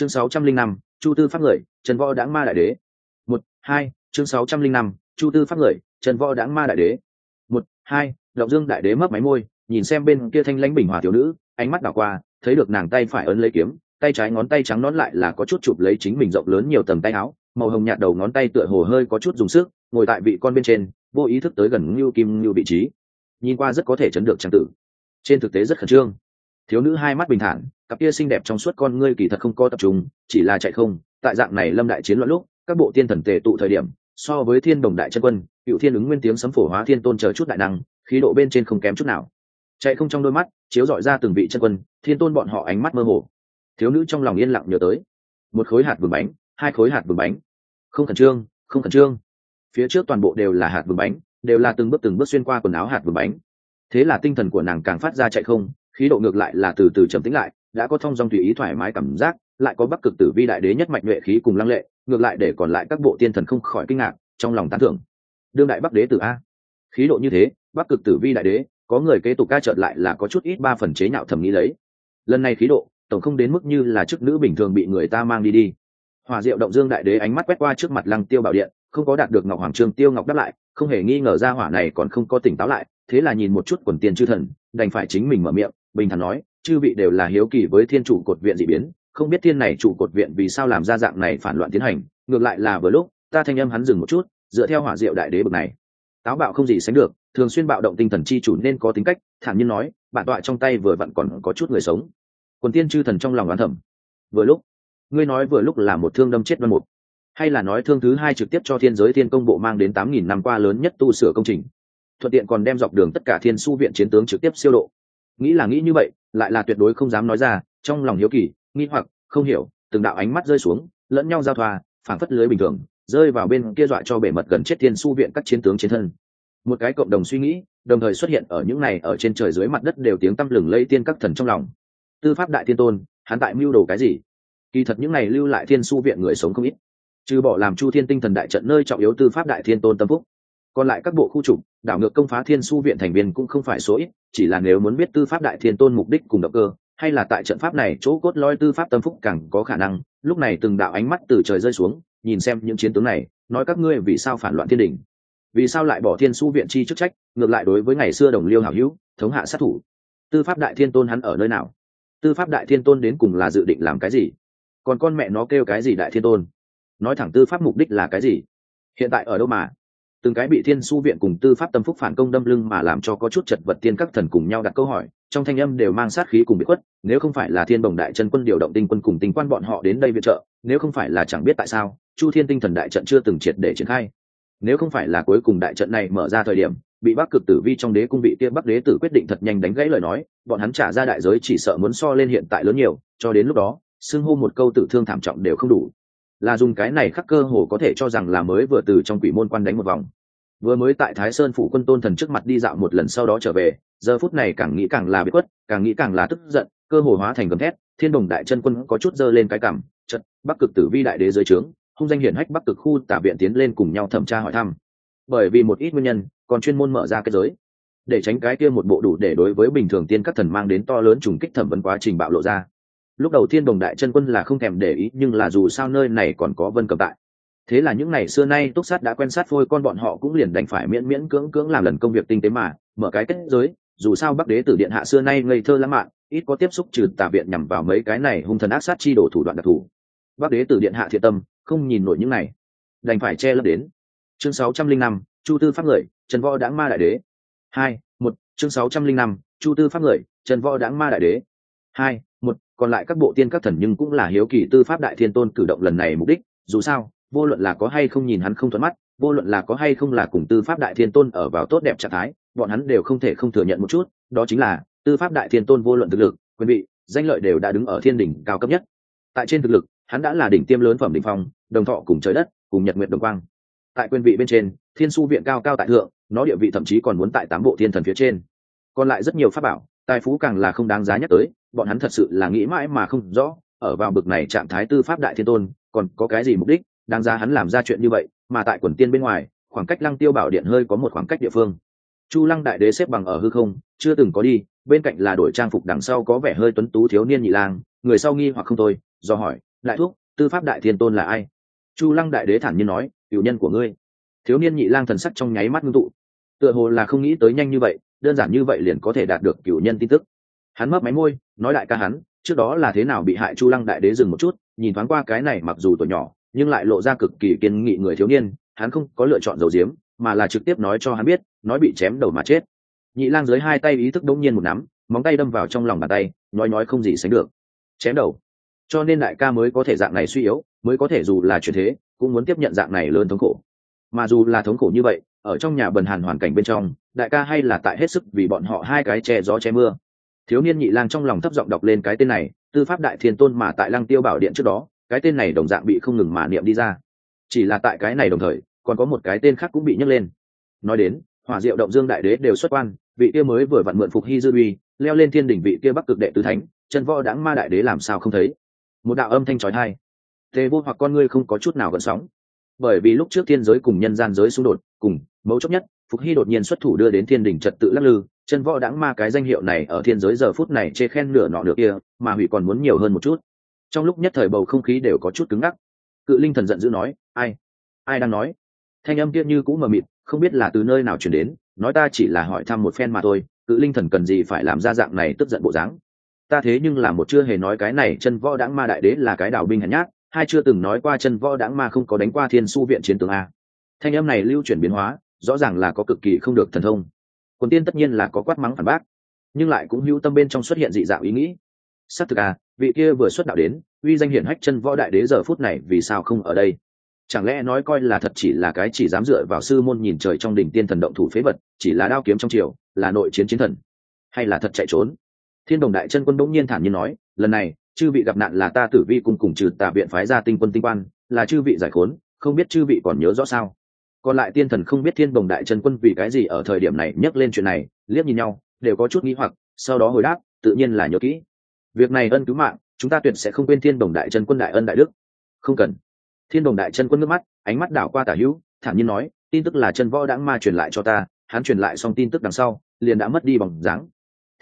chương sáu trăm linh năm, chu tư pháp người, trần võ đáng ma đại đế. Một, hai, chương sáu trăm linh năm, chu tư pháp người, trần võ đáng ma đại đế. Một, hai, động dương đại đế mấp máy môi, nhìn xem bên kia thanh lãnh bình hòa thiếu nữ, ánh mắt đảo qua, thấy được nàng tay phải ấn lấy kiếm, tay trái ngón tay trắng nón lại là có chút chụp lấy chính mình rộng lớn nhiều tầng tay áo, màu hồng nhạt đầu ngón tay tựa hồ hơi có chút dùng sức, ngồi tại vị con bên trên, vô ý thức tới gần ngưu kim ngưu vị trí. Nhìn qua rất có thể chấn được trang tử. Trên thực tế rất khẩn trương. Thiếu nữ hai mắt bình thản cặp kia xinh đẹp trong suốt con ngươi kỳ thật không có tập trung, chỉ là chạy không. Tại dạng này lâm đại chiến loạn lúc, các bộ tiên thần tề tụ thời điểm, so với thiên đồng đại chân quân, cựu thiên ứng nguyên tiếng sấm phổ hóa thiên tôn chờ chút đại năng, khí độ bên trên không kém chút nào. Chạy không trong đôi mắt, chiếu dọi ra từng vị chân quân, thiên tôn bọn họ ánh mắt mơ hồ. Thiếu nữ trong lòng yên lặng nhớ tới. Một khối hạt bừng bánh, hai khối hạt bừng bánh. Không khẩn trương, không khẩn trương. Phía trước toàn bộ đều là hạt bừng bánh, đều là từng bước từng bước xuyên qua quần áo hạt bừng bánh. Thế là tinh thần của nàng càng phát ra chạy không, khí độ ngược lại là từ từ trầm tĩnh lại đã có thông dong tùy ý thoải mái cảm giác, lại có bắc cực tử vi đại đế nhất mạnh nhuệ khí cùng lăng lệ, ngược lại để còn lại các bộ tiên thần không khỏi kinh ngạc, trong lòng tán thưởng. Đương đại bắc đế tử a. Khí độ như thế, bắc cực tử vi đại đế, có người kế tục ca trợt lại là có chút ít ba phần chế nhạo thẩm nghĩ lấy. Lần này khí độ, tổng không đến mức như là chức nữ bình thường bị người ta mang đi đi. Hòa diệu động dương đại đế ánh mắt quét qua trước mặt lăng tiêu bảo điện, không có đạt được ngọc hoàng trương tiêu ngọc đáp lại, không hề nghi ngờ ra hỏa này còn không có tỉnh táo lại, thế là nhìn một chút quần tiền chư thần, đành phải chính mình mở miệng bình thản nói, chư vị đều là hiếu kỳ với thiên chủ cột viện dị biến, không biết thiên này chủ cột viện vì sao làm ra dạng này phản loạn tiến hành, ngược lại là vừa lúc, ta thanh âm hắn dừng một chút, dựa theo hỏa diệu đại đế bực này. Táo bạo không gì sánh được, thường xuyên bạo động tinh thần chi chủ nên có tính cách, thản nhiên nói, bản tọa trong tay vừa vặn còn có chút người sống. Quần tiên chư thần trong lòng oán thẩm vừa lúc, ngươi nói vừa lúc là một thương đâm chết văn mục, hay là nói thương thứ hai trực tiếp cho thiên giới thiên công bộ mang đến tám nghìn năm qua lớn nhất tu sửa công trình? Thuận tiện còn đem dọc đường tất cả thiên su viện chiến tướng trực tiếp siêu độ nghĩ là nghĩ như vậy, lại là tuyệt đối không dám nói ra, trong lòng hiếu kỳ, nghi hoặc, không hiểu, từng đạo ánh mắt rơi xuống, lẫn nhau giao thoa, phảng phất lưới bình thường, rơi vào bên kia dọa cho bể mật gần chết thiên su viện các chiến tướng chiến thân. Một cái cộng đồng suy nghĩ, đồng thời xuất hiện ở những này ở trên trời dưới mặt đất đều tiếng tăm lừng lây tiên các thần trong lòng. Tư pháp đại thiên tôn, hắn tại mưu đồ cái gì? Kỳ thật những này lưu lại thiên su viện người sống không ít. Trừ bỏ làm chu thiên tinh thần đại trận nơi trọng yếu tư pháp đại thiên tôn tâm phúc còn lại các bộ khu trục, đảo ngược công phá thiên su viện thành viên cũng không phải số ít, chỉ là nếu muốn biết tư pháp đại thiên tôn mục đích cùng động cơ, hay là tại trận pháp này chỗ cốt lõi tư pháp tâm phúc càng có khả năng, lúc này từng đạo ánh mắt từ trời rơi xuống, nhìn xem những chiến tướng này, nói các ngươi vì sao phản loạn thiên đình vì sao lại bỏ thiên su viện chi chức trách, ngược lại đối với ngày xưa đồng liêu hảo hữu, thống hạ sát thủ? Tư pháp đại thiên tôn hắn ở nơi nào? Tư pháp đại thiên tôn đến cùng là dự định làm cái gì? Còn con mẹ nó kêu cái gì đại thiên tôn? Nói thẳng tư pháp mục đích là cái gì? Hiện tại ở đâu mà? Từng cái bị thiên su viện cùng tư pháp tâm phúc phản công đâm lưng mà làm cho có chút chật vật tiên các thần cùng nhau đặt câu hỏi, trong thanh âm đều mang sát khí cùng bị khuất, nếu không phải là thiên bồng đại chân quân điều động tinh quân cùng tinh quan bọn họ đến đây viện trợ, nếu không phải là chẳng biết tại sao, chu thiên tinh thần đại trận chưa từng triệt để triển khai. Nếu không phải là cuối cùng đại trận này mở ra thời điểm, bị bắc cực tử vi trong đế cung vị kia bắc đế tử quyết định thật nhanh đánh gãy lời nói, bọn hắn trả ra đại giới chỉ sợ muốn so lên hiện tại lớn nhiều, cho đến lúc đó, xưng hô một câu tử thương thảm trọng đều không đủ. Là dùng cái này khắc cơ hồ có thể cho rằng là mới vừa từ trong quỷ môn quan đánh một vòng vừa mới tại thái sơn phủ quân tôn thần trước mặt đi dạo một lần sau đó trở về, giờ phút này càng nghĩ càng là bị quất càng nghĩ càng là tức giận, cơ hồ hóa thành gầm thét, thiên đồng đại chân quân có chút dơ lên cái cảm chật bắc cực tử vi đại đế dưới trướng, hung danh hiển hách bắc cực khu tả viện tiến lên cùng nhau thẩm tra hỏi thăm. Bởi vì một ít nguyên nhân, còn chuyên môn mở ra cái giới. Để tránh cái kia một bộ đủ để đối với bình thường tiên các thần mang đến to lớn trùng kích thẩm vấn quá trình bạo lộ ra. Lúc đầu thiên đồng đại chân quân là không thèm để ý, nhưng là dù sao nơi này còn có vân cầm tại thế là những ngày xưa nay túc sát đã quen sát phôi con bọn họ cũng liền đành phải miễn miễn cưỡng cưỡng làm lần công việc tinh tế mà, mở cái kết giới, dù sao bắc đế tử điện hạ xưa nay ngây thơ lãng mạn, ít có tiếp xúc trừ tà viện nhằm vào mấy cái này hung thần ác sát chi đổ thủ đoạn đặc thù. Bắc đế tử điện hạ thiện tâm, không nhìn nổi những này, đành phải che lấp đến. Chương sáu trăm linh năm, chu tư pháp người, trần võ đáng ma đại đế. Hai, một, chương sáu trăm linh năm, chu tư pháp người, trần võ đáng ma đại đế. Hai, một, còn lại các bộ tiên các thần nhưng cũng là hiếu kỳ tư pháp đại thiên tôn cử động lần này mục đích, dù sao vô luận là có hay không nhìn hắn không thuận mắt, vô luận là có hay không là cùng tư pháp đại thiên tôn ở vào tốt đẹp trạng thái, bọn hắn đều không thể không thừa nhận một chút, đó chính là tư pháp đại thiên tôn vô luận thực lực, quyền vị, danh lợi đều đã đứng ở thiên đỉnh cao cấp nhất. Tại trên thực lực, hắn đã là đỉnh tiêm lớn phẩm đỉnh phong, đồng thọ cùng trời đất, cùng nhật nguyện đồng quang. Tại quyền vị bên trên, thiên su viện cao cao tại thượng, nó địa vị thậm chí còn muốn tại tám bộ thiên thần phía trên. Còn lại rất nhiều pháp bảo, tài phú càng là không đáng giá nhắc tới, bọn hắn thật sự là nghĩ mãi mà không rõ, ở vào bực này trạng thái tư pháp đại thiên tôn, còn có cái gì mục đích? Đáng ra hắn làm ra chuyện như vậy, mà tại quần tiên bên ngoài, khoảng cách lăng tiêu bảo điện hơi có một khoảng cách địa phương. Chu lăng đại đế xếp bằng ở hư không, chưa từng có đi, bên cạnh là đổi trang phục đằng sau có vẻ hơi tuấn tú thiếu niên nhị lang, người sau nghi hoặc không thôi, do hỏi, đại thúc, tư pháp đại thiên tôn là ai? Chu lăng đại đế thản nhiên nói cựu nhân của ngươi. Thiếu niên nhị lang thần sắc trong nháy mắt ngưng tụ. Tựa hồ là không nghĩ tới nhanh như vậy, đơn giản như vậy liền có thể đạt được cựu nhân tin tức. Hắn mấp máy môi, nói đại ca hắn, trước đó là thế nào bị hại? Chu lăng đại đế dừng một chút, nhìn thoáng qua cái này mặc dù tuổi nhỏ nhưng lại lộ ra cực kỳ kiên nghị người thiếu niên, hắn không có lựa chọn dầu diếm mà là trực tiếp nói cho hắn biết, nói bị chém đầu mà chết. Nhị lang dưới hai tay ý thức đông nhiên một nắm, móng tay đâm vào trong lòng bàn tay, nói nói không gì sánh được. Chém đầu. Cho nên đại ca mới có thể dạng này suy yếu, mới có thể dù là chuyện thế, cũng muốn tiếp nhận dạng này lớn thống khổ. Mà dù là thống khổ như vậy, ở trong nhà bần hàn hoàn cảnh bên trong, đại ca hay là tại hết sức vì bọn họ hai cái che gió che mưa. Thiếu niên nhị lang trong lòng thấp giọng đọc lên cái tên này, tư pháp đại thiên tôn mà tại lăng tiêu bảo điện trước đó cái tên này đồng dạng bị không ngừng mà niệm đi ra. Chỉ là tại cái này đồng thời, còn có một cái tên khác cũng bị nhấc lên. Nói đến, hỏa diệu động dương đại đế đều xuất quan, vị kia mới vừa vặn mượn phục hy dư uy, leo lên thiên đỉnh vị kia bắc cực đệ tứ thánh, chân võ đáng ma đại đế làm sao không thấy? Một đạo âm thanh trói thai tề vô hoặc con ngươi không có chút nào gần sóng. Bởi vì lúc trước thiên giới cùng nhân gian giới xung đột, cùng mấu chốt nhất, phục hy đột nhiên xuất thủ đưa đến thiên đình trật tự lắc lư, chân võ đáng ma cái danh hiệu này ở thiên giới giờ phút này chê khen nửa nọ nửa kia, mà hủy còn muốn nhiều hơn một chút trong lúc nhất thời bầu không khí đều có chút cứng ngắc. Cự linh thần giận dữ nói, ai? Ai đang nói? Thanh âm kia như cũng mờ mịt, không biết là từ nơi nào chuyển đến, nói ta chỉ là hỏi thăm một phen mà thôi, cự linh thần cần gì phải làm ra dạng này tức giận bộ dáng? Ta thế nhưng là một chưa hề nói cái này, chân võ đáng ma đại đế là cái đảo binh hạt nhát, hai chưa từng nói qua chân võ đáng ma không có đánh qua thiên su viện chiến tướng a. Thanh âm này lưu chuyển biến hóa, rõ ràng là có cực kỳ không được thần thông. Quần tiên tất nhiên là có quát mắng phản bác, nhưng lại cũng hữu tâm bên trong xuất hiện dị dạng ý nghĩ. Xác thực à vị kia vừa xuất đạo đến, uy danh hiển hách chân võ đại đế giờ phút này vì sao không ở đây? Chẳng lẽ nói coi là thật chỉ là cái chỉ dám dựa vào sư môn nhìn trời trong đỉnh tiên thần động thủ phế vật, chỉ là đao kiếm trong triều, là nội chiến chiến thần? Hay là thật chạy trốn? Thiên đồng đại chân quân bỗng nhiên thản nhiên nói, lần này, chư vị gặp nạn là ta tử vi cùng cùng trừ tà viện phái ra tinh quân tinh quan, là chư vị giải khốn, không biết chư vị còn nhớ rõ sao? Còn lại tiên thần không biết thiên đồng đại chân quân vì cái gì ở thời điểm này nhắc lên chuyện này, liếc nhìn nhau, đều có chút nghĩ hoặc, sau đó hồi đáp, tự nhiên là nhớ kỹ việc này ân cứu mạng, chúng ta tuyệt sẽ không quên thiên đồng đại chân quân đại ân đại đức. Không cần. Thiên đồng đại chân quân nước mắt, ánh mắt đảo qua tả hữu, thản nhiên nói, tin tức là chân võ đãng ma truyền lại cho ta, hắn truyền lại xong tin tức đằng sau, liền đã mất đi bằng dáng.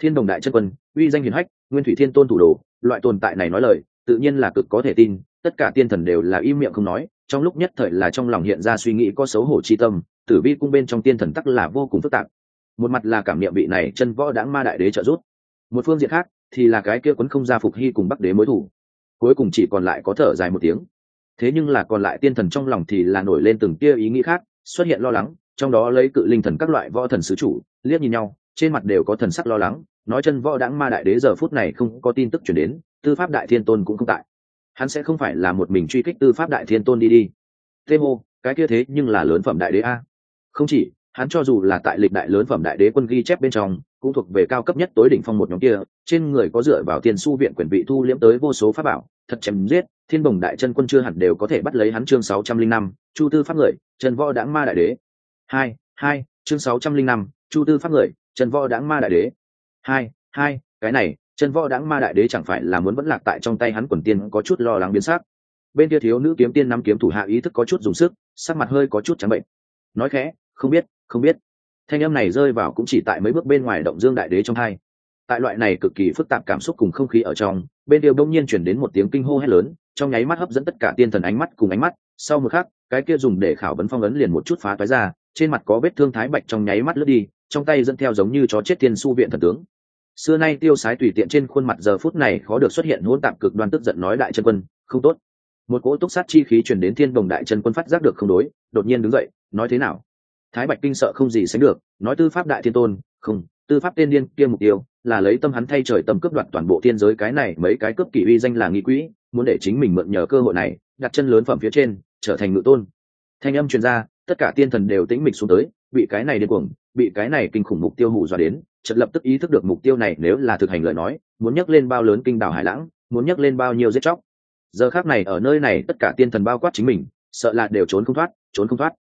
Thiên đồng đại chân quân, uy danh hiền hách, nguyên thủy thiên tôn thủ đồ, loại tồn tại này nói lời, tự nhiên là cực có thể tin, tất cả tiên thần đều là im miệng không nói, trong lúc nhất thời là trong lòng hiện ra suy nghĩ có xấu hổ chi tâm, tử vi cung bên trong tiên thần tắc là vô cùng phức tạp. Một mặt là cảm niệm vị này chân võ đãng ma đại đế trợ giúp. Một phương diện khác thì là cái kia quấn không ra phục hy cùng bắc đế mối thủ. Cuối cùng chỉ còn lại có thở dài một tiếng. Thế nhưng là còn lại tiên thần trong lòng thì là nổi lên từng tia ý nghĩ khác, xuất hiện lo lắng, trong đó lấy cự linh thần các loại võ thần sứ chủ, liếc nhìn nhau, trên mặt đều có thần sắc lo lắng, nói chân võ đãng ma đại đế giờ phút này không có tin tức chuyển đến, tư pháp đại thiên tôn cũng không tại. Hắn sẽ không phải là một mình truy kích tư pháp đại thiên tôn đi đi. Tê mô cái kia thế nhưng là lớn phẩm đại đế a. Không chỉ, hắn cho dù là tại lịch đại lớn phẩm đại đế quân ghi chép bên trong cũng thuộc về cao cấp nhất tối đỉnh phong một nhóm kia, trên người có dựa vào tiền su viện quyền vị thu liễm tới vô số pháp bảo, thật chém giết, thiên bồng đại chân quân chưa hẳn đều có thể bắt lấy hắn chương sáu trăm linh năm, chu tư pháp người, trần võ đãng ma đại đế. Hai hai, chương sáu trăm linh năm, chu tư pháp người, trần võ đãng ma đại đế. Hai hai, cái này, trần võ đãng ma đại đế chẳng phải là muốn vẫn lạc tại trong tay hắn quần tiên có chút lo lắng biến sắc. Bên kia thiếu nữ kiếm tiên nắm kiếm thủ hạ ý thức có chút dùng sức, sắc mặt hơi có chút trắng bệnh. Nói khẽ, không biết không biết thanh âm này rơi vào cũng chỉ tại mấy bước bên ngoài động dương đại đế trong hai. Tại loại này cực kỳ phức tạp cảm xúc cùng không khí ở trong, bên điều đông nhiên chuyển đến một tiếng kinh hô hét lớn, trong nháy mắt hấp dẫn tất cả tiên thần ánh mắt cùng ánh mắt. Sau một khắc, cái kia dùng để khảo vấn phong ấn liền một chút phá toái ra, trên mặt có vết thương thái bạch trong nháy mắt lướt đi, trong tay dẫn theo giống như chó chết tiên su viện thần tướng. Xưa nay tiêu sái tùy tiện trên khuôn mặt giờ phút này khó được xuất hiện hỗn tạp cực đoan tức giận nói đại chân quân, không tốt. Một cỗ túc sát chi khí chuyển đến thiên đồng đại chân quân phát giác được không đối, đột nhiên đứng dậy, nói thế nào? Thái bạch kinh sợ không gì sánh được, nói tư pháp đại thiên tôn, không, tư pháp tiên điên kia mục tiêu, là lấy tâm hắn thay trời tâm cướp đoạt toàn bộ thiên giới cái này mấy cái cướp kỷ uy danh là nghi quỹ, muốn để chính mình mượn nhờ cơ hội này, đặt chân lớn phẩm phía trên, trở thành ngự tôn. Thanh âm truyền ra, tất cả tiên thần đều tĩnh mịch xuống tới, bị cái này điên cuồng, bị cái này kinh khủng mục tiêu hù dọa đến, chợt lập tức ý thức được mục tiêu này nếu là thực hành lời nói, muốn nhắc lên bao lớn kinh đảo hải lãng, muốn nhắc lên bao nhiêu giết chóc. Giờ khác này ở nơi này tất cả tiên thần bao quát chính mình, sợ là đều trốn không thoát, trốn không thoát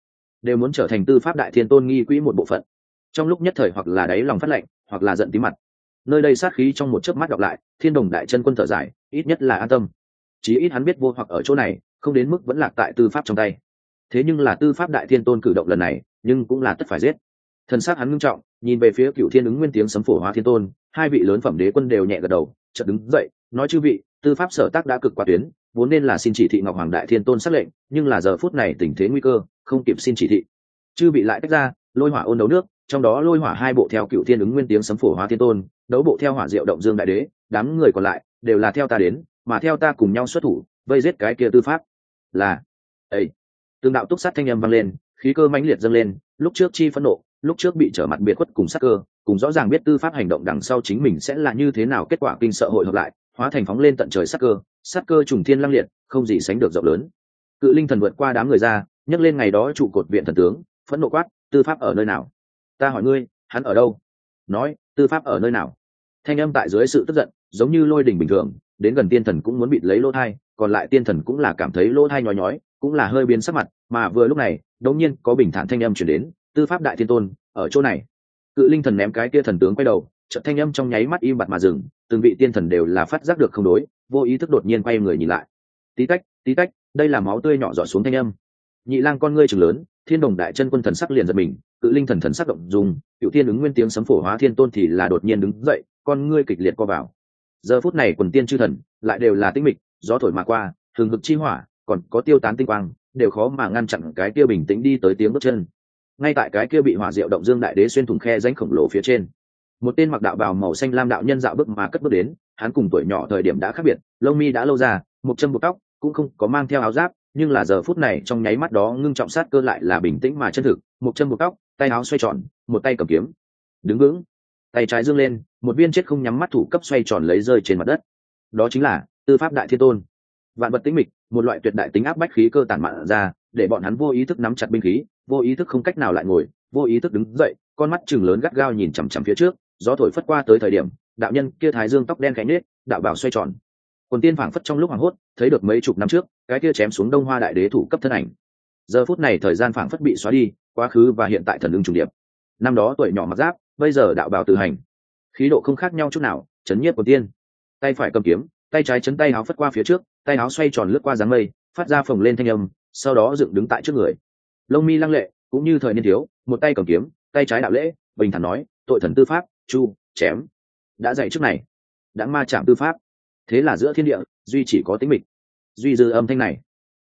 đều muốn trở thành tư pháp đại thiên tôn nghi quỹ một bộ phận. Trong lúc nhất thời hoặc là đáy lòng phát lệnh, hoặc là giận tí mặt. Nơi đây sát khí trong một chớp mắt đọc lại, thiên đồng đại chân quân thở dài, ít nhất là an tâm. Chí ít hắn biết vô hoặc ở chỗ này, không đến mức vẫn lạc tại tư pháp trong tay. Thế nhưng là tư pháp đại thiên tôn cử động lần này, nhưng cũng là tất phải giết. Thần s á c hắn ngưng trọng, nhìn về phía cựu thiên ứng nguyên tiếng sấm phổ hóa thiên tôn, hai vị lớn phẩm đế quân đều nhẹ gật đầu, chợt đứng dậy, nói chư vị tư pháp sở tác đã cực qua tuyến, vốn nên là xin chỉ thị ngọc hoàng đại thiên tôn xác lệnh, nhưng là giờ phút này tình thế nguy cơ, không kịp xin chỉ thị. Chư bị lại tách ra, lôi hỏa ôn đấu nước, trong đó lôi hỏa hai bộ theo cựu thiên ứng nguyên tiếng sấm phổ hóa thiên tôn, đấu bộ theo hỏa diệu động dương đại đế, đám người còn lại đều là theo ta đến, mà theo ta cùng nhau xuất thủ, vây giết cái kia tư pháp. Là ấy tương đạo túc sát thanh âm vang lên, khí cơ mãnh liệt dâng lên, lúc trước chi phẫn nộ, lúc trước bị trở mặt biệt khuất cùng sát cơ, cùng rõ ràng biết tư pháp hành động đằng sau chính mình sẽ là như thế nào, kết quả kinh sợ hội hợp lại hóa thành phóng lên tận trời sát cơ sát cơ trùng thiên lăng liệt, không gì sánh được rộng lớn. Cự linh thần vượt qua đám người ra, nhấc lên ngày đó trụ cột viện thần tướng, phẫn nộ quát, tư pháp ở nơi nào? Ta hỏi ngươi, hắn ở đâu? Nói, tư pháp ở nơi nào? Thanh âm tại dưới sự tức giận, giống như lôi đỉnh bình thường, đến gần tiên thần cũng muốn bị lấy lỗ thai, còn lại tiên thần cũng là cảm thấy lỗ thai nhói nhói, cũng là hơi biến sắc mặt, mà vừa lúc này, đột nhiên có bình thản thanh âm chuyển đến, tư pháp đại thiên tôn, ở chỗ này. Cự linh thần ném cái kia thần tướng quay đầu trận thanh âm trong nháy mắt im bặt mà dừng, từng vị tiên thần đều là phát giác được không đối, vô ý thức đột nhiên quay người nhìn lại. Tí tách tí tách, đây là máu tươi nhỏ giọt xuống thanh âm. Nhị lang con ngươi chừng lớn, thiên đồng đại chân quân thần sắc liền giật mình, cự linh thần thần sắc động dùng cựu thiên ứng nguyên tiếng sấm phổ hóa thiên tôn thì là đột nhiên đứng dậy, con ngươi kịch liệt co vào. Giờ phút này quần tiên chư thần lại đều là tinh mịch, gió thổi mà qua, thường hực chi hỏa, còn có tiêu tán tinh quang, đều khó mà ngăn chặn cái kia bình tĩnh đi tới tiếng bước chân. Ngay tại cái kia bị hỏa diệu động dương đại đế xuyên thủng khe rãnh khổng lồ phía trên một tên mặc đạo bào màu xanh lam đạo nhân dạo bước mà cất bước đến, hắn cùng tuổi nhỏ thời điểm đã khác biệt, lông mi đã lâu ra một chân một tóc, cũng không có mang theo áo giáp, nhưng là giờ phút này trong nháy mắt đó ngưng trọng sát cơ lại là bình tĩnh mà chân thực, một chân một tóc, tay áo xoay tròn, một tay cầm kiếm. Đứng vững, tay trái dương lên, một viên chết không nhắm mắt thủ cấp xoay tròn lấy rơi trên mặt đất. Đó chính là tư pháp đại thiên tôn. Vạn vật tĩnh mịch, một loại tuyệt đại tính áp bách khí cơ tản mạn ra, để bọn hắn vô ý thức nắm chặt binh khí, vô ý thức không cách nào lại ngồi, vô ý thức đứng dậy, con mắt chừng lớn gắt gao nhìn chằm chằm phía trước gió thổi phất qua tới thời điểm, đạo nhân kia thái dương tóc đen khẽ nết đạo bảo xoay tròn. Quần tiên phảng phất trong lúc hoảng hốt, thấy được mấy chục năm trước, cái kia chém xuống đông hoa đại đế thủ cấp thân ảnh. Giờ phút này thời gian phảng phất bị xóa đi, quá khứ và hiện tại thần lưng trùng điệp. Năm đó tuổi nhỏ mặc giáp, bây giờ đạo bảo tự hành. Khí độ không khác nhau chút nào, chấn nhiếp quần tiên. Tay phải cầm kiếm, tay trái chấn tay áo phất qua phía trước, tay áo xoay tròn lướt qua dáng mây, phát ra phồng lên thanh âm, sau đó dựng đứng tại trước người. Lông mi lăng lệ, cũng như thời niên thiếu, một tay cầm kiếm, tay trái đạo lễ, bình thản nói tội thần tư pháp, chu, chém. Đã dạy trước này, đã ma chạm tư pháp. Thế là giữa thiên địa, duy chỉ có tính mịch. Duy dư âm thanh này.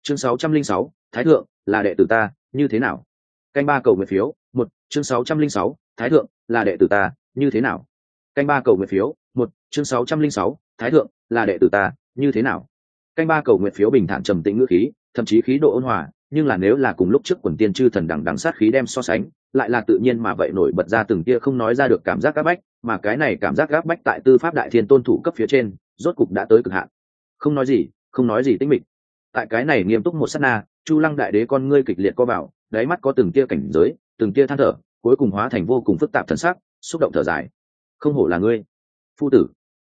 Chương sáu trăm linh sáu, thái thượng, là đệ tử ta, như thế nào? Canh ba cầu nguyện phiếu, một, chương sáu trăm linh sáu, thái thượng, là đệ tử ta, như thế nào? Canh ba cầu nguyện phiếu, một, chương sáu trăm linh sáu, thái thượng, là đệ tử ta, như thế nào? Canh ba cầu nguyện phiếu bình thản trầm tĩnh ngữ khí, thậm chí khí độ ôn hòa, nhưng là nếu là cùng lúc trước quần tiên chư thần đằng đằng sát khí đem so sánh lại là tự nhiên mà vậy nổi bật ra từng tia không nói ra được cảm giác gáp bách, mà cái này cảm giác gáp bách tại tư pháp đại thiên tôn thủ cấp phía trên, rốt cục đã tới cực hạn. Không nói gì, không nói gì tinh mịch. Tại cái này nghiêm túc một sát na, chu lăng đại đế con ngươi kịch liệt co bảo đáy mắt có từng tia cảnh giới, từng tia than thở, cuối cùng hóa thành vô cùng phức tạp thần sắc, xúc động thở dài. Không hổ là ngươi, phu tử.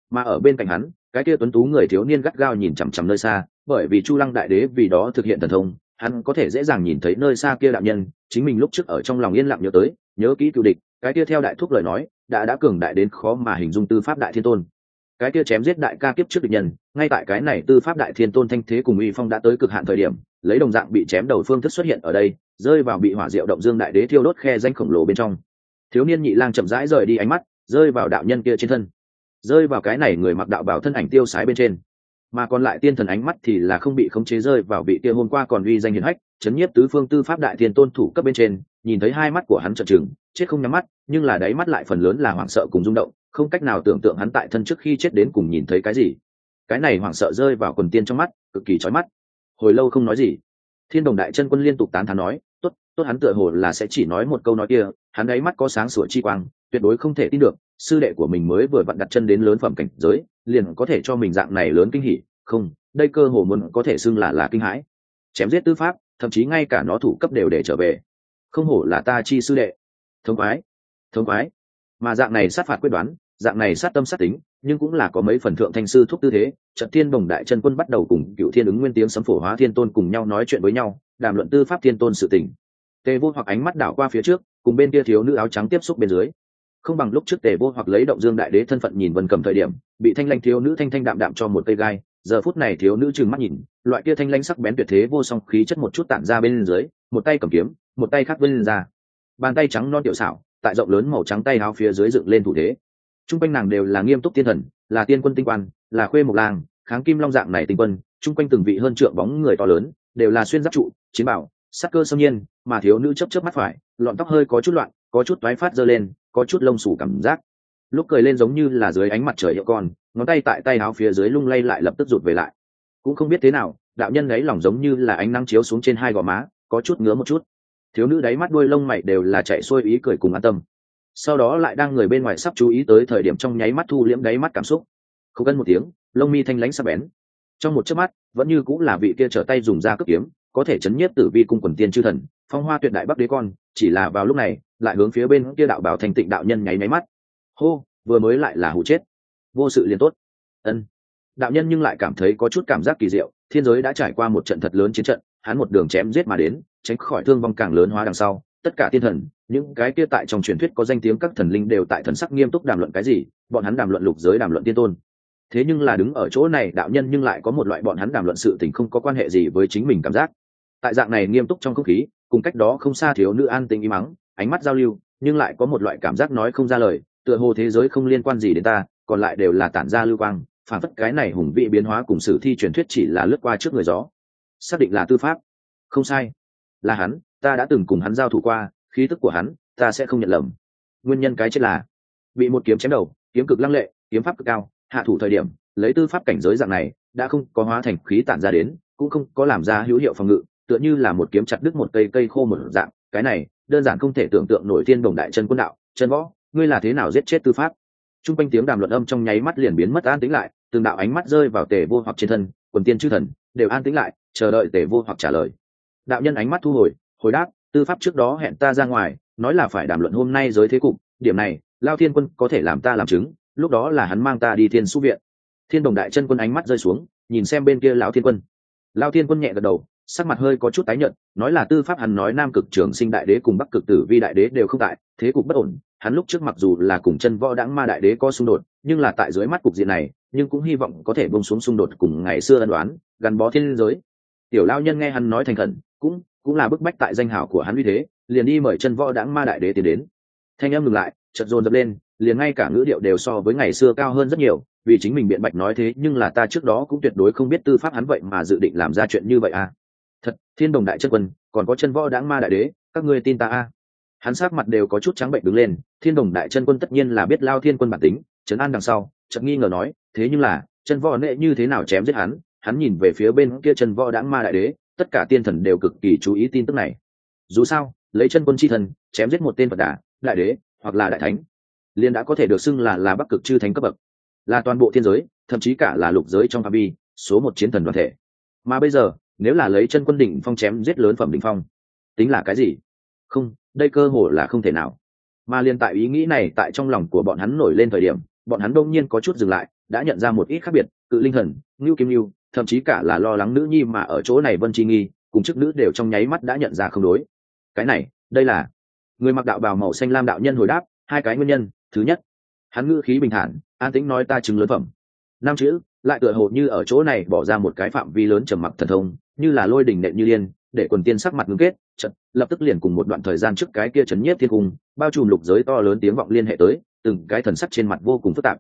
Mà ở bên cạnh hắn, cái kia tuấn tú người thiếu niên gắt gao nhìn chằm chằm nơi xa, bởi vì chu lăng đại đế vì đó thực hiện thần thông hắn có thể dễ dàng nhìn thấy nơi xa kia đạo nhân, chính mình lúc trước ở trong lòng yên lặng nhớ tới, nhớ kỹ cựu địch, cái kia theo đại thúc lời nói, đã đã cường đại đến khó mà hình dung tư pháp đại thiên tôn. Cái kia chém giết đại ca kiếp trước địch nhân, ngay tại cái này tư pháp đại thiên tôn thanh thế cùng uy phong đã tới cực hạn thời điểm, lấy đồng dạng bị chém đầu phương thức xuất hiện ở đây, rơi vào bị hỏa diệu động dương đại đế thiêu đốt khe danh khổng lồ bên trong. Thiếu niên nhị lang chậm rãi rời đi ánh mắt, rơi vào đạo nhân kia trên thân. Rơi vào cái này người mặc đạo bảo thân ảnh tiêu sái bên trên mà còn lại tiên thần ánh mắt thì là không bị khống chế rơi vào vị kia hôm qua còn uy danh hiển hách, chấn nhiếp tứ phương tư pháp đại thiên tôn thủ cấp bên trên, nhìn thấy hai mắt của hắn trợn trừng, chết không nhắm mắt, nhưng là đáy mắt lại phần lớn là hoảng sợ cùng rung động, không cách nào tưởng tượng hắn tại thân trước khi chết đến cùng nhìn thấy cái gì. Cái này hoảng sợ rơi vào quần tiên trong mắt, cực kỳ chói mắt. Hồi lâu không nói gì. Thiên đồng đại chân quân liên tục tán thán nói, tốt tốt hắn tựa hồ là sẽ chỉ nói một câu nói kia, hắn đáy mắt có sáng sủa chi quang, tuyệt đối không thể tin được, sư đệ của mình mới vừa vặn đặt chân đến lớn phẩm cảnh giới liền có thể cho mình dạng này lớn kinh hỉ. Không, đây cơ hồ muốn có thể xưng là là kinh hãi. Chém giết tư pháp, thậm chí ngay cả nó thủ cấp đều để trở về. Không hổ là ta chi sư đệ. Thống quái thống quái mà dạng này sát phạt quyết đoán, dạng này sát tâm sát tính, nhưng cũng là có mấy phần thượng thanh sư thúc tư thế. Trận thiên đồng đại chân quân bắt đầu cùng cựu thiên ứng nguyên tiếng sấm phổ hóa thiên tôn cùng nhau nói chuyện với nhau, đàm luận tư pháp thiên tôn sự tình. Tề vô hoặc ánh mắt đảo qua phía trước, cùng bên kia thiếu nữ áo trắng tiếp xúc bên dưới không bằng lúc trước tề vô hoặc lấy động dương đại đế thân phận nhìn vân cầm thời điểm, bị thanh lanh thiếu nữ thanh thanh đạm đạm cho một cây gai, giờ phút này thiếu nữ trừng mắt nhìn, loại kia thanh lanh sắc bén tuyệt thế vô song khí chất một chút tản ra bên dưới, một tay cầm kiếm, một tay khác bên ra. Bàn tay trắng non tiểu xảo, tại rộng lớn màu trắng tay áo phía dưới dựng lên thủ thế. T r u n g quanh nàng đều là nghiêm túc tiên thần, là tiên quân tinh quan, là khuê mộc lang, kháng kim long dạng này tinh quân, trung quanh từng vị hơn trượng bóng người to lớn, đều là xuyên giáp trụ, chiến bảo, sắc cơ sâm nhiên, mà thiếu nữ chấp chớp mắt phải, lọn tóc hơi có chút loạn có chút toái phát dơ lên, có chút lông xù cảm giác. Lúc cười lên giống như là dưới ánh mặt trời hiệu con, ngón tay tại tay áo phía dưới lung lay lại lập tức rụt về lại. Cũng không biết thế nào, đạo nhân ấy lòng giống như là ánh nắng chiếu xuống trên hai gò má, có chút ngứa một chút. Thiếu nữ đáy mắt đuôi lông mày đều là chạy xuôi ý cười cùng an tâm. Sau đó lại đang người bên ngoài sắp chú ý tới thời điểm trong nháy mắt thu liễm đáy mắt cảm xúc. Không gần một tiếng, lông mi thanh lãnh sắc bén. Trong một chớp mắt, vẫn như cũng là vị kia trở tay dùng ra cướp kiếm, có thể chấn nhiếp tử vi cung quần tiên chư thần, phong hoa tuyệt đại bắc đế con, chỉ là vào lúc này lại hướng phía bên kia đạo bảo thành tịnh đạo nhân nháy máy mắt. Hô, vừa mới lại là hụ chết. Vô sự liền tốt. Ân. Đạo nhân nhưng lại cảm thấy có chút cảm giác kỳ diệu, thiên giới đã trải qua một trận thật lớn chiến trận, hắn một đường chém giết mà đến, tránh khỏi thương vong càng lớn hóa đằng sau, tất cả tiên thần, những cái kia tại trong truyền thuyết có danh tiếng các thần linh đều tại thần sắc nghiêm túc đàm luận cái gì, bọn hắn đàm luận lục giới đàm luận tiên tôn. Thế nhưng là đứng ở chỗ này, đạo nhân nhưng lại có một loại bọn hắn đàm luận sự tình không có quan hệ gì với chính mình cảm giác. Tại dạng này nghiêm túc trong không khí, cùng cách đó không xa thiếu nữ an tình im mắng ánh mắt giao lưu, nhưng lại có một loại cảm giác nói không ra lời, tựa hồ thế giới không liên quan gì đến ta, còn lại đều là tản ra lưu quang, phản phất cái này hùng vị biến hóa cùng sử thi truyền thuyết chỉ là lướt qua trước người gió. Xác định là tư pháp. Không sai. Là hắn, ta đã từng cùng hắn giao thủ qua, khí tức của hắn, ta sẽ không nhận lầm. Nguyên nhân cái chết là, bị một kiếm chém đầu, kiếm cực lăng lệ, kiếm pháp cực cao, hạ thủ thời điểm, lấy tư pháp cảnh giới dạng này, đã không có hóa thành khí tản ra đến, cũng không có làm ra hữu hiệu phòng ngự, tựa như là một kiếm chặt đứt một cây cây khô một dạng, cái này đơn giản không thể tưởng tượng nổi thiên đồng đại chân quân đạo, chân võ, ngươi là thế nào giết chết tư pháp? T r u n g quanh tiếng đàm luận âm trong nháy mắt liền biến mất an tính lại, từng đạo ánh mắt rơi vào tề vô hoặc trên thân, quần tiên chư thần, đều an tính lại, chờ đợi tề vô hoặc trả lời. Đạo nhân ánh mắt thu hồi hồi đáp, tư pháp trước đó hẹn ta ra ngoài, nói là phải đàm luận hôm nay giới thế cục, điểm này, lao thiên quân có thể làm ta làm chứng, lúc đó là hắn mang ta đi thiên su viện. Thiên đồng đại chân quân ánh mắt rơi xuống, nhìn xem bên kia lão thiên quân. Lao thiên quân nhẹ gật đầu sắc mặt hơi có chút tái nhợt, nói là tư pháp hắn nói nam cực trường sinh đại đế cùng bắc cực tử vi đại đế đều không tại, thế cục bất ổn, hắn lúc trước mặc dù là cùng chân võ đãng ma đại đế có xung đột, nhưng là tại dưới mắt cục diện này, nhưng cũng hy vọng có thể buông xuống xung đột cùng ngày xưa ân đoán gắn bó thiên giới. Tiểu lao nhân nghe hắn nói thành khẩn, cũng cũng là bức bách tại danh hảo của hắn uy thế, liền đi mời chân võ đãng ma đại đế tiến đến. Thanh âm ngừng lại, chợt dồn dập lên, liền ngay cả ngữ điệu đều so với ngày xưa cao hơn rất nhiều, vì chính mình biện bạch nói thế, nhưng là ta trước đó cũng tuyệt đối không biết tư pháp hắn vậy mà dự định làm ra chuyện như vậy à thật, thiên đồng đại chân quân, còn có chân võ đáng ma đại đế, các ngươi tin ta a? Hắn sát mặt đều có chút trắng bệnh đứng lên, thiên đồng đại chân quân tất nhiên là biết lao thiên quân bản tính, trấn an đằng sau, chợt nghi ngờ nói, thế nhưng là, chân võ nệ như thế nào chém giết hắn? Hắn nhìn về phía bên kia chân võ đáng ma đại đế, tất cả tiên thần đều cực kỳ chú ý tin tức này. Dù sao, lấy chân quân chi thần, chém giết một tên phật đà, đại đế, hoặc là đại thánh, liền đã có thể được xưng là là bắc cực chư thánh cấp bậc. Là toàn bộ thiên giới, thậm chí cả là lục giới trong phạm vi, số một chiến thần đoàn thể. Mà bây giờ nếu là lấy chân quân đỉnh phong chém giết lớn phẩm đỉnh phong, tính là cái gì? Không, đây cơ hồ là không thể nào. Mà liên tại ý nghĩ này tại trong lòng của bọn hắn nổi lên thời điểm, bọn hắn đông nhiên có chút dừng lại, đã nhận ra một ít khác biệt, cự linh thần, ngưu kim ngưu thậm chí cả là lo lắng nữ nhi mà ở chỗ này vân chi nghi, cùng chức nữ đều trong nháy mắt đã nhận ra không đối. Cái này, đây là người mặc đạo bào màu xanh lam đạo nhân hồi đáp, hai cái nguyên nhân, thứ nhất, hắn ngữ khí bình thản, an tĩnh nói ta chứng lớn phẩm. Năm chữ, lại tựa hồ như ở chỗ này bỏ ra một cái phạm vi lớn trầm mặc thần thông như là lôi đỉnh nện như liên để quần tiên sắc mặt ngưng kết trận lập tức liền cùng một đoạn thời gian trước cái kia chấn nhiếp thiên cung, bao trùm lục giới to lớn tiếng vọng liên hệ tới, từng cái thần sắc trên mặt vô cùng phức tạp.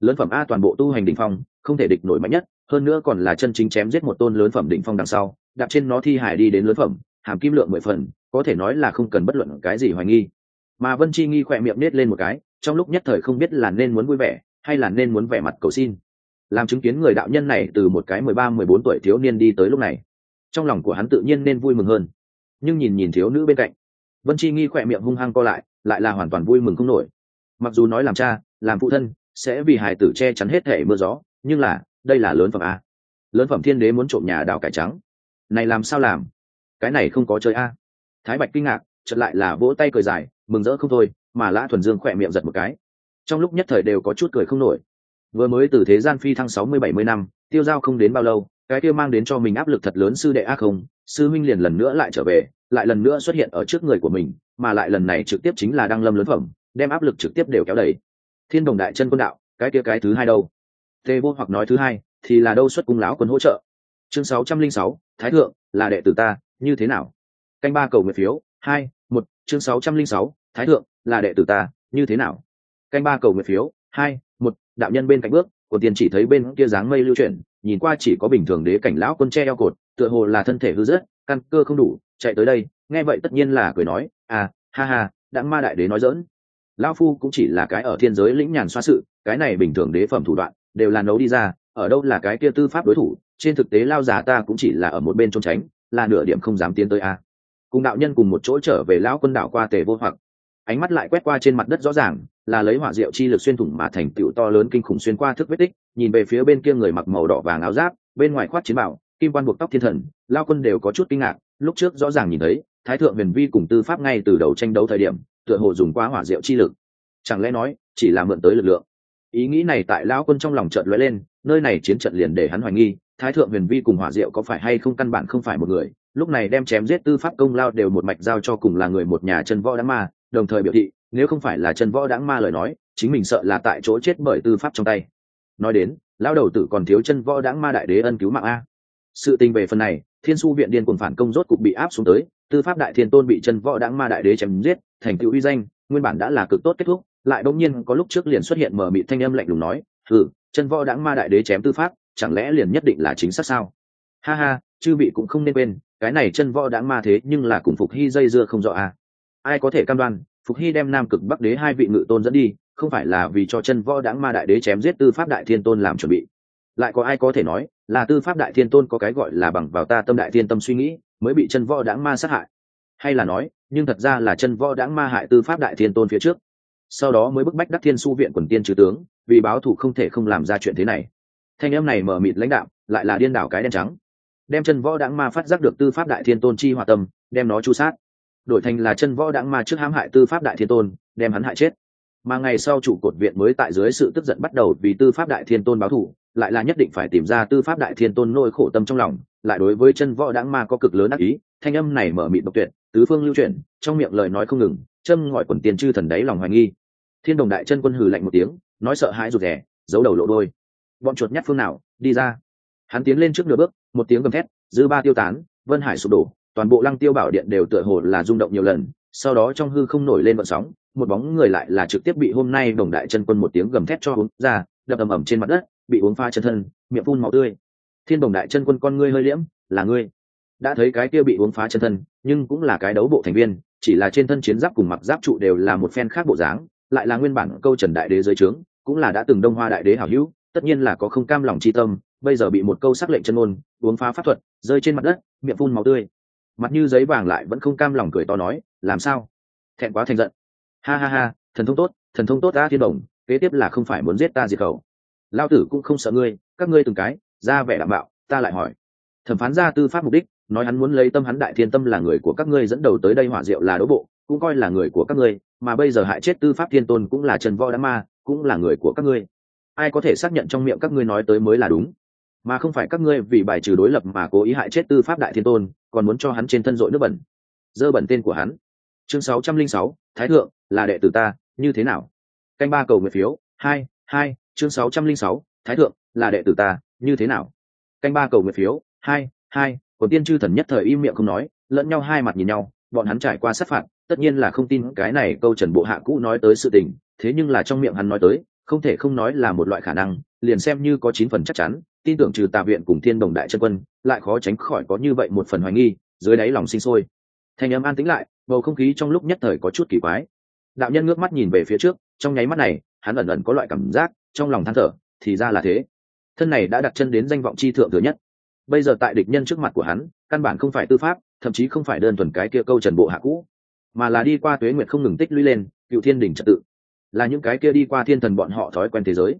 Lớn phẩm a toàn bộ tu hành đỉnh phong, không thể địch nổi mạnh nhất, hơn nữa còn là chân chính chém giết một tôn lớn phẩm đỉnh phong đằng sau, đạp trên nó thi hải đi đến lớn phẩm, hàm kim lượng mười phần, có thể nói là không cần bất luận cái gì hoài nghi. Mà vân chi nghi khỏe miệng nết lên một cái, trong lúc nhất thời không biết là nên muốn vui vẻ, hay là nên muốn vẻ mặt cầu xin. Làm chứng kiến người đạo nhân này từ một cái mười ba, mười bốn tuổi thiếu niên đi tới lúc này trong lòng của hắn tự nhiên nên vui mừng hơn. Nhưng nhìn nhìn thiếu nữ bên cạnh, vân chi nghi khỏe miệng hung hăng co lại lại là hoàn toàn vui mừng không nổi. Mặc dù nói làm cha, làm phụ thân, sẽ vì hài tử che chắn hết thể mưa gió, nhưng là, đây là lớn phẩm a. Lớn phẩm thiên đế muốn trộm nhà đào cải trắng. Này làm sao làm? Cái này không có chơi a. Thái bạch kinh ngạc chật lại là vỗ tay cười dài, mừng rỡ không thôi, mà lã thuần dương khỏe miệng giật một cái. Trong lúc nhất thời đều có chút cười không nổi. Vừa mới từ thế gian phi thăng sáu mươi bảy mươi năm, tiêu giao không đến bao lâu cái kia mang đến cho mình áp lực thật lớn sư đệ ác không, sư minh liền lần nữa lại trở về, lại lần nữa xuất hiện ở trước người của mình, mà lại lần này trực tiếp chính là đăng lâm lớn phẩm, đem áp lực trực tiếp đều kéo đẩy thiên đồng đại chân quân đạo, cái kia cái thứ hai đâu? Tê vô hoặc nói thứ hai, thì là đâu xuất cung lão quân hỗ trợ? Chương sáu trăm linh sáu, thái thượng, là đệ tử ta, như thế nào? Canh ba cầu nguyện phiếu, hai, một, chương sáu trăm linh sáu, thái thượng, là đệ tử ta, như thế nào? Canh ba cầu nguyện phiếu, hai, một, đạo nhân bên cạnh bước, của tiền chỉ thấy bên kia dáng mây lưu chuyển nhìn qua chỉ có bình thường đế cảnh lão quân che eo cột, tựa hồ là thân thể hư rớt căn cơ không đủ, chạy tới đây, nghe vậy tất nhiên là cười nói à ha ha đãng ma đại đế nói dỡn lão phu cũng chỉ là cái ở thiên giới lĩnh nhàn xoa sự, cái này bình thường đế phẩm thủ đoạn, đều là nấu đi ra, ở đâu là cái kia tư pháp đối thủ, trên thực tế lao già ta cũng chỉ là ở một bên trốn tránh, là nửa điểm không dám tiến tới a. Cùng đạo nhân cùng một chỗ trở về lão quân đảo qua tề vô hoặc. Ánh mắt lại quét qua trên mặt đất rõ ràng, là lấy hỏa diệu chi lực xuyên thủng mà thành tựu to lớn kinh khủng xuyên qua thức vết tích nhìn về phía bên kia người mặc màu đỏ vàng áo giáp, bên ngoài khoát chiến bảo kim quan buộc tóc thiên thần, lao quân đều có chút kinh ngạc, lúc trước rõ ràng nhìn thấy, thái thượng huyền vi cùng tư pháp ngay từ đầu tranh đấu thời điểm, tựa hồ dùng quá hỏa diệu chi lực. Chẳng lẽ nói, chỉ là mượn tới lực lượng? Ý nghĩ này tại lao quân trong lòng trợn lóe lên, nơi này chiến trận liền để hắn hoài nghi, thái thượng huyền vi cùng hỏa diệu có phải hay không căn bản không phải một người? Lúc này đem chém giết tư pháp công lao đều một mạch giao cho cùng là người một nhà chân võ đáng ma, đồng thời biểu thị, nếu không phải là chân võ đáng ma lời nói, chính mình sợ là tại chỗ chết bởi tư pháp trong tay nói đến lao đầu tử còn thiếu chân võ đáng ma đại đế ân cứu mạng a sự tình về phần này, thiên su viện điên cùng phản công rốt cục bị áp xuống tới, tư pháp đại thiên tôn bị chân võ đáng ma đại đế chém giết, thành tựu uy danh, nguyên bản đã là cực tốt kết thúc, lại bỗng nhiên có lúc trước liền xuất hiện mở mị thanh âm lạnh lùng nói ừ chân võ đáng ma đại đế chém tư pháp, chẳng lẽ liền nhất định là chính xác sao ha ha, chư vị cũng không nên quên, cái này chân võ đáng ma thế nhưng là cùng phục hy dây dưa không rõ à. ai có thể cam đoan, phục hy đem nam cực bắc đế hai vị ngự tôn dẫn đi không phải là vì cho chân võ đáng ma đại đế chém giết tư pháp đại thiên tôn làm chuẩn bị. Lại có ai có thể nói là tư pháp đại thiên tôn có cái gọi là bằng vào ta tâm đại thiên tâm suy nghĩ mới bị chân võ đáng ma sát hại? Hay là nói, nhưng thật ra là chân võ đáng ma hại tư pháp đại thiên tôn phía trước. Sau đó mới bức bách đắc thiên su viện quần tiên trừ tướng, vì báo thù không thể không làm ra chuyện thế này. Thanh em này mở mịt lãnh đạo lại là điên đảo cái đen trắng. Đem chân võ đáng ma phát giác được tư pháp đại thiên tôn chi hòa tâm, đem nó chu sát. Đổi thành là chân võ đáng ma trước hãm hại tư pháp đại thiên tôn, đem hắn hại chết mà ngày sau chủ cột viện mới tại dưới sự tức giận bắt đầu vì tư pháp đại thiên tôn báo thù lại là nhất định phải tìm ra tư pháp đại thiên tôn nỗi khổ tâm trong lòng, lại đối với chân võ đáng ma có cực lớn ác ý, thanh âm này mở mịt độc tuyệt, tứ phương lưu chuyển, trong miệng lời nói không ngừng, châm ngọi quần tiền chư thần đáy lòng hoài nghi. Thiên đồng đại chân quân hừ lạnh một tiếng, nói sợ hãi rụt rè, giấu đầu lộ đôi. Bọn chuột nhát phương nào, đi ra. Hắn tiến lên trước nửa bước, một tiếng gầm thét, dư ba tiêu tán, vân hải sụp đổ, toàn bộ lăng tiêu bảo điện đều tựa hồ là rung động nhiều lần sau đó trong hư không nổi lên vận sóng, một bóng người lại là trực tiếp bị hôm nay đồng đại chân quân một tiếng gầm thét cho uống ra, đập ầm ầm trên mặt đất, bị uống pha chân thân, miệng phun máu tươi. Thiên đồng đại chân quân con ngươi hơi liễm, là ngươi. Đã thấy cái kia bị uống phá chân thân, nhưng cũng là cái đấu bộ thành viên, chỉ là trên thân chiến giáp cùng mặc giáp trụ đều là một phen khác bộ dáng, lại là nguyên bản câu trần đại đế dưới trướng, cũng là đã từng đông hoa đại đế hảo hữu, tất nhiên là có không cam lòng chi tâm, bây giờ bị một câu sắc lệnh chân ngôn, uống phá pháp thuật, rơi trên mặt đất, miệng phun máu tươi mặt như giấy vàng lại vẫn không cam lòng cười to nói, làm sao? Thẹn quá thành giận. Ha ha ha, thần thông tốt, thần thông tốt ta thiên đồng, kế tiếp là không phải muốn giết ta diệt khẩu. Lao tử cũng không sợ ngươi, các ngươi từng cái, ra vẻ đảm bảo, ta lại hỏi. Thẩm phán ra tư pháp mục đích, nói hắn muốn lấy tâm hắn đại thiên tâm là người của các ngươi dẫn đầu tới đây hỏa diệu là đỗ bộ, cũng coi là người của các ngươi, mà bây giờ hại chết tư pháp thiên tôn cũng là trần võ đã ma, cũng là người của các ngươi. Ai có thể xác nhận trong miệng các ngươi nói tới mới là đúng? Mà không phải các ngươi vì bài trừ đối lập mà cố ý hại chết tư pháp đại thiên tôn, còn muốn cho hắn trên thân dội nước bẩn. Dơ bẩn tên của hắn. Chương sáu trăm linh sáu, thái thượng, là đệ tử ta, như thế nào? Canh ba cầu nguyện phiếu, hai hai, chương sáu trăm linh sáu, thái thượng, là đệ tử ta, như thế nào? Canh ba cầu nguyện phiếu, hai hai Của tiên chư thần nhất thời im miệng không nói, lẫn nhau hai mặt nhìn nhau, bọn hắn trải qua sát phạt, tất nhiên là không tin cái này câu trần bộ hạ cũ nói tới sự tình, thế nhưng là trong miệng hắn nói tới, không thể không nói là một loại khả năng, liền xem như có chín phần chắc chắn tin tưởng trừ tà viện cùng thiên đồng đại chân quân, lại khó tránh khỏi có như vậy một phần hoài nghi, dưới đáy lòng sinh sôi. Thành âm an tĩnh lại, bầu không khí trong lúc nhất thời có chút kỳ quái. Đạo nhân ngước mắt nhìn về phía trước, trong nháy mắt này, hắn ẩn ẩn có loại cảm giác, trong lòng than thở, thì ra là thế. Thân này đã đặt chân đến danh vọng chi thượng thừa nhất. Bây giờ tại địch nhân trước mặt của hắn, căn bản không phải tư pháp, thậm chí không phải đơn thuần cái kia câu trần bộ hạ cũ, mà là đi qua tuế nguyệt không ngừng tích lũy lên, cựu thiên đỉnh trật tự. Là những cái kia đi qua thiên thần bọn họ thói quen thế giới.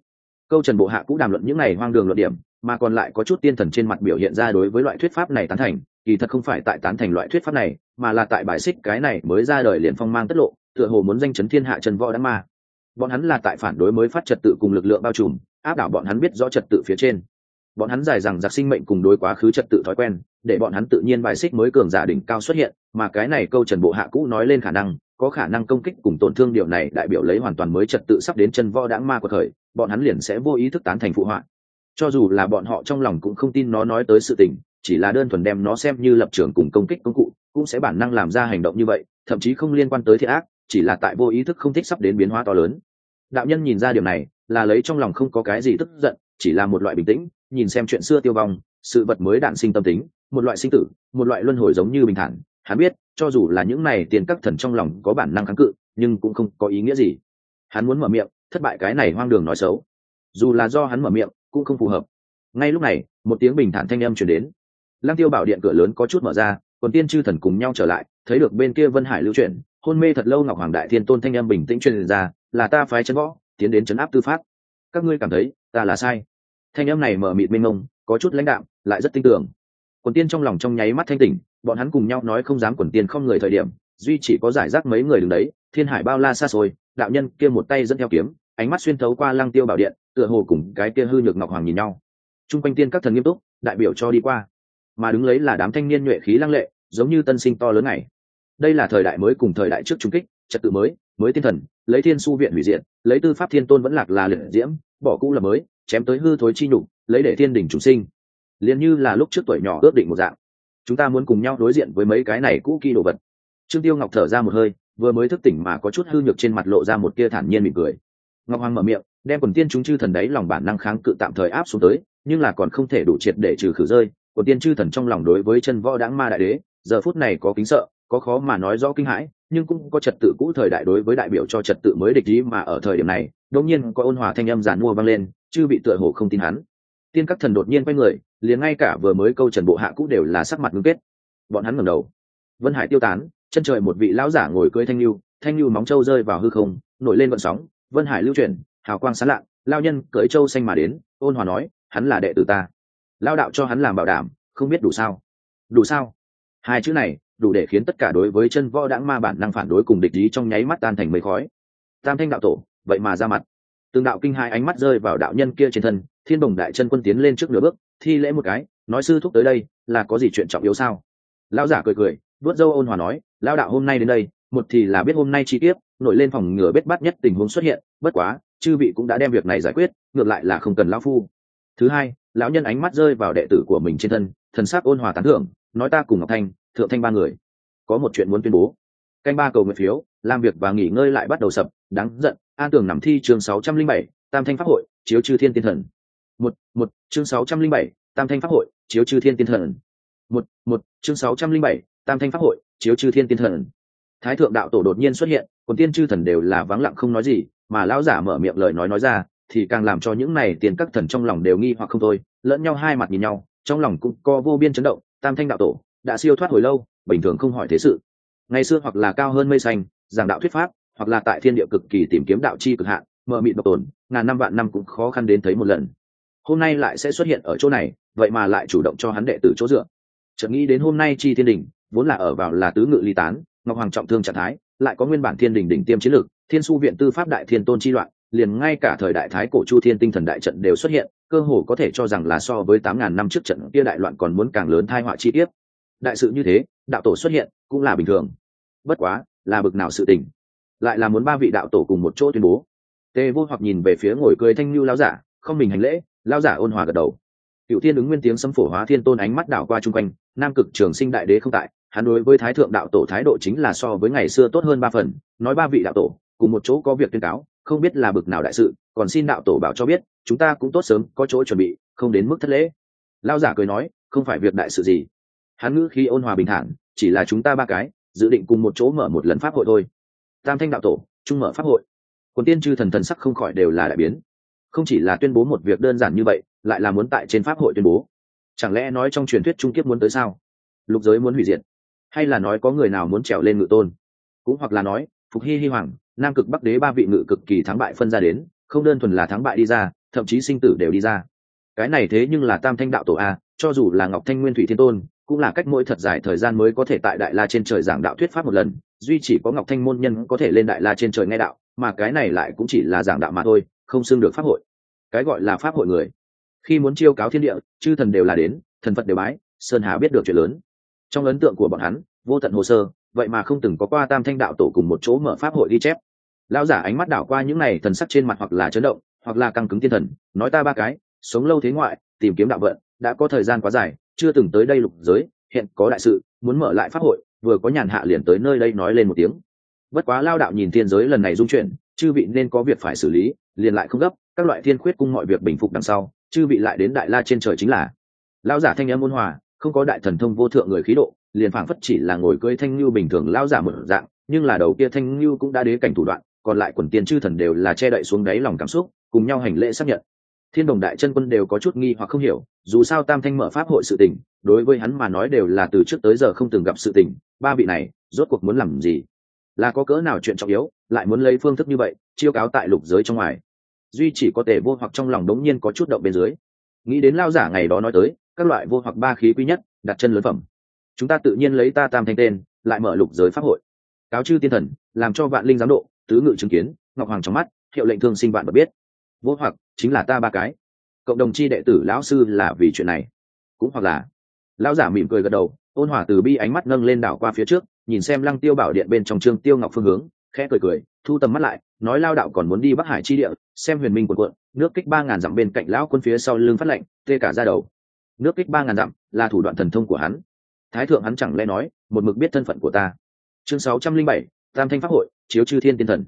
Câu trần bộ hạ cũ đàm luận những này hoang đường luận điểm mà còn lại có chút tiên thần trên mặt biểu hiện ra đối với loại thuyết pháp này tán thành, kỳ thật không phải tại tán thành loại thuyết pháp này, mà là tại bài xích cái này mới ra đời liền phong mang tất lộ, tựa hồ muốn danh chấn thiên hạ trần võ đã ma. Bọn hắn là tại phản đối mới phát trật tự cùng lực lượng bao trùm, áp đảo bọn hắn biết rõ trật tự phía trên. Bọn hắn giải rằng giặc sinh mệnh cùng đối quá khứ trật tự thói quen, để bọn hắn tự nhiên bài xích mới cường giả đỉnh cao xuất hiện, mà cái này câu trần bộ hạ cũ nói lên khả năng, có khả năng công kích cùng tổn thương điều này đại biểu lấy hoàn toàn mới trật tự sắp đến chân võ đãng ma của thời, bọn hắn liền sẽ vô ý thức tán thành phụ họa cho dù là bọn họ trong lòng cũng không tin nó nói tới sự tình, chỉ là đơn thuần đem nó xem như lập trường cùng công kích công cụ, cũng sẽ bản năng làm ra hành động như vậy, thậm chí không liên quan tới thiệt ác, chỉ là tại vô ý thức không thích sắp đến biến hóa to lớn. Đạo nhân nhìn ra điều này, là lấy trong lòng không có cái gì tức giận, chỉ là một loại bình tĩnh, nhìn xem chuyện xưa tiêu vong, sự vật mới đạn sinh tâm tính, một loại sinh tử, một loại luân hồi giống như bình thản. Hắn biết, cho dù là những này tiền các thần trong lòng có bản năng kháng cự, nhưng cũng không có ý nghĩa gì. Hắn muốn mở miệng, thất bại cái này hoang đường nói xấu. Dù là do hắn mở miệng cũng không phù hợp. Ngay lúc này, một tiếng bình thản thanh âm chuyển đến. Lăng tiêu bảo điện cửa lớn có chút mở ra, còn tiên chư thần cùng nhau trở lại, thấy được bên kia vân hải lưu chuyển, hôn mê thật lâu ngọc hoàng đại thiên tôn thanh âm bình tĩnh truyền ra, là ta phái chân võ, tiến đến chấn áp tư pháp. Các ngươi cảm thấy, ta là sai. Thanh âm này mở mịt mênh mông, có chút lãnh đạm, lại rất tin tưởng quần tiên trong lòng trong nháy mắt thanh tỉnh, bọn hắn cùng nhau nói không dám quần tiên không người thời điểm, duy chỉ có giải rác mấy người đứng đấy, thiên hải bao la xa xôi, đạo nhân kia một tay dẫn theo kiếm, ánh mắt xuyên thấu qua lăng tiêu bảo điện tựa hồ cùng cái kia hư nhược ngọc hoàng nhìn nhau. Chung quanh tiên các thần nghiêm túc, đại biểu cho đi qua. Mà đứng lấy là đám thanh niên nhuệ khí lăng lệ, giống như tân sinh to lớn này đây là thời đại mới cùng thời đại trước trung kích, trật tự mới mới tiên thần, lấy thiên su viện hủy diện lấy tư pháp thiên tôn vẫn lạc là liệt diễm, bỏ cũ là mới, chém tới hư thối chi nhục, lấy để thiên đình chủ sinh. Liền như là lúc trước tuổi nhỏ ước định một dạng. Chúng ta muốn cùng nhau đối diện với mấy cái này cũ kỳ đồ vật. Trương tiêu ngọc thở ra một hơi, vừa mới thức tỉnh mà có chút hư nhược trên mặt lộ ra một tia thản nhiên mỉm cười. Ngọc hoàng mở miệng đem quần tiên chúng chư thần đấy lòng bản năng kháng cự tạm thời áp xuống tới, nhưng là còn không thể đủ triệt để trừ khử rơi. Quần tiên chư thần trong lòng đối với chân võ đáng ma đại đế, giờ phút này có kính sợ, có khó mà nói rõ kinh hãi, nhưng cũng có trật tự cũ thời đại đối với đại biểu cho trật tự mới địch ý mà ở thời điểm này, đột nhiên có ôn hòa thanh âm giản mua vang lên, chư bị tựa hồ không tin hắn. Tiên các thần đột nhiên quay người, liền ngay cả vừa mới câu trần bộ hạ cũ đều là sắc mặt ngưng kết. Bọn hắn ngẩng đầu. Vân hải tiêu tán, chân trời một vị lão giả ngồi cưỡi thanh lưu thanh lưu móng trâu rơi vào hư không, nổi lên vận sóng, vân hải lưu chuyển hào quang sán lạ lao nhân cưỡi châu xanh mà đến, ôn hòa nói, hắn là đệ tử ta. Lao đạo cho hắn làm bảo đảm, không biết đủ sao. Đủ sao? Hai chữ này, đủ để khiến tất cả đối với chân võ đãng ma bản năng phản đối cùng địch lý trong nháy mắt tan thành mây khói. Tam thanh đạo tổ, vậy mà ra mặt. Từng đạo kinh hai ánh mắt rơi vào đạo nhân kia trên thân, thiên đồng đại chân quân tiến lên trước nửa bước, thi lễ một cái, nói, sư thúc tới đây, là có gì chuyện trọng yếu sao? Lão giả cười cười vớt dâu ôn hòa nói lao đạo hôm nay đến đây, một thì là biết hôm nay chi tiết, nổi lên phòng ngừa bết bắt nhất tình huống xuất hiện, bất quá chư vị cũng đã đem việc này giải quyết, ngược lại là không cần lão phu. Thứ hai, lão nhân ánh mắt rơi vào đệ tử của mình trên thân, thần sắc ôn hòa tán thưởng, nói ta cùng ngọc thanh, thượng thanh ba người, có một chuyện muốn tuyên bố. Canh ba cầu nguyện phiếu, làm việc và nghỉ ngơi lại bắt đầu sập, đáng giận, an tường nằm thi chương sáu trăm linh bảy, tam thanh pháp hội, chiếu chư thiên tiên thần. Một một, chương sáu trăm linh bảy, tam thanh pháp hội, chiếu chư thiên tiên thần. Một một, chương sáu trăm linh bảy, tam thanh pháp hội, chiếu chư thiên tiên thần. Thái thượng đạo tổ đột nhiên xuất hiện, còn tiên chư thần đều là vắng lặng không nói gì mà lão giả mở miệng lời nói nói ra, thì càng làm cho những này tiền các thần trong lòng đều nghi hoặc không thôi, lẫn nhau hai mặt nhìn nhau, trong lòng cũng có vô biên chấn động, tam thanh đạo tổ đã siêu thoát hồi lâu, bình thường không hỏi thế sự. Ngày xưa hoặc là cao hơn mây xanh, giảng đạo thuyết pháp, hoặc là tại thiên địa cực kỳ tìm kiếm đạo chi cực hạn mờ mịt độc tồn, ngàn năm vạn năm cũng khó khăn đến thấy một lần. Hôm nay lại sẽ xuất hiện ở chỗ này, vậy mà lại chủ động cho hắn đệ tử chỗ dựa. Chợt nghĩ đến hôm nay chi thiên đình, vốn là ở vào là tứ ngự ly tán, ngọc hoàng trọng thương trạng thái, lại có nguyên bản thiên đình đỉnh tiêm chiến lược thiên su viện tư pháp đại thiên tôn chi loạn, liền ngay cả thời đại thái cổ chu thiên tinh thần đại trận đều xuất hiện, cơ hồ có thể cho rằng là so với tám ngàn năm trước trận kia đại loạn còn muốn càng lớn thai họa chi tiết. Đại sự như thế, đạo tổ xuất hiện cũng là bình thường. Bất quá, là bực nào sự tình? Lại là muốn ba vị đạo tổ cùng một chỗ tuyên bố. Tề vô hoặc nhìn về phía ngồi cười thanh lưu lao giả, không mình hành lễ lao giả ôn hòa gật đầu. Cựu thiên ứng nguyên tiếng xâm phổ hóa thiên tôn ánh mắt đảo qua chung quanh, nam cực trường sinh đại đế không tại, hắn đối với thái thượng đạo tổ thái độ chính là so với ngày xưa tốt hơn ba phần, nói ba vị đạo tổ cùng một chỗ có việc tuyên cáo, không biết là bực nào đại sự, còn xin đạo tổ bảo cho biết, chúng ta cũng tốt sớm, có chỗ chuẩn bị, không đến mức thất lễ. Lao giả cười nói, không phải việc đại sự gì. Hắn ngữ khi ôn hòa bình thản, chỉ là chúng ta ba cái, dự định cùng một chỗ mở một lần pháp hội thôi. Tam thanh đạo tổ, chung mở pháp hội. Quần tiên chư thần thần sắc không khỏi đều là đại biến. Không chỉ là tuyên bố một việc đơn giản như vậy, lại là muốn tại trên pháp hội tuyên bố. Chẳng lẽ nói trong truyền thuyết trung kiếp muốn tới sao? Lục giới muốn hủy diệt. Hay là nói có người nào muốn trèo lên ngự tôn? Cũng hoặc là nói, phục hy hy hoàng nam cực bắc đế ba vị ngự cực kỳ thắng bại phân ra đến, không đơn thuần là thắng bại đi ra, thậm chí sinh tử đều đi ra. Cái này thế nhưng là tam thanh đạo tổ a, cho dù là ngọc thanh nguyên thủy thiên tôn, cũng là cách mỗi thật dài thời gian mới có thể tại đại la trên trời giảng đạo thuyết pháp một lần, duy chỉ có ngọc thanh môn nhân có thể lên đại la trên trời nghe đạo, mà cái này lại cũng chỉ là giảng đạo mà thôi, không xưng được pháp hội. Cái gọi là pháp hội người. Khi muốn chiêu cáo thiên địa, chư thần đều là đến, thần phật đều bái, sơn hà biết được chuyện lớn. Trong ấn tượng của bọn hắn, vô tận hồ sơ vậy mà không từng có qua tam thanh đạo tổ cùng một chỗ mở pháp hội ghi chép. Lão giả ánh mắt đảo qua những này thần sắc trên mặt hoặc là chấn động, hoặc là căng cứng thiên thần, nói ta ba cái, sống lâu thế ngoại, tìm kiếm đạo vận, đã có thời gian quá dài, chưa từng tới đây lục giới, hiện có đại sự, muốn mở lại pháp hội, vừa có nhàn hạ liền tới nơi đây nói lên một tiếng. Bất quá lao đạo nhìn thiên giới lần này dung chuyển, chư vị nên có việc phải xử lý, liền lại không gấp, các loại thiên khuyết cung mọi việc bình phục đằng sau, chư vị lại đến đại la trên trời chính là. Lão giả thanh âm ôn hòa, không có đại thần thông vô thượng người khí độ liền phảng phất chỉ là ngồi cưỡi thanh lưu bình thường lão giả một dạng, nhưng là đầu kia thanh lưu cũng đã đế cảnh thủ đoạn, còn lại quần tiên chư thần đều là che đậy xuống đáy lòng cảm xúc, cùng nhau hành lễ xác nhận. Thiên đồng đại chân quân đều có chút nghi hoặc không hiểu, dù sao tam thanh mở pháp hội sự tình, đối với hắn mà nói đều là từ trước tới giờ không từng gặp sự tình, ba vị này, rốt cuộc muốn làm gì? Là có cỡ nào chuyện trọng yếu, lại muốn lấy phương thức như vậy, chiêu cáo tại lục giới trong ngoài? Duy chỉ có thể vô hoặc trong lòng đống nhiên có chút động bên dưới. Nghĩ đến lao giả ngày đó nói tới, các loại vô hoặc ba khí quý nhất, đặt chân lớn phẩm chúng ta tự nhiên lấy ta tam thanh tên, lại mở lục giới pháp hội. Cáo chư tiên thần, làm cho vạn linh giám độ, tứ ngự chứng kiến, ngọc hoàng trong mắt, hiệu lệnh thương sinh vạn bật biết. Vô hoặc, chính là ta ba cái. Cộng đồng chi đệ tử lão sư là vì chuyện này. Cũng hoặc là, lão giả mỉm cười gật đầu, ôn hòa từ bi ánh mắt nâng lên đảo qua phía trước, nhìn xem lăng tiêu bảo điện bên trong trương tiêu ngọc phương hướng, khẽ cười cười, thu tầm mắt lại, nói lao đạo còn muốn đi bắc hải chi địa, xem huyền minh quần quận, nước kích ba ngàn dặm bên cạnh lão quân phía sau lưng phát lệnh, tê cả ra đầu. Nước kích ba ngàn dặm là thủ đoạn thần thông của hắn thái thượng hắn chẳng lẽ nói, một mực biết thân phận của ta? Chương sáu trăm linh bảy, tam thanh pháp hội, chiếu chư thiên tiên thần.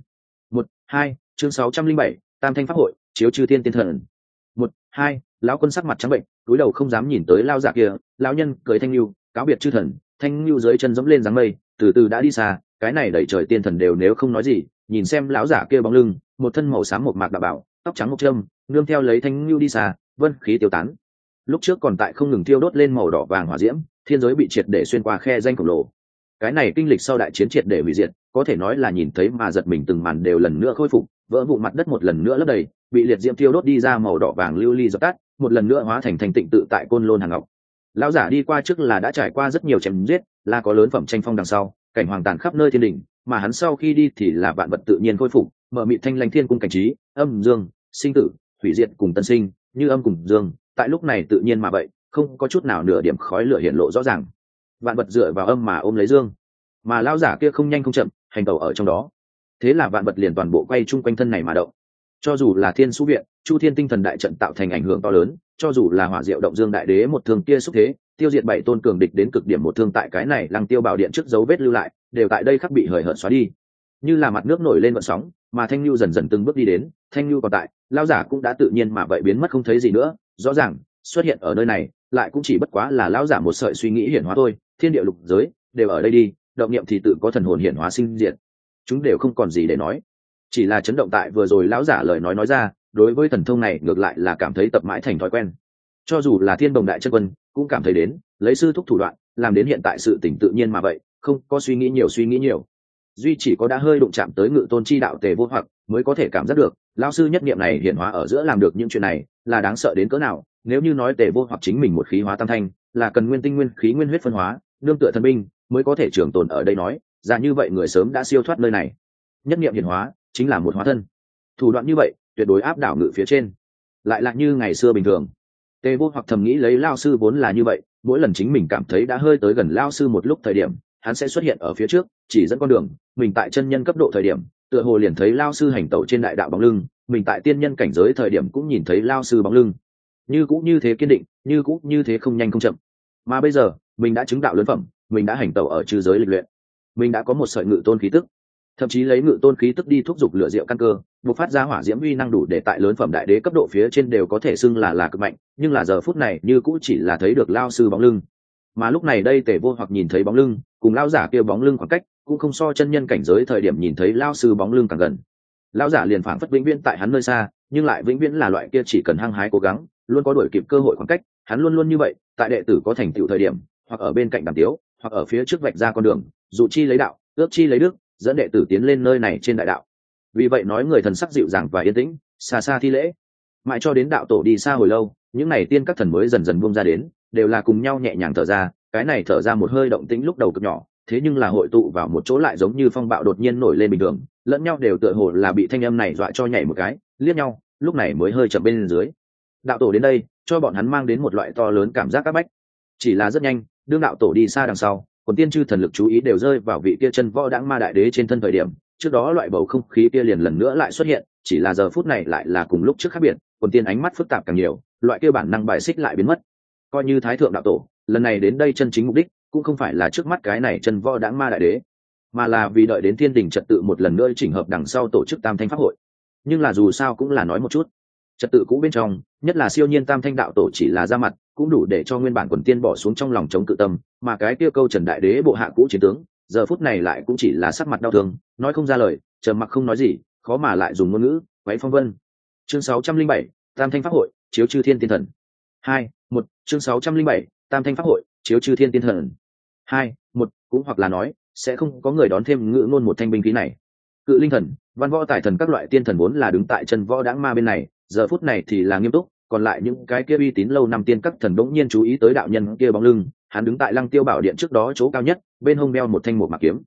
Một, hai, chương sáu trăm linh bảy, tam thanh pháp hội, chiếu chư thiên tiên thần. Một, hai, lão quân sắc mặt trắng bệnh, túi đầu không dám nhìn tới lao giả kia, lão nhân cười thanh lưu, cáo biệt chư thần, thanh lưu dưới chân dẫm lên dáng mây, từ từ đã đi xa, cái này đẩy trời tiên thần đều nếu không nói gì, nhìn xem lão giả kia bóng lưng, một thân màu xám một mạc đạo bảo, tóc trắng một trâm, nương theo lấy thanh lưu đi xa, vân khí tiêu tán. Lúc trước còn tại không ngừng tiêu đốt lên màu đỏ vàng hỏa diễm thiên giới bị triệt để xuyên qua khe danh khổng lồ. Cái này kinh lịch sau đại chiến triệt để hủy diệt, có thể nói là nhìn thấy mà giật mình từng màn đều lần nữa khôi phục, vỡ vụ mặt đất một lần nữa lấp đầy, bị liệt diễm tiêu đốt đi ra màu đỏ vàng lưu ly dập tắt, một lần nữa hóa thành thành tịnh tự tại côn lôn hàng ngọc. Lão giả đi qua trước là đã trải qua rất nhiều chém giết, là có lớn phẩm tranh phong đằng sau, cảnh hoàng tàn khắp nơi thiên đình mà hắn sau khi đi thì là vạn vật tự nhiên khôi phục, mở mị thanh lanh thiên cung cảnh trí, âm dương, sinh tử, hủy diệt cùng tân sinh, như âm cùng dương, tại lúc này tự nhiên mà vậy không có chút nào nửa điểm khói lửa hiện lộ rõ ràng. Vạn vật dựa vào âm mà ôm lấy dương. Mà lao giả kia không nhanh không chậm, hành tẩu ở trong đó. Thế là vạn vật liền toàn bộ quay chung quanh thân này mà động. Cho dù là thiên su viện, chu thiên tinh thần đại trận tạo thành ảnh hưởng to lớn, cho dù là hỏa diệu động dương đại đế một thương kia xúc thế, tiêu diệt bảy tôn cường địch đến cực điểm một thương tại cái này lăng tiêu bảo điện trước dấu vết lưu lại, đều tại đây khắc bị hời hợt xóa đi. Như là mặt nước nổi lên vận sóng, mà thanh lưu dần dần từng bước đi đến, thanh lưu còn tại lao giả cũng đã tự nhiên mà vậy biến mất không thấy gì nữa, rõ ràng, xuất hiện ở nơi này lại cũng chỉ bất quá là lão giả một sợi suy nghĩ hiển hóa thôi, thiên địa lục giới đều ở đây đi, động niệm thì tự có thần hồn hiển hóa sinh diệt. Chúng đều không còn gì để nói. Chỉ là chấn động tại vừa rồi lão giả lời nói nói ra, đối với thần thông này ngược lại là cảm thấy tập mãi thành thói quen. Cho dù là thiên đồng đại chân quân, cũng cảm thấy đến, lấy sư thúc thủ đoạn, làm đến hiện tại sự tỉnh tự nhiên mà vậy, không có suy nghĩ nhiều suy nghĩ nhiều. Duy chỉ có đã hơi đụng chạm tới ngự tôn chi đạo tề vô hoặc, mới có thể cảm giác được lao sư nhất niệm này hiện hóa ở giữa làm được những chuyện này, là đáng sợ đến cỡ nào nếu như nói tề vô hoặc chính mình một khí hóa tam thanh, là cần nguyên tinh nguyên khí nguyên huyết phân hóa, nương tựa thần binh, mới có thể trường tồn ở đây nói, ra như vậy người sớm đã siêu thoát nơi này. Nhất niệm hiển hóa, chính là một hóa thân. Thủ đoạn như vậy, tuyệt đối áp đảo ngự phía trên. Lại là như ngày xưa bình thường. Tề vô hoặc thầm nghĩ lấy lao sư vốn là như vậy, mỗi lần chính mình cảm thấy đã hơi tới gần lao sư một lúc thời điểm, hắn sẽ xuất hiện ở phía trước, chỉ dẫn con đường, mình tại chân nhân cấp độ thời điểm, tựa hồ liền thấy lao sư hành tẩu trên đại đạo bóng lưng, mình tại tiên nhân cảnh giới thời điểm cũng nhìn thấy lao sư bóng lưng như cũng như thế kiên định, như cũng như thế không nhanh không chậm. Mà bây giờ, mình đã chứng đạo lớn phẩm, mình đã hành tẩu ở trừ giới lịch luyện. Mình đã có một sợi ngự tôn khí tức. Thậm chí lấy ngự tôn khí tức đi thúc giục lửa rượu căn cơ buộc phát ra hỏa diễm uy năng đủ để tại lớn phẩm đại đế cấp độ phía trên đều có thể xưng là là cực mạnh, nhưng là giờ phút này như cũng chỉ là thấy được lao sư bóng lưng. Mà lúc này đây tể vô hoặc nhìn thấy bóng lưng, cùng lao giả kia bóng lưng khoảng cách, cũng không so chân nhân cảnh giới thời điểm nhìn thấy lao sư bóng lưng càng gần. Lao giả liền phảng phất vĩnh viễn tại hắn nơi xa, nhưng lại vĩnh viễn là loại kia chỉ cần hăng hái cố gắng luôn có đổi kịp cơ hội khoảng cách, hắn luôn luôn như vậy, tại đệ tử có thành tựu thời điểm, hoặc ở bên cạnh đàm tiếu, hoặc ở phía trước vạch ra con đường, dụ chi lấy đạo, ước chi lấy đức, dẫn đệ tử tiến lên nơi này trên đại đạo. Vì vậy nói người thần sắc dịu dàng và yên tĩnh, xa xa thi lễ. Mãi cho đến đạo tổ đi xa hồi lâu, những n à y tiên các thần mới dần dần buông ra đến, đều là cùng nhau nhẹ nhàng thở ra, cái này thở ra một hơi động tĩnh lúc đầu cực nhỏ, thế nhưng là hội tụ vào một chỗ lại giống như phong bạo đột nhiên nổi lên bình thường, lẫn nhau đều tựa hồ là bị thanh âm này dọa cho nhảy một cái, liếc nhau, lúc này mới hơi chậm bên dưới đạo tổ đến đây, cho bọn hắn mang đến một loại to lớn cảm giác áp bách. Chỉ là rất nhanh, đương đạo tổ đi xa đằng sau, quần tiên chư thần lực chú ý đều rơi vào vị kia chân võ đãng ma đại đế trên thân thời điểm. Trước đó loại bầu không khí kia liền lần nữa lại xuất hiện, chỉ là giờ phút này lại là cùng lúc trước khác biệt, quần tiên ánh mắt phức tạp càng nhiều, loại kia bản năng bài xích lại biến mất. Coi như thái thượng đạo tổ, lần này đến đây chân chính mục đích, cũng không phải là trước mắt cái này chân võ đãng ma đại đế, mà là vì đợi đến thiên đình trật tự một lần nữa chỉnh hợp đằng sau tổ chức tam thanh pháp hội. Nhưng là dù sao cũng là nói một chút trật tự cũ bên trong nhất là siêu nhiên tam thanh đạo tổ chỉ là ra mặt cũng đủ để cho nguyên bản quần tiên bỏ xuống trong lòng chống cự tâm mà cái kia câu trần đại đế bộ hạ cũ chiến tướng giờ phút này lại cũng chỉ là sắc mặt đau thương nói không ra lời trầm mặc không nói gì khó mà lại dùng ngôn ngữ quấy phong vân. Chương 607, tam thanh pháp hội chiếu chư thiên tiên thần. Hai một chương 607, tam thanh pháp hội chiếu chư thiên tiên thần. Hai một cũng hoặc là nói sẽ không có người đón thêm ngữ ngôn một thanh binh khí này. Cự linh thần văn võ tài thần các loại tiên thần vốn là đứng tại chân võ đáng ma bên này giờ phút này thì là nghiêm túc, còn lại những cái kia uy tín lâu năm tiên các thần bỗng nhiên chú ý tới đạo nhân kia bóng lưng, hắn đứng tại lăng tiêu bảo điện trước đó chỗ cao nhất, bên hông đeo một thanh một mặc kiếm.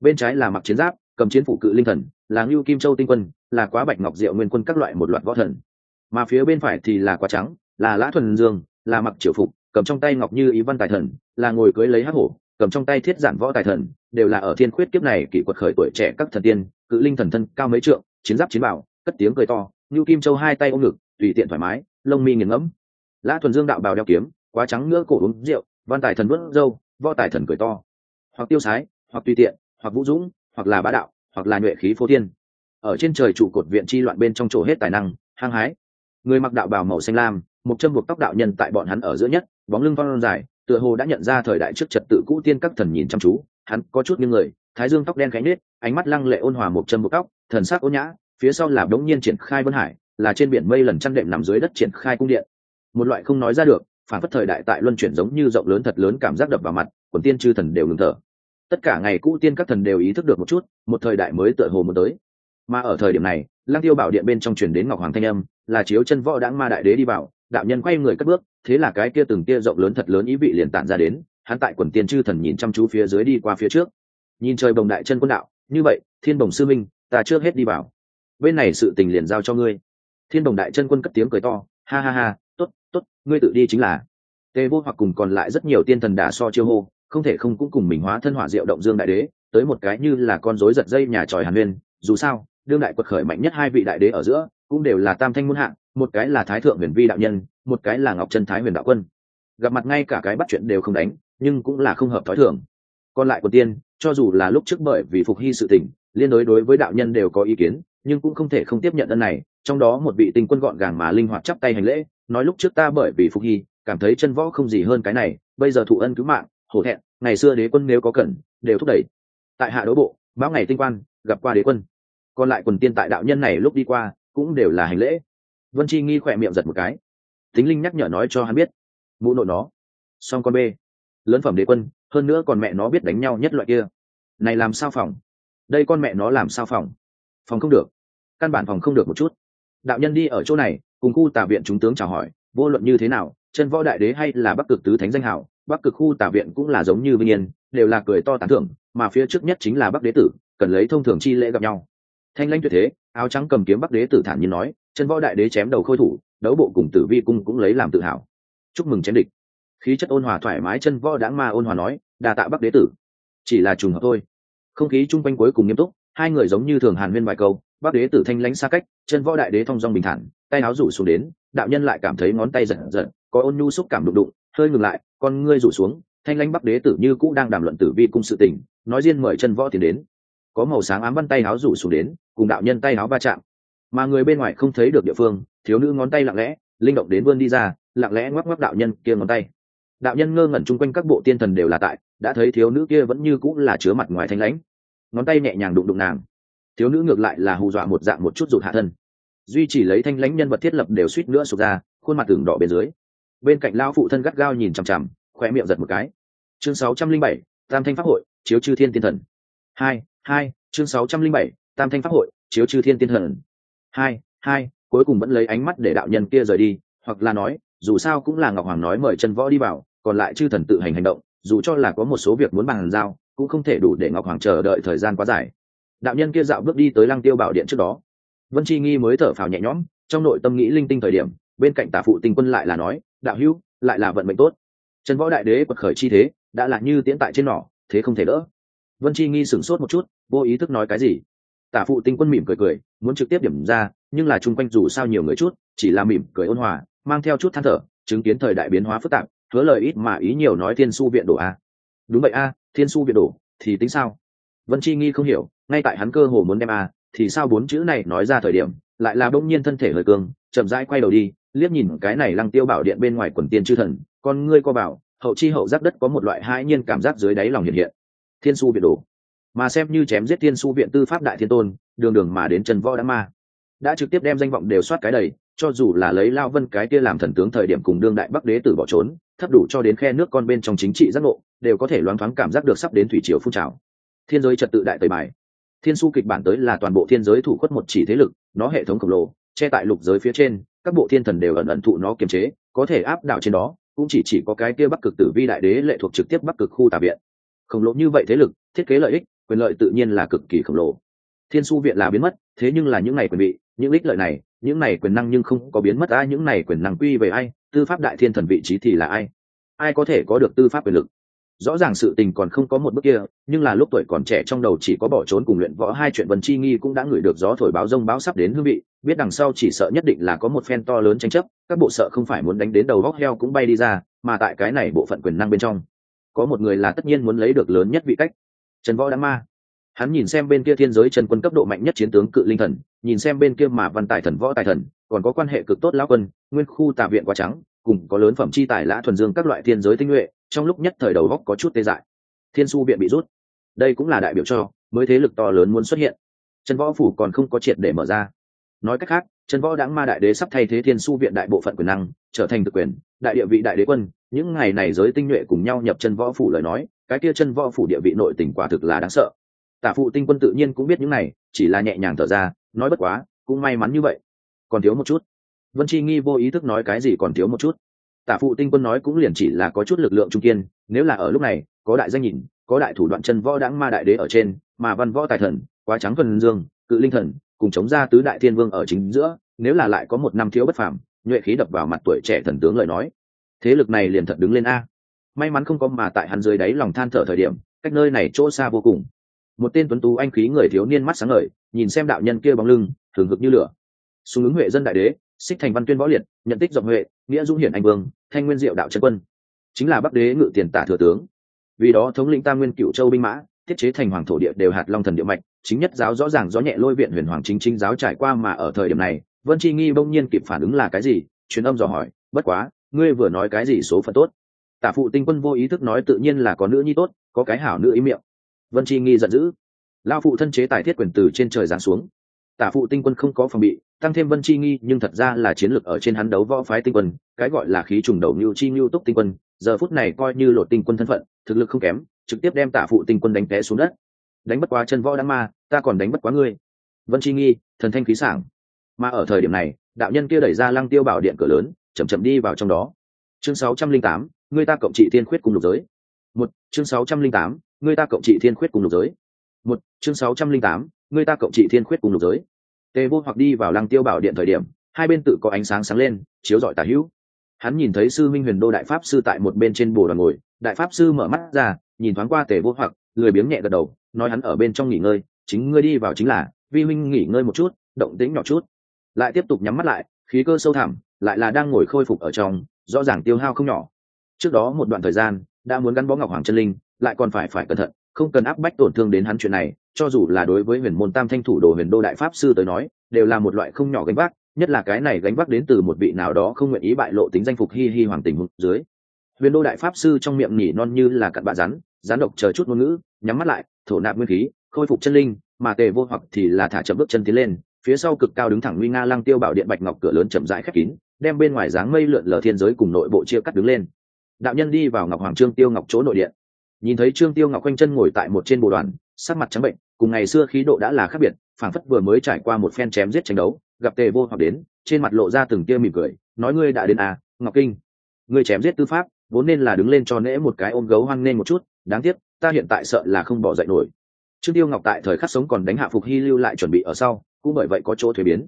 Bên trái là mặc chiến giáp, cầm chiến phủ cự linh thần, là ngưu kim châu tinh quân, là quá bạch ngọc diệu nguyên quân các loại một loạt võ thần. Mà phía bên phải thì là quá trắng, là lã thuần dương, là mặc triều phục, cầm trong tay ngọc như ý văn tài thần, là ngồi cưới lấy hắc hổ, cầm trong tay thiết giản võ tài thần, đều là ở thiên khuyết kiếp này kỷ quật khởi tuổi trẻ các thần tiên, cự linh thần thân cao mấy trượng, chiến giáp chiến bảo, cất tiếng cười to Nưu kim châu hai tay ôm ngực, tùy tiện thoải mái, lông mi nghiền ngẫm. Lã thuần dương đạo bào đeo kiếm, quá trắng ngỡ cổ uống rượu, văn tài thần vớt râu, võ tài thần cười to. Hoặc tiêu sái, hoặc tùy tiện, hoặc vũ dũng, hoặc là bá đạo, hoặc là nhuệ khí phô thiên. Ở trên trời trụ cột viện chi loạn bên trong chỗ hết tài năng, hăng hái. Người mặc đạo bào màu xanh lam, một châm buộc tóc đạo nhân tại bọn hắn ở giữa nhất, bóng lưng phong dài, tựa hồ đã nhận ra thời đại trước trật tự cũ tiên các thần nhìn chăm chú. Hắn có chút như người, thái dương tóc đen khẽ nết ánh mắt lăng lệ ôn hòa một chân buộc tóc, thần sắc ôn nhã phía sau là đống nhiên triển khai vân hải, là trên biển mây lần chăn đệm nằm dưới đất triển khai cung điện. Một loại không nói ra được, phản phất thời đại tại luân chuyển giống như rộng lớn thật lớn cảm giác đập vào mặt, quần tiên chư thần đều ngừng thở. Tất cả ngày cũ tiên các thần đều ý thức được một chút, một thời đại mới tựa hồ muốn tới. Mà ở thời điểm này lang tiêu bảo điện bên trong truyền đến ngọc hoàng thanh âm, là chiếu chân võ đãng ma đại đế đi vào, đạo nhân quay người cất bước, thế là cái kia từng kia rộng lớn thật lớn ý vị liền tản ra đến, hắn tại quần tiên chư thần nhìn chăm chú phía dưới đi qua phía trước. Nhìn trời bồng đại chân quân đạo, như vậy, thiên bồng sư minh, ta trước hết đi vào bên này sự tình liền giao cho ngươi. Thiên Đồng đại chân quân cất tiếng cười to, ha ha ha t ố t t ố t ngươi tự đi chính là. Tề vô hoặc cùng còn lại rất nhiều tiên thần đà so chiêu hô, không thể không cũng cùng mình hóa thân hỏa diệu động dương đại đế, tới một cái như là con rối giật dây nhà tròi hàn nguyên. Dù sao, đương đại quật khởi mạnh nhất hai vị đại đế ở giữa, cũng đều là tam thanh muôn hạng, một cái là thái thượng huyền vi đạo nhân, một cái là ngọc trân thái huyền đạo quân. Gặp mặt ngay cả cái bắt chuyện đều không đánh, nhưng cũng là không hợp thói thường. Còn lại của tiên, cho dù là lúc trước bởi vì phục hy sự tình, liên đối đối với đạo nhân đều có ý kiến nhưng cũng không thể không tiếp nhận ân này, trong đó một vị tinh quân gọn gàng mà linh hoạt chắp tay hành lễ, nói lúc trước ta bởi vì phục hy, cảm thấy chân võ không gì hơn cái này, bây giờ thụ ân cứu mạng, hổ thẹn, ngày xưa đế quân nếu có cần, đều thúc đẩy. Tại hạ đỗ bộ, báo ngày tinh quan, gặp qua đế quân. Còn lại quần tiên tại đạo nhân này lúc đi qua, cũng đều là hành lễ. Vân chi nghi khỏe miệng giật một cái. Tính linh nhắc nhở nói cho hắn biết. Mụ nội nó. Song con b lớn phẩm đế quân, hơn nữa còn mẹ nó biết đánh nhau nhất loại kia. Này làm sao phòng? Đây con mẹ nó làm sao phòng? Phòng không được. Căn bản phòng không được một chút. Đạo nhân đi ở chỗ này, cùng khu tà viện chúng tướng chào hỏi, vô luận như thế nào, chân võ đại đế hay là bắc cực tứ thánh danh hảo bắc cực khu tà viện cũng là giống như vinh yên, đều là cười to tán thưởng, mà phía trước nhất chính là bắc đế tử, cần lấy thông thường chi lễ gặp nhau. Thanh lãnh tuyệt thế, áo trắng cầm kiếm bắc đế tử thản nhiên nói, chân võ đại đế chém đầu khôi thủ, đấu bộ cùng tử vi cung cũng lấy làm tự hào. Chúc mừng chém địch. Khí chất ôn hòa thoải mái chân võ đãng ma ôn hòa nói, đà tạ bắc đế tử. Chỉ là trùng hợp thôi. Không khí chung quanh cuối cùng nghiêm túc hai người giống như thường hàn huyên vài câu bắc đế tử thanh lãnh xa cách, chân võ đại đế thong dong bình thản, tay áo rủ xuống đến, đạo nhân lại cảm thấy ngón tay giật giật, có ôn nhu xúc cảm đụng đụng, hơi ngừng lại, con ngươi rủ xuống, thanh lãnh bắc đế tử như cũ đang đàm luận tử vi cung sự tình, nói riêng mời chân võ tiến đến. Có màu sáng ám văn tay áo rủ xuống đến, cùng đạo nhân tay áo va chạm. Mà người bên ngoài không thấy được địa phương, thiếu nữ ngón tay lặng lẽ, linh động đến vươn đi ra, lặng lẽ ngoắc ngoắc đạo nhân kia ngón tay. Đạo nhân ngơ ngẩn chung quanh các bộ tiên thần đều là tại, đã thấy thiếu nữ kia vẫn như cũng là chứa mặt ngoài thanh lãnh ngón tay nhẹ nhàng đụng đụng nàng. Thiếu nữ ngược lại là hù dọa một dạng một chút rụt hạ thân. Duy chỉ lấy thanh lãnh nhân vật thiết lập đều suýt nữa sụt ra, khuôn mặt tường đỏ bên dưới. Bên cạnh lao phụ thân gắt gao nhìn chằm chằm khoe miệng giật một cái. Chương sáu trăm linh bảy, tam thanh pháp hội, chiếu chư thiên tiên thần. Hai hai, chương sáu trăm linh bảy, tam thanh pháp hội, chiếu chư thiên tiên thần. Hai hai, cuối cùng vẫn lấy ánh mắt để đạo nhân kia rời đi, hoặc là nói, dù sao cũng là ngọc hoàng nói mời chân võ đi vào, còn lại chư thần tự hành hành động, dù cho là có một số việc muốn bàn giao cũng không thể đủ để ngọc hoàng chờ đợi thời gian quá dài. Đạo nhân kia dạo bước đi tới lăng tiêu bảo điện trước đó. Vân chi nghi mới thở phào nhẹ nhõm, trong nội tâm nghĩ linh tinh thời điểm, bên cạnh tả phụ tinh quân lại là nói, đạo hữu, lại là vận mệnh tốt. Trần võ đại đế quật khởi chi thế, đã là như tiễn tại trên nỏ, thế không thể đỡ. Vân chi nghi sửng sốt một chút, vô ý thức nói cái gì? Tả phụ tinh quân mỉm cười cười, muốn trực tiếp điểm ra, nhưng là chung quanh dù sao nhiều người chút, chỉ là mỉm cười ôn hòa, mang theo chút than thở, chứng kiến thời đại biến hóa phức tạp, hứa lời ít mà ý nhiều nói thiên su viện đổ a đúng vậy a, thiên su bị đổ, thì tính sao? Vân chi nghi không hiểu, ngay tại hắn cơ hồ muốn đem a, thì sao bốn chữ này nói ra thời điểm, lại là bỗng nhiên thân thể hơi cương, chậm rãi quay đầu đi, liếc nhìn cái này lăng tiêu bảo điện bên ngoài quần tiên chư thần, con ngươi co bảo hậu chi hậu giác đất có một loại hãi nhiên cảm giác dưới đáy lòng hiện hiện. Thiên su bị đổ. Mà xem như chém giết thiên su viện tư pháp đại thiên tôn, đường đường mà đến trần võ đã ma. Đã trực tiếp đem danh vọng đều soát cái đầy, cho dù là lấy lao vân cái kia làm thần tướng thời điểm cùng đương đại bắc đế tử bỏ trốn thấp đủ cho đến khe nước con bên trong chính trị giác ngộ, đều có thể loáng thoáng cảm giác được sắp đến thủy triều phun trào. Thiên giới trật tự đại tời bài. Thiên su kịch bản tới là toàn bộ thiên giới thủ khuất một chỉ thế lực, nó hệ thống khổng lồ, che tại lục giới phía trên, các bộ thiên thần đều ẩn ẩn thụ nó kiềm chế, có thể áp đảo trên đó, cũng chỉ chỉ có cái kia bắc cực tử vi đại đế lệ thuộc trực tiếp bắc cực khu tà viện. Khổng lồ như vậy thế lực, thiết kế lợi ích, quyền lợi tự nhiên là cực kỳ khổng lồ. Thiên su viện là biến mất, thế nhưng là những ngày quyền bị, những ích lợi này, những này quyền năng nhưng không có biến mất, ai, những này quyền năng quy về ai tư pháp đại thiên thần vị trí thì là ai? Ai có thể có được tư pháp quyền lực? Rõ ràng sự tình còn không có một bước kia, nhưng là lúc tuổi còn trẻ trong đầu chỉ có bỏ trốn cùng luyện võ hai chuyện vần chi nghi cũng đã ngửi được gió thổi báo rông báo sắp đến hương vị, biết đằng sau chỉ sợ nhất định là có một phen to lớn tranh chấp, các bộ sợ không phải muốn đánh đến đầu góc heo cũng bay đi ra, mà tại cái này bộ phận quyền năng bên trong, có một người là tất nhiên muốn lấy được lớn nhất vị cách. Trần võ đã ma. Hắn nhìn xem bên kia thiên giới trần quân cấp độ mạnh nhất chiến tướng cự linh thần, nhìn xem bên kia mà văn tài thần, võ tài thần còn có quan hệ cực tốt lão quân, nguyên khu tà viện quá trắng, cùng có lớn phẩm chi tài lã thuần dương các loại thiên giới tinh nhuệ, trong lúc nhất thời đầu góc có chút tê dại. Thiên su viện bị rút. Đây cũng là đại biểu cho, mới thế lực to lớn muốn xuất hiện. Trần võ phủ còn không có triệt để mở ra. Nói cách khác, trần võ đáng ma đại đế sắp thay thế thiên su viện đại bộ phận quyền năng, trở thành thực quyền, đại địa vị đại đế quân, những ngày này giới tinh nhuệ cùng nhau nhập chân võ phủ lời nói, cái kia chân võ phủ địa vị nội tỉnh quả thực là đáng sợ. Tả phụ tinh quân tự nhiên cũng biết những này, chỉ là nhẹ nhàng thở ra, nói bất quá, cũng may mắn như vậy còn thiếu một chút. Vân chi nghi vô ý thức nói cái gì còn thiếu một chút. Tả phụ tinh quân nói cũng liền chỉ là có chút lực lượng trung kiên, nếu là ở lúc này, có đại danh nhìn, có đại thủ đoạn chân võ đáng ma đại đế ở trên, mà văn võ tài thần, quá trắng thuần dương, cự linh thần, cùng chống ra tứ đại thiên vương ở chính giữa, nếu là lại có một năm thiếu bất phàm, nhuệ khí đập vào mặt tuổi trẻ thần tướng lời nói, thế lực này liền thật đứng lên a. May mắn không có mà tại hắn dưới đáy lòng than thở thời điểm, cách nơi này chỗ xa vô cùng. Một tên tuấn tú anh khí người thiếu niên mắt sáng ngời, nhìn xem đạo nhân kia bóng lưng, thường hực như lửa xuống ứng huệ dân đại đế, xích thành văn tuyên võ liệt, nhận tích dọc huệ, nghĩa dung hiển anh vương, thanh nguyên diệu đạo trân quân. Chính là bắc đế ngự tiền tả thừa tướng. Vì đó thống lĩnh tam nguyên cựu châu binh mã, thiết chế thành hoàng thổ địa đều hạt long thần địa mạch, chính nhất giáo rõ ràng gió nhẹ lôi viện huyền hoàng chính chính giáo trải qua mà ở thời điểm này, vân chi nghi bỗng nhiên kịp phản ứng là cái gì? Truyền âm dò hỏi, bất quá, ngươi vừa nói cái gì số phận tốt? Tả phụ tinh quân vô ý thức nói tự nhiên là có nữ nhi tốt, có cái hảo nữ ý miệng. Vân chi nghi giận dữ lao phụ thân chế tài thiết quyền từ trên trời giáng xuống tả phụ tinh quân không có phòng bị tăng thêm vân chi nghi nhưng thật ra là chiến lược ở trên hắn đấu võ phái tinh quân cái gọi là khí trùng đầu như chi như túc tinh quân. Giờ phút này coi như lột tinh quân thân phận thực lực không kém trực tiếp đem tả phụ tinh quân đánh té xuống đất. Đánh bất quá chân võ đám ma ta còn đánh bất quá ngươi. Vân chi nghi thần thanh khí sảng. Mà ở thời điểm này đạo nhân kia đẩy ra lăng tiêu bảo điện cửa lớn chậm chậm đi vào trong đó. Chương 608, người ta cộng trị thiên khuyết cùng lục giới. Một chương 608, người ta cộng trị thiên khuyết cùng lục giới. Một chương 608, người ta cộng trị thiên khuyết cùng lục giới tề vô hoặc đi vào lăng tiêu bảo điện thời điểm, hai bên tự có ánh sáng sáng lên, chiếu rọi tả hữu. Hắn nhìn thấy sư minh huyền đô đại pháp sư tại một bên trên bồ đoàn ngồi, đại pháp sư mở mắt ra, nhìn thoáng qua tề vô hoặc, lười biếng nhẹ gật đầu, nói hắn ở bên trong nghỉ ngơi, chính ngươi đi vào chính là, vi huynh nghỉ ngơi một chút, động tĩnh nhỏ chút. Lại tiếp tục nhắm mắt lại, khí cơ sâu thẳm, lại là đang ngồi khôi phục ở trong, rõ ràng tiêu hao không nhỏ. Trước đó một đoạn thời gian, đã muốn gắn bó ngọc hoàng chân linh, lại còn phải phải cẩn thận, không cần áp bách tổn thương đến hắn chuyện này cho dù là đối với huyền môn tam thanh thủ đồ huyền đô đại pháp sư tới nói, đều là một loại không nhỏ gánh vác, nhất là cái này gánh vác đến từ một vị nào đó không nguyện ý bại lộ tính danh phục hi hi hoàng tình hùng dưới. Huyền đô đại pháp sư trong miệng nhỉ non như là cặn bạ rắn rắn độc chờ chút ngôn ngữ, nhắm mắt lại, thổ nạp nguyên khí, khôi phục chân linh, mà tề vô hoặc thì là thả chậm bước chân tiến lên, phía sau cực cao đứng thẳng nguy nga lăng tiêu bảo điện bạch ngọc cửa lớn chậm rãi khép kín, đem bên ngoài dáng mây lượn lờ thiên giới cùng nội bộ chia cắt đứng lên. Đạo nhân đi vào ngọc hoàng trương tiêu ngọc chỗ nội điện nhìn thấy trương tiêu ngọc quanh chân ngồi tại một trên bộ đoàn, sắc mặt trắng bệnh, cùng ngày xưa khí độ đã là khác biệt, phảng phất vừa mới trải qua một phen chém giết tranh đấu, gặp tề vô hoặc đến, trên mặt lộ ra từng tia mỉm cười, nói ngươi đã đến à ngọc kinh. Ngươi chém giết tư pháp, vốn nên là đứng lên cho nễ một cái ôm gấu hoang nên một chút, đáng tiếc, ta hiện tại sợ là không bỏ dậy nổi. Trương tiêu ngọc tại thời khắc sống còn đánh hạ phục hy lưu lại chuẩn bị ở sau, cũng bởi vậy có chỗ thuế biến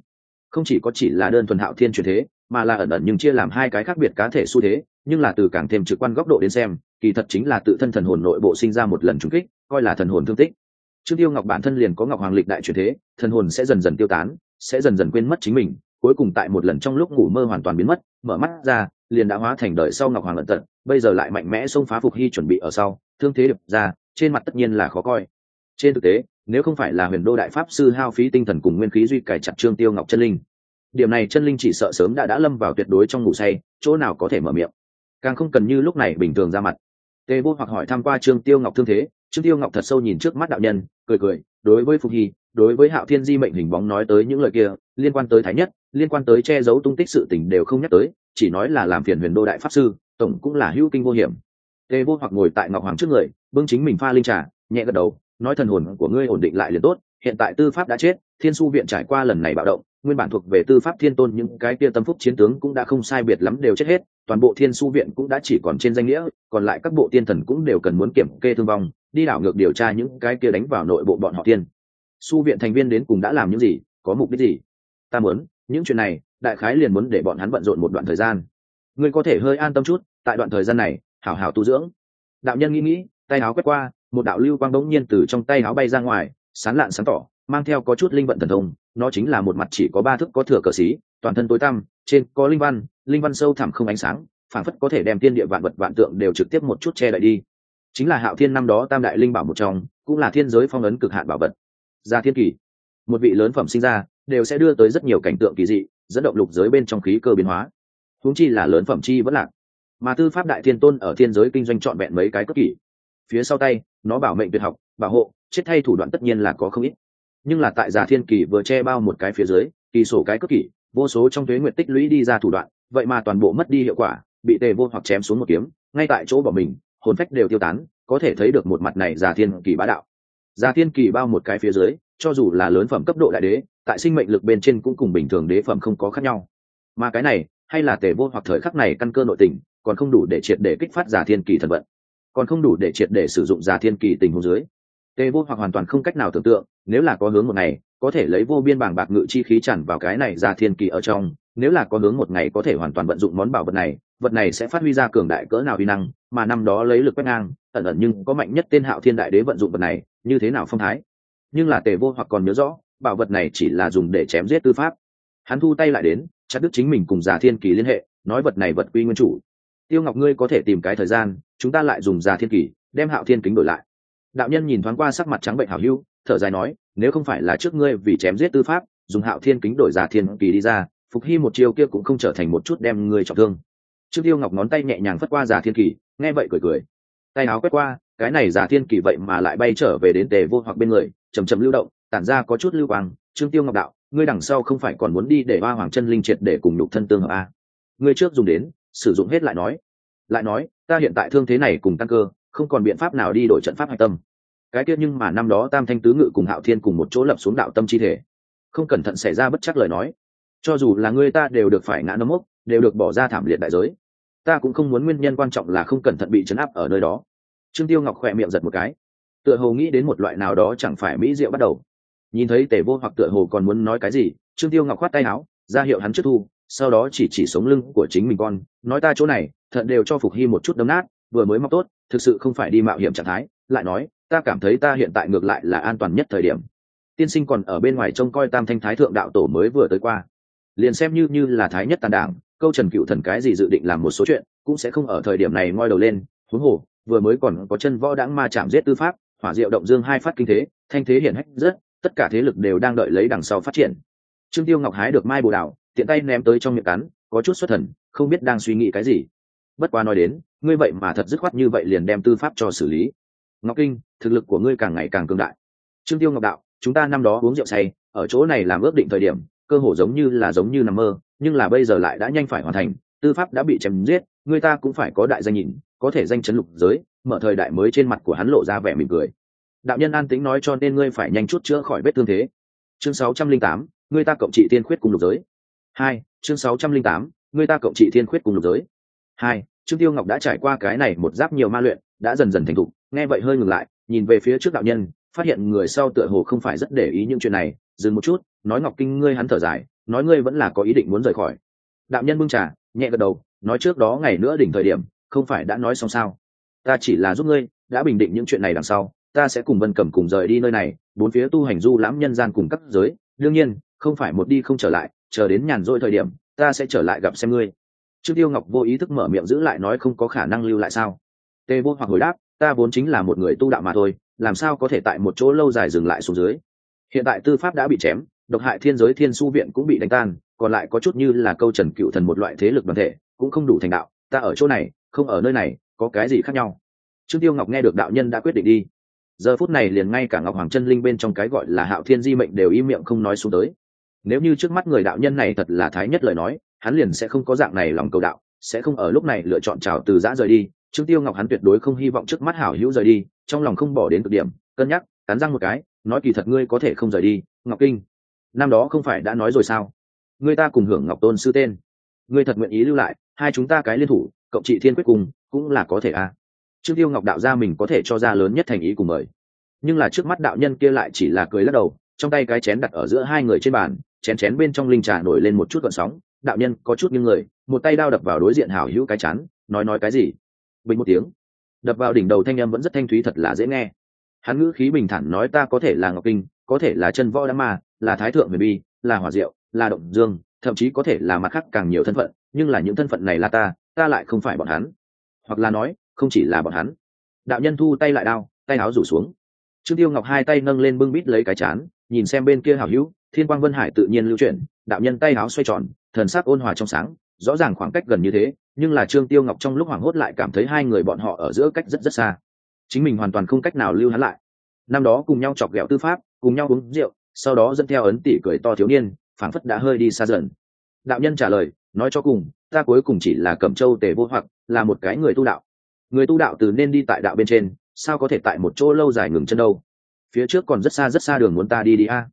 không chỉ có chỉ là đơn thuần hạo thiên truyền thế, mà là ẩn ẩn nhưng chia làm hai cái khác biệt cá thể xu thế, nhưng là từ càng thêm trực quan góc độ đến xem, kỳ thật chính là tự thân thần hồn nội bộ sinh ra một lần trúng kích, coi là thần hồn thương tích. Trương tiêu ngọc bản thân liền có ngọc hoàng lịch đại truyền thế, thần hồn sẽ dần dần tiêu tán, sẽ dần dần quên mất chính mình, cuối cùng tại một lần trong lúc ngủ mơ hoàn toàn biến mất, mở mắt ra, liền đã hóa thành đời sau ngọc hoàng lận tận bây giờ lại mạnh mẽ xông phá phục hy chuẩn bị ở sau, thương thế đập ra, trên mặt tất nhiên là khó coi trên thực tế, nếu không phải là huyền đô đại pháp sư hao phí tinh thần cùng nguyên khí duy cải chặt trương tiêu ngọc chân linh, điểm này chân linh chỉ sợ sớm đã đã lâm vào tuyệt đối trong ngủ say, chỗ nào có thể mở miệng. Càng không cần như lúc này bình thường ra mặt. Tề vô hoặc hỏi tham q u a trương tiêu ngọc thương thế, trương tiêu ngọc thật sâu nhìn trước mắt đạo nhân, cười cười, đối với phục hy, đối với hạo thiên di mệnh hình bóng nói tới những lời kia, liên quan tới thái nhất, liên quan tới che giấu tung tích sự tình đều không nhắc tới, chỉ nói là làm phiền huyền đô đại pháp sư, tổng cũng là hữu kinh vô hiểm. Tề vô hoặc ngồi tại ngọc hoàng trước người, bưng chính mình pha linh trà, nhẹ gật đầu nói thần hồn của ngươi ổn định lại liền tốt, hiện tại tư pháp đã chết, thiên su viện trải qua lần này bạo động, nguyên bản thuộc về tư pháp thiên tôn những cái kia tâm phúc chiến tướng cũng đã không sai biệt lắm đều chết hết, toàn bộ thiên su viện cũng đã chỉ còn trên danh nghĩa, còn lại các bộ tiên thần cũng đều cần muốn kiểm kê thương vong, đi đảo ngược điều tra những cái kia đánh vào nội bộ bọn họ tiên. Su viện thành viên đến cùng đã làm những gì, có mục đích gì? Ta muốn, những chuyện này, đại khái liền muốn để bọn hắn bận rộn một đoạn thời gian. Ngươi có thể hơi an tâm chút, tại đoạn thời gian này, hảo hảo tu dưỡng. Đạo nhân nghĩ nghĩ, tay áo quét qua một đạo lưu quang bỗng nhiên từ trong tay áo bay ra ngoài, sán lạn sáng tỏ, mang theo có chút linh vận thần thông, nó chính là một mặt chỉ có ba thức có thừa cờ xí, toàn thân tối tăm, trên có linh văn linh văn sâu thẳm không ánh sáng phản phất có thể đem tiên địa vạn vật vạn tượng đều trực tiếp một chút che đậy đi. Chính là hạo thiên năm đó tam đại linh bảo một trong, cũng là thiên giới phong ấn cực hạn bảo vật. Gia thiên kỳ, một vị lớn phẩm sinh ra, đều sẽ đưa tới rất nhiều cảnh tượng kỳ dị, dẫn động lục giới bên trong khí cơ biến hóa. Huống chi là lớn phẩm chi vẫn lạc. Mà tư pháp đại thiên tôn ở thiên giới kinh doanh trọn vẹn mấy cái cấp kỷ. Phía sau tay nó bảo mệnh tuyệt học, bảo hộ, chết thay thủ đoạn tất nhiên là có không ít. Nhưng là tại già thiên kỳ vừa che bao một cái phía dưới, kỳ sổ cái cất kỷ, vô số trong thuế nguyện tích lũy đi ra thủ đoạn, vậy mà toàn bộ mất đi hiệu quả, bị tề vô hoặc chém xuống một kiếm, ngay tại chỗ bỏ mình, hồn phách đều tiêu tán, có thể thấy được một mặt này già thiên kỳ bá đạo. Già thiên kỳ bao một cái phía dưới, cho dù là lớn phẩm cấp độ đại đế, tại sinh mệnh lực bên trên cũng cùng bình thường đế phẩm không có khác nhau. Mà cái này, hay là tề vô hoặc thời khắc này căn cơ nội tình, còn không đủ để triệt để kích phát giả thiên kỳ thần vận còn không đủ để triệt để sử dụng giả thiên kỳ tình huống dưới. Tề vô hoặc hoàn toàn không cách nào tưởng tượng, nếu là có hướng một ngày, có thể lấy vô biên bảng bạc ngự chi khí chản vào cái này giả thiên kỳ ở trong, nếu là có hướng một ngày có thể hoàn toàn vận dụng món bảo vật này vật này sẽ phát huy ra cường đại cỡ nào vi năng, mà năm đó lấy lực quét ngang, ẩn ẩn nhưng có mạnh nhất tên hạo thiên đại đế vận dụng vật này, như thế nào phong thái? Nhưng là tề vô hoặc còn nhớ rõ, bảo vật này chỉ là dùng để chém giết tư pháp. Hắn thu tay lại đến, chặt đứt chính mình cùng giả thiên kỳ liên hệ, nói vật này vật quy nguyên chủ. Tiêu ngọc ngươi có thể tìm cái thời gian chúng ta lại dùng giả thiên kỷ, đem hạo thiên kính đổi lại. Đạo nhân nhìn thoáng qua sắc mặt trắng bệnh hảo hưu thở dài nói, nếu không phải là trước ngươi vì chém giết tư pháp, dùng hạo thiên kính đổi giả thiên kỳ đi ra, phục hy một chiêu kia cũng không trở thành một chút đem ngươi trọng thương. Trương tiêu ngọc ngón tay nhẹ nhàng phất qua giả thiên kỳ nghe vậy cười cười. Tay áo quét qua, cái này giả thiên kỳ vậy mà lại bay trở về đến tề vô hoặc bên người chầm chầm lưu động, tản ra có chút lưu quang. Trương tiêu ngọc đạo, ngươi đằng sau không phải còn muốn đi để ba hoàng chân linh triệt để cùng nhục thân tương hợp a? Ngươi trước dùng đến, sử dụng hết lại nói lại nói, ta hiện tại thương thế này cùng tăng cơ, không còn biện pháp nào đi đổi trận pháp hạch tâm. Cái kia nhưng mà năm đó tam thanh tứ ngự cùng hạo thiên cùng một chỗ lập xuống đạo tâm chi thể. Không cẩn thận xảy ra bất chắc lời nói. Cho dù là người ta đều được phải ngã nấm mốc, đều được bỏ ra thảm liệt đại giới. Ta cũng không muốn nguyên nhân quan trọng là không cẩn thận bị chấn áp ở nơi đó. Trương tiêu ngọc khỏe miệng giật một cái. Tựa hồ nghĩ đến một loại nào đó chẳng phải mỹ diệu bắt đầu. Nhìn thấy tề vô hoặc tựa hồ còn muốn nói cái gì, trương tiêu ngọc khoát tay áo, ra hiệu hắn trước thu, sau đó chỉ chỉ sống lưng của chính mình con, nói ta chỗ này thận đều cho phục hy một chút đấm nát, vừa mới mọc tốt, thực sự không phải đi mạo hiểm trạng thái, lại nói, ta cảm thấy ta hiện tại ngược lại là an toàn nhất thời điểm. Tiên sinh còn ở bên ngoài trông coi tam thanh thái thượng đạo tổ mới vừa tới qua. Liền xem như như là thái nhất tàn đảng, câu trần cựu thần cái gì dự định làm một số chuyện, cũng sẽ không ở thời điểm này ngoi đầu lên, huống hồ, vừa mới còn có chân võ đãng ma chạm giết tư pháp, hỏa diệu động dương hai phát kinh thế, thanh thế hiển hách rất, tất cả thế lực đều đang đợi lấy đằng sau phát triển. Trương tiêu ngọc hái được mai bồ đào, tiện tay ném tới trong miệng cắn, có chút xuất thần, không biết đang suy nghĩ cái gì bất qua nói đến ngươi vậy mà thật dứt khoát như vậy liền đem tư pháp cho xử lý. Ngọc kinh thực lực của ngươi càng ngày càng cường đại. Trương tiêu ngọc đạo chúng ta năm đó uống rượu say ở chỗ này làm ước định thời điểm cơ hồ giống như là giống như nằm mơ nhưng là bây giờ lại đã nhanh phải hoàn thành tư pháp đã bị chém giết người ta cũng phải có đại danh nhìn có thể danh chấn lục giới mở thời đại mới trên mặt của hắn lộ ra vẻ mỉm cười. Đạo nhân an tính nói cho nên ngươi phải nhanh chút chữa khỏi vết thương thế. Chương 608, ngươi ta cộng trị tiên khuyết cùng lục giới. Hai chương 608, ngươi ta cộng trị tiên khuyết cùng lục giới. Hai trương tiêu ngọc đã trải qua cái này một giáp nhiều ma luyện, đã dần dần thành thục, nghe vậy hơi ngừng lại, nhìn về phía trước đạo nhân, phát hiện người sau tựa hồ không phải rất để ý những chuyện này, dừng một chút, nói ngọc kinh ngươi hắn thở dài, nói ngươi vẫn là có ý định muốn rời khỏi. Đạo nhân bưng trà, nhẹ gật đầu, nói trước đó ngày nữa đỉnh thời điểm, không phải đã nói xong sao? Ta chỉ là giúp ngươi, đã bình định những chuyện này đằng sau, ta sẽ cùng vân cẩm cùng rời đi nơi này, bốn phía tu hành du lãm nhân gian cùng các giới, đương nhiên, không phải một đi không trở lại, chờ đến nhàn rỗi thời điểm, ta sẽ trở lại gặp xem ngươi trương tiêu ngọc vô ý thức mở miệng giữ lại nói không có khả năng lưu lại sao? Tê vô hoặc hồi đáp, ta vốn chính là một người tu đạo mà thôi, làm sao có thể tại một chỗ lâu dài dừng lại xuống dưới? Hiện tại tư pháp đã bị chém, độc hại thiên giới thiên su viện cũng bị đánh tan, còn lại có chút như là câu trần cựu thần một loại thế lực đoàn thể, cũng không đủ thành đạo, ta ở chỗ này, không ở nơi này, có cái gì khác nhau? Trương tiêu ngọc nghe được đạo nhân đã quyết định đi. Giờ phút này liền ngay cả ngọc hoàng chân linh bên trong cái gọi là hạo thiên di mệnh đều im miệng không nói xuống tới. Nếu như trước mắt người đạo nhân này thật là thái nhất lời nói hắn liền sẽ không có dạng này lòng cầu đạo, sẽ không ở lúc này lựa chọn trào từ giã rời đi. Trương tiêu ngọc hắn tuyệt đối không hy vọng trước mắt hảo hữu rời đi, trong lòng không bỏ đến cực điểm, cân nhắc, cắn răng một cái, nói kỳ thật ngươi có thể không rời đi, ngọc kinh. Năm đó không phải đã nói rồi sao? Ngươi ta cùng hưởng ngọc tôn sư tên. Ngươi thật nguyện ý lưu lại, hai chúng ta cái liên thủ, cộng trị thiên quyết cùng, cũng là có thể à? Trương tiêu ngọc đạo ra mình có thể cho ra lớn nhất thành ý cùng mời. Nhưng là trước mắt đạo nhân kia lại chỉ là cười lắc đầu, trong tay cái chén đặt ở giữa hai người trên bàn, chén chén bên trong linh trà nổi lên một chút gợn sóng đạo nhân có chút những người, một tay đao đập vào đối diện hảo hữu cái chán, nói nói cái gì? Bình một tiếng. Đập vào đỉnh đầu thanh âm vẫn rất thanh thúy thật là dễ nghe. Hắn ngữ khí bình thản nói ta có thể là ngọc kinh, có thể là chân võ đá ma, là thái thượng huyền bi, là hỏa diệu, là động dương, thậm chí có thể là mặt khác càng nhiều thân phận, nhưng là những thân phận này là ta ta lại không phải bọn hắn. Hoặc là nói, không chỉ là bọn hắn. Đạo nhân thu tay lại đao, tay áo rủ xuống. Trương tiêu ngọc hai tay nâng lên bưng bít lấy cái chán, nhìn xem bên kia hảo hữu thiên quang vân hải tự nhiên lưu chuyển, đạo nhân tay áo xoay tròn, thần sắc ôn hòa trong sáng, rõ ràng khoảng cách gần như thế, nhưng là trương tiêu ngọc trong lúc hoảng hốt lại cảm thấy hai người bọn họ ở giữa cách rất rất xa. Chính mình hoàn toàn không cách nào lưu hắn lại. Năm đó cùng nhau chọc ghẹo tư pháp, cùng nhau uống rượu, sau đó dẫn theo ấn tỷ cười to thiếu niên, phảng phất đã hơi đi xa dần. Đạo nhân trả lời, nói cho cùng, ta cuối cùng chỉ là cẩm châu tề vô hoặc, là một cái người tu đạo. Người tu đạo từ nên đi tại đạo bên trên, sao có thể tại một chỗ lâu dài ngừng chân đâu? Phía trước còn rất xa rất xa đường muốn ta đi đi a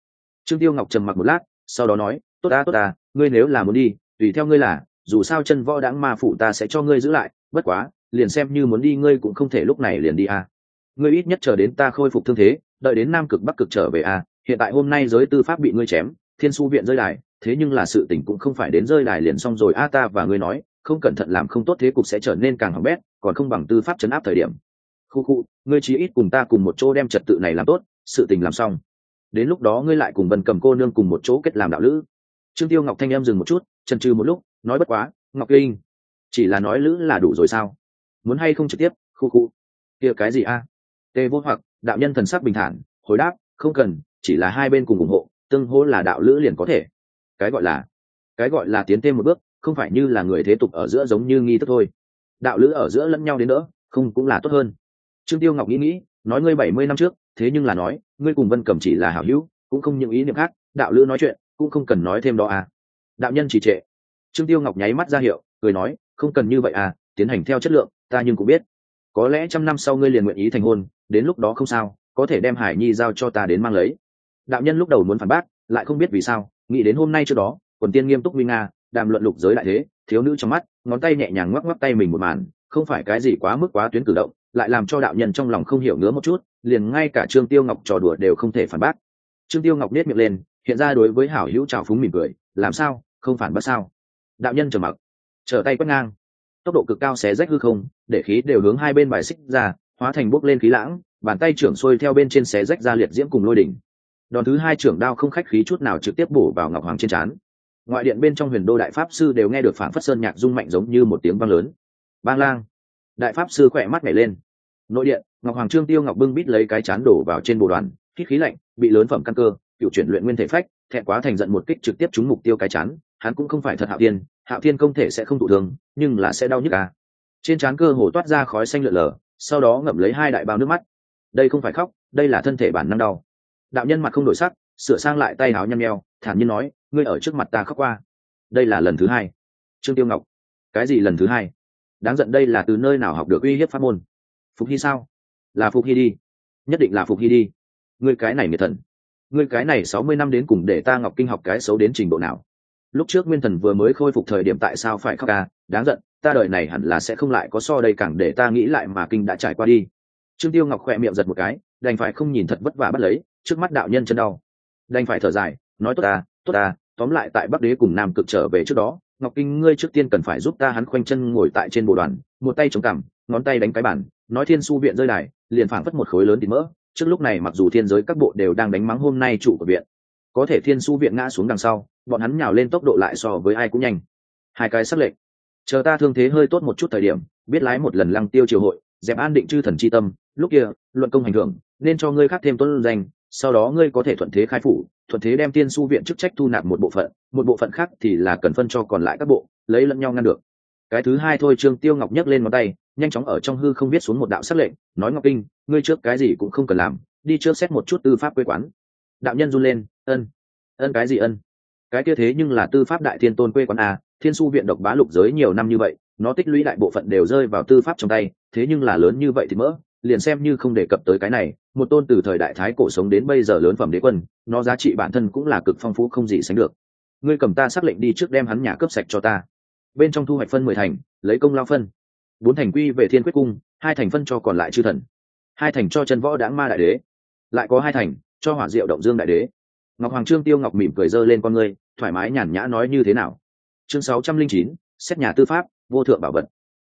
trương tiêu ngọc trầm mặc một lát, sau đó nói, tốt ta tốt ta, ngươi nếu là muốn đi, tùy theo ngươi là, dù sao chân võ đãng ma phủ ta sẽ cho ngươi giữ lại, bất quá, liền xem như muốn đi ngươi cũng không thể lúc này liền đi a. Ngươi ít nhất chờ đến ta khôi phục thương thế, đợi đến nam cực bắc cực trở về a, hiện tại hôm nay giới tư pháp bị ngươi chém, thiên su viện rơi đài, thế nhưng là sự tình cũng không phải đến rơi đài liền xong rồi a, ta và ngươi nói, không cẩn thận làm không tốt thế cục sẽ trở nên càng hỏng bét, còn không bằng tư pháp chấn áp thời điểm. Khu khu, ngươi chí ít cùng ta cùng một chỗ đem trật tự này làm tốt, sự tình làm xong đến lúc đó ngươi lại cùng vân cầm cô nương cùng một chỗ kết làm đạo lữ. Trương tiêu ngọc thanh em dừng một chút, chần chừ một lúc, nói bất quá, ngọc linh, chỉ là nói lữ là đủ rồi sao? Muốn hay không trực tiếp, khu khu. Kia cái gì a? Tê vô hoặc, đạo nhân thần sắc bình thản, hồi đáp, không cần, chỉ là hai bên cùng ủng hộ, tương hỗ là đạo lữ liền có thể. Cái gọi là, cái gọi là tiến thêm một bước, không phải như là người thế tục ở giữa giống như nghi thức thôi. Đạo lữ ở giữa lẫn nhau đến nữa không cũng là tốt hơn. Trương tiêu ngọc nghĩ nghĩ, nói ngươi bảy mươi năm trước thế nhưng là nói, ngươi cùng vân cầm chỉ là hảo hữu, cũng không những ý niệm khác, đạo lữ nói chuyện, cũng không cần nói thêm đó à. Đạo nhân chỉ trệ. Trương tiêu ngọc nháy mắt ra hiệu, cười nói, không cần như vậy à tiến hành theo chất lượng, ta nhưng cũng biết. Có lẽ trăm năm sau ngươi liền nguyện ý thành hôn, đến lúc đó không sao, có thể đem hải nhi giao cho ta đến mang lấy. Đạo nhân lúc đầu muốn phản bác, lại không biết vì sao, nghĩ đến hôm nay trước đó, quần tiên nghiêm túc minh nga, đàm luận lục giới đại thế, thiếu nữ trong mắt, ngón tay nhẹ nhàng ngoắc ngoắc tay mình một màn, không phải cái gì quá mức quá tuyến cử động lại làm cho đạo nhân trong lòng không hiểu ngứa một chút, liền ngay cả trương tiêu ngọc trò đùa đều không thể phản bác. Trương tiêu ngọc nết miệng lên, hiện ra đối với hảo hữu trào phúng mỉm cười, làm sao? Không phản bác sao? Đạo nhân trở mặc, trở tay quét ngang. Tốc độ cực cao xé rách hư không, để khí đều hướng hai bên bài xích ra, hóa thành bốc lên khí lãng, bàn tay trưởng xuôi theo bên trên xé rách ra liệt diễm cùng lôi đỉnh. Đòn thứ hai trưởng đao không khách khí chút nào trực tiếp bổ vào ngọc hoàng trên trán. Ngoại điện bên trong huyền đô đại pháp sư đều nghe được phản phất sơn nhạc rung mạnh giống như một tiếng vang lớn. Bang lang! Đại pháp sư khỏe mắt nhảy lên nội điện, ngọc hoàng trương tiêu ngọc bưng bít lấy cái chán đổ vào trên bộ đoàn, hít khí lạnh, bị lớn phẩm căn cơ, cựu chuyển luyện nguyên thể phách, thẹn quá thành giận một kích trực tiếp trúng mục tiêu cái chán, hắn cũng không phải thật hạo tiên hạo thiên công thể sẽ không thụ thương, nhưng là sẽ đau nhức à. trên trán cơ hồ toát ra khói xanh lượn lờ, sau đó ngậm lấy hai đại bao nước mắt. Đây không phải khóc, đây là thân thể bản năng đau. Đạo nhân mặt không đổi sắc, sửa sang lại tay áo nhăn nheo, thản nhiên nói, ngươi ở trước mặt ta khóc qua. Đây là lần thứ hai. Trương tiêu ngọc. Cái gì lần thứ hai? Đáng giận đây là từ nơi nào học được uy hiếp pháp môn? Phục hy sao? Là phục hy đi. Nhất định là phục hy đi. Ngươi cái này miệt thần. Ngươi cái này sáu mươi năm đến cùng để ta ngọc kinh học cái xấu đến trình độ nào? Lúc trước nguyên thần vừa mới khôi phục thời điểm tại sao phải khóc ca? Đáng giận, ta đợi này hẳn là sẽ không lại có so đây càng để ta nghĩ lại mà kinh đã trải qua đi. Trương tiêu ngọc khỏe miệng giật một cái, đành phải không nhìn thật vất vả bắt lấy, trước mắt đạo nhân chân đau. Đành phải thở dài, nói tốt ta tốt ta, tóm lại tại bắc đế cùng nam cực trở về trước đó, ngọc kinh ngươi trước tiên cần phải giúp ta hắn khoanh chân ngồi tại trên bộ đoàn, một tay chống cằm, ngón tay đánh cái bản nói thiên su viện rơi đài, liền phảng phất một khối lớn thịt mỡ. Trước lúc này mặc dù thiên giới các bộ đều đang đánh mắng hôm nay chủ của viện, có thể thiên su viện ngã xuống đằng sau, bọn hắn nhào lên tốc độ lại so với ai cũng nhanh. Hai cái sắc lệnh. Chờ ta thương thế hơi tốt một chút thời điểm, biết lái một lần lăng tiêu triều hội, dẹp an định chư thần c h i tâm, lúc kia, luận công hành hưởng nên cho ngươi khác thêm tuân danh, sau đó ngươi có thể thuận thế khai phủ, thuận thế đem tiên su viện chức trách thu nạp một bộ phận, một bộ phận khác thì là cần phân cho còn lại các bộ, lấy lẫn nhau ngăn được. Cái thứ hai thôi, trương tiêu ngọc nhấc lên ngón tay nhanh chóng ở trong hư không biết xuống một đạo sắc lệnh, nói ngọc kinh, ngươi trước cái gì cũng không cần làm, đi trước xét một chút tư pháp quê quán. Đạo nhân run lên, ân ân cái gì ân? Cái kia thế nhưng là tư pháp đại thiên tôn quê quán a thiên su viện độc bá lục giới nhiều năm như vậy, nó tích lũy đại bộ phận đều rơi vào tư pháp trong tay, thế nhưng là lớn như vậy thì mỡ, liền xem như không đề cập tới cái này, một tôn từ thời đại thái cổ sống đến bây giờ lớn phẩm đế quân, nó giá trị bản thân cũng là cực phong phú không gì sánh được. Ngươi cầm ta xác lệnh đi trước đem hắn nhà cướp sạch cho ta. Bên trong thu hoạch phân mười thành, lấy công lao phân bốn thành quy về thiên quyết cung, hai thành phân cho còn lại chư thần. Hai thành cho chân võ đáng ma đại đế. Lại có hai thành cho hỏa diệu động dương đại đế. Ngọc hoàng trương tiêu ngọc mỉm cười dơ lên con ngươi, thoải mái nhàn nhã nói như thế nào? Chương sáu trăm linh chín, xét nhà tư pháp, vô thượng bảo vật.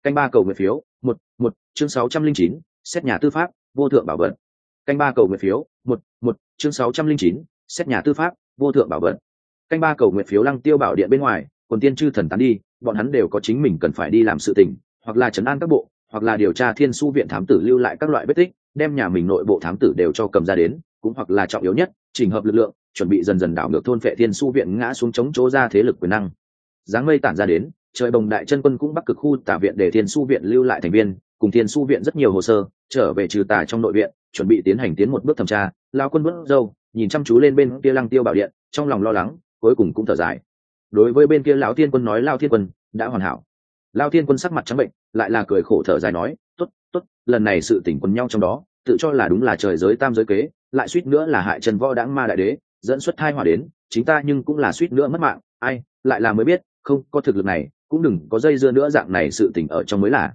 Canh ba cầu nguyện phiếu, một một, chương sáu trăm linh chín, xét nhà tư pháp, vô thượng bảo vật. Canh ba cầu nguyện phiếu, một một, chương sáu trăm linh chín, xét nhà tư pháp, vô thượng bảo vật. Canh ba cầu nguyện phiếu lăng tiêu bảo điện bên ngoài còn tiên chư thần tán đi, bọn hắn đều có chính mình cần phải đi làm sự tình hoặc là chấn an các bộ, hoặc là điều tra thiên su viện thám tử lưu lại các loại vết tích, đem nhà mình nội bộ thám tử đều cho cầm ra đến, cũng hoặc là trọng yếu nhất, chỉnh hợp lực lượng, chuẩn bị dần dần đảo ngược thôn phệ thiên su viện ngã xuống chống chỗ ra thế lực quyền năng. Dáng mây tản ra đến, trời bồng đại chân quân cũng bắc cực khu tả viện để thiên su viện lưu lại thành viên, cùng thiên su viện rất nhiều hồ sơ, trở về trừ tà trong nội viện, chuẩn bị tiến hành tiến một bước thẩm tra, lao quân bước dâu, nhìn chăm chú lên bên kia lăng tiêu bảo điện, trong lòng lo lắng, cuối cùng cũng thở dài. Đối với bên kia lão thiên quân nói lao thiên quân, đã hoàn hảo lao thiên quân sắc mặt trắng bệnh, lại là cười khổ thở dài nói t ố t t ố t lần này sự tỉnh quân nhau trong đó, tự cho là đúng là trời giới tam giới kế, lại suýt nữa là hại trần võ đáng ma đại đế, dẫn xuất thai hòa đến, chính ta nhưng cũng là suýt nữa mất mạng, ai, lại là mới biết, không, có thực lực này, cũng đừng có dây dưa nữa dạng này sự tỉnh ở trong mới là.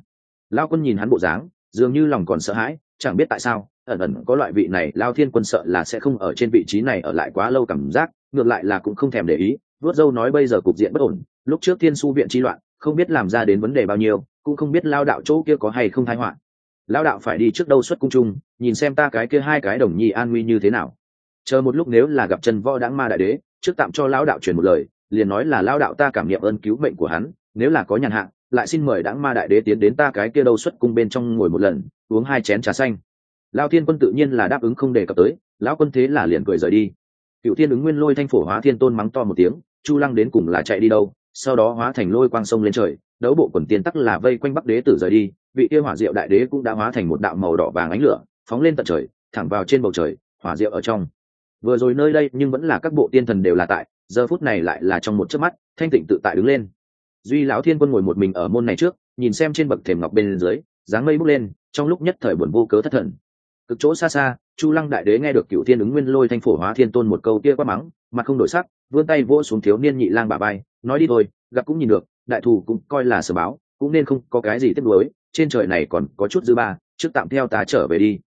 Lao quân nhìn hắn bộ dáng, dường như lòng còn sợ hãi, chẳng biết tại sao, ẩn ẩn có loại vị này, lao thiên quân sợ là sẽ không ở trên vị trí này ở lại quá lâu cảm giác, ngược lại là cũng không thèm để ý, vuốt dâu nói bây giờ cục diện bất ổn, lúc trước thiên su viện chi loạn không biết làm ra đến vấn đề bao nhiêu cũng không biết lao đạo chỗ kia có hay không thái họa. Lao đạo phải đi trước đâu xuất cung trung nhìn xem ta cái kia hai cái đồng nhi an nguy như thế nào. Chờ một lúc nếu là gặp chân võ đáng ma đại đế trước tạm cho lao đạo truyền một lời liền nói là lao đạo ta cảm nghiệm ơn cứu mệnh của hắn nếu là có nhàn hạ, lại xin mời đáng ma đại đế tiến đến ta cái kia đâu xuất cung bên trong ngồi một lần uống hai chén trà xanh. Lao thiên quân tự nhiên là đáp ứng không đề cập tới lão quân thế là liền cười rời đi. Cựu thiên ứng nguyên lôi thanh phổ hóa thiên tôn mắng to một tiếng chu lăng đến cùng là chạy đi đâu? Sau đó hóa thành lôi quang sông lên trời, đấu bộ quần tiên tắc là vây quanh bắc đế tử rời đi, vị kia hỏa diệu đại đế cũng đã hóa thành một đạo màu đỏ vàng ánh lửa, phóng lên tận trời, thẳng vào trên bầu trời, hỏa diệu ở trong. Vừa rồi nơi đây nhưng vẫn là các bộ tiên thần đều là tại, giờ phút này lại là trong một chớp mắt, thanh tịnh tự tại đứng lên. Duy lão thiên quân ngồi một mình ở môn này trước, nhìn xem trên bậc thềm ngọc bên dưới, dáng mây bốc lên, trong lúc nhất thời buồn vô cớ thất thần cực chỗ xa xa, chu lăng đại đế nghe được cựu thiên ứng nguyên lôi thanh phổ hóa thiên tôn một câu kia quá mắng mà không đổi sắc, vươn tay vỗ xuống thiếu niên nhị lang bà bay nói đi thôi, gặp cũng nhìn được, đại thù cũng coi là sở báo, cũng nên không có cái gì tiếc nuối, trên trời này còn có chút dư ba, trước tạm theo ta trở về đi.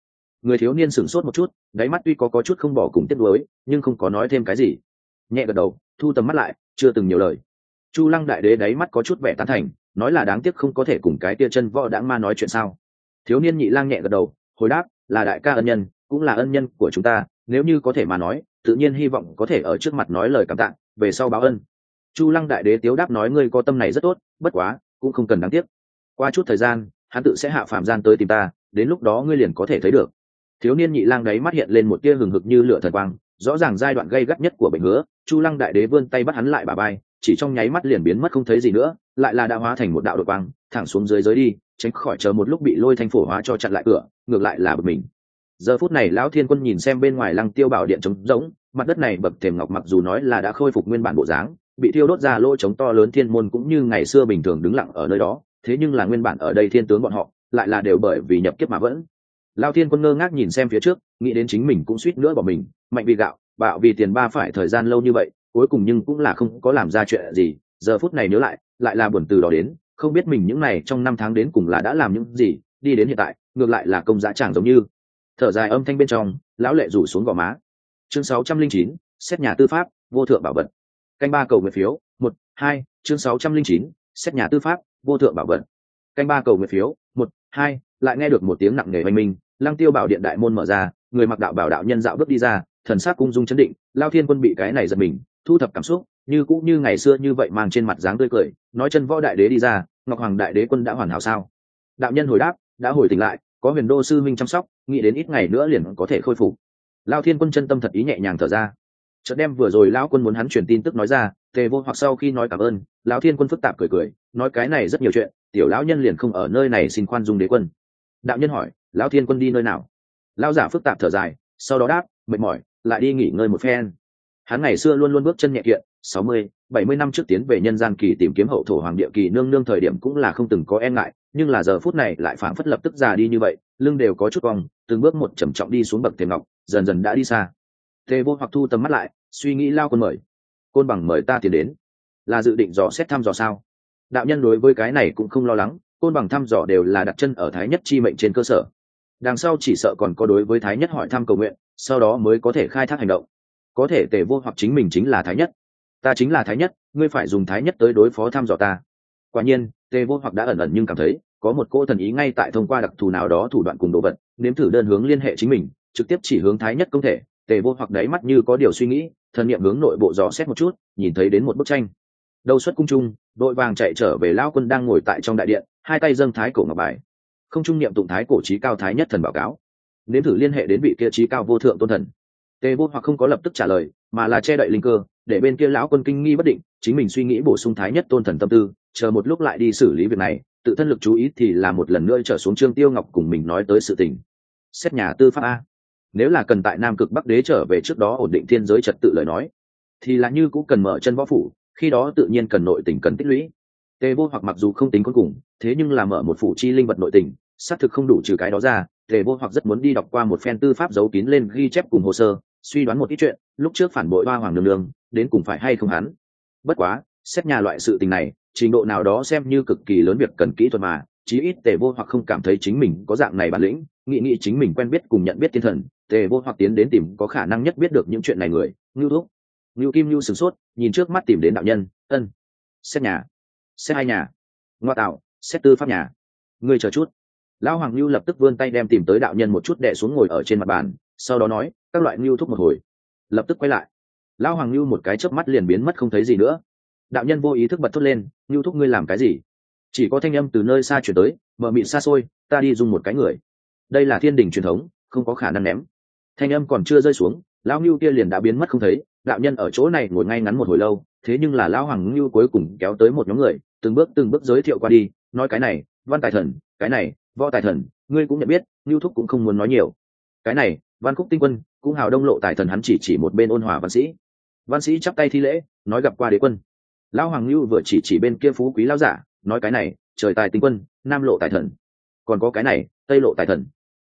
Người thiếu niên sửng sốt một chút, đáy mắt tuy có có chút không bỏ cùng tiếc nuối, nhưng không có nói thêm cái gì. Nhẹ gật đầu, thu tầm mắt lại, chưa từng nhiều lời. Chu lăng đại đế đáy mắt có chút vẻ tán thành, nói là đáng tiếc không có thể cùng cái tia chân võ đãng ma nói chuyện sao. Thiếu niên nhị lang nhẹ gật đầu, hồi đáp là đại ca ân nhân, cũng là ân nhân của chúng ta, nếu như có thể mà nói, tự nhiên hy vọng có thể ở trước mặt nói lời cảm tạ, về sau báo ân. Chu lăng đại đế tiếu đáp nói, ngươi có tâm này rất tốt, bất quá, cũng không cần đáng tiếc. Qua chút thời gian, hắn tự sẽ hạ phạm gian tới tìm ta, đến lúc đó ngươi liền có thể thấy được. Thiếu niên nhị lang đấy mắt hiện lên một tia hừng hực như lửa thần quang, rõ ràng giai đoạn gây gắt nhất của bệnh hứa, chu lăng đại đế vươn tay bắt hắn lại bà bay chỉ trong nháy mắt liền biến mất không thấy gì nữa, lại là đã hóa thành một đạo đột quang, thẳng xuống dưới giới đi, tránh khỏi chờ một lúc bị lôi thanh phổ hóa cho chặn lại cửa, ngược lại là bực mình. Giờ phút này lão thiên quân nhìn xem bên ngoài lăng tiêu bảo điện trống rỗng, mặt đất này bậc thềm ngọc mặc dù nói là đã khôi phục nguyên bản bộ dáng, bị thiêu đốt ra lỗ trống to lớn thiên môn cũng như ngày xưa bình thường đứng lặng ở nơi đó, thế nhưng là nguyên bản ở đây thiên tướng bọn họ, lại là đều bởi vì nhập kiếp mà vẫn. Lao thiên quân ngơ ngác nhìn xem phía trước, nghĩ đến chính mình cũng suýt nữa bỏ mình, mạnh vì gạo, bạo vì tiền ba phải thời gian lâu như vậy cuối cùng nhưng cũng là không có làm ra chuyện gì, giờ phút này nhớ lại lại là buồn từ đó đến, không biết mình những này trong năm tháng đến cùng là đã làm những gì, đi đến hiện tại, ngược lại là công giá chẳng giống như. Thở dài âm thanh bên trong, lão lệ rủ xuống gò má. Chương sáu trăm linh chín, xét nhà tư pháp, vô thượng bảo vật. Canh ba cầu nguyện phiếu, một, hai, chương sáu trăm linh chín, xét nhà tư pháp, vô thượng bảo vật. Canh ba cầu nguyện phiếu, một, hai, lại nghe được một tiếng nặng nề oanh minh, lăng tiêu bảo điện đại môn mở ra, người mặc đạo bảo đạo nhân dạo bước đi ra thần sắc cung dung chấn định, lao thiên quân bị cái này giật mình, thu thập cảm xúc, như cũng như ngày xưa như vậy mang trên mặt dáng tươi cười, nói chân võ đại đế đi ra, ngọc hoàng đại đế quân đã hoàn hảo sao? Đạo nhân hồi đáp, đã hồi tỉnh lại, có huyền đô sư minh chăm sóc, nghĩ đến ít ngày nữa liền có thể khôi phục. Lao thiên quân chân tâm thật ý nhẹ nhàng thở ra. Chợt đem vừa rồi lão quân muốn hắn truyền tin tức nói ra, tề vô hoặc sau khi nói cảm ơn, lão thiên quân phức tạp cười cười, nói cái này rất nhiều chuyện, tiểu lão nhân liền không ở nơi này xin khoan dung đế quân. Đạo nhân hỏi, lão thiên quân đi nơi nào? Lão giả phức tạp thở dài, sau đó đáp, mệt mỏi lại đi nghỉ ngơi một phen. Hắn ngày xưa luôn luôn bước chân nhẹ kiện, sáu mươi, bảy mươi năm trước tiến về nhân gian kỳ tìm kiếm hậu thổ hoàng địa kỳ nương nương thời điểm cũng là không từng có e ngại, nhưng là giờ phút này lại phảng phất lập tức già đi như vậy, lưng đều có chút cong, từng bước một trầm trọng đi xuống bậc thềm ngọc, dần dần đã đi xa. Tề vô hoặc thu tầm mắt lại, suy nghĩ lao quân mời. Côn bằng mời ta tiến đến. Là dự định dò xét thăm dò sao? Đạo nhân đối với cái này cũng không lo lắng, côn bằng thăm dò đều là đặt chân ở thái nhất chi mệnh trên cơ sở. Đằng sau chỉ sợ còn có đối với thái nhất hỏi thăm cầu nguyện sau đó mới có thể khai thác hành động. Có thể tề vô hoặc chính mình chính là thái nhất. Ta chính là thái nhất, ngươi phải dùng thái nhất tới đối phó thăm dò ta. Quả nhiên, tề vô hoặc đã ẩn ẩn nhưng cảm thấy, có một cô thần ý ngay tại thông qua đặc thù nào đó thủ đoạn cùng đồ vật, nếm thử đơn hướng liên hệ chính mình, trực tiếp chỉ hướng thái nhất công thể. Tề vô hoặc đáy mắt như có điều suy nghĩ, thần niệm hướng nội bộ dò xét một chút, nhìn thấy đến một bức tranh. Đầu xuất cung trung, đội vàng chạy trở về lao quân đang ngồi tại trong đại điện, hai tay dâng thái cổ ngọc bài. Không trung niệm tụng thái cổ trí cao thái nhất thần báo cáo nếm thử liên hệ đến vị kia trí cao vô thượng tôn thần. Tề vô hoặc không có lập tức trả lời, mà là che đậy linh cơ, để bên kia lão quân kinh nghi bất định, chính mình suy nghĩ bổ sung thái nhất tôn thần tâm tư, chờ một lúc lại đi xử lý việc này, tự thân lực chú ý thì là một lần nữa trở xuống trương tiêu ngọc cùng mình nói tới sự tình. Xét nhà tư pháp a. Nếu là cần tại nam cực bắc đế trở về trước đó ổn định thiên giới trật tự lời nói, thì là như cũng cần mở chân võ phủ, khi đó tự nhiên cần nội tình cần tích lũy. Tề vô hoặc mặc dù không tính cuối cùng, thế nhưng là mở một phủ chi linh vật nội tình xác thực không đủ trừ cái đó ra, tề vô hoặc rất muốn đi đọc qua một phen tư pháp giấu kín lên ghi chép cùng hồ sơ, suy đoán một ít chuyện, lúc trước phản bội ba hoàng nương nương đến cùng phải hay không hắn. Bất quá, xét nhà loại sự tình này, trình độ nào đó xem như cực kỳ lớn việc cần kỹ thuật mà, chí ít tề vô hoặc không cảm thấy chính mình có dạng này bản lĩnh, nghĩ nghĩ chính mình quen biết cùng nhận biết thiên thần, tề vô hoặc tiến đến tìm có khả năng nhất biết được những chuyện này người, ngưu thúc. Ngưu kim ngưu sửng sốt, nhìn trước mắt tìm đến đạo nhân, ân, xét nhà, xét hai nhà ngoa tạo, xét tư pháp nhà, ngươi chờ chút lão hoàng Lưu lập tức vươn tay đem tìm tới đạo nhân một chút đè xuống ngồi ở trên mặt bàn, sau đó nói, các loại Lưu thúc một hồi. Lập tức quay lại. Lão hoàng Lưu một cái chớp mắt liền biến mất không thấy gì nữa. Đạo nhân vô ý thức bật thốt lên Lưu thúc ngươi làm cái gì? Chỉ có thanh âm từ nơi xa chuyển tới mờ mịn xa xôi, ta đi dùng một cái người. Đây là thiên đình truyền thống, không có khả năng ném. Thanh âm còn chưa rơi xuống, lão ngưu kia liền đã biến mất không thấy, đạo nhân ở chỗ này ngồi ngay ngắn một hồi lâu, thế nhưng là lão hoàng ngưu cuối cùng kéo tới một nhóm người, từng bước từng bước giới thiệu qua đi, nói cái này, văn tài thần, cái này võ tài thần, ngươi cũng nhận biết ngưu thúc cũng không muốn nói nhiều. Cái này, văn khúc tinh quân, cũng hào đông lộ tài thần hắn chỉ chỉ một bên ôn hòa văn sĩ. Văn sĩ chắp tay thi lễ, nói gặp qua đế quân. Lão hoàng ngưu vừa chỉ chỉ bên kia phú quý lão giả, nói cái này, trời tài tinh quân, nam lộ tài thần. Còn có cái này, tây lộ tài thần.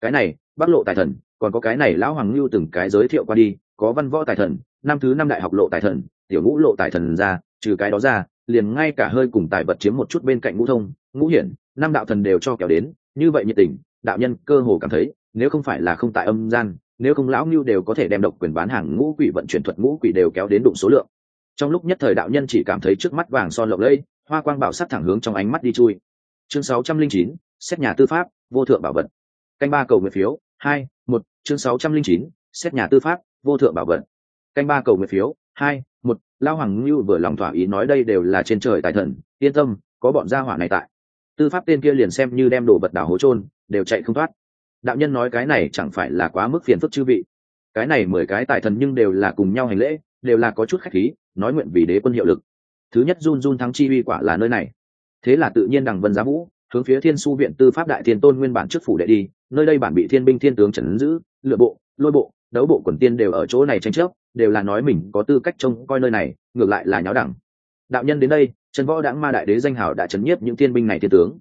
Cái này, bắc lộ tài thần, còn có cái này lão hoàng lưu từng cái giới thiệu qua đi, có văn võ tài thần, năm thứ năm đại học lộ tài thần, tiểu ngũ lộ tài thần ra, trừ cái đó ra, liền ngay cả hơi cùng tài vật chiếm một chút bên cạnh ngũ thông, ngũ hiển, năm đạo thần đều cho kéo đến như vậy nhiệt tình, đạo nhân cơ hồ cảm thấy, nếu không phải là không tại âm gian, nếu không lão ngưu đều có thể đem độc quyền bán hàng, ngũ quỷ vận chuyển thuật, ngũ quỷ đều kéo đến đụng số lượng. Trong lúc nhất thời đạo nhân chỉ cảm thấy trước mắt vàng son lộng lẫy, hoa quang bảo sắc thẳng hướng trong ánh mắt đi chui. Chương sáu trăm linh chín, xét nhà tư pháp, vô thượng bảo vật. Canh ba cầu nguyện phiếu, hai, một, chương sáu trăm linh chín, xét nhà tư pháp, vô thượng bảo vật. Canh ba cầu nguyện phiếu, hai, một lao hoàng ngưu vừa lòng thỏa ý nói đây đều là trên trời tài thần, yên tâm, có bọn gia hỏa này tại tư pháp tên kia liền xem như đem đồ vật đảo hố trôn đều chạy không thoát. Đạo nhân nói cái này chẳng phải là quá mức phiền phức chư vị. Cái này mười cái tài thần nhưng đều là cùng nhau hành lễ, đều là có chút khách khí, nói nguyện vì đế quân hiệu lực. Thứ nhất run run thắng chi uy quả là nơi này. Thế là tự nhiên đằng vân giá vũ, hướng phía thiên su viện tư pháp đại thiên tôn nguyên bản trước phủ đệ đi, nơi đây bản bị thiên binh thiên tướng trần giữ, lựa bộ, lôi bộ, đấu bộ quần tiên đều ở chỗ này tranh chấp, đều là nói mình có tư cách trông coi nơi này, ngược lại là nháo đẳng. Đạo nhân đến đây trần võ đãng ma đại đế danh hào đã chấn nhiếp những tiên binh này thiên tướng.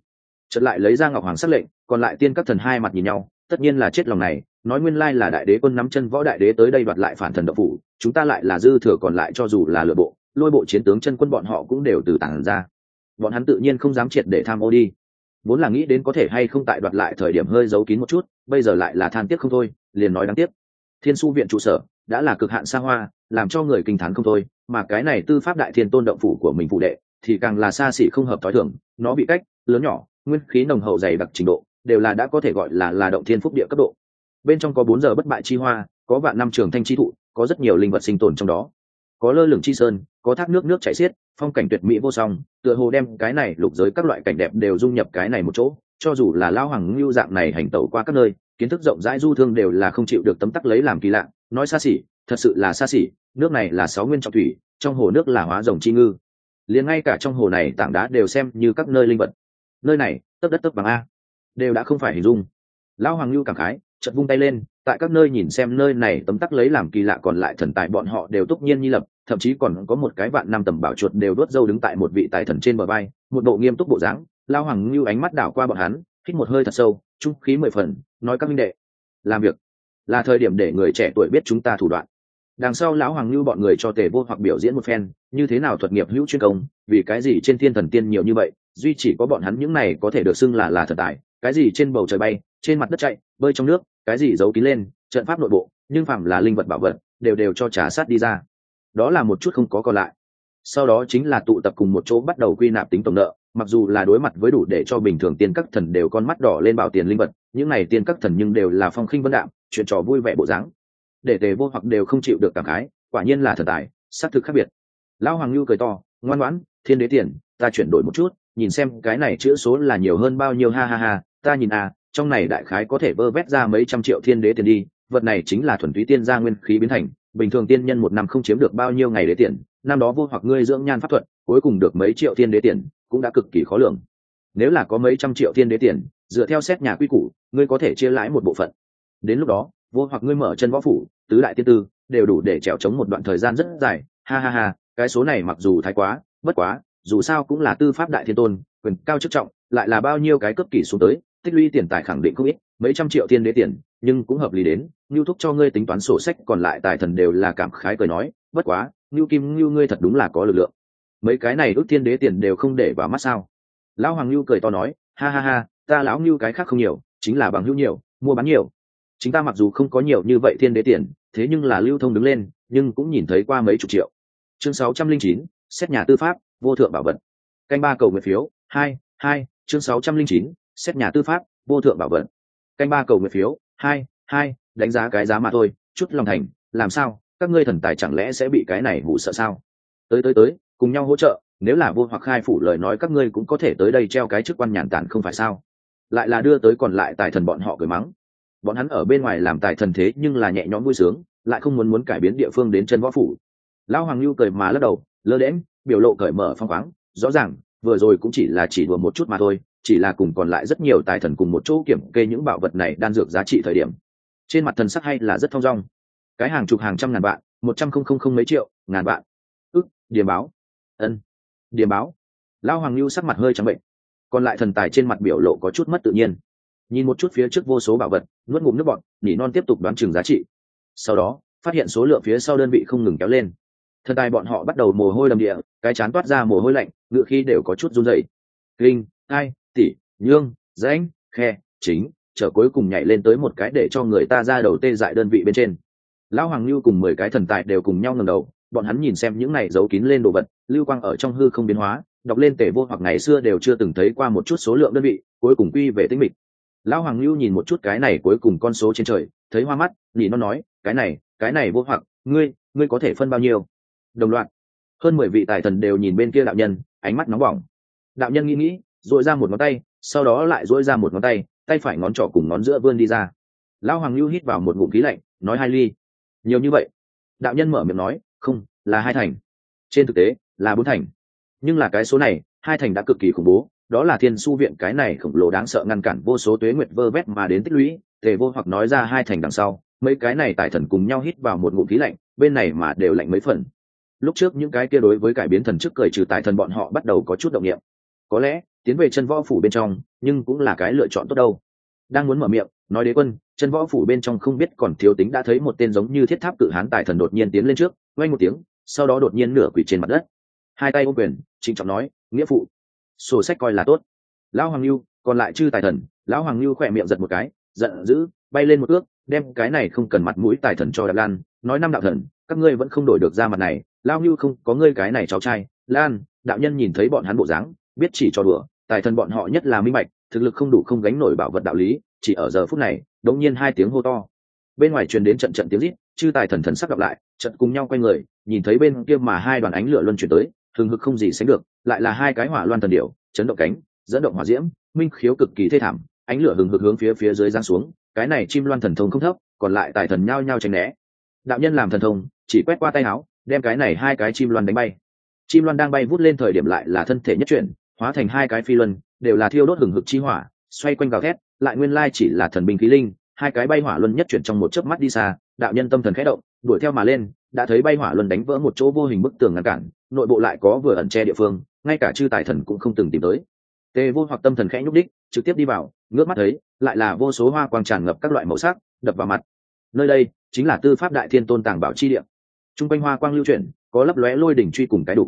Trật lại lấy ra ngọc hoàng sắc lệnh, còn lại tiên các thần hai mặt nhìn nhau, tất nhiên là chết lòng này, nói nguyên lai là đại đế quân nắm chân võ đại đế tới đây đoạt lại phản thần độc phủ, chúng ta lại là dư thừa còn lại cho dù là lựa bộ, lôi bộ chiến tướng chân quân bọn họ cũng đều từ tản ra. Bọn hắn tự nhiên không dám triệt để tham ô đi. Vốn là nghĩ đến có thể hay không tại đoạt lại thời điểm hơi giấu kín một chút, bây giờ lại là than tiếc không thôi, liền nói đáng tiếc. Thiên su viện trụ sở đã là cực hạn xa hoa, làm cho người kinh t h á n không thôi, mà cái này tư pháp đại thiên tôn động phủ của mình phụ đệ thì càng là xa xỉ không hợp t h o i thường. Nó bị cách, lớn nhỏ, nguyên khí nồng hậu dày đặc trình độ, đều là đã có thể gọi là là động thiên phúc địa cấp độ. Bên trong có bốn giờ bất bại chi hoa, có vạn năm trường thanh chi thụ, có rất nhiều linh vật sinh tồn trong đó. Có lơ lửng chi sơn, có thác nước nước chảy xiết, phong cảnh tuyệt mỹ vô song, tựa hồ đem cái này lục giới các loại cảnh đẹp đều dung nhập cái này một chỗ, cho dù là lao hoàng ngưu dạng này hành tẩu qua các nơi, kiến thức rộng rãi du thương đều là không chịu được tấm tắc lấy làm kỳ lạ. Nói xa xỉ, thật sự là xa xỉ, nước này là sáu nguyên trọng thủy, trong hồ nước là hóa rồng chi ngư liền ngay cả trong hồ này tảng đá đều xem như các nơi linh vật. Nơi này tấp đất tấp bằng a. Đều đã không phải hình dung. Lão hoàng lưu cảm khái chật vung tay lên, tại các nơi nhìn xem nơi này tấm tắc lấy làm kỳ lạ còn lại thần tài bọn họ đều túc nhiên nhi lập, thậm chí còn có một cái vạn năm tầm bảo chuột đều đốt dâu đứng tại một vị tài thần trên bờ bay một bộ nghiêm túc bộ dáng. Lao hoàng lưu ánh mắt đảo qua bọn hắn, hít một hơi thật sâu, trung khí mười phần, nói các minh đệ, làm việc là thời điểm để người trẻ tuổi biết chúng ta thủ đoạn đằng sau lão hoàng lưu bọn người cho tề vô hoặc biểu diễn một phen, như thế nào thuật nghiệp hữu chuyên công, vì cái gì trên thiên thần tiên nhiều như vậy, duy chỉ có bọn hắn những này có thể được xưng là là thần tài, cái gì trên bầu trời bay, trên mặt đất chạy, bơi trong nước, cái gì giấu kín lên, trận pháp nội bộ, nhưng phạm là linh vật bảo vật, đều đều cho trả sát đi ra. Đó là một chút không có còn lại. Sau đó chính là tụ tập cùng một chỗ bắt đầu quy nạp tính tổng nợ, mặc dù là đối mặt với đủ để cho bình thường tiên các thần đều con mắt đỏ lên bảo tiền linh vật, những này tiên các thần nhưng đều là phong khinh vân đạm, chuyện trò vui vẻ bộ dáng để tề vô hoặc đều không chịu được cảm khái, quả nhiên là thần tài, xác thực khác biệt. Lão hoàng lưu cười to, ngoan ngoãn, thiên đế tiền, ta chuyển đổi một chút, nhìn xem cái này chữ số là nhiều hơn bao nhiêu, ha ha ha, ta nhìn à trong này đại khái có thể vơ vét ra mấy trăm triệu thiên đế tiền đi, vật này chính là thuần túy tiên gia nguyên khí biến thành, bình thường tiên nhân một năm không chiếm được bao nhiêu ngày đế tiền, năm đó vô hoặc ngươi dưỡng nhan pháp thuật, cuối cùng được mấy triệu thiên đế tiền, cũng đã cực kỳ khó lường. Nếu là có mấy trăm triệu thiên đế tiền, dựa theo xét nhà quy củ, ngươi có thể chia lãi một bộ phận. Đến lúc đó vô hoặc ngươi mở chân võ phủ, tứ đại tiên tư, đều đủ để trèo chống một đoạn thời gian rất dài. Ha ha ha, cái số này mặc dù thái quá, bất quá, dù sao cũng là tư pháp đại thiên tôn, quyền cao chức trọng, lại là bao nhiêu cái cấp kỷ xuống tới, tích lũy tiền tài khẳng định không ít, mấy trăm triệu thiên đế tiền, nhưng cũng hợp lý đến, ngưu thúc cho ngươi tính toán sổ sách còn lại tài thần đều là cảm khái cười nói, bất quá, ngưu kim, ngưu ngươi thật đúng là có lực lượng. Mấy cái này ước thiên đế tiền đều không để vào mắt sao? Lão hoàng ngưu cười to nói, ha ha ha, ta lão ngưu cái khác không nhiều, chính là bằng hữu nhiều, mua bán nhiều chính ta mặc dù không có nhiều như vậy thiên đế tiền, thế nhưng là lưu thông đứng lên, nhưng cũng nhìn thấy qua mấy chục triệu. Chương sáu trăm linh chín, xét nhà tư pháp, vô thượng bảo vật. Canh ba cầu nguyện phiếu, hai hai, chương sáu trăm linh chín, xét nhà tư pháp, vô thượng bảo vật. Canh ba cầu nguyện phiếu, hai hai, đánh giá cái giá mà thôi, chút lòng thành, làm sao, các ngươi thần tài chẳng lẽ sẽ bị cái này vụ sợ sao? Tới tới tới, cùng nhau hỗ trợ, nếu là vô hoặc khai phủ lời nói các ngươi cũng có thể tới đây treo cái chức quan nhàn tản không phải sao? Lại là đưa tới còn lại tài thần bọn họ cười mắng bọn hắn ở bên ngoài làm tài thần thế nhưng là nhẹ nhõm vui sướng, lại không muốn muốn cải biến địa phương đến chân võ phủ. Lão hoàng lưu cười mà lắc đầu, lơ đễm biểu lộ cởi mở phong khoáng, rõ ràng, vừa rồi cũng chỉ là chỉ đùa một chút mà thôi, chỉ là cùng còn lại rất nhiều tài thần cùng một chỗ kiểm kê những bảo vật này đan dược giá trị thời điểm. Trên mặt thần sắc hay là rất thong dong. Cái hàng chục hàng trăm ngàn vạn, một trăm không không không mấy triệu, ngàn vạn. Ức, điểm báo. Ân, điểm báo. Lao hoàng lưu sắc mặt hơi trắng bệnh. Còn lại thần tài trên mặt biểu lộ có chút mất tự nhiên nhìn một chút phía trước vô số bảo vật nuốt ngụm nước bọn nỉ non tiếp tục đoán chừng giá trị. Sau đó phát hiện số lượng phía sau đơn vị không ngừng kéo lên. Thần tài bọn họ bắt đầu mồ hôi đầm địa cái chán toát ra mồ hôi lạnh ngựa khi đều có chút run dày kinh ai Tỷ, nhương rãnh khe chính trở cuối cùng nhảy lên tới một cái để cho người ta ra đầu tê dại đơn vị bên trên. Lão hoàng lưu cùng mười cái thần tài đều cùng nhau ngầm đầu bọn hắn nhìn xem những này giấu kín lên đồ vật lưu quang ở trong hư không biến hóa đọc lên tể vô hoặc ngày xưa đều chưa từng thấy qua một chút số lượng đơn vị cuối cùng quy về tính mịch lão hoàng lưu nhìn một chút cái này cuối cùng con số trên trời, thấy hoa mắt, nhỉ nó nói, cái này cái này vô hoặc, ngươi ngươi có thể phân bao nhiêu? Đồng loạt, hơn mười vị tài thần đều nhìn bên kia đạo nhân, ánh mắt nóng bỏng. Đạo nhân nghĩ nghĩ dội ra một ngón tay, sau đó lại dội ra một ngón tay tay phải ngón trỏ cùng ngón giữa vươn đi ra. Lão hoàng lưu hít vào một ngụm khí lạnh, nói hai ly. Nhiều như vậy? Đạo nhân mở miệng nói, không, là hai thành. Trên thực tế, là bốn thành. Nhưng là cái số này, hai thành đã cực kỳ khủng bố đó là thiên su viện cái này khổng lồ đáng sợ ngăn cản vô số tuế nguyệt vơ vét mà đến tích lũy, tề vô hoặc nói ra hai thành đằng sau, mấy cái này tài thần cùng nhau hít vào một ngụm khí lạnh, bên này mà đều lạnh mấy phần. Lúc trước những cái kia đối với cải biến thần chức cười trừ tài thần bọn họ bắt đầu có chút động nghiệm có lẽ, tiến về chân võ phủ bên trong, nhưng cũng là cái lựa chọn tốt đâu. Đang muốn mở miệng, nói đế quân, chân võ phủ bên trong không biết còn thiếu tính đã thấy một tên giống như thiết tháp cự hán tài thần đột nhiên tiến lên trước quay một tiếng, sau đó đột nhiên nửa quỷ trên mặt đất. Hai tay ôm quyền, trịnh trọng nói, nghĩa phụ sổ sách coi là tốt. Lão hoàng lưu còn lại chư tài thần, lão hoàng lưu khỏe miệng giật một cái, giận dữ, bay lên một ước, đem cái này không cần mặt mũi tài thần cho đạp lan, nói năm đạo thần, các ngươi vẫn không đổi được ra mặt này lao như không, có ngươi cái này cháu trai, lan, đạo nhân nhìn thấy bọn hắn bộ dáng, biết chỉ cho đùa, tài thần bọn họ nhất là minh bạch, thực lực không đủ không gánh nổi bảo vật đạo lý, chỉ ở giờ phút này đột nhiên hai tiếng hô to. Bên ngoài truyền đến trận trận tiếng rít, chư tài thần thần sắc gặp lại, trận cùng nhau quay người, nhìn thấy bên kia mà hai đoàn ánh lửa luân chuyển tới thường hực không gì sánh được, lại là hai cái hỏa loan thần điểu, chấn động cánh, dẫn động hỏa diễm, minh khiếu cực kỳ thê thảm, ánh lửa hừng hực hướng phía phía dưới giáng xuống, cái này chim loan thần thông không thấp, còn lại tài thần nhao nhao tránh né. Đạo nhân làm thần thông, chỉ quét qua tay áo, đem cái này hai cái chim loan đánh bay. Chim loan đang bay vút lên thời điểm lại là thân thể nhất chuyển, hóa thành hai cái phi luân, đều là thiêu đốt hừng hực chi hỏa, xoay quanh gào thét, lại nguyên lai chỉ là thần binh khí linh, hai cái bay hỏa luân nhất chuyển trong một chớp mắt đi xa, đạo nhân tâm thần khẽ động, đuổi theo mà lên, đã thấy bay hỏa luân đánh vỡ một chỗ vô hình bức tường ngăn cản nội bộ lại có vừa ẩn che địa phương, ngay cả chư tài thần cũng không từng tìm tới. Tề vô hoặc tâm thần khẽ nhúc đích, trực tiếp đi vào, ngước mắt thấy, lại là vô số hoa quang tràn ngập các loại màu sắc, đập vào mặt. Nơi đây, chính là tư pháp đại thiên tôn tàng bảo chi địa. T r u n g quanh hoa quang lưu chuyển, có lấp lóe lôi đỉnh truy cùng cái đủ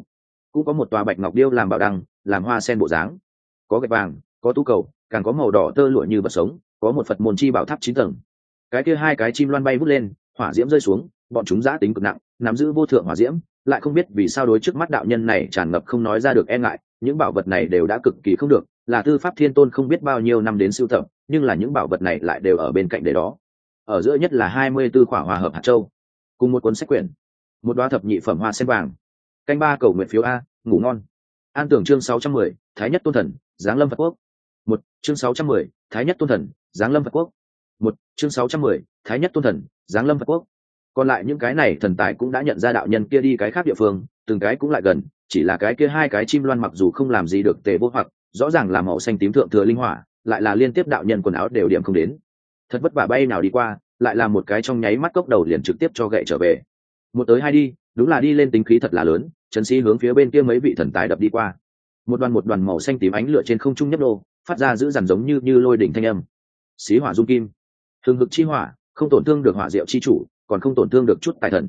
cũng có một tòa bạch ngọc điêu làm bảo đăng làm hoa sen bộ dáng. Có gạch vàng, có tu cầu, càng có màu đỏ tơ lụa như vật sống, có một phật môn chi bảo tháp chín tầng. Cái kia hai cái chim loan bay vút lên, hỏa diễm rơi xuống, bọn chúng giã tính cực nặng, nắm giữ vô thượng hỏa diễm lại không biết vì sao đối trước mắt đạo nhân này tràn ngập không nói ra được e ngại, những bảo vật này đều đã cực kỳ không được, là tư pháp thiên tôn không biết bao nhiêu năm đến sưu tập, nhưng là những bảo vật này lại đều ở bên cạnh để đó. Ở giữa nhất là hai mươi b ố khỏa hòa hợp hạt châu, cùng một cuốn sách quyển, một đoá thập nhị phẩm hoa sen vàng, canh ba cầu nguyện phiếu a, ngủ ngon. An tưởng chương sáu trăm mười, thái nhất tôn thần, giáng lâm phật quốc. Một, chương sáu trăm mười, thái nhất tôn thần, giáng lâm phật quốc. Một, chương sáu trăm mười, thái nhất tôn thần, giáng lâm phật quốc còn lại những cái này thần tài cũng đã nhận ra đạo nhân kia đi cái khác địa phương, từng cái cũng lại gần, chỉ là cái kia hai cái chim loan mặc dù không làm gì được tề vô hoặc, rõ ràng là màu xanh tím thượng thừa linh hỏa, lại là liên tiếp đạo nhân quần áo đều điểm không đến. Thật vất vả bay nào đi qua, lại là một cái trong nháy mắt cốc đầu liền trực tiếp cho gậy trở về. Một tới hai đi, đúng là đi lên tính khí thật là lớn trấn sĩ hướng phía bên kia mấy vị thần tài đập đi qua. Một đoàn một đoàn màu xanh tím ánh lửa trên không trung nhấp đô phát ra giữ dằn giống như như lôi đỉnh thanh âm. Xí hỏa dung kim. Thường hực chi hỏa, không tổn thương được hỏa diệu chi chủ còn không tổn thương được chút tài thần.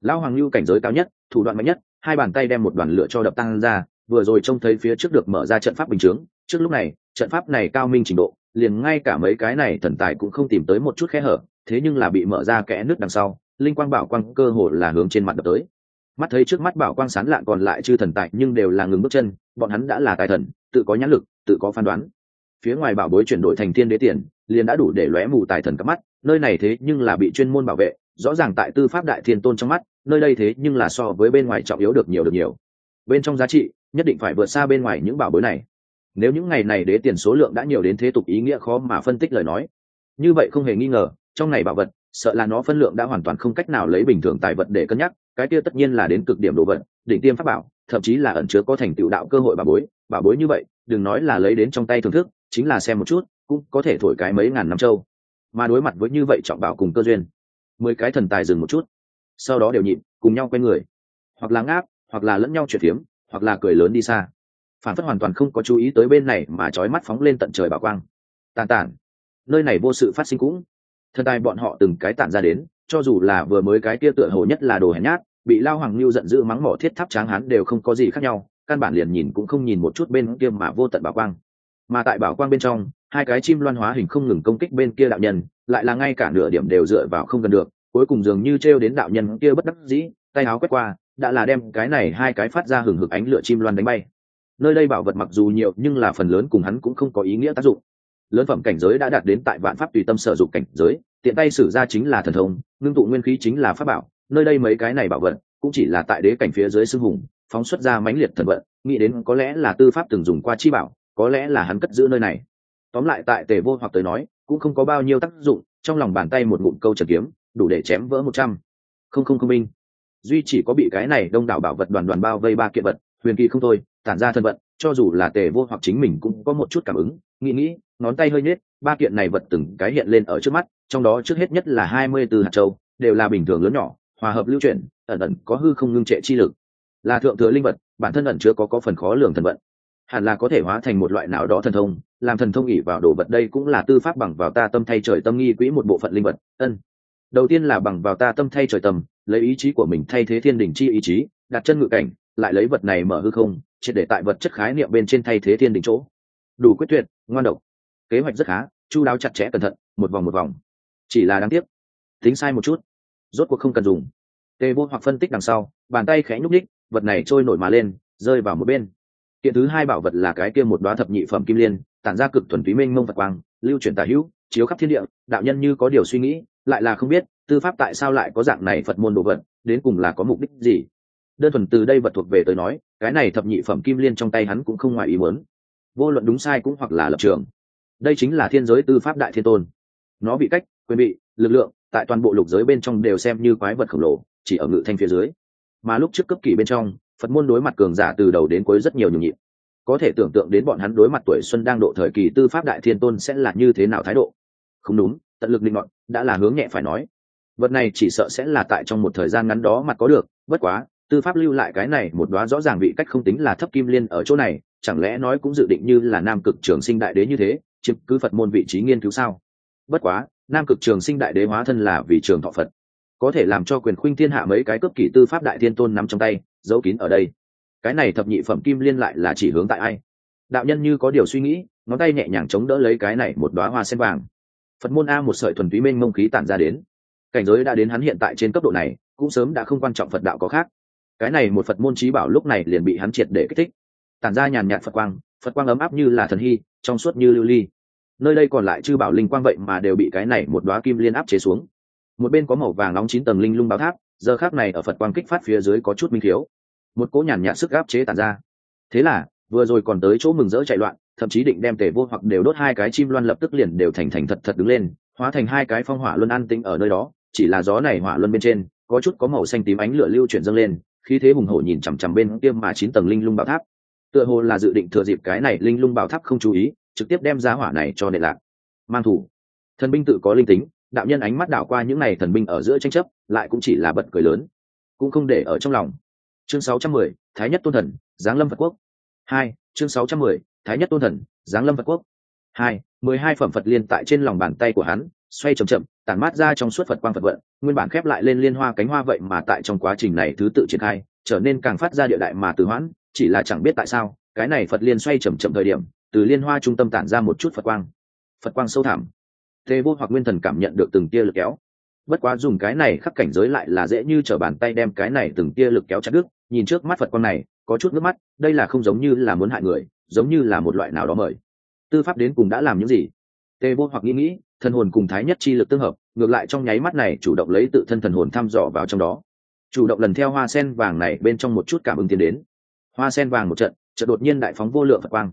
Lão hoàng lưu cảnh giới cao nhất, thủ đoạn mạnh nhất, hai bàn tay đem một đoàn lửa cho đập tăng ra, vừa rồi trông thấy phía trước được mở ra trận pháp bình chướng, trước lúc này, trận pháp này cao minh trình độ, liền ngay cả mấy cái này thần tài cũng không tìm tới một chút khe hở, thế nhưng là bị mở ra kẽ nước đằng sau, linh quang bảo quang cơ hồ là hướng trên mặt đập tới. Mắt thấy trước mắt bảo quang sán lạn còn lại chư thần tài nhưng đều là ngừng bước chân, bọn hắn đã là tài thần, tự có nhãn lực, tự có phán đoán. Phía ngoài bảo bối chuyển đổi thành thiên đế tiền, liền đã đủ để lóe mù tài thần cắp mắt, nơi này thế nhưng là bị chuyên môn bảo vệ rõ ràng tại tư pháp đại thiên tôn trong mắt, nơi đây thế nhưng là so với bên ngoài trọng yếu được nhiều được nhiều. Bên trong giá trị, nhất định phải vượt xa bên ngoài những bảo bối này. Nếu những ngày này đế tiền số lượng đã nhiều đến thế tục ý nghĩa khó mà phân tích lời nói. Như vậy không hề nghi ngờ, trong này bảo vật, sợ là nó phân lượng đã hoàn toàn không cách nào lấy bình thường tài vật để cân nhắc, cái kia tất nhiên là đến cực điểm đồ vật, đỉnh tiêm pháp bảo, thậm chí là ẩn chứa có thành tựu đạo cơ hội bảo bối. Bảo bối như vậy, đừng nói là lấy đến trong tay thưởng thức, chính là xem một chút, cũng có thể thổi cái mấy ngàn năm châu mà đối mặt với như vậy trọng bảo cùng cơ duyên mười cái thần tài dừng một chút, sau đó đều nhịn, cùng nhau quay người. Hoặc là ngáp, hoặc là lẫn nhau chuyển phiếm, hoặc là cười lớn đi xa. Phản phất hoàn toàn không có chú ý tới bên này mà trói mắt phóng lên tận trời bảo quang. Tàn tản. Nơi này vô sự phát sinh cũng. Thần tài bọn họ từng cái tản ra đến, cho dù là vừa mới cái kia tựa hồ nhất là đồ hèn nhát, bị lao hoàng lưu giận dữ mắng mỏ thiết tháp tráng hắn đều không có gì khác nhau, căn bản liền nhìn cũng không nhìn một chút bên kia mà vô tận bảo quang mà tại bảo quang bên trong, hai cái chim loan hóa hình không ngừng công kích bên kia đạo nhân, lại là ngay cả nửa điểm đều dựa vào không gần được, cuối cùng dường như t đến đạo nhân kia bất đắc dĩ, tay áo quét qua, đã là đem cái này hai cái phát ra hừng hực ánh lửa chim loan đánh bay. Nơi đây bảo vật mặc dù nhiều, nhưng là phần lớn cùng hắn cũng không có ý nghĩa tác dụng. Lớn phẩm cảnh giới đã đạt đến tại vạn pháp tùy tâm sở dụng cảnh giới, tiện tay sử ra chính là thần thông, ngưng tụ nguyên khí chính là pháp bảo, nơi đây mấy cái này bảo vật cũng chỉ là tại đế cảnh phía dưới sư hùng, phóng xuất ra mãnh liệt thần vận, nghĩ đến có lẽ là tư pháp từng dùng qua chi bảo có lẽ là hắn cất giữ nơi này. Tóm lại tại tề vô hoặc tới nói, cũng không có bao nhiêu tác dụng, trong lòng bàn tay một ngụm câu trần kiếm, đủ để chém vỡ một trăm. Không không không minh. Duy chỉ có bị cái này đông đảo bảo vật đoàn đoàn bao vây ba kiện vật, huyền kỳ không thôi, tản ra thân vận, cho dù là tề vô hoặc chính mình cũng có một chút cảm ứng, nghĩ nghĩ, ngón tay hơi nhết ba kiện này vật từng cái hiện lên ở trước mắt, trong đó trước hết nhất là hai mươi từ hạt châu, đều là bình thường lớn nhỏ, hòa hợp lưu chuyển, ẩn ẩn có hư không ngưng trệ chi lực. Là thượng thừa linh vật, bản thân ẩn chứa có có phần khó lường thần vận hẳn là có thể hóa thành một loại nào đó thần thông, làm thần thông ỉ vào đồ vật đây cũng là tư pháp bằng vào ta tâm thay trời tâm nghi quỹ một bộ phận linh vật, ân. Đầu tiên là bằng vào ta tâm thay trời tâm, lấy ý chí của mình thay thế thiên đình chi ý chí, đặt chân ngự cảnh, lại lấy vật này mở hư không, triệt để tại vật chất khái niệm bên trên thay thế thiên đình chỗ. Đủ quyết tuyệt, ngoan độc. Kế hoạch rất khá, chu đáo chặt chẽ cẩn thận, một vòng một vòng. Chỉ là đáng tiếc. Tính sai một chút. Rốt cuộc không cần dùng. Tê vô hoặc phân tích đằng sau, bàn tay khẽ nhúc ních vật này trôi nổi mà lên, rơi vào một bên kiện thứ hai bảo vật là cái kia một đoá thập nhị phẩm kim liên, tản ra cực thuần túy minh mông vật quang, lưu truyền tả hữu, chiếu khắp thiên địa, đạo nhân như có điều suy nghĩ, lại là không biết tư pháp tại sao lại có dạng này phật môn đồ vật, đến cùng là có mục đích gì. Đơn thuần từ đây vật thuộc về tới nói, cái này thập nhị phẩm kim liên trong tay hắn cũng không ngoài ý muốn. Vô luận đúng sai cũng hoặc là lập trường. Đây chính là thiên giới tư pháp đại thiên tôn. Nó bị cách, quyền bị, lực lượng, tại toàn bộ lục giới bên trong đều xem như quái vật khổng lồ, chỉ ở ngự thanh phía dưới. Mà lúc trước cấp kỷ bên trong phật môn đối mặt cường giả từ đầu đến cuối rất nhiều nhường nhịn. Có thể tưởng tượng đến bọn hắn đối mặt tuổi xuân đang độ thời kỳ tư pháp đại thiên tôn sẽ là như thế nào thái độ. Không đúng, tận lực linh mọn, đã là hướng nhẹ phải nói. Vật này chỉ sợ sẽ là tại trong một thời gian ngắn đó mặt có được, bất quá, tư pháp lưu lại cái này một đoá rõ ràng vị cách không tính là thấp kim liên ở chỗ này, chẳng lẽ nói cũng dự định như là nam cực trường sinh đại đế như thế chứ cứ phật môn vị trí nghiên cứu sao? Bất quá, nam cực trường sinh đại đế hóa thân là vì trường thọ phật, có thể làm cho quyền khuynh thiên hạ mấy cái cấp kỷ tư pháp đại thiên tôn nắm trong tay giấu kín ở đây. Cái này thập nhị phẩm kim liên lại là chỉ hướng tại ai? Đạo nhân như có điều suy nghĩ, ngón tay nhẹ nhàng chống đỡ lấy cái này một đoá hoa sen vàng. Phật môn a một sợi thuần túy mênh mông khí tản ra đến. Cảnh giới đã đến hắn hiện tại trên cấp độ này, cũng sớm đã không quan trọng phật đạo có khác. Cái này một phật môn trí bảo lúc này liền bị hắn triệt để kích thích. Tản ra nhàn nhạt phật quang phật quang ấm áp như là thần hy, trong suốt như lưu ly. Nơi đây còn lại chư bảo linh quang vậy mà đều bị cái này một đoá kim liên áp chế xuống. Một bên có màu vàng nóng chín tầng linh lung báo tháp giờ khác này ở phật quang kích phát phía dưới có chút minh thiếu. Một cỗ nhàn nhạt sức áp chế tản ra. Thế là, vừa rồi còn tới chỗ mừng rỡ chạy loạn, thậm chí định đem tể vô hoặc đều đốt hai cái chim loan lập tức liền đều thành thành thật thật đứng lên, hóa thành hai cái phong hỏa luân an tĩnh ở nơi đó, chỉ là gió này hỏa luân bên trên, có chút có màu xanh tím ánh lửa lưu chuyển dâng lên khi thế hùng hổ nhìn chằm chằm bên kia mà chín tầng linh lung bảo tháp. Tựa hồ là dự định thừa dịp cái này linh lung bảo tháp không chú ý, trực tiếp đem giá hỏa này cho nệ lạc. Mang thủ. Thần binh tự có linh tính đạo nhân ánh mắt đảo qua những này thần binh ở giữa tranh chấp lại cũng chỉ là bật cười lớn cũng không để ở trong lòng. Chương 610, thái nhất tôn thần giáng lâm phật quốc. Hai chương 610, thái nhất tôn thần giáng lâm phật quốc. Hai mười hai phẩm phật liên tại trên lòng bàn tay của hắn xoay chậm chậm tản mát ra trong suốt phật quang phật vận nguyên bản khép lại lên liên hoa cánh hoa vậy mà tại trong quá trình này thứ tự triển khai trở nên càng phát ra địa đại mà từ hoãn chỉ là chẳng biết tại sao cái này phật liên xoay chậm chậm thời điểm từ liên hoa trung tâm tản ra một chút phật quang. Phật quang sâu thẳm tê vô hoặc nguyên thần cảm nhận được từng tia lực kéo. Bất quá dùng cái này khắc cảnh giới lại là dễ như t r ở bàn tay đem cái này từng tia lực kéo chặt đứt, nhìn trước mắt phật quang này, có chút nước mắt, đây là không giống như là muốn hại người, giống như là một loại nào đó mời. Tư pháp đến cùng đã làm những gì? Tê vô hoặc nghĩ nghĩ, thần hồn cùng thái nhất chi lực tương hợp, ngược lại trong nháy mắt này chủ động lấy tự thân thần hồn thăm dò vào trong đó. Chủ động lần theo hoa sen vàng này bên trong một chút cảm ứng tiến đến. Hoa sen vàng một trận, chợt đột nhiên đại phóng vô lượng phật quang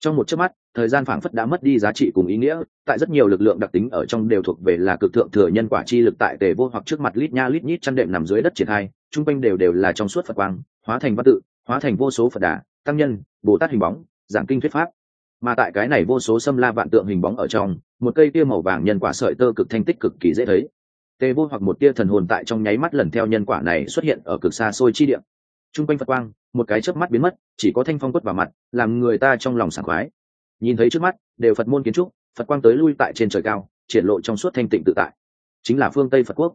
trong một chớp mắt, thời gian phảng phất đã mất đi giá trị cùng ý nghĩa, tại rất nhiều lực lượng đặc tính ở trong đều thuộc về là cực thượng thừa nhân quả chi lực tại tề vô hoặc trước mặt lít nha lít nhít chăn đệm nằm dưới đất triển khai, chung quanh đều đều là trong suốt phật quang, hóa thành văn tự, hóa thành vô số phật đà, tăng nhân, bồ tát hình bóng, giảng kinh thuyết pháp. Mà tại cái này vô số xâm la vạn tượng hình bóng ở trong, một cây tia màu vàng nhân quả sợi tơ cực thanh tích cực kỳ dễ thấy. Tề vô hoặc một tia thần hồn tại trong nháy mắt lần theo nhân quả này xuất hiện ở cực xa xôi chi điện chung quanh phật quang, một cái chớp mắt biến mất, chỉ có thanh phong quất vào mặt, làm người ta trong lòng sảng khoái. Nhìn thấy trước mắt, đều phật môn kiến trúc, phật quang tới lui tại trên trời cao, triển lộ trong suốt thanh tịnh tự tại. Chính là phương tây phật quốc.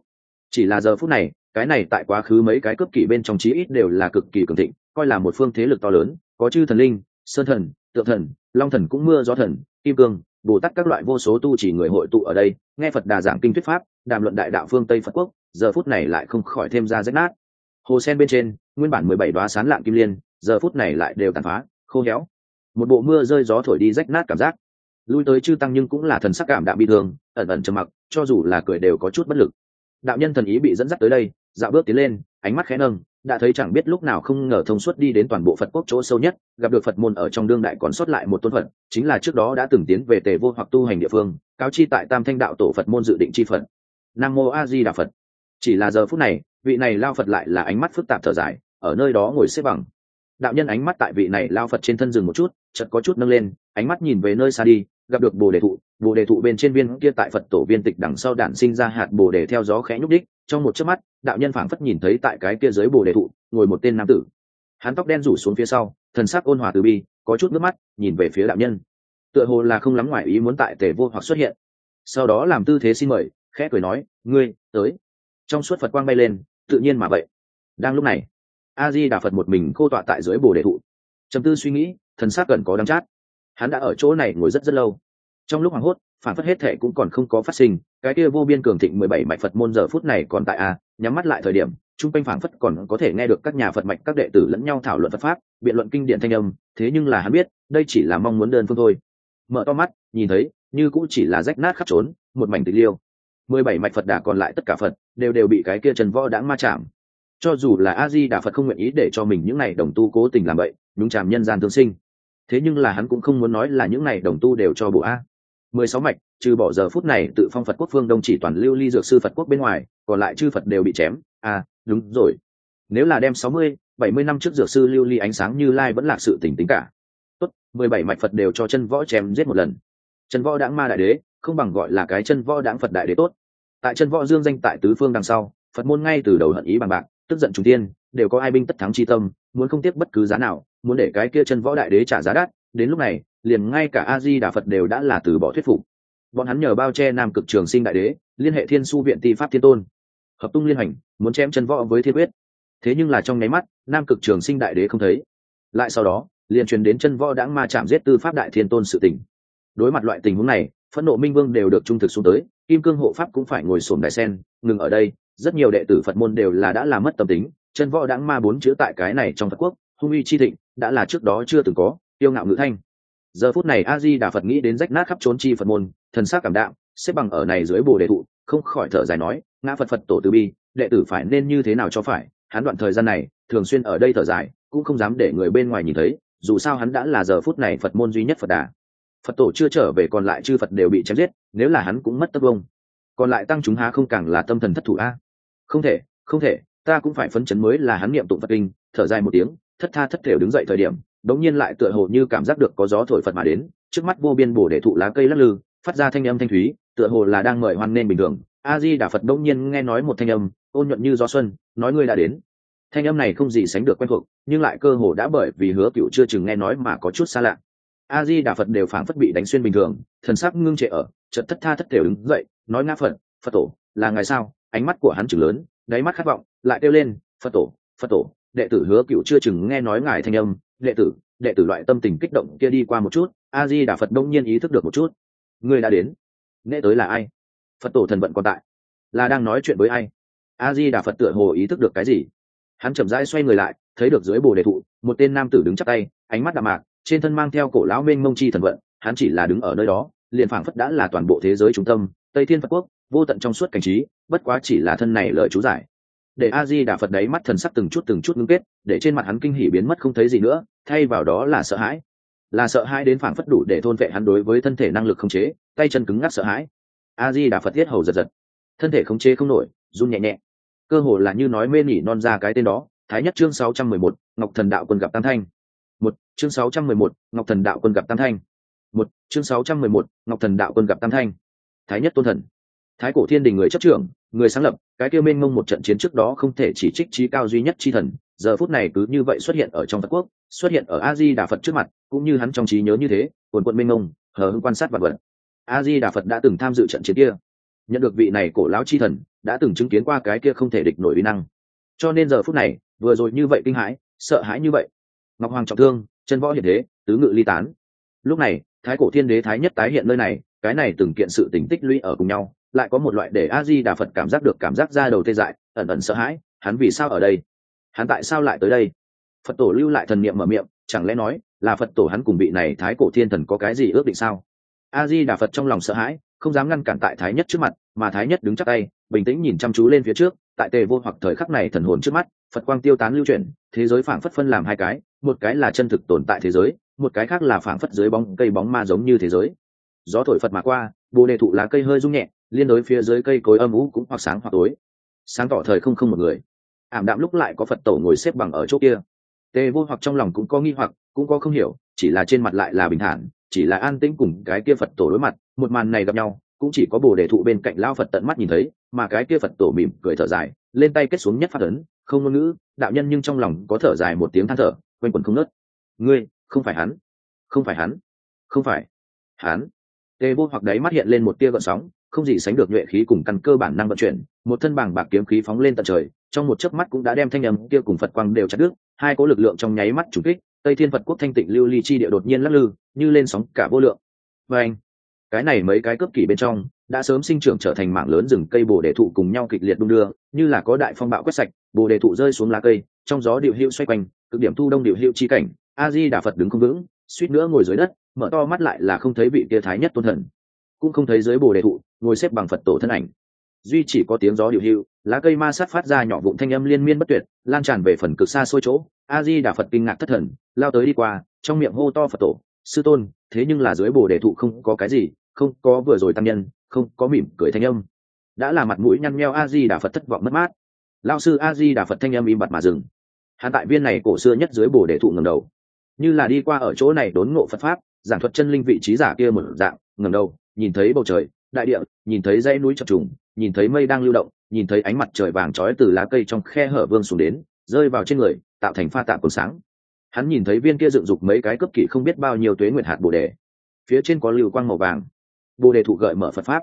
Chỉ là giờ phút này, cái này tại quá khứ mấy cái cấp kỷ bên trong chí ít đều là cực kỳ cường thịnh, coi là một phương thế lực to lớn, có chư thần linh, sơn thần, tượng thần, long thần cũng mưa gió thần, kim cương, bồ tát các loại vô số tu chỉ người hội tụ ở đây, nghe phật đà giảng kinh thuyết pháp, đàm luận đại đạo phương tây phật quốc, giờ phút này lại không khỏi thêm ra rách nát hồ sen bên trên, nguyên bản mười bảy đoá sán lạng kim liên, giờ phút này lại đều tàn phá, khô héo. Một bộ mưa rơi gió thổi đi rách nát cảm giác. Lui tới chư tăng nhưng cũng là thần sắc cảm đạm bị thương ẩn ẩn trầm mặc, cho dù là cười đều có chút bất lực. Đạo nhân thần ý bị dẫn dắt tới đây, dạo bước tiến lên, ánh mắt khẽ nâng, đã thấy chẳng biết lúc nào không ngờ thông suốt đi đến toàn bộ phật quốc chỗ sâu nhất, gặp được phật môn ở trong đương đại còn sót lại một tôn phật, chính là trước đó đã từng tiến về tề vô hoặc tu hành địa phương, cáo chi tại tam thanh đạo tổ phật môn dự định chi phật. Nam mô a di đà phật. Chỉ là giờ phút này vị này lao phật lại là ánh mắt phức tạp thở dài, ở nơi đó ngồi xếp bằng. Đạo nhân ánh mắt tại vị này lao phật trên thân rừng một chút chật có chút nâng lên, ánh mắt nhìn về nơi xa đi, gặp được bồ đề thụ. Bồ đề thụ bên trên viên kia tại phật tổ viên tịch đằng sau đản sinh ra hạt bồ đề theo gió khẽ nhúc đích, trong một chớp mắt, đạo nhân phảng phất nhìn thấy tại cái kia dưới bồ đề thụ, ngồi một tên nam tử. Hắn tóc đen rủ xuống phía sau, thần sắc ôn hòa từ bi, có chút nước mắt, nhìn về phía đạo nhân. Tựa hồ là không lắm ngoài ý muốn tại tề vô hoặc xuất hiện. Sau đó làm tư thế xin mời, khẽ cười nói, ngươi, tới. Trong suốt phật quang bay lên tự nhiên mà vậy. Đang lúc này a di đà phật một mình khô tọa tại dưới bồ đề thụ. Trầm tư suy nghĩ, thần sắc gần có đắm chát. Hắn đã ở chỗ này ngồi rất rất lâu. Trong lúc hoảng hốt, phản phất hết thệ cũng còn không có phát sinh, cái kia vô biên cường thịnh mười bảy mạch phật môn giờ phút này còn tại a, nhắm mắt lại thời điểm trung quanh phản phất còn có thể nghe được các nhà phật mạch các đệ tử lẫn nhau thảo luận phật pháp, biện luận kinh điển thanh âm, thế nhưng là hắn biết, đây chỉ là mong muốn đơn phương thôi. Mở to mắt, nhìn thấy, như cũng chỉ là rách nát khắp trốn, một mảnh tịch liêu mười bảy mạch phật đà còn lại tất cả phật, đều đều bị cái kia trần võ đãng ma chạm. Cho dù là a di đà phật không nguyện ý để cho mình những n à y đồng tu cố tình làm vậy đúng chàm nhân gian tương sinh. Thế nhưng là hắn cũng không muốn nói là những này đồng tu đều cho bộ a. Mười sáu mạch, trừ bỏ giờ phút này tự phong phật quốc phương đông chỉ toàn lưu ly dược sư phật quốc bên ngoài, còn lại chư phật đều bị chém. À đúng rồi. Nếu là đem sáu mươi, bảy mươi năm trước dược sư lưu ly ánh sáng như lai vẫn là sự tỉnh tính cả. Tốt, mười bảy mạch phật đều cho chân võ chém giết một lần. Chân võ đãng ma đại đế không bằng gọi là cái chân võ đãng phật đại đế tốt. Tại chân võ dương danh tại tứ phương đằng sau, phật môn ngay từ đầu hận ý bằng bạc, tức giận trung tiên đều có ai binh tất thắng chi tâm, muốn không tiếc bất cứ giá nào, muốn để cái kia chân võ đại đế trả giá đắt, đến lúc này, liền ngay cả a di đà phật đều đã là từ bỏ thuyết phục. Bọn hắn nhờ bao che nam cực trường sinh đại đế, liên hệ thiên su viện ti pháp thiên tôn, hợp tung liên hành, muốn chém chân võ với thiên quyết. Thế nhưng là trong nháy mắt, nam cực trường sinh đại đế không thấy. Lại sau đó, liền truyền đến chân võ đãng ma chạm giết tư pháp đại thiên tôn sự tình. Đối mặt loại tình huống này phẫn nộ minh vương đều được trung thực xuống tới kim cương hộ pháp cũng phải ngồi sổm đại sen ngừng ở đây rất nhiều đệ tử phật môn đều là đã làm mất tâm tính chân võ đáng ma bốn chữ tại cái này trong phật quốc hung uy chi thịnh đã là trước đó chưa từng có tiêu ngạo ngữ thanh. Giờ phút này a di đà phật nghĩ đến rách nát khắp trốn chi phật môn thần sắc cảm đạo, xếp bằng ở này dưới bồ đề thụ không khỏi thở dài nói ngã phật phật tổ từ bi đệ tử phải nên như thế nào cho phải? Hắn đoạn thời gian này thường xuyên ở đây thở dài cũng không dám để người bên ngoài nhìn thấy dù sao hắn đã là giờ phút này phật môn duy nhất phật đà phật tổ chưa trở về còn lại chư phật đều bị chém giết, nếu là hắn cũng mất tất vông còn lại tăng chúng há không càng là tâm thần thất thủ a? Không thể không thể, ta cũng phải phấn chấn mới là hắn niệm tụng phật kinh, thở dài một tiếng, thất tha thất thểu đứng dậy thời điểm, đống nhiên lại tựa hồ như cảm giác được có gió thổi phật mà đến, trước mắt vô biên bổ để thụ lá cây lắc lư, phát ra thanh âm thanh thúy, tựa hồ là đang mời hoan nên bình thường. A di đà phật đống nhiên nghe nói một thanh âm, ôn nhuận như gió xuân, nói ngươi đã đến. Thanh âm này không gì sánh được quen thuộc, nhưng lại cơ hồ đã bởi vì hứa cựu chưa chừng nghe nói mà có chút xa lạ a di đà phật đều phảng phất bị đánh xuyên bình thường, thần sắc ngưng trệ ở, chợt thất tha thất thể đứng dậy, nói ngã phật phật tổ, là ngày sao? Ánh mắt của hắn chừng lớn, đáy mắt khát vọng, lại kêu lên, phật tổ phật tổ, đệ tử hứa cựu chưa chừng nghe nói ngài thanh âm, đệ tử đệ tử loại tâm tình kích động kia đi qua một chút, a di đà phật đông nhiên ý thức được một chút. Người đã đến. Nghe tới là ai? Phật tổ thần vận còn tại. Là đang nói chuyện với ai? A di đà phật tựa hồ ý thức được cái gì. Hắn chậm rãi xoay người lại, thấy được dưới bồ đề thụ, một tên nam tử đứng chắc tay, ánh mắt đạm mạc trên thân mang theo cổ lão mênh mông chi thần vận, hắn chỉ là đứng ở nơi đó, liền phảng phất đã là toàn bộ thế giới trung tâm, tây thiên phật quốc, vô tận trong suốt cảnh trí, bất quá chỉ là thân này lời chú giải. Để a di đà phật đấy mắt thần sắc từng chút từng chút ngưng kết, để trên mặt hắn kinh hỉ biến mất không thấy gì nữa, thay vào đó là sợ hãi. Là sợ hãi đến phảng phất đủ để thôn vệ hắn đối với thân thể năng lực khống chế, tay chân cứng ngắc sợ hãi. A di đà phật thiết hầu giật giật. Thân thể khống chế không nổi, run nhẹ nhẹ. Cơ hồ là như nói mê nỉ non ra cái tên đó, thái nhất chương sáu trăm mười một, ngọc thần đạo quân gặp tam thanh chương sáu trăm mười một, ngọc thần đạo quân gặp tam thanh. Một, chương sáu trăm mười một, ngọc thần đạo quân gặp tam thanh. Thái nhất tôn thần. Thái cổ thiên đình người chấp trưởng, người sáng lập, cái kêu mênh mông một trận chiến trước đó không thể chỉ trích trí cao duy nhất chi thần, giờ phút này cứ như vậy xuất hiện ở trong phật quốc, xuất hiện ở a di đà phật trước mặt, cũng như hắn trong trí nhớ như thế, quần quận mênh mông, hờ hưng quan sát vật vật. A di đà phật đã từng tham dự trận chiến kia. Nhận được vị này cổ lão chi thần, đã từng chứng kiến qua cái kia không thể địch nổi uy năng. Cho nên giờ phút này, vừa rồi như vậy kinh hãi, sợ hãi như vậy. Ngọc hoàng trọng thương chân võ hiện thế tứ ngự ly tán. Lúc này, thái cổ thiên đế thái nhất tái hiện nơi này, cái này từng kiện sự tình tích lũy ở cùng nhau, lại có một loại để a di đà phật cảm giác được cảm giác ra đầu tê dại, ẩn ẩn sợ hãi, hắn vì sao ở đây? Hắn tại sao lại tới đây? Phật tổ lưu lại thần niệm mở miệng, chẳng lẽ nói là phật tổ hắn cùng vị này thái cổ thiên thần có cái gì ước định sao? A di đà phật trong lòng sợ hãi, không dám ngăn cản tại thái nhất trước mặt mà thái nhất đứng chắc tay, bình tĩnh nhìn chăm chú lên phía trước, tại tề vô hoặc thời khắc này thần hồn trước mắt, phật quang tiêu tán lưu chuyển, thế giới phảng phất phân làm hai cái, một cái là chân thực tồn tại thế giới, một cái khác là phảng phất dưới bóng cây bóng ma giống như thế giới. Gió thổi phật mà qua, bồ đề thụ lá cây hơi rung nhẹ, liên đối phía dưới cây cối âm ú cũng hoặc sáng hoặc tối. Sáng tỏ thời không không một người. Ảm đạm lúc lại có phật tổ ngồi xếp bằng ở chỗ kia. Tề vô hoặc trong lòng cũng có nghi hoặc, cũng có không hiểu, chỉ là trên mặt lại là bình thản, chỉ là an tĩnh cùng cái kia phật tổ đối mặt, một màn này gặp nhau cũng chỉ có bồ đề thụ bên cạnh lao phật tận mắt nhìn thấy, mà cái kia phật tổ mỉm cười thở dài, lên tay kết xuống nhất phát ấn, không ngôn ngữ, đạo nhân nhưng trong lòng có thở dài một tiếng than thở, quanh quẩn không nớt. Ngươi, không phải hắn, không phải hắn, không phải hắn. Tê vô hoặc đấy mắt hiện lên một tia gợn sóng, không gì sánh được nhuệ khí cùng căn cơ bản năng vận chuyển, một thân bảng bạc kiếm khí phóng lên tận trời, trong một chớp mắt cũng đã đem thanh âm kia cùng phật quang đều chặt đứt, hai có lực lượng trong nháy mắt chủ kích, tây thiên phật quốc thanh tịnh lưu ly chi địa đột nhiên lắc lư, như lên sóng cả vô lượng. Và anh cái này mấy cái cấp kỷ bên trong, đã sớm sinh trưởng trở thành mảng lớn rừng cây bồ đề thụ cùng nhau kịch liệt đung đưa, như là có đại phong bạo quét sạch, bồ đề thụ rơi xuống lá cây, trong gió điệu hữu xoay quanh, cực điểm thu đông điệu hữu chi cảnh a di đà phật đứng không vững, suýt nữa ngồi dưới đất, mở to mắt lại là không thấy vị kia thái nhất tôn thần. Cũng không thấy dưới bồ đề thụ, ngồi xếp bằng phật tổ thân ảnh. Duy chỉ có tiếng gió điệu hữu lá cây ma sát phát ra nhỏ vụn thanh âm liên miên bất tuyệt, lan tràn về phần cực xa xôi chỗ. A di đà phật kinh ngạc thất thần, lao tới đi qua, trong miệng hô to phật tổ, sư tôn, thế nhưng là dưới bồ đề thụ không có cái gì không có vừa rồi tăng nhân, không có mỉm cười thanh âm. Đã là mặt mũi nhăn nheo a di đà phật thất vọng mất mát. Lao sư a di đà phật thanh âm im bặt mà dừng. Hắn tại viên này cổ xưa nhất dưới bồ đề thụ ngầm đầu. Như là đi qua ở chỗ này đốn ngộ phật pháp, giảng thuật chân linh vị trí giả kia một dạng ngầm đầu, nhìn thấy bầu trời, đại địa, nhìn thấy dãy núi chập trùng, nhìn thấy mây đang lưu động, nhìn thấy ánh mặt trời vàng trói từ lá cây trong khe hở vương xuống đến, rơi vào trên người, tạo thành pha tạp cồn sáng. Hắn nhìn thấy viên kia dựng dục mấy cái cấp kỷ không biết bao nhiêu tuế nguyệt hạt bồ đề. Phía trên có lưu quang màu vàng bồ đề thụ gợi mở phật pháp.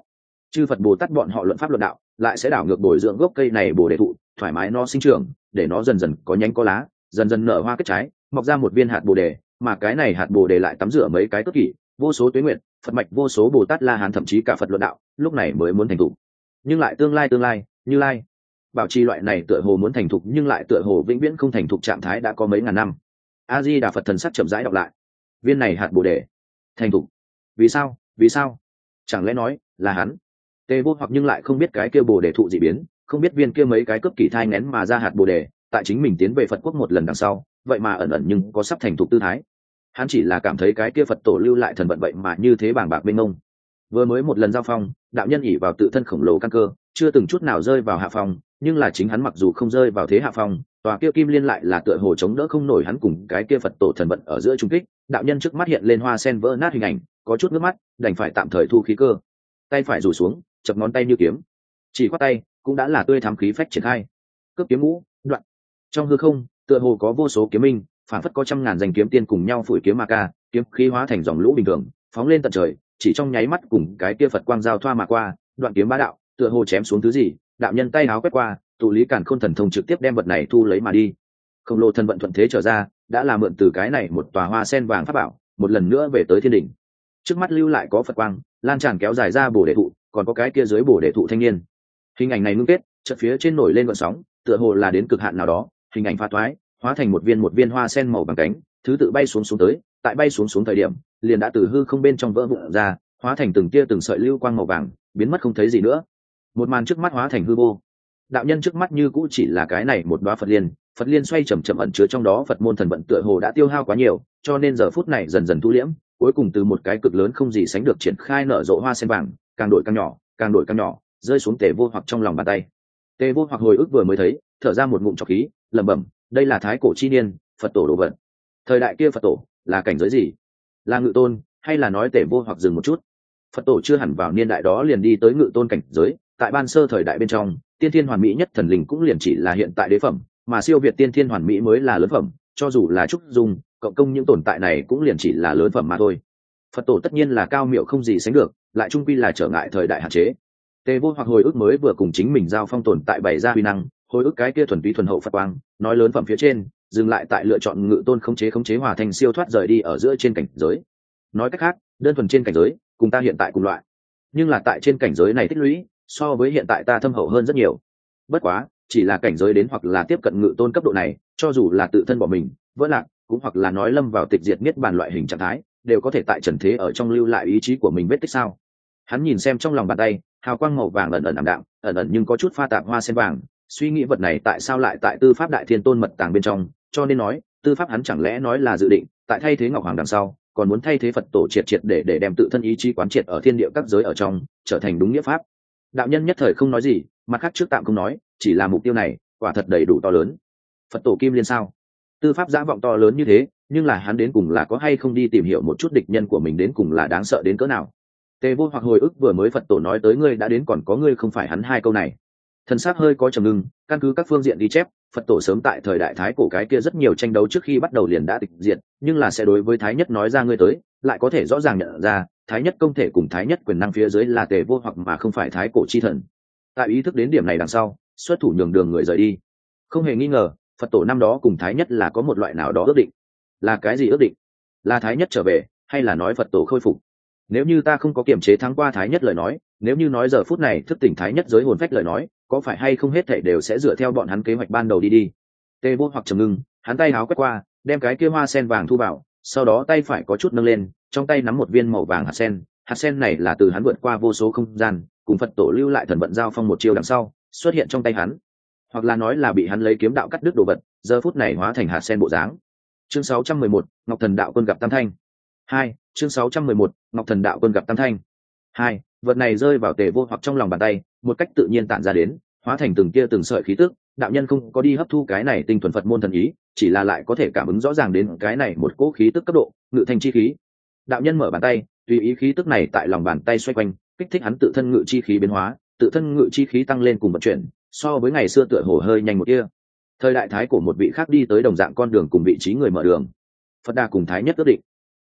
Chư phật bồ tát bọn họ luận pháp luận đạo, lại sẽ đảo ngược bồi dưỡng gốc cây này bồ đề thụ, thoải mái nó sinh trưởng, để nó dần dần có nhánh có lá, dần dần nở hoa kết trái, mọc ra một viên hạt bồ đề, mà cái này hạt bồ đề lại tắm rửa mấy cái cấp kỷ, vô số tuế nguyện phật mạch, vô số bồ tát la hán thậm chí cả phật luận đạo, lúc này mới muốn thành thục. Nhưng lại tương lai tương lai, như lai. Bảo trì loại này tựa hồ muốn thành thục, nhưng lại tựa hồ vĩnh viễn không thành thục trạng thái đã có mấy ngàn năm. A di đà phật thần sắc chậm rãi đọc lại. Viên này hạt bồ đề. Thành thục. Vì sao? Vì sao? Chẳng lẽ nói, là hắn tê vô hoặc nhưng lại không biết cái kia bồ đề thụ dị biến, không biết viên kia mấy cái cướp kỳ thai nén mà ra hạt bồ đề, tại chính mình tiến về phật quốc một lần đằng sau, vậy mà ẩn ẩn nhưng có sắp thành thục tư thái hắn chỉ là cảm thấy cái kia phật tổ lưu lại thần vận vậy mà như thế bảng bạc mênh ngông. vừa mới một lần giao phong, đạo nhân ỉ vào tự thân khổng lồ căn cơ, chưa từng chút nào rơi vào hạ phong, nhưng là chính hắn mặc dù không rơi vào thế hạ phong, tòa kia kim liên lại là tựa hồ chống đỡ không nổi hắn cùng cái kia phật tổ thần vận ở giữa trung kích, đạo nhân trước mắt hiện lên hoa sen vỡ nát hình ảnh có chút nước mắt đành phải tạm thời thu khí cơ. Tay phải rủ xuống chập ngón tay như kiếm. Chỉ khoát tay cũng đã là tươi thám khí phách triển khai. Cướp kiếm mũ, đoạn. Trong hư không tựa hồ có vô số kiếm minh phản phất có trăm ngàn danh kiếm tiên cùng nhau phủi kiếm mà ca kiếm khí hóa thành dòng lũ bình thường phóng lên tận trời chỉ trong nháy mắt cùng cái kia phật quang giao thoa mà qua đoạn kiếm bá đạo tựa hồ chém xuống thứ gì đạo nhân tay áo quét qua tụ lý cản khôn thần thông trực tiếp đem vật này thu lấy mà đi. Khổng lồ thần vận thuận thế trở ra đã là mượn từ cái này một tòa hoa sen vàng pháp bảo một lần nữa về tới thiên đỉnh trước mắt lưu lại có phật quang, lan tràn kéo dài ra bồ đề thụ, còn có cái kia dưới bồ đề thụ thanh niên. Hình ảnh này ngưng kết, chợt phía trên nổi lên vận sóng, tựa hồ là đến cực hạn nào đó, hình ảnh pha thoái hóa thành một viên một viên hoa sen màu bằng cánh, thứ tự bay xuống xuống tới, tại bay xuống xuống thời điểm, liền đã từ hư không bên trong vỡ vụn ra, hóa thành từng tia từng sợi lưu quang màu vàng, biến mất không thấy gì nữa. Một màn trước mắt hóa thành hư vô. Đạo nhân trước mắt như cũ chỉ là cái này một đoá phật liên phật liên xoay chầm chậm ẩn chứa trong đó phật môn thần vận tựa hồ đã tiêu hao quá nhiều, cho nên giờ phút này dần dần thu liễm cuối cùng từ một cái cực lớn không gì sánh được triển khai nở rộ hoa sen vàng, càng đổi càng nhỏ, càng đổi càng nhỏ, rơi xuống tề vô hoặc trong lòng bàn tay. Tề vô hoặc hồi ức vừa mới thấy, thở ra một ngụm trọc khí, lẩm bẩm, đây là thái cổ chi niên, phật tổ đồ vật. Thời đại kia phật tổ, là cảnh giới gì? Là ngự tôn, hay là nói tề vô hoặc dừng một chút? Phật tổ chưa hẳn vào niên đại đó liền đi tới ngự tôn cảnh giới, tại ban sơ thời đại bên trong, tiên thiên hoàn mỹ nhất thần linh cũng liền chỉ là hiện tại đế phẩm, mà siêu việt tiên thiên hoàn mỹ mới là lớn phẩm, cho dù là trúc dung cộng công những tồn tại này cũng liền chỉ là lớn phẩm mà thôi. Phật tổ tất nhiên là cao miệu không gì sánh được, lại trung quy là trở ngại thời đại hạn chế. Tề vô hoặc hồi ức mới vừa cùng chính mình giao phong tồn tại bày ra huy năng, hồi ức cái kia thuần túy thuần hậu phật quang, nói lớn phẩm phía trên, dừng lại tại lựa chọn ngự tôn khống chế khống chế hòa thành siêu thoát rời đi ở giữa trên cảnh giới. Nói cách khác, đơn thuần trên cảnh giới, cùng ta hiện tại cùng loại. Nhưng là tại trên cảnh giới này tích lũy, so với hiện tại ta thâm hậu hơn rất nhiều. Bất quá, chỉ là cảnh giới đến hoặc là tiếp cận ngự tôn cấp độ này, cho dù là tự thân bỏ mình vỡ lạc cũng hoặc là nói lâm vào tịch diệt miết bàn loại hình trạng thái, đều có thể tại trần thế ở trong lưu lại ý chí của mình vết tích sao? Hắn nhìn xem trong lòng bàn tay, hào quang màu vàng ẩn ẩn ảm đạm, ẩn ẩn nhưng có chút pha tạp hoa sen vàng, suy nghĩ vật này tại sao lại tại tư pháp đại thiên tôn mật tàng bên trong, cho nên nói, tư pháp hắn chẳng lẽ nói là dự định, tại thay thế ngọc hoàng đằng sau, còn muốn thay thế phật tổ triệt triệt để để đem tự thân ý chí quán triệt ở thiên địa các giới ở trong, trở thành đúng nghĩa pháp. Đạo nhân nhất thời không nói gì, mặt khác trước tạm không nói, chỉ là mục tiêu này, quả thật đầy đủ to lớn. Phật tổ kim liên sao? Tư pháp giã vọng to lớn như thế, nhưng là hắn đến cùng là có hay không đi tìm hiểu một chút địch nhân của mình đến cùng là đáng sợ đến cỡ nào. Tề vô hoặc hồi ức vừa mới phật tổ nói tới ngươi đã đến còn có ngươi không phải hắn hai câu này. Thần s á c hơi có trầm ngưng, căn cứ các phương diện đi chép, phật tổ sớm tại thời đại thái cổ cái kia rất nhiều tranh đấu trước khi bắt đầu liền đã tịch diện nhưng là sẽ đối với thái nhất nói ra ngươi tới, lại có thể rõ ràng nhận ra, thái nhất công thể cùng thái nhất quyền năng phía dưới là tề vô hoặc mà không phải thái cổ chi thần. Tại ý thức đến điểm này đằng sau, xuất thủ nhường đường người rời đi. Không hề nghi ngờ phật tổ năm đó cùng thái nhất là có một loại nào đó ước định. Là cái gì ước định? Là thái nhất trở về, hay là nói phật tổ khôi phục? Nếu như ta không có kiềm chế thắng qua thái nhất lời nói, nếu như nói giờ phút này thức tỉnh thái nhất giới hồn phách lời nói, có phải hay không hết thảy đều sẽ dựa theo bọn hắn kế hoạch ban đầu đi đi? Tê vô hoặc trầm ngưng, hắn tay háo quét qua, đem cái kia hoa sen vàng thu vào, sau đó tay phải có chút nâng lên, trong tay nắm một viên màu vàng hạt sen. Hạt sen này là từ hắn vượt qua vô số không gian, cùng phật tổ lưu lại thần vận giao phong một chiều đằng sau, xuất hiện trong tay hắn hoặc là nói là bị hắn lấy kiếm đạo cắt đứt đồ vật giờ phút này hóa thành hạt sen bộ dáng. Chương 611, ngọc thần đạo quân gặp tam thanh. Hai chương 611, ngọc thần đạo quân gặp tam thanh. Hai vật này rơi vào tề vô hoặc trong lòng bàn tay một cách tự nhiên tản ra đến hóa thành từng kia từng sợi khí tức đạo nhân không có đi hấp thu cái này tinh thuần phật môn thần ý chỉ là lại có thể cảm ứng rõ ràng đến cái này một cỗ khí tức cấp độ ngự thành chi khí. Đạo nhân mở bàn tay tùy ý khí tức này tại lòng bàn tay xoay quanh kích thích hắn tự thân ngự chi khí biến hóa tự thân ngự chi khí tăng lên cùng vận chuyển so với ngày xưa tựa hồ hơi nhanh một kia. Thời đại thái của một vị khác đi tới đồng dạng con đường cùng vị trí người mở đường. Phật đà cùng thái nhất ước định.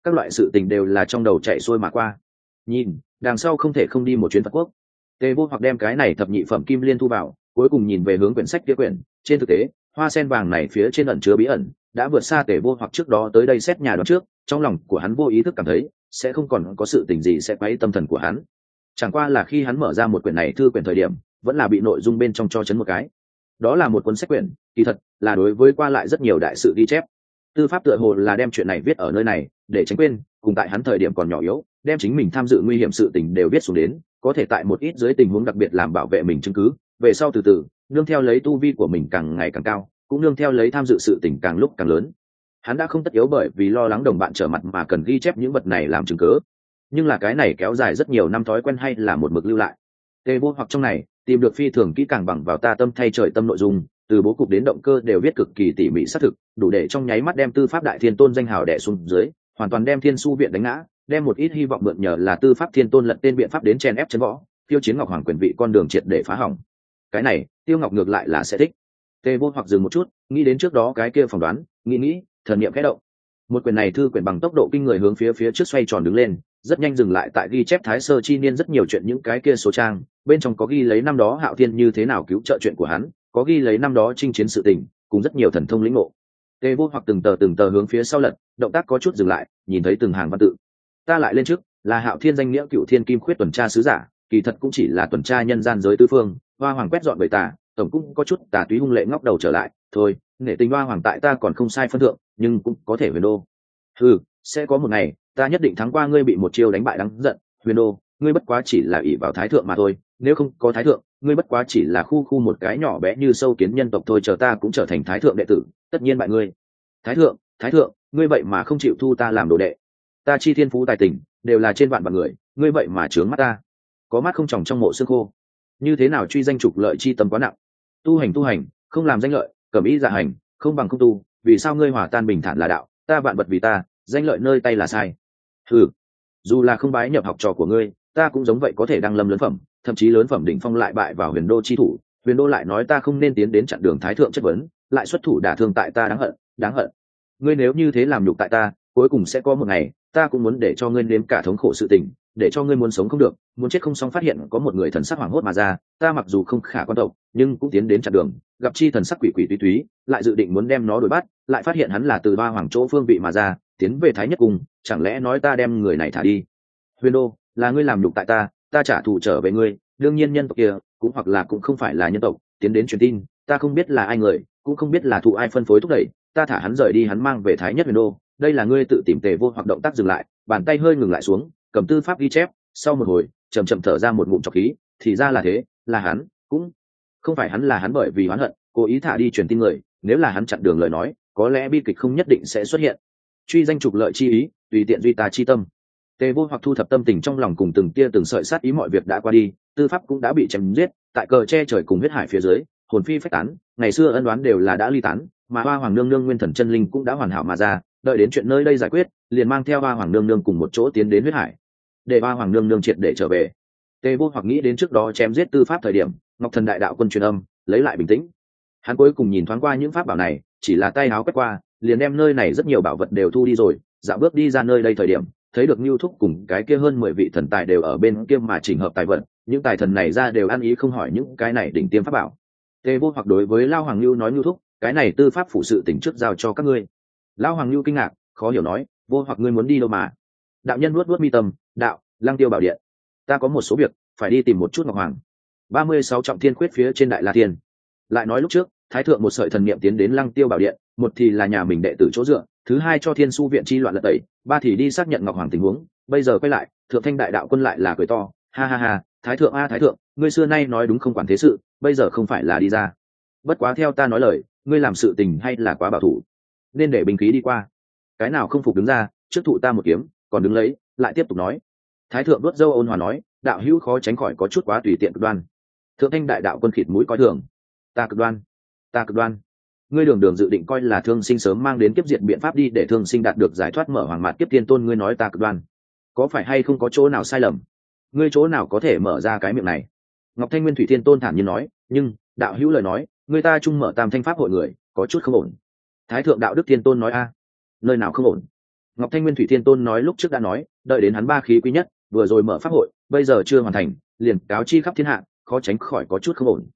Các loại sự tình đều là trong đầu chạy xuôi mà qua. Nhìn, đằng sau không thể không đi một chuyến phật quốc. Tề vô hoặc đem cái này thập nhị phẩm kim liên thu vào, cuối cùng nhìn về hướng quyển sách kia quyển. Trên thực tế, hoa sen vàng này phía trên ẩn chứa bí ẩn, đã vượt xa tề vô hoặc trước đó tới đây xét nhà đoán trước. Trong lòng của hắn vô ý thức cảm thấy, sẽ không còn có sự tình gì sẽ quấy tâm thần của hắn. Chẳng qua là khi hắn mở ra một quyển này thư quyển thời điểm vẫn là bị nội dung bên trong cho chấn một cái. Đó là một cuốn sách quyển, kỳ thật là đối với qua lại rất nhiều đại sự ghi chép. Tư pháp tựa hồ là đem chuyện này viết ở nơi này, để tránh quên, cùng tại hắn thời điểm còn nhỏ yếu, đem chính mình tham dự nguy hiểm sự tình đều viết xuống đến, có thể tại một ít dưới tình huống đặc biệt làm bảo vệ mình chứng cứ. Về sau từ từ, nương theo lấy tu vi của mình càng ngày càng cao, cũng nương theo lấy tham dự sự tình càng lúc càng lớn. Hắn đã không tất yếu bởi vì lo lắng đồng bạn trở mặt mà cần ghi chép những vật này làm chứng cớ nhưng là cái này kéo dài rất nhiều năm thói quen hay là một mực lưu lại. Tê vô hoặc trong này tìm được phi thường kỹ càng bằng vào ta tâm thay trời tâm nội dung, từ bố cục đến động cơ đều viết cực kỳ tỉ mỉ xác thực, đủ để trong nháy mắt đem tư pháp đại thiên tôn danh hào đẻ xuống dưới, hoàn toàn đem thiên su viện đánh ngã, đem một ít hy vọng mượn nhờ là tư pháp thiên tôn lận tên biện pháp đến chen ép chân võ, tiêu chiến ngọc hoàng quyền vị con đường triệt để phá hỏng. Cái này, tiêu ngọc ngược lại là sẽ thích. Tê vô hoặc dừng một chút, nghĩ đến trước đó cái kia phỏng đoán, nghĩ nghĩ, thần niệm khẽ động. Một quyền này thư quyền bằng tốc độ kinh người hướng phía phía trước xoay tròn đứng lên rất nhanh dừng lại tại ghi chép thái sơ chi niên rất nhiều chuyện những cái kia số trang, bên trong có ghi lấy năm đó hạo thiên như thế nào cứu trợ chuyện của hắn, có ghi lấy năm đó chinh chiến sự tình, cùng rất nhiều thần thông lĩnh ngộ. Tê vô hoặc từng tờ từng tờ hướng phía sau lật, động tác có chút dừng lại, nhìn thấy từng hàng văn tự. Ta lại lên trước, là hạo thiên danh nghĩa cựu thiên kim khuyết tuần tra sứ giả, kỳ thật cũng chỉ là tuần tra nhân gian giới tư phương, hoa hoàng quét dọn bầy tà, tổng cũng có chút tà túy hung lệ ngóc đầu trở lại, thôi, nể tình hoa hoàng tại ta còn không sai phân thượng, nhưng cũng có thể về đô ừ sẽ có một ngày ta nhất định thắng qua ngươi bị một chiêu đánh bại đáng giận, huyền đô, ngươi bất quá chỉ là ỷ vào thái thượng mà thôi, nếu không có thái thượng, ngươi bất quá chỉ là khu khu một cái nhỏ bé như sâu kiến nhân tộc thôi, chờ ta cũng trở thành thái thượng đệ tử, tất nhiên bại ngươi. Thái thượng thái thượng, ngươi vậy mà không chịu thu ta làm đồ đệ. Ta chi thiên phú tài tình, đều là trên vạn vạn người, ngươi vậy mà trướng mắt ta. Có mắt không tròng trong mộ xương khô. Như thế nào truy danh trục lợi chi tầm quá nặng? Tu hành tu hành, không làm danh lợi, cầm ý dạ hành, không bằng không tu, vì sao ngươi hòa tan bình thản là đạo? Ta vạn vật vì ta, danh lợi nơi tay là sai ừ dù là không bái nhập học trò của ngươi, ta cũng giống vậy có thể đăng lâm lớn phẩm, thậm chí lớn phẩm đỉnh phong lại bại vào huyền đô chi thủ. Huyền đô lại nói ta không nên tiến đến chặn đường thái thượng chất vấn, lại xuất thủ đả thương tại ta đáng hận đáng hận. Ngươi nếu như thế làm nhục tại ta, cuối cùng sẽ có một ngày, ta cũng muốn để cho ngươi nếm cả thống khổ sự tình, để cho ngươi muốn sống không được, muốn chết không xong phát hiện có một người thần sắc hoảng hốt mà ra, ta mặc dù không khả quan tộc, nhưng cũng tiến đến chặn đường, gặp chi thần sắc quỷ quỷ túy túy, lại dự định muốn đem nó đuổi bắt, lại phát hiện hắn là từ ba hoàng chỗ phương vị mà ra tiến về thái nhất cung, chẳng lẽ nói ta đem người này thả đi? Huyền đô, là ngươi làm nhục tại ta ta trả thù trở về ngươi, đương nhiên nhân tộc kia, cũng hoặc là cũng không phải là nhân tộc, tiến đến truyền tin, ta không biết là ai người, cũng không biết là thụ ai phân phối thúc đẩy, ta thả hắn rời đi, hắn mang về thái nhất huyền đô, đây là ngươi tự tìm tề vô hoặc động tác dừng lại, bàn tay hơi ngừng lại xuống, cầm tư pháp ghi chép, sau một hồi chầm chậm thở ra một ngụm trọc khí, thì ra là thế, là hắn, cũng không phải hắn, là hắn bởi vì oán hận, cố ý thả đi truyền tin người, nếu là hắn chặn đường lời nói, có lẽ bi kịch không nhất định sẽ xuất hiện truy danh trục lợi chi ý, tùy tiện duy tà chi tâm. Tề vô hoặc thu thập tâm tình trong lòng cùng từng tia từng sợi sát ý mọi việc đã qua đi, tư pháp cũng đã bị chém giết, tại cờ che trời cùng huyết hải phía dưới, hồn phi phách tán, ngày xưa ân đoán đều là đã ly tán, mà hoa hoàng nương nương nguyên thần chân linh cũng đã hoàn hảo mà ra, đợi đến chuyện nơi đây giải quyết, liền mang theo hoa hoàng nương nương cùng một chỗ tiến đến huyết hải, để hoa hoàng nương nương triệt để trở về. Tề vô hoặc nghĩ đến trước đó chém giết tư pháp thời điểm, ngọc thần đại đạo quân truyền âm, lấy lại bình tĩnh. Hắn cuối cùng nhìn thoáng qua những pháp bảo này, chỉ là tay áo quét qua liền đem nơi này rất nhiều bảo vật đều thu đi rồi dạo bước đi ra nơi đây thời điểm thấy được Nưu Thúc cùng cái kia hơn mười vị thần tài đều ở bên kia mà chỉnh hợp tài vận, những tài thần này ra đều ăn ý không hỏi những cái này đỉnh tiêm pháp bảo. Tề Vô hoặc đối với Lao Hoàng Nưu nói Nưu Thúc, cái này tư pháp phụ sự tỉnh trước giao cho các ngươi. Lao Hoàng Nưu kinh ngạc, khó hiểu nói, Vô hoặc ngươi muốn đi đâu mà? Đạo nhân nuốt nuốt mi tâm, đạo, Lăng Tiêu bảo điện. Ta có một số việc, phải đi tìm một chút Ngọc Hoàng. ba mươi sáu trọng thiên quyết phía trên Đại La Tiên. Lại nói lúc trước, Thái thượng một sợi thần niệm tiến đến Lăng Tiêu bảo điện, một thì là nhà mình đệ tử chỗ dựa, thứ hai cho thiên su viện chi loạn lật tẩy ba thì đi xác nhận ngọc hoàng tình huống bây giờ quay lại thượng thanh đại đạo quân lại là cười to ha ha ha thái thượng a thái thượng ngươi xưa nay nói đúng không quản thế sự bây giờ không phải là đi ra. Bất quá theo ta nói lời ngươi làm sự tình hay là quá bảo thủ nên để bình khí đi qua. Cái nào không phục đứng ra trước thụ ta một kiếm còn đứng lấy lại tiếp tục nói. Thái thượng đốt dâu ôn hòa nói đạo hữu khó tránh khỏi có chút quá tùy tiện cực đoan. Thượng thanh đại đạo quân khịt mũi coi thường ta cực đoan ta cực đoan. Ngươi đường đường dự định coi là thương sinh sớm mang đến kiếp diệt biện pháp đi để thương sinh đạt được giải thoát mở hoàng mạt kiếp tiên tôn, ngươi nói ta cực đoan. Có phải hay không có chỗ nào sai lầm? Ngươi chỗ nào có thể mở ra cái miệng này? Ngọc thanh nguyên thủy thiên tôn thản nhiên nói, nhưng, đạo hữu lời nói, người ta chung mở tam thanh pháp hội người, có chút không ổn. Thái thượng đạo đức thiên tôn nói a, nơi nào không ổn? Ngọc thanh nguyên thủy thiên tôn nói lúc trước đã nói, đợi đến hắn ba khí quý nhất, vừa rồi mở pháp hội, bây giờ chưa hoàn thành, liền cáo chi khắp thiên hạ, khó tránh khỏi có chút không ổn.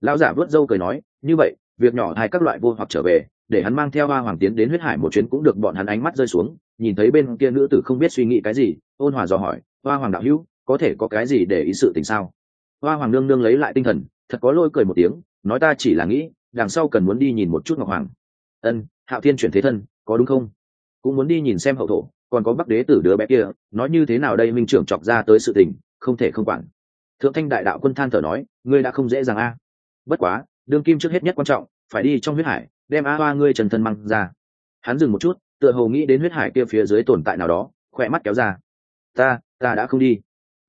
Lão giả vớt dâu cười nói, như vậy việc nhỏ hai các loại vô hoặc trở về, để hắn mang theo hoa hoàng tiến đến huyết hải một chuyến cũng được bọn hắn ánh mắt rơi xuống, nhìn thấy bên kia nữ tử không biết suy nghĩ cái gì, ôn hòa dò hỏi, hoa hoàng đạo hữu, có thể có cái gì để ý sự tình sao? Hoa hoàng nương nương lấy lại tinh thần, thật có lôi cười một tiếng, nói ta chỉ là nghĩ, đằng sau cần muốn đi nhìn một chút ngọc hoàng. Ân, hạo thiên chuyển thế thân, có đúng không? Cũng muốn đi nhìn xem hậu thổ, còn có bắc đế tử đứa bé kia, nói như thế nào đây minh trưởng chọc ra tới sự tình, không thể không quản. Thượng thanh đại đạo quân than thở nói, ngươi đã không dễ dàng a. Bất quá đương kim trước hết nhất quan trọng, phải đi trong huyết hải, đem a hoa ngươi trần thân măng ra. Hắn dừng một chút, tựa hồ nghĩ đến huyết hải kia phía dưới tồn tại nào đó, khỏe mắt kéo ra. Ta ta đã không đi.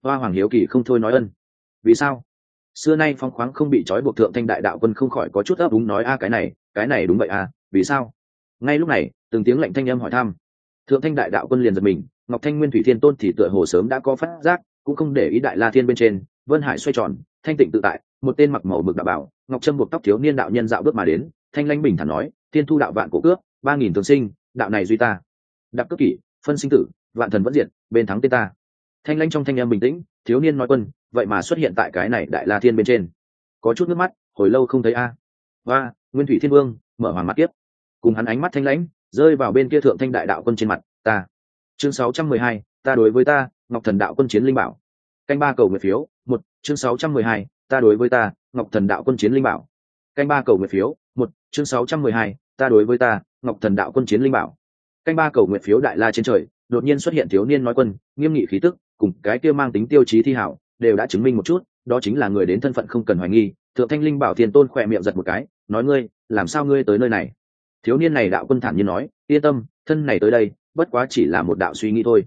Hoa hoàng hiếu kỳ không thôi nói ân. Vì sao? Xưa nay phong khoáng không bị trói buộc thượng thanh đại đạo quân không khỏi có chút ấp úng nói, a, cái này cái này đúng vậy à vì sao? Ngay lúc này, từng tiếng lệnh thanh âm hỏi thăm. Thượng thanh đại đạo quân liền giật mình, ngọc thanh nguyên thủy thiên tôn thì tựa hồ sớm đã có phát giác, cũng không để ý đại la thiên bên trên, vân hải xoay tròn, thanh tịnh tự tại, một tên mặc màu mực đạo bảo ngọc trâm buộc tóc thiếu niên đạo nhân dạo bước mà đến thanh lãnh bình thản nói thiên thu đạo vạn cổ cướp ba nghìn thường sinh đạo này duy ta. Đặc cước kỷ phân sinh tử vạn thần vẫn diện, bên thắng tên ta. Thanh lãnh trong thanh âm bình tĩnh thiếu niên nói quân vậy mà xuất hiện tại cái này đại la thiên bên trên. Có chút nước mắt hồi lâu không thấy a. Và nguyên thủy thiên vương mở hoàng mắt tiếp. Cùng hắn ánh mắt thanh lãnh rơi vào bên kia thượng thanh đại đạo quân trên mặt ta. Chương 612, ta đối với ta ngọc thần đạo quân chiến linh bảo. Canh ba cầu nguyện phiếu một chương 612, ta đối với ta ngọc thần đạo quân chiến linh bảo. Canh ba cầu nguyện phiếu một chương 612, ta đối với ta ngọc thần đạo quân chiến linh bảo. Canh ba cầu nguyện phiếu đại la trên trời đột nhiên xuất hiện thiếu niên nói quân nghiêm nghị khí tức cùng cái kia mang tính tiêu chí thi hảo đều đã chứng minh một chút đó chính là người đến thân phận không cần hoài nghi thượng thanh linh bảo thiên tôn khỏe miệng giật một cái nói ngươi làm sao ngươi tới nơi này? Thiếu niên này đạo quân thản nhiên nói yên tâm thân này tới đây bất quá chỉ là một đạo suy nghĩ thôi.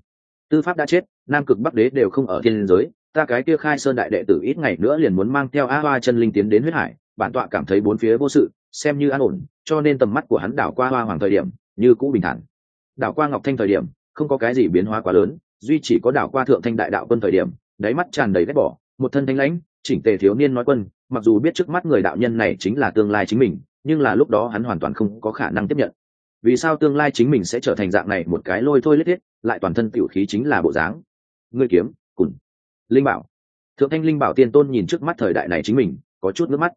Tư pháp đã chết nam cực bắc đế đều không ở thiên giới ta cái kia khai sơn đại đệ tử ít ngày nữa liền muốn mang theo a hoa chân linh tiến đến huyết hải, bản tọa cảm thấy bốn phía vô sự, xem như an ổn, cho nên tầm mắt của hắn đảo qua hoa hoàng thời điểm, như cũ bình thản. Đảo qua ngọc thanh thời điểm, không có cái gì biến hóa quá lớn, duy chỉ có đảo qua thượng thanh đại đạo quân thời điểm, đáy mắt tràn đầy ghét bỏ, một thân thanh lãnh, chỉnh tề thiếu niên nói quân, mặc dù biết trước mắt người đạo nhân này chính là tương lai chính mình, nhưng là lúc đó hắn hoàn toàn không có khả năng tiếp nhận. Vì sao tương lai chính mình sẽ trở thành dạng này một cái lôi thôi lết thiết, lại toàn thân tiểu khí chính là bộ dáng? Ngươi kiếm, cùng linh bảo. Thượng thanh linh bảo tiên tôn nhìn trước mắt thời đại này chính mình, có chút nước mắt.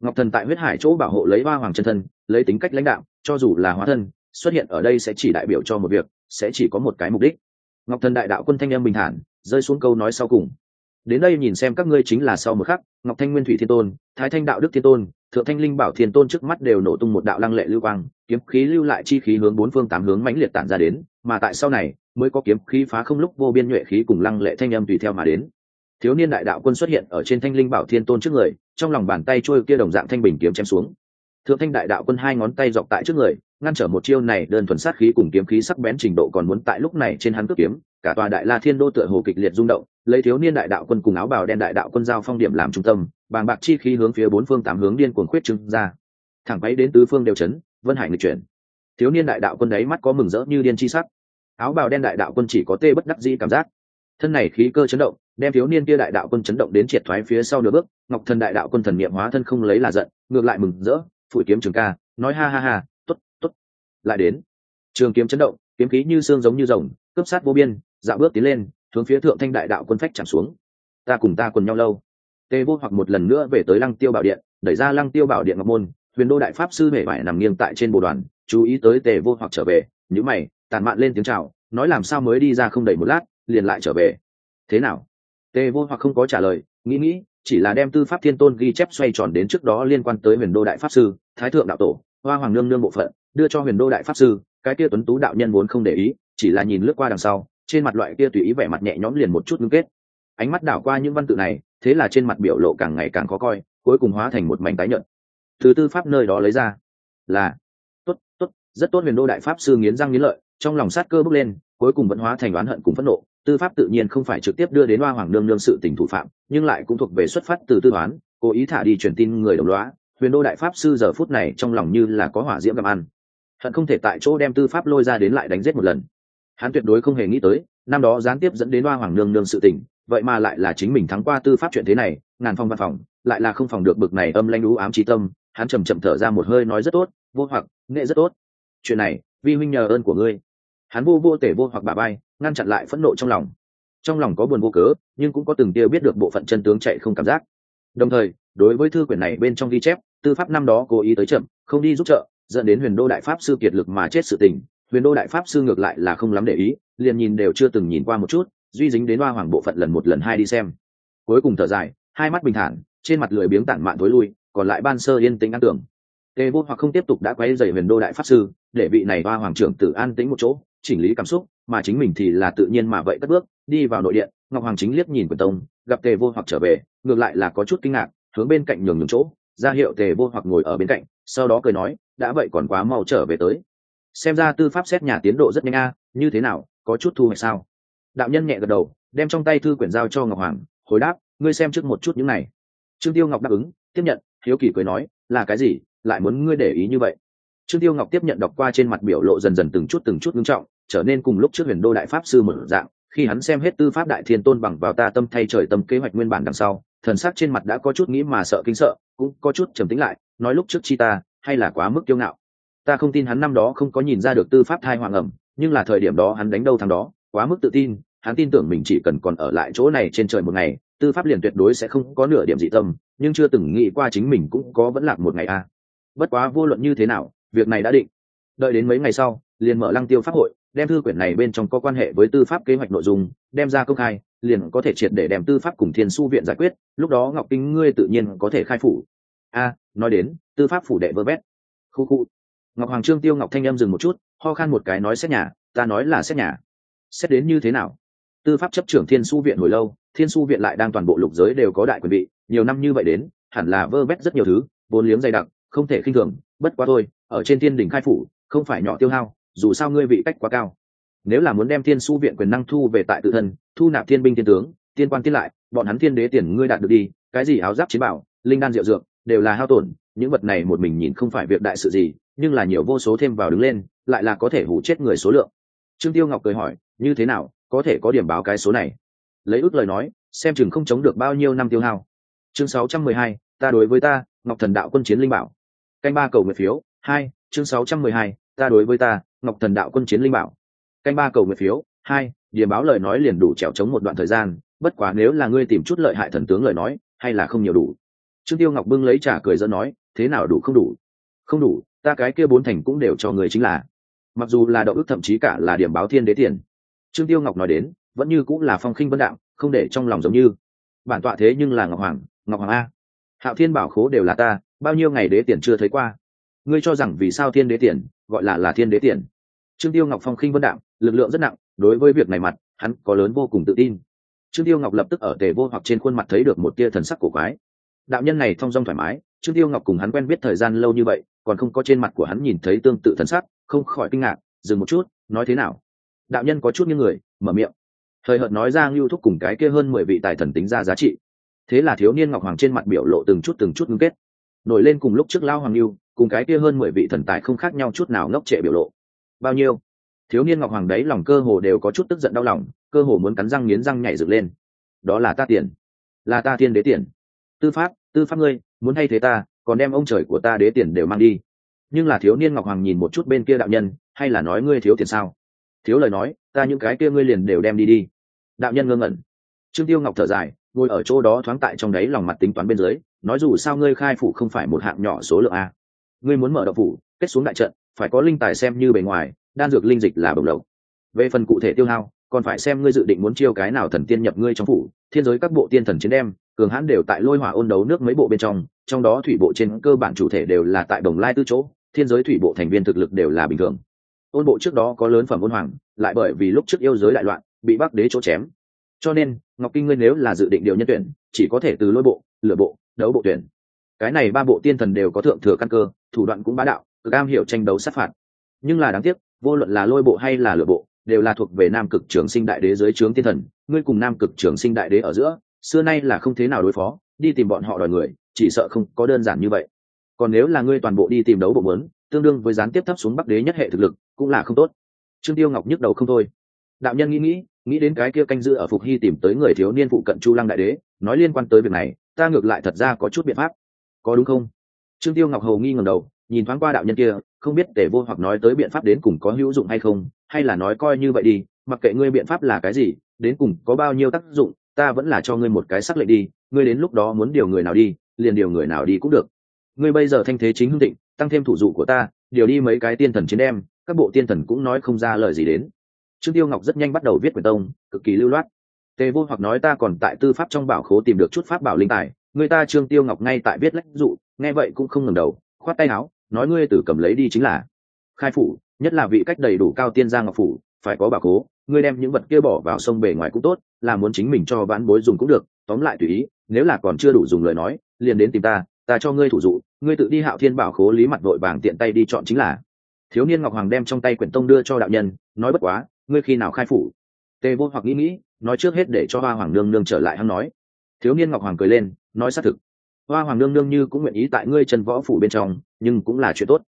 Ngọc thần tại huyết hải chỗ bảo hộ lấy hoa hoàng chân thân, lấy tính cách lãnh đạo, cho dù là hóa thân, xuất hiện ở đây sẽ chỉ đại biểu cho một việc, sẽ chỉ có một cái mục đích. Ngọc thần đại đạo quân thanh âm bình thản, rơi xuống câu nói sau cùng. Đến đây nhìn xem các ngươi chính là sau một khắc, ngọc thanh nguyên thủy thiên tôn, thái thanh đạo đức thiên tôn, thượng thanh linh bảo thiên tôn trước mắt đều nổ tung một đạo lăng lệ lưu quang, kiếm khí lưu lại chi khí hướng bốn phương tám hướng mãnh liệt tản ra đến, mà tại sau này, mới có kiếm khí phá không lúc vô biên nhuệ khí cùng lăng lệ thanh âm tùy theo mà đến thiếu niên đại đạo quân xuất hiện ở trên thanh linh bảo thiên tôn trước người, trong lòng bàn tay trôi kia đồng dạng thanh bình kiếm chém xuống. Thượng thanh đại đạo quân hai ngón tay dọc tại trước người, ngăn trở một chiêu này đơn thuần sát khí cùng kiếm khí sắc bén trình độ còn muốn tại lúc này trên hắn cướp kiếm, cả tòa đại la thiên đô tựa hồ kịch liệt rung động, lấy thiếu niên đại đạo quân cùng áo bào đen đại đạo quân giao phong điểm làm trung tâm, bàng bạc chi khí hướng phía bốn phương tám hướng điên cuồng khuyết trưng ra. Thẳng bay đến tứ phương đều chấn, vân hải nghịch chuyển. Thiếu niên đại đạo quân đấy mắt có mừng rỡ như điên chi sắc. Áo bào đen đại đạo quân chỉ có tê bất đắc dĩ cảm giác. Thân này khí cơ chấn động đem thiếu niên kia đại đạo quân chấn động đến triệt thoái phía sau nửa bước, ngọc thần đại đạo quân thần niệm hóa thân không lấy là giận, ngược lại mừng rỡ, phủi kiếm trường ca, nói ha ha ha t ố t t ố t lại đến, trường kiếm chấn động, kiếm khí như xương giống như rồng, cướp sát vô biên dạo bước tiến lên, hướng phía thượng thanh đại đạo quân phách chạm xuống. Ta cùng ta quần nhau lâu. Tê vô hoặc một lần nữa về tới lăng tiêu bảo điện, đẩy ra lăng tiêu bảo điện ngọc môn, huyền đô đại pháp sư mể vải nằm nghiêng tại trên bồ đoàn, chú ý tới tề vô hoặc trở về nhữ mày, tàn mạn lên tiếng chào, nói làm sao mới đi ra không đầy một lát, liền lại trở về. Thế nào? Tề vô hoặc không có trả lời, nghĩ nghĩ, chỉ là đem tư pháp thiên tôn ghi chép xoay tròn đến trước đó liên quan tới huyền đô đại pháp sư, thái thượng đạo tổ, hoa hoàng nương nương bộ phận, đưa cho huyền đô đại pháp sư, cái kia tuấn tú đạo nhân vốn không để ý, chỉ là nhìn lướt qua đằng sau, trên mặt loại kia tùy ý vẻ mặt nhẹ nhõm liền một chút ngưng kết. Ánh mắt đảo qua những văn tự này, thế là trên mặt biểu lộ càng ngày càng khó coi, cuối cùng hóa thành một mảnh tái nhợt. Thứ tư pháp nơi đó lấy ra, là, tốt tốt, rất tốt, huyền đô đại pháp sư nghiến răng nghiến lợi, trong lòng sát cơ bước lên, cuối cùng vẫn hóa thành oán hận cùng phẫn nộ tư pháp tự nhiên không phải trực tiếp đưa đến hoa hoàng nương nương sự tình thủ phạm, nhưng lại cũng thuộc về xuất phát từ tư toán, cố ý thả đi truyền tin người đồng loá huyền đô đại pháp sư giờ phút này trong lòng như là có hỏa diễm làm ăn. Hận không thể tại chỗ đem tư pháp lôi ra đến lại đánh giết một lần. Hắn tuyệt đối không hề nghĩ tới, năm đó gián tiếp dẫn đến hoa hoàng nương nương sự tình, vậy mà lại là chính mình thắng qua tư pháp chuyện thế này, ngàn phong văn phòng, lại là không phòng được bực này âm lanh đú ám trí tâm, hắn chầm chậm thở ra một hơi nói rất tốt, vô hoặc, nghệ rất tốt. Chuyện này, vi huynh nhờ ơn của ngươi hắn vô vô tể vô hoặc bà bay ngăn chặn lại phẫn nộ trong lòng. Trong lòng có buồn vô cớ, nhưng cũng có từng tia biết được bộ phận chân tướng chạy không cảm giác. Đồng thời, đối với thư quyển này bên trong ghi chép, tư pháp năm đó cố ý tới chậm, không đi giúp trợ, dẫn đến huyền đô đại pháp sư kiệt lực mà chết sự tình. Huyền đô đại pháp sư ngược lại là không lắm để ý, liền nhìn đều chưa từng nhìn qua một chút, duy dính đến hoa hoàng bộ phận lần một lần hai đi xem. Cuối cùng thở dài, hai mắt bình thản, trên mặt lười biếng tản mạn tối lui, còn lại ban sơ yên tĩnh an tưởng. Tề vô hoặc không tiếp tục đã quay dày huyền đô đại pháp sư, để vị này hoa hoàng trưởng tử an tĩnh một chỗ chỉnh lý cảm xúc, mà chính mình thì là tự nhiên mà vậy cất bước, đi vào nội điện, ngọc hoàng chính liếc nhìn quyền tông, gặp tề vô hoặc trở về, ngược lại là có chút kinh ngạc, hướng bên cạnh nhường nhường chỗ, ra hiệu tề vô hoặc ngồi ở bên cạnh, sau đó cười nói, đã vậy còn quá mau trở về tới. Xem ra tư pháp xét nhà tiến độ rất nhanh a, như thế nào, có chút thu hoạch sao? Đạo nhân nhẹ gật đầu, đem trong tay thư quyển giao cho ngọc hoàng, hồi đáp, ngươi xem trước một chút những này. Trương tiêu ngọc đáp ứng, tiếp nhận, hiếu kỳ cười nói, là cái gì, lại muốn ngươi để ý như vậy? Trương tiêu ngọc tiếp nhận đọc qua trên mặt biểu lộ dần dần từng chút từng chút ngưng trọng trở nên cùng lúc trước huyền đô đại pháp sư một dạng, khi hắn xem hết tư pháp đại thiên tôn bằng vào ta tâm thay trời tâm kế hoạch nguyên bản đằng sau, thần sắc trên mặt đã có chút nghĩ mà sợ kinh sợ, cũng có chút trầm tính lại, nói lúc trước chi ta, hay là quá mức kiêu ngạo. Ta không tin hắn năm đó không có nhìn ra được tư pháp thai hoàng ẩm, nhưng là thời điểm đó hắn đánh đâu thằng đó, quá mức tự tin, hắn tin tưởng mình chỉ cần còn ở lại chỗ này trên trời một ngày, tư pháp liền tuyệt đối sẽ không có nửa điểm dị tâm, nhưng chưa từng nghĩ qua chính mình cũng có vẫn lạc một ngày a. À. bất quá vô luận như thế nào, việc này đã định. Đợi đến mấy ngày sau, liền mở lăng tiêu pháp hội đem thư quyển này bên trong có quan hệ với tư pháp kế hoạch nội dung, đem ra công khai, liền có thể triệt để đem tư pháp cùng thiên su viện giải quyết, lúc đó ngọc kinh ngươi tự nhiên có thể khai phủ. A, nói đến, tư pháp phủ đệ vơ vét khu khu. Ngọc hoàng trương tiêu ngọc thanh em dừng một chút, ho khan một cái nói xét nhà, ta nói là xét nhà. Xét đến như thế nào? Tư pháp chấp trưởng thiên su viện hồi lâu, thiên su viện lại đang toàn bộ lục giới đều có đại quyền vị nhiều năm như vậy đến, hẳn là vơ vét rất nhiều thứ, vốn liếng dày đặc, không thể khinh thường, bất quá thôi, ở trên thiên đỉnh khai phủ, không phải nhỏ tiêu hao dù sao ngươi vị cách quá cao. Nếu là muốn đem thiên su viện quyền năng thu về tại tự thân thu nạp thiên binh thiên tướng tiên quan tiên lại bọn hắn thiên đế tiền ngươi đạt được đi cái gì áo giáp chiến bảo linh đan diệu dược đều là hao tổn những vật này một mình nhìn không phải việc đại sự gì nhưng là nhiều vô số thêm vào đứng lên lại là có thể hủ chết người số lượng. Trương tiêu ngọc cười hỏi như thế nào có thể có điểm báo cái số này? Lấy út lời nói xem chừng không chống được bao nhiêu năm tiêu hao. Chương 612, ta đối với ta ngọc thần đạo quân chiến linh bảo. Canh ba cầu nguyện phiếu hai chương 612, ta đối với ta ngọc thần đạo quân chiến linh bảo. Canh ba cầu nguyện phiếu, hai điểm báo lời nói liền đủ trèo chống một đoạn thời gian, bất quá nếu là ngươi tìm chút lợi hại thần tướng lời nói, hay là không nhiều đủ. Trương tiêu ngọc bưng lấy trả cười dẫn nói, thế nào đủ không đủ? Không đủ, ta cái kia bốn thành cũng đều cho người chính là. Mặc dù là đậu ước thậm chí cả là điểm báo thiên đế tiền. Trương tiêu ngọc nói đến, vẫn như cũng là phong khinh vân đạo, không để trong lòng giống như. Bản tọa thế nhưng là ngọc hoàng ngọc hoàng a. Hạo thiên bảo khố đều là ta, bao nhiêu ngày đế tiền chưa thấy qua ngươi cho rằng vì sao thiên đế tiền, gọi là là thiên đế tiền. Trương tiêu ngọc phong khinh vân đạm, lực lượng rất nặng, đối với việc này mặt, hắn có lớn vô cùng tự tin. Trương tiêu ngọc lập tức ở tề vô hoặc trên khuôn mặt thấy được một tia thần sắc cổ quái. Đạo nhân này thong dong thoải mái, trương tiêu ngọc cùng hắn quen biết thời gian lâu như vậy, còn không có trên mặt của hắn nhìn thấy tương tự thần sắc, không khỏi kinh ngạc, dừng một chút, nói thế nào? Đạo nhân có chút như người, mở miệng. Thời hợt nói ra ngưu thúc cùng cái kia hơn mười vị tài thần tính ra giá trị. Thế là thiếu niên ngọc hoàng trên mặt biểu lộ từng chút từng chút ngưng kết. Nổi lên cùng lúc trước lao hoàng ngưu cùng cái kia hơn mười vị thần tài không khác nhau chút nào ngốc trệ biểu lộ. Bao nhiêu? Thiếu niên ngọc hoàng đấy lòng cơ hồ đều có chút tức giận đau lòng, cơ hồ muốn cắn răng nghiến răng nhảy dựng lên. Đó là ta tiền. Là ta thiên đế tiền. Tư pháp tư pháp ngươi, muốn hay thế ta, còn đem ông trời của ta đế tiền đều mang đi. Nhưng là thiếu niên ngọc hoàng nhìn một chút bên kia đạo nhân, hay là nói ngươi thiếu tiền sao? Thiếu lời nói, ta những cái kia ngươi liền đều đem đi đi. Đạo nhân ngơ ngẩn. Trương tiêu ngọc thở dài, ngồi ở chỗ đó thoáng tại trong đấy lòng mặt tính toán bên dưới, nói dù sao ngươi khai phủ không phải một hạng nhỏ số lượng a ngươi muốn mở đậu phủ, kết xuống đại trận, phải có linh tài xem như bề ngoài, đan dược linh dịch là bồng lộc. Về phần cụ thể tiêu hao, còn phải xem ngươi dự định muốn chiêu cái nào thần tiên nhập ngươi trong phủ. Thiên giới các bộ tiên thần chiến đem, cường hãn đều tại lôi hỏa ôn đấu nước mấy bộ bên trong trong đó thủy bộ trên cơ bản chủ thể đều là tại đồng lai tư chỗ, thiên giới thủy bộ thành viên thực lực đều là bình thường. Ôn bộ trước đó có lớn phẩm ôn hoàng, lại bởi vì lúc trước yêu giới đại loạn, bị bắc đế chỗ chém. Cho nên, ngọc kinh ngươi nếu là dự định điều nhân tuyển, chỉ có thể từ lôi bộ, lửa bộ, đấu bộ tuyển. Cái này ba bộ tiên thần đều có thượng thừa căn cơ thủ đoạn cũng bá đạo cực am hiểu tranh đấu sát phạt. Nhưng là đáng tiếc vô luận là lôi bộ hay là lựa bộ đều là thuộc về nam cực trường sinh đại đế dưới trướng tiên thần. Ngươi cùng nam cực trường sinh đại đế ở giữa xưa nay là không thế nào đối phó đi tìm bọn họ đòi người chỉ sợ không có đơn giản như vậy. Còn nếu là ngươi toàn bộ đi tìm đấu bộ muốn, tương đương với gián tiếp thấp xuống bắc đế nhất hệ thực lực cũng là không tốt. Trương tiêu ngọc nhức đầu không thôi. Đạo nhân nghĩ nghĩ nghĩ đến cái kia canh giữ ở phục hy tìm tới người thiếu niên phụ cận chu lăng đại đế nói liên quan tới việc này ta ngược lại thật ra có chút biện pháp. Có đúng không? Trương tiêu ngọc hầu nghi ngầm đầu, nhìn thoáng qua đạo nhân kia, không biết Tề vô hoặc nói tới biện pháp đến cùng có hữu dụng hay không, hay là nói coi như vậy đi, mặc kệ ngươi biện pháp là cái gì, đến cùng có bao nhiêu tác dụng, ta vẫn là cho ngươi một cái xác lệnh đi, ngươi đến lúc đó muốn điều người nào đi, liền điều người nào đi cũng được. Ngươi bây giờ thanh thế chính hưng thịnh, tăng thêm thủ dụ của ta, điều đi mấy cái tiên thần chiến đem, các bộ tiên thần cũng nói không ra lời gì đến. Trương tiêu ngọc rất nhanh bắt đầu viết quyển tông, cực kỳ lưu loát. Tề vô hoặc nói ta còn tại tư pháp trong bảo khố tìm được chút pháp bảo linh tài người ta trương tiêu ngọc ngay tại viết lách dụ, nghe vậy cũng không ngừng đầu, khoát tay áo, nói ngươi từ cầm lấy đi chính là. Khai phủ, nhất là vị cách đầy đủ cao tiên gia ngọc phủ, phải có bảo cố, ngươi đem những vật kia bỏ vào sông bề ngoài cũng tốt, là muốn chính mình cho vãn bối dùng cũng được, tóm lại tùy ý, nếu là còn chưa đủ dùng lời nói, liền đến tìm ta ta cho ngươi thủ dụ, ngươi tự đi hạo thiên bảo khố lý mặt vội vàng tiện tay đi chọn chính là. Thiếu niên ngọc hoàng đem trong tay quyển tông đưa cho đạo nhân, nói bất quá, ngươi khi nào khai phủ? Tề vô hoặc nghĩ nghĩ, nói trước hết để cho hoa hoàng nương nương trở lại hắn nói. Thiếu niên ngọc hoàng cười lên nói xác thực. Hoa hoàng nương nương như cũng nguyện ý tại ngươi trần võ phủ bên trong, nhưng cũng là chuyện tốt.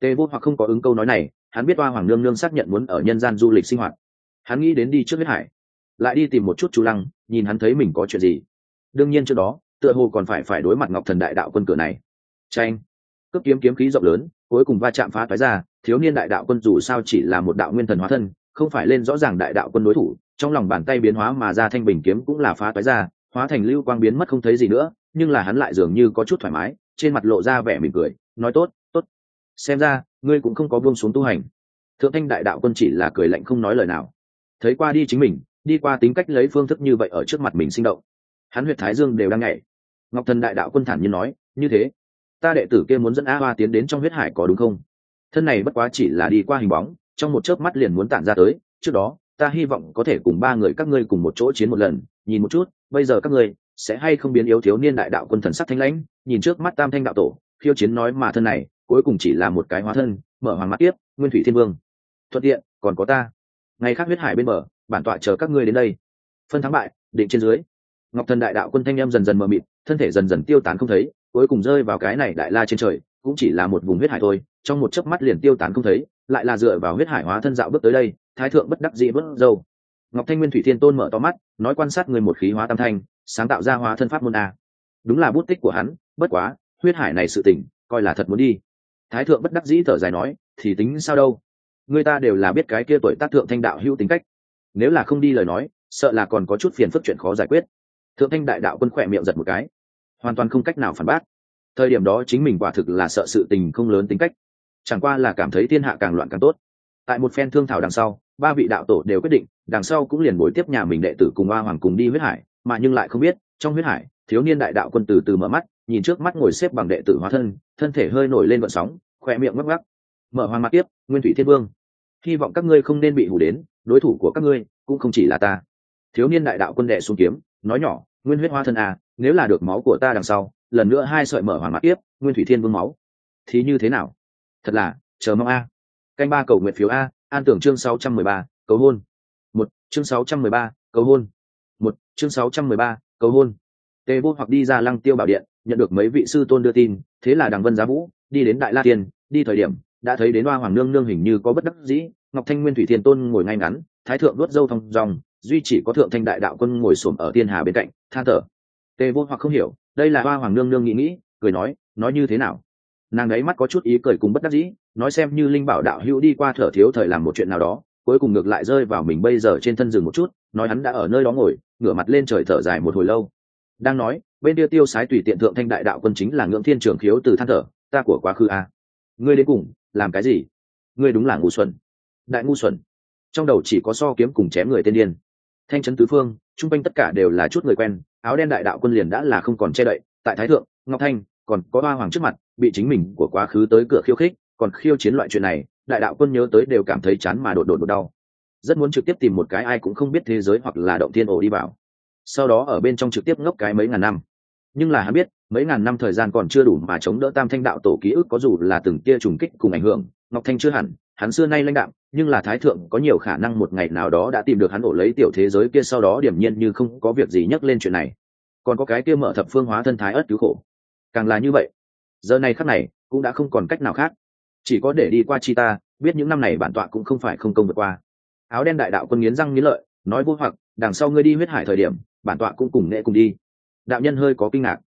Tề vô hoặc không có ứng câu nói này, hắn biết hoa hoàng nương nương xác nhận muốn ở nhân gian du lịch sinh hoạt. Hắn nghĩ đến đi trước huyết hải, lại đi tìm một chút chú lăng, nhìn hắn thấy mình có chuyện gì. Đương nhiên trước đó, tựa hồ còn phải phải đối mặt ngọc thần đại đạo quân cửa này. Tranh cướp kiếm kiếm khí rộng lớn, cuối cùng va chạm phá toái ra, thiếu niên đại đạo quân dù sao chỉ là một đạo nguyên thần hóa thân, không phải lên rõ ràng đại đạo quân đối thủ, trong lòng bàn tay biến hóa mà ra thanh bình kiếm cũng là phá toái ra hóa thành lưu quang biến mất không thấy gì nữa, nhưng là hắn lại dường như có chút thoải mái, trên mặt lộ ra vẻ mỉm cười, nói tốt tốt. Xem ra, ngươi cũng không có buông xuống tu hành. Thượng thanh đại đạo quân chỉ là cười lạnh không nói lời nào. Thấy qua đi chính mình, đi qua tính cách lấy phương thức như vậy ở trước mặt mình sinh động. Hắn huyệt thái dương đều đang nhảy. Ngọc thần đại đạo quân thản nhiên nói, như thế. Ta đệ tử kia muốn dẫn a hoa tiến đến trong huyết hải có đúng không? Thân này bất quá chỉ là đi qua hình bóng, trong một chớp mắt liền muốn tản ra tới. Trước đó, ta hy vọng có thể cùng ba người các ngươi cùng một chỗ chiến một lần, nhìn một chút bây giờ các ngươi sẽ hay không biến yếu thiếu niên đại đạo quân thần sắc thanh lãnh, nhìn trước mắt tam thanh đạo tổ, khiêu chiến nói mà thân này, cuối cùng chỉ là một cái hóa thân, mở hoàng mắt tiếp, nguyên thủy thiên vương. Thuận tiện, còn có ta. Ngày khác huyết hải bên mở bản tọa chờ các ngươi đến đây. Phân thắng bại, định trên dưới. Ngọc thần đại đạo quân thanh em dần dần mờ mịt, thân thể dần dần tiêu tán không thấy, cuối cùng rơi vào cái này đại la trên trời, cũng chỉ là một vùng huyết hải thôi, trong một chớp mắt liền tiêu tán không thấy, lại là dựa vào huyết hải hóa thân dạo bước tới đây, thái thượng bất đắc dĩ bớt dâu ngọc thanh nguyên thủy thiên tôn mở to mắt, nói quan sát người một khí hóa tam thanh, sáng tạo ra hóa thân pháp môn a. Đúng là bút tích của hắn, bất quá, huyết hải này sự tỉnh coi là thật muốn đi. Thái thượng bất đắc dĩ thở dài nói, thì tính sao đâu? Người ta đều là biết cái kia tuổi tác thượng thanh đạo hữu tính cách. Nếu là không đi lời nói, sợ là còn có chút phiền phức chuyện khó giải quyết. Thượng thanh đại đạo quân khỏe miệng giật một cái. Hoàn toàn không cách nào phản bác. Thời điểm đó chính mình quả thực là sợ sự tình không lớn tính cách. Chẳng qua là cảm thấy thiên hạ càng loạn càng tốt. Tại một phen thương thảo đằng sau, ba vị đạo tổ đều quyết định đằng sau cũng liền bối tiếp nhà mình đệ tử cùng hoa hoàng cùng đi huyết hải, mà nhưng lại không biết, trong huyết hải, thiếu niên đại đạo quân từ từ mở mắt, nhìn trước mắt ngồi xếp bằng đệ tử hóa thân thân thể hơi nổi lên vận sóng, khoe miệng ngắc ngắc. Mở hoàng mặt tiếp, nguyên thủy thiên vương. Hy vọng các ngươi không nên bị hủ đến, đối thủ của các ngươi cũng không chỉ là ta. Thiếu niên đại đạo quân đệ xuống kiếm, nói nhỏ, nguyên huyết hoa thân à nếu là được máu của ta đằng sau, lần nữa hai sợi mở hoàng mặt tiếp, nguyên thủy thiên vương máu. Thì như thế nào? Thật là, chờ mong a. Canh ba cầu nguyện phiếu a, an tưởng chương sáu trăm mười ba, cầu hôn chương sáu trăm mười ba, cầu hôn. Một, chương sáu trăm mười ba, cầu hôn. Tề vô hoặc đi ra lăng tiêu bảo điện, nhận được mấy vị sư tôn đưa tin, thế là đằng vân giá vũ, đi đến đại la tiên đi thời điểm, đã thấy đến hoa hoàng nương nương hình như có bất đắc dĩ, ngọc thanh nguyên thủy thiên tôn ngồi ngay ngắn, thái thượng đốt dâu thong dòng, duy chỉ có thượng thanh đại đạo quân ngồi xổm ở thiên hà bên cạnh, than thở. Tề vô hoặc không hiểu, đây là hoa hoàng nương nương nghĩ nghĩ, cười nói nói như thế nào? Nàng ấy mắt có chút ý cười cùng bất đắc dĩ, nói xem như linh bảo đạo hữu đi qua thở thiếu thời làm một chuyện nào đó cuối cùng ngược lại rơi vào mình bây giờ trên thân rừng một chút, nói hắn đã ở nơi đó ngồi, ngửa mặt lên trời thở dài một hồi lâu. Đang nói, bên kia tiêu sái tùy tiện thượng thanh đại đạo quân chính là ngưỡng thiên trường khiếu từ than thở, ta của quá khứ a à. ngươi đến cùng, làm cái gì? Ngươi đúng là ngu xuẩn. Đại ngu xuẩn. Trong đầu chỉ có so kiếm cùng chém người tên điên. Thanh trấn tứ phương chung quanh tất cả đều là chút người quen, áo đen đại đạo quân liền đã là không còn che đậy, tại thái thượng, ngọc thanh còn có hoa hoàng trước mặt, bị chính mình của quá khứ tới cửa khiêu khích còn khiêu chiến loại chuyện này, đại đạo quân nhớ tới đều cảm thấy chán mà đột đột đột đau. Rất muốn trực tiếp tìm một cái ai cũng không biết thế giới hoặc là động thiên ổ đi vào. Sau đó ở bên trong trực tiếp ngốc cái mấy ngàn năm. Nhưng là hắn biết, mấy ngàn năm thời gian còn chưa đủ mà chống đỡ tam thanh đạo tổ ký ức có dù là từng tia trùng kích cùng ảnh hưởng, ngọc thanh chưa hẳn, hắn xưa nay lãnh đạm nhưng là thái thượng có nhiều khả năng một ngày nào đó đã tìm được hắn ổ lấy tiểu thế giới kia sau đó điểm nhiên như không có việc gì nhắc lên chuyện này. Còn có cái kia mở thập phương hóa thân thái ớt cứu khổ. Càng là như vậy. Giờ này khắc này, cũng đã không còn cách nào khác chỉ có để đi qua chi ta, biết những năm này bản tọa cũng không phải không công vượt qua. Áo đen đại đạo quân nghiến răng nghiến lợi, nói vô hoặc, đằng sau ngươi đi huyết hải thời điểm, bản tọa cũng cùng nghệ cùng đi. Đạo nhân hơi có kinh ngạc.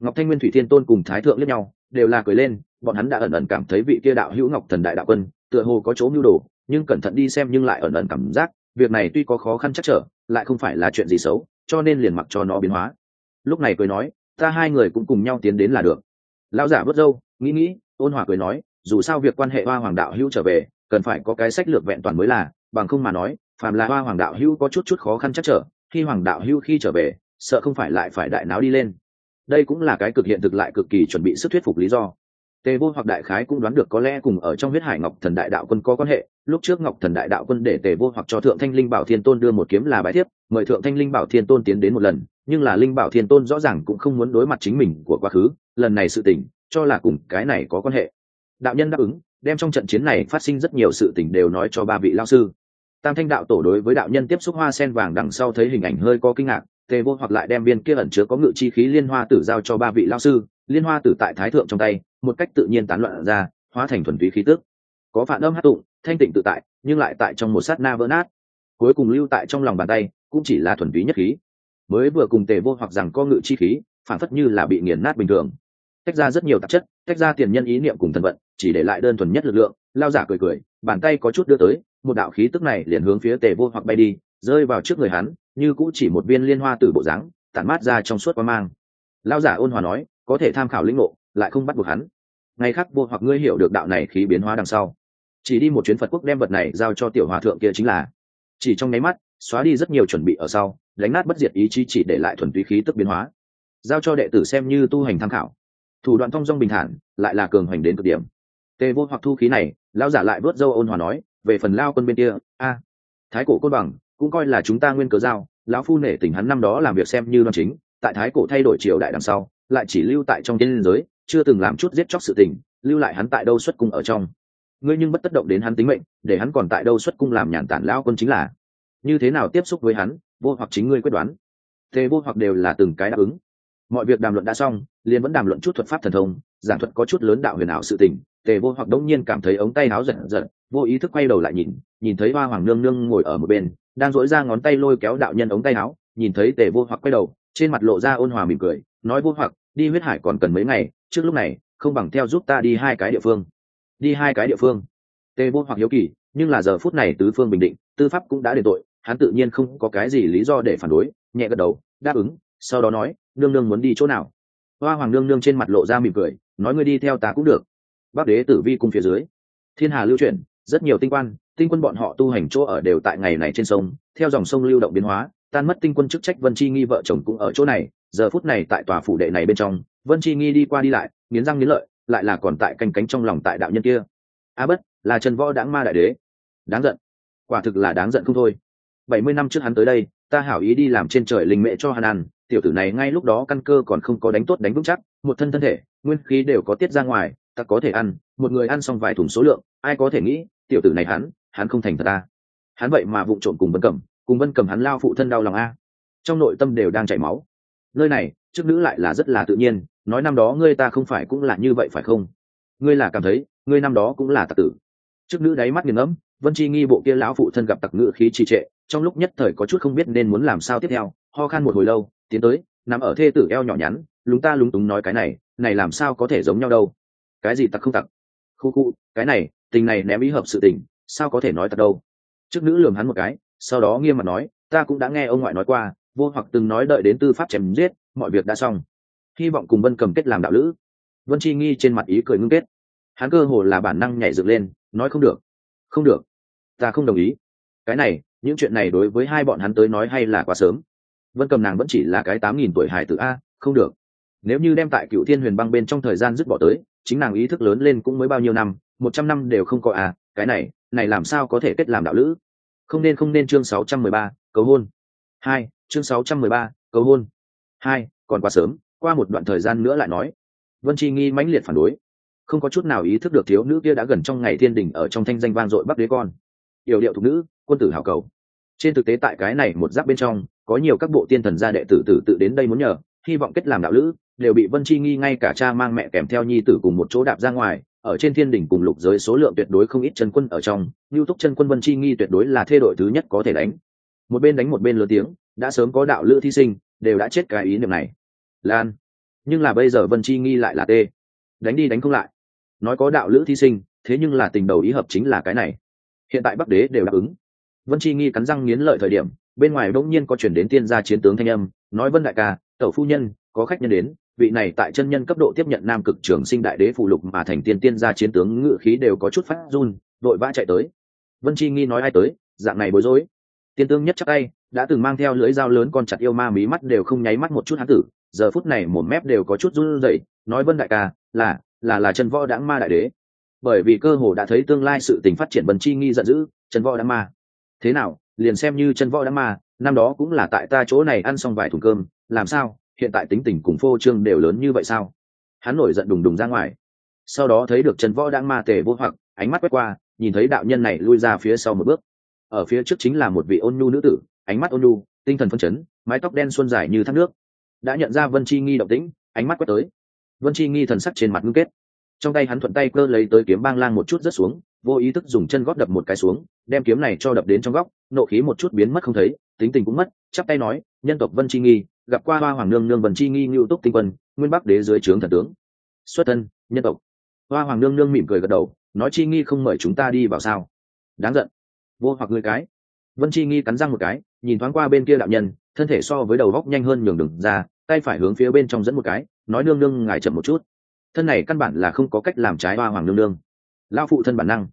Ngọc thanh nguyên thủy thiên tôn cùng thái thượng lẫn nhau, đều là cười lên, bọn hắn đã ẩn ẩn cảm thấy vị kia đạo hữu ngọc thần đại đạo quân, tựa hồ có chỗ mưu đồ, nhưng cẩn thận đi xem nhưng lại ẩn ẩn cảm giác, việc này tuy có khó khăn chắc trở, lại không phải là chuyện gì xấu, cho nên liền mặc cho nó biến hóa. Lúc này cười nói, ta hai người cũng cùng nhau tiến đến là được. Lão giả vớt râu, nghĩ nghĩ, ôn hòa cười nói dù sao việc quan hệ hoa hoàng đạo hữu trở về, cần phải có cái sách lược vẹn toàn mới là, bằng không mà nói, phàm là hoa hoàng đạo hữu có chút chút khó khăn chắc trở, khi hoàng đạo hữu khi trở về, sợ không phải lại phải đại náo đi lên. Đây cũng là cái cực hiện thực lại cực kỳ chuẩn bị sức thuyết phục lý do. Tề vô hoặc đại khái cũng đoán được có lẽ cùng ở trong huyết hải ngọc thần đại đạo quân có quan hệ, lúc trước ngọc thần đại đạo quân để tề vô hoặc cho thượng thanh linh bảo thiên tôn đưa một kiếm là bãi thiếp, mời thượng thanh linh bảo thiên tôn tiến đến một lần, nhưng là linh bảo thiên tôn rõ ràng cũng không muốn đối mặt chính mình của quá khứ, lần này sự tình, cho là cùng cái này có quan hệ đạo nhân đáp ứng, đem trong trận chiến này phát sinh rất nhiều sự tình đều nói cho ba vị lao sư. Tam thanh đạo tổ đối với đạo nhân tiếp xúc hoa sen vàng đằng sau thấy hình ảnh hơi có kinh ngạc, tề vô hoặc lại đem viên kia ẩn chứa có ngự chi khí liên hoa tử giao cho ba vị lao sư. Liên hoa tử tại thái thượng trong tay, một cách tự nhiên tán loạn ra, hóa thành thuần túy khí tức. Có phản âm hát tụng, thanh tịnh tự tại, nhưng lại tại trong một sát na vỡ nát. Cuối cùng lưu tại trong lòng bàn tay, cũng chỉ là thuần túy nhất khí. Mới vừa cùng tề vô hoặc rằng có ngự chi khí, phản phất như là bị nghiền nát bình thường. Tách ra rất nhiều tạp chất tách ra tiền nhân ý niệm cùng thần vận, chỉ để lại đơn thuần nhất lực lượng, lao giả cười cười, bàn tay có chút đưa tới, một đạo khí tức này liền hướng phía tề vô hoặc bay đi, rơi vào trước người hắn, như cũng chỉ một viên liên hoa từ bộ dáng, tản mát ra trong suốt qua mang. Lao giả ôn hòa nói, có thể tham khảo lĩnh ngộ, lại không bắt buộc hắn. Ngày khác vô hoặc ngươi hiểu được đạo này khí biến hóa đằng sau. Chỉ đi một chuyến phật quốc đem vật này giao cho tiểu hòa thượng kia chính là. Chỉ trong nháy mắt, xóa đi rất nhiều chuẩn bị ở sau, đánh nát bất diệt ý chí chỉ để lại thuần túy khí tức biến hóa. Giao cho đệ tử xem như tu hành tham khảo thủ đoạn thông dong bình thản, lại là cường hành đến cực điểm. Tề vô hoặc thu khí này lao giả lại vớt dâu ôn hòa nói, về phần lao quân bên kia, a, thái cổ côn bằng, cũng coi là chúng ta nguyên cớ giao, lão phu nể tình hắn năm đó làm việc xem như đoan chính, tại thái cổ thay đổi triều đại đằng sau, lại chỉ lưu tại trong thiên giới, chưa từng làm chút giết chóc sự tình, lưu lại hắn tại đâu xuất cung ở trong. Ngươi nhưng bất tất động đến hắn tính mệnh, để hắn còn tại đâu xuất cung làm nhàn tản lão quân chính là. Như thế nào tiếp xúc với hắn, vô hoặc chính ngươi quyết đoán. Tề vô hoặc đều là từng cái đáp ứng mọi việc đàm luận đã xong, liền vẫn đàm luận chút thuật pháp thần thông, giảng thuật có chút lớn đạo huyền ảo sự tình, tề vô hoặc đống nhiên cảm thấy ống tay áo giật giật, vô ý thức quay đầu lại nhìn nhìn thấy hoa hoàng nương nương ngồi ở một bên, đang dỗi ra ngón tay lôi kéo đạo nhân ống tay áo, nhìn thấy tề vô hoặc quay đầu, trên mặt lộ ra ôn hòa mỉm cười, nói vô hoặc, đi huyết hải còn cần mấy ngày, trước lúc này, không bằng theo giúp ta đi hai cái địa phương. Đi hai cái địa phương? Tề vô hoặc hiếu kỳ, nhưng là giờ phút này tứ phương bình định, tư pháp cũng đã đền tội, hắn tự nhiên không có cái gì lý do để phản đối, nhẹ gật đầu, đáp ứng sau đó nói, nương nương muốn đi chỗ nào? Hoa hoàng nương nương trên mặt lộ ra mỉm cười, nói, ngươi đi theo ta cũng được. Bắc đế tử vi cung phía dưới, thiên hà lưu chuyển, rất nhiều tinh quan, tinh quân bọn họ tu hành chỗ ở đều tại ngày này trên sông, theo dòng sông lưu động biến hóa, tan mất tinh quân chức trách vân chi nghi vợ chồng cũng ở chỗ này, giờ phút này tại tòa phủ đệ này bên trong, vân chi nghi đi qua đi lại, nghiến răng nghiến lợi, lại là còn tại canh cánh trong lòng tại đạo nhân kia. A bất, là trần võ đáng ma đại đế. Đáng giận. Quả thực là đáng giận không thôi. Bảy mươi năm trước hắn tới đây, ta hảo ý đi làm trên trời linh mệ cho hắn ăn tiểu tử này ngay lúc đó căn cơ còn không có đánh tốt đánh vững chắc, một thân thân thể, nguyên khí đều có tiết ra ngoài, ta có thể ăn, một người ăn xong vài thùng số lượng, ai có thể nghĩ, tiểu tử này hắn hắn không thành thật ta hắn vậy mà vụng trộm cùng vân cầm cùng vân cầm hắn lao phụ thân đau lòng a trong nội tâm đều đang chảy máu. Nơi này, trước nữ lại là rất là tự nhiên, nói năm đó ngươi ta không phải cũng là như vậy phải không? Ngươi là cảm thấy, ngươi năm đó cũng là tặc tử. Trước nữ đáy mắt nghiền ngẫm, vân chi nghi bộ kia lão phụ thân gặp tặc ngữ khí trì trệ, trong lúc nhất thời có chút không biết nên muốn làm sao tiếp theo, ho khan một hồi lâu tiến tới, nằm ở thê tử eo nhỏ nhắn, lúng ta lúng túng nói cái này này làm sao có thể giống nhau đâu. Cái gì tặc không tặc? Khu khu, cái này, tình này ném ý hợp sự tình, sao có thể nói tặc đâu. Trước nữ lường hắn một cái, sau đó nghiêm mặt nói, ta cũng đã nghe ông ngoại nói qua, vô hoặc từng nói đợi đến tư pháp chém giết, mọi việc đã xong. Hy vọng cùng vân cầm kết làm đạo lữ. Vân chi nghi trên mặt ý cười ngưng kết. Hắn cơ hồ là bản năng nhảy dựng lên, nói không được. Không được. Ta không đồng ý. Cái này, những chuyện này đối với hai bọn hắn tới nói hay là quá sớm vân cầm nàng vẫn chỉ là cái tám nghìn tuổi hải tử a, không được. Nếu như đem tại cựu thiên huyền băng bên trong thời gian dứt bỏ tới, chính nàng ý thức lớn lên cũng mới bao nhiêu năm, một trăm năm đều không có à cái này này làm sao có thể kết làm đạo lữ? Không nên không nên chương sáu trăm mười ba, cầu hôn. Hai, chương sáu trăm mười ba, cầu hôn. Hai, còn quá sớm, qua một đoạn thời gian nữa lại nói. Vân chi nghi mãnh liệt phản đối. Không có chút nào ý thức được thiếu nữ kia đã gần trong ngày thiên đình ở trong thanh danh vang dội bắc đế con. Yểu điệu thục nữ, quân tử hảo cầu. Trên thực tế tại cái này một giáp bên trong có nhiều các bộ tiên thần gia đệ tử tử tự đến đây muốn nhờ, hy vọng kết làm đạo lữ, đều bị vân chi nghi ngay cả cha mang mẹ kèm theo nhi tử cùng một chỗ đạp ra ngoài, ở trên thiên đỉnh cùng lục giới số lượng tuyệt đối không ít chân quân ở trong lưu túc chân quân vân chi nghi tuyệt đối là thê đội thứ nhất có thể đánh. Một bên đánh một bên lớn tiếng, đã sớm có đạo lữ thi sinh, đều đã chết cái ý niệm này. Lan, nhưng là bây giờ vân chi nghi lại là tê. Đánh đi đánh không lại. Nói có đạo lữ thi sinh, thế nhưng là tình đầu ý hợp chính là cái này. Hiện tại bắc đế đều đáp ứng. Vân chi nghi cắn răng nghiến lợi thời điểm bên ngoài bỗng nhiên có chuyển đến tiên gia chiến tướng thanh âm, nói vân đại ca, tẩu phu nhân, có khách nhân đến, vị này tại chân nhân cấp độ tiếp nhận nam cực trường sinh đại đế phụ lục mà thành tiên tiên gia chiến tướng ngự khí đều có chút phát run, đội vã chạy tới. Vân chi nghi nói ai tới, dạng này bối rối. Tiên tướng nhất chắc tay, đã từng mang theo lưỡi dao lớn con chặt yêu ma mí mắt đều không nháy mắt một chút hán tử, giờ phút này một mép đều có chút run rẩy, nói vân đại ca, là là là chân võ đãng ma đại đế. Bởi vì cơ hồ đã thấy tương lai sự tình phát triển bần chi nghi giận dữ chân võ đãng ma. Thế nào liền xem như chân võ đã ma, năm đó cũng là tại ta chỗ này ăn xong vài thùng cơm, làm sao, hiện tại tính tình cùng phô trương đều lớn như vậy sao? Hắn nổi giận đùng đùng ra ngoài. Sau đó thấy được chân võ đang ma tề vô hoặc, ánh mắt quét qua, nhìn thấy đạo nhân này lui ra phía sau một bước. Ở phía trước chính là một vị ôn nhu nữ tử, ánh mắt ôn nhu, tinh thần phân chấn, mái tóc đen xuân dài như thác nước. Đã nhận ra vân chi nghi động tĩnh, ánh mắt quét tới. Vân chi nghi thần sắc trên mặt ngưng kết. Trong tay hắn thuận tay cơ lấy tới kiếm bang lang một chút rất xuống, vô ý thức dùng chân góp đập một cái xuống, đem kiếm này cho đập đến trong góc nộ khí một chút biến mất không thấy, tính tình cũng mất, chắp tay nói, nhân tộc vân chi nghi, gặp qua hoa hoàng nương nương vân chi nghi ngưu túc tinh quân, nguyên bắc đế dưới trướng thần tướng. Xuất thân, nhân tộc. Hoa hoàng nương nương mỉm cười gật đầu, nói, chi nghi không mời chúng ta đi vào sao? Đáng giận. Vô hoặc người cái. Vân chi nghi cắn răng một cái, nhìn thoáng qua bên kia đạo nhân, thân thể so với đầu góc nhanh hơn nhường đường ra, tay phải hướng phía bên trong dẫn một cái, nói, nương nương, ngài chậm một chút. Thân này căn bản là không có cách làm trái hoa hoàng nương nương. Lão phụ thân bản năng,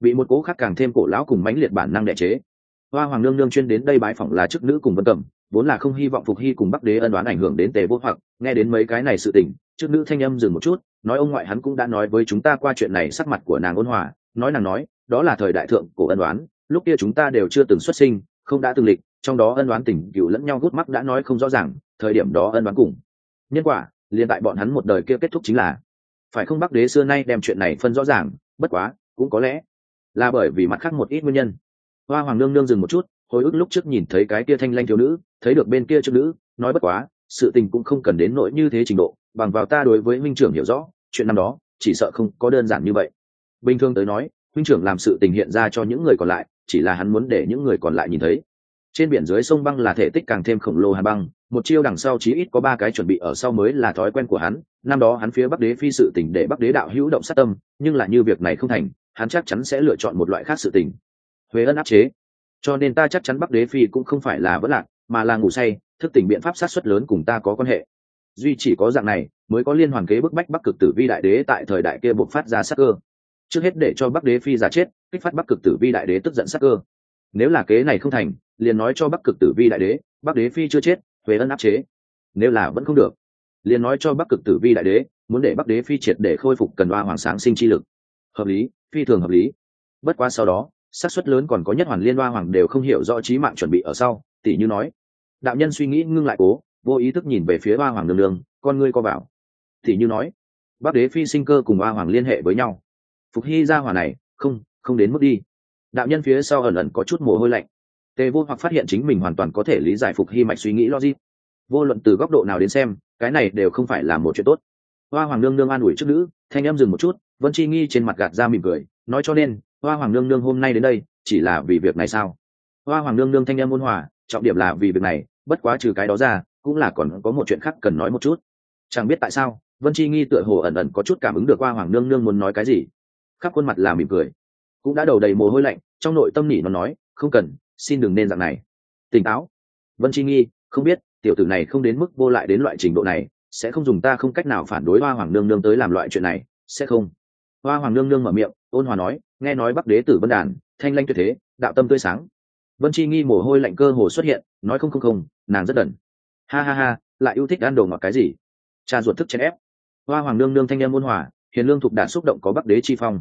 bị một cố khác càng thêm cổ lão cùng mãnh liệt bản năng đệ chế hoa hoàng nương nương chuyên đến đây bái phỏng là chức nữ cùng vân cẩm vốn là không hy vọng phục hy cùng bắc đế ân đoán ảnh hưởng đến tề vô hoặc, nghe đến mấy cái này sự tình, chức nữ thanh âm dừng một chút, nói ông ngoại hắn cũng đã nói với chúng ta qua chuyện này sắc mặt của nàng ôn hòa, nói nàng nói, đó là thời đại thượng cổ ân đoán lúc kia chúng ta đều chưa từng xuất sinh, không đã từng lịch, trong đó ân đoán tình cựu lẫn nhau gút mắt đã nói không rõ ràng, thời điểm đó ân đoán cùng. Nhân quả, liền tại bọn hắn một đời kia kết thúc chính là, phải không bắc đế xưa nay đem chuyện này phân rõ ràng, bất quá, cũng có lẽ là bởi vì mặt khác một ít nguyên nhân hoa hoàng nương nương dừng một chút, hồi ức lúc trước nhìn thấy cái kia thanh lanh thiếu nữ, thấy được bên kia trước nữ, nói bất quá, sự tình cũng không cần đến nỗi như thế trình độ, bằng vào ta đối với minh trưởng hiểu rõ, chuyện năm đó, chỉ sợ không có đơn giản như vậy. Bình thường tới nói minh trưởng làm sự tình hiện ra cho những người còn lại, chỉ là hắn muốn để những người còn lại nhìn thấy. Trên biển dưới sông băng là thể tích càng thêm khổng lồ hà băng, một chiêu đằng sau chí ít có ba cái chuẩn bị ở sau mới là thói quen của hắn. Năm đó hắn phía bắc đế phi sự tỉnh để bắc đế đạo hữu động sát tâm, nhưng là như việc này không thành, hắn chắc chắn sẽ lựa chọn một loại khác sự tình huế ân áp chế. Cho nên ta chắc chắn bắc đế phi cũng không phải là vất lạc, mà là ngủ say, thức tỉnh biện pháp sát xuất lớn cùng ta có quan hệ. Duy chỉ có dạng này, mới có liên hoàn kế bức bách bắc cực tử vi đại đế tại thời đại kia buộc phát ra sắc cơ. Trước hết để cho bắc đế phi giả chết, kích phát bắc cực tử vi đại đế tức giận sắc cơ. Nếu là kế này không thành, liền nói cho bắc cực tử vi đại đế, bắc đế phi chưa chết, huế ân áp chế. Nếu là vẫn không được, liền nói cho bắc cực tử vi đại đế, muốn để bắc đế phi triệt để khôi phục cần đoa hoàng sáng sinh chi lực. Hợp lý, phi thường hợp lý. Bất qua sau đó xác suất lớn còn có nhất hoàn liên hoa hoàng đều không hiểu rõ trí mạng chuẩn bị ở sau tỷ như nói đạo nhân suy nghĩ ngưng lại cố vô ý thức nhìn về phía hoa hoàng nương nương, con ngươi co bảo. tỷ như nói bắc đế phi sinh cơ cùng hoa hoàng liên hệ với nhau. Phục hy ra hòa này không không đến mức đi. Đạo nhân phía sau ẩn ẩn có chút mồ hôi lạnh. Tề vô hoặc phát hiện chính mình hoàn toàn có thể lý giải phục hy mạch suy nghĩ logic. Vô luận từ góc độ nào đến xem cái này đều không phải là một chuyện tốt. Hoa hoàng nương nương an ủi trước nữ thanh em dừng một chút vân chi nghi trên mặt gạt ra mỉm cười nói cho nên hoa hoàng nương nương hôm nay đến đây, chỉ là vì việc này sao? Hoa hoàng nương nương thanh em ôn hòa, trọng điểm là vì việc này, bất quá trừ cái đó ra, cũng là còn có một chuyện khác cần nói một chút. Chẳng biết tại sao, vân chi nghi tựa hồ ẩn ẩn có chút cảm ứng được hoa hoàng nương nương muốn nói cái gì. Khắp khuôn mặt là mỉm cười. Cũng đã đầu đầy mồ hôi lạnh, trong nội tâm nỉ nó nói, không cần, xin đừng nên dạng này. Tỉnh táo. Vân chi nghi, không biết, tiểu tử này không đến mức vô lại đến loại trình độ này, sẽ không dùng ta không cách nào phản đối hoa hoàng nương nương tới làm loại chuyện này, sẽ không? Hoa hoàng nương nương mở miệng, ôn hòa nói, nghe nói bắc đế tử vân đàn, thanh lanh tuyệt thế, đạo tâm tươi sáng. Vân chi nghi mồ hôi lạnh cơ hồ xuất hiện, nói không không không, nàng rất đần. Ha ha ha, lại yêu thích ăn đồ ngọt cái gì? Cha ruột thức chèn ép. Hoa hoàng nương nương thanh em ôn hòa, hiền lương thục đản xúc động có bắc đế chi phong.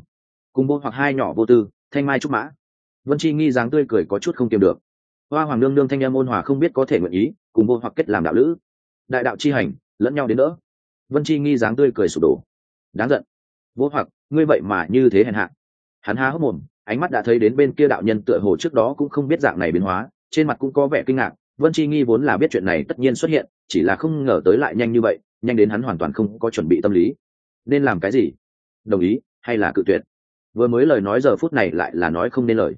Cùng vô hoặc hai nhỏ vô tư, thanh mai trúc mã. Vân chi nghi dáng tươi cười có chút không kiềm được. Hoa hoàng nương nương thanh em ôn hòa không biết có thể nguyện ý, cùng vô hoặc kết làm đạo lữ. Đại đạo chi hành, lẫn nhau đến đỡ. Vân chi nghi dáng tươi cười sụp đổ. Đáng giận. Vô hoặc ngươi vậy mà như thế hèn hạ. Hắn há hốc mồm, ánh mắt đã thấy đến bên kia đạo nhân tựa hồ trước đó cũng không biết dạng này biến hóa, trên mặt cũng có vẻ kinh ngạc, vân chi nghi vốn là biết chuyện này tất nhiên xuất hiện, chỉ là không ngờ tới lại nhanh như vậy, nhanh đến hắn hoàn toàn không có chuẩn bị tâm lý. Nên làm cái gì? Đồng ý, hay là cự tuyệt? Vừa mới lời nói giờ phút này lại là nói không nên lời.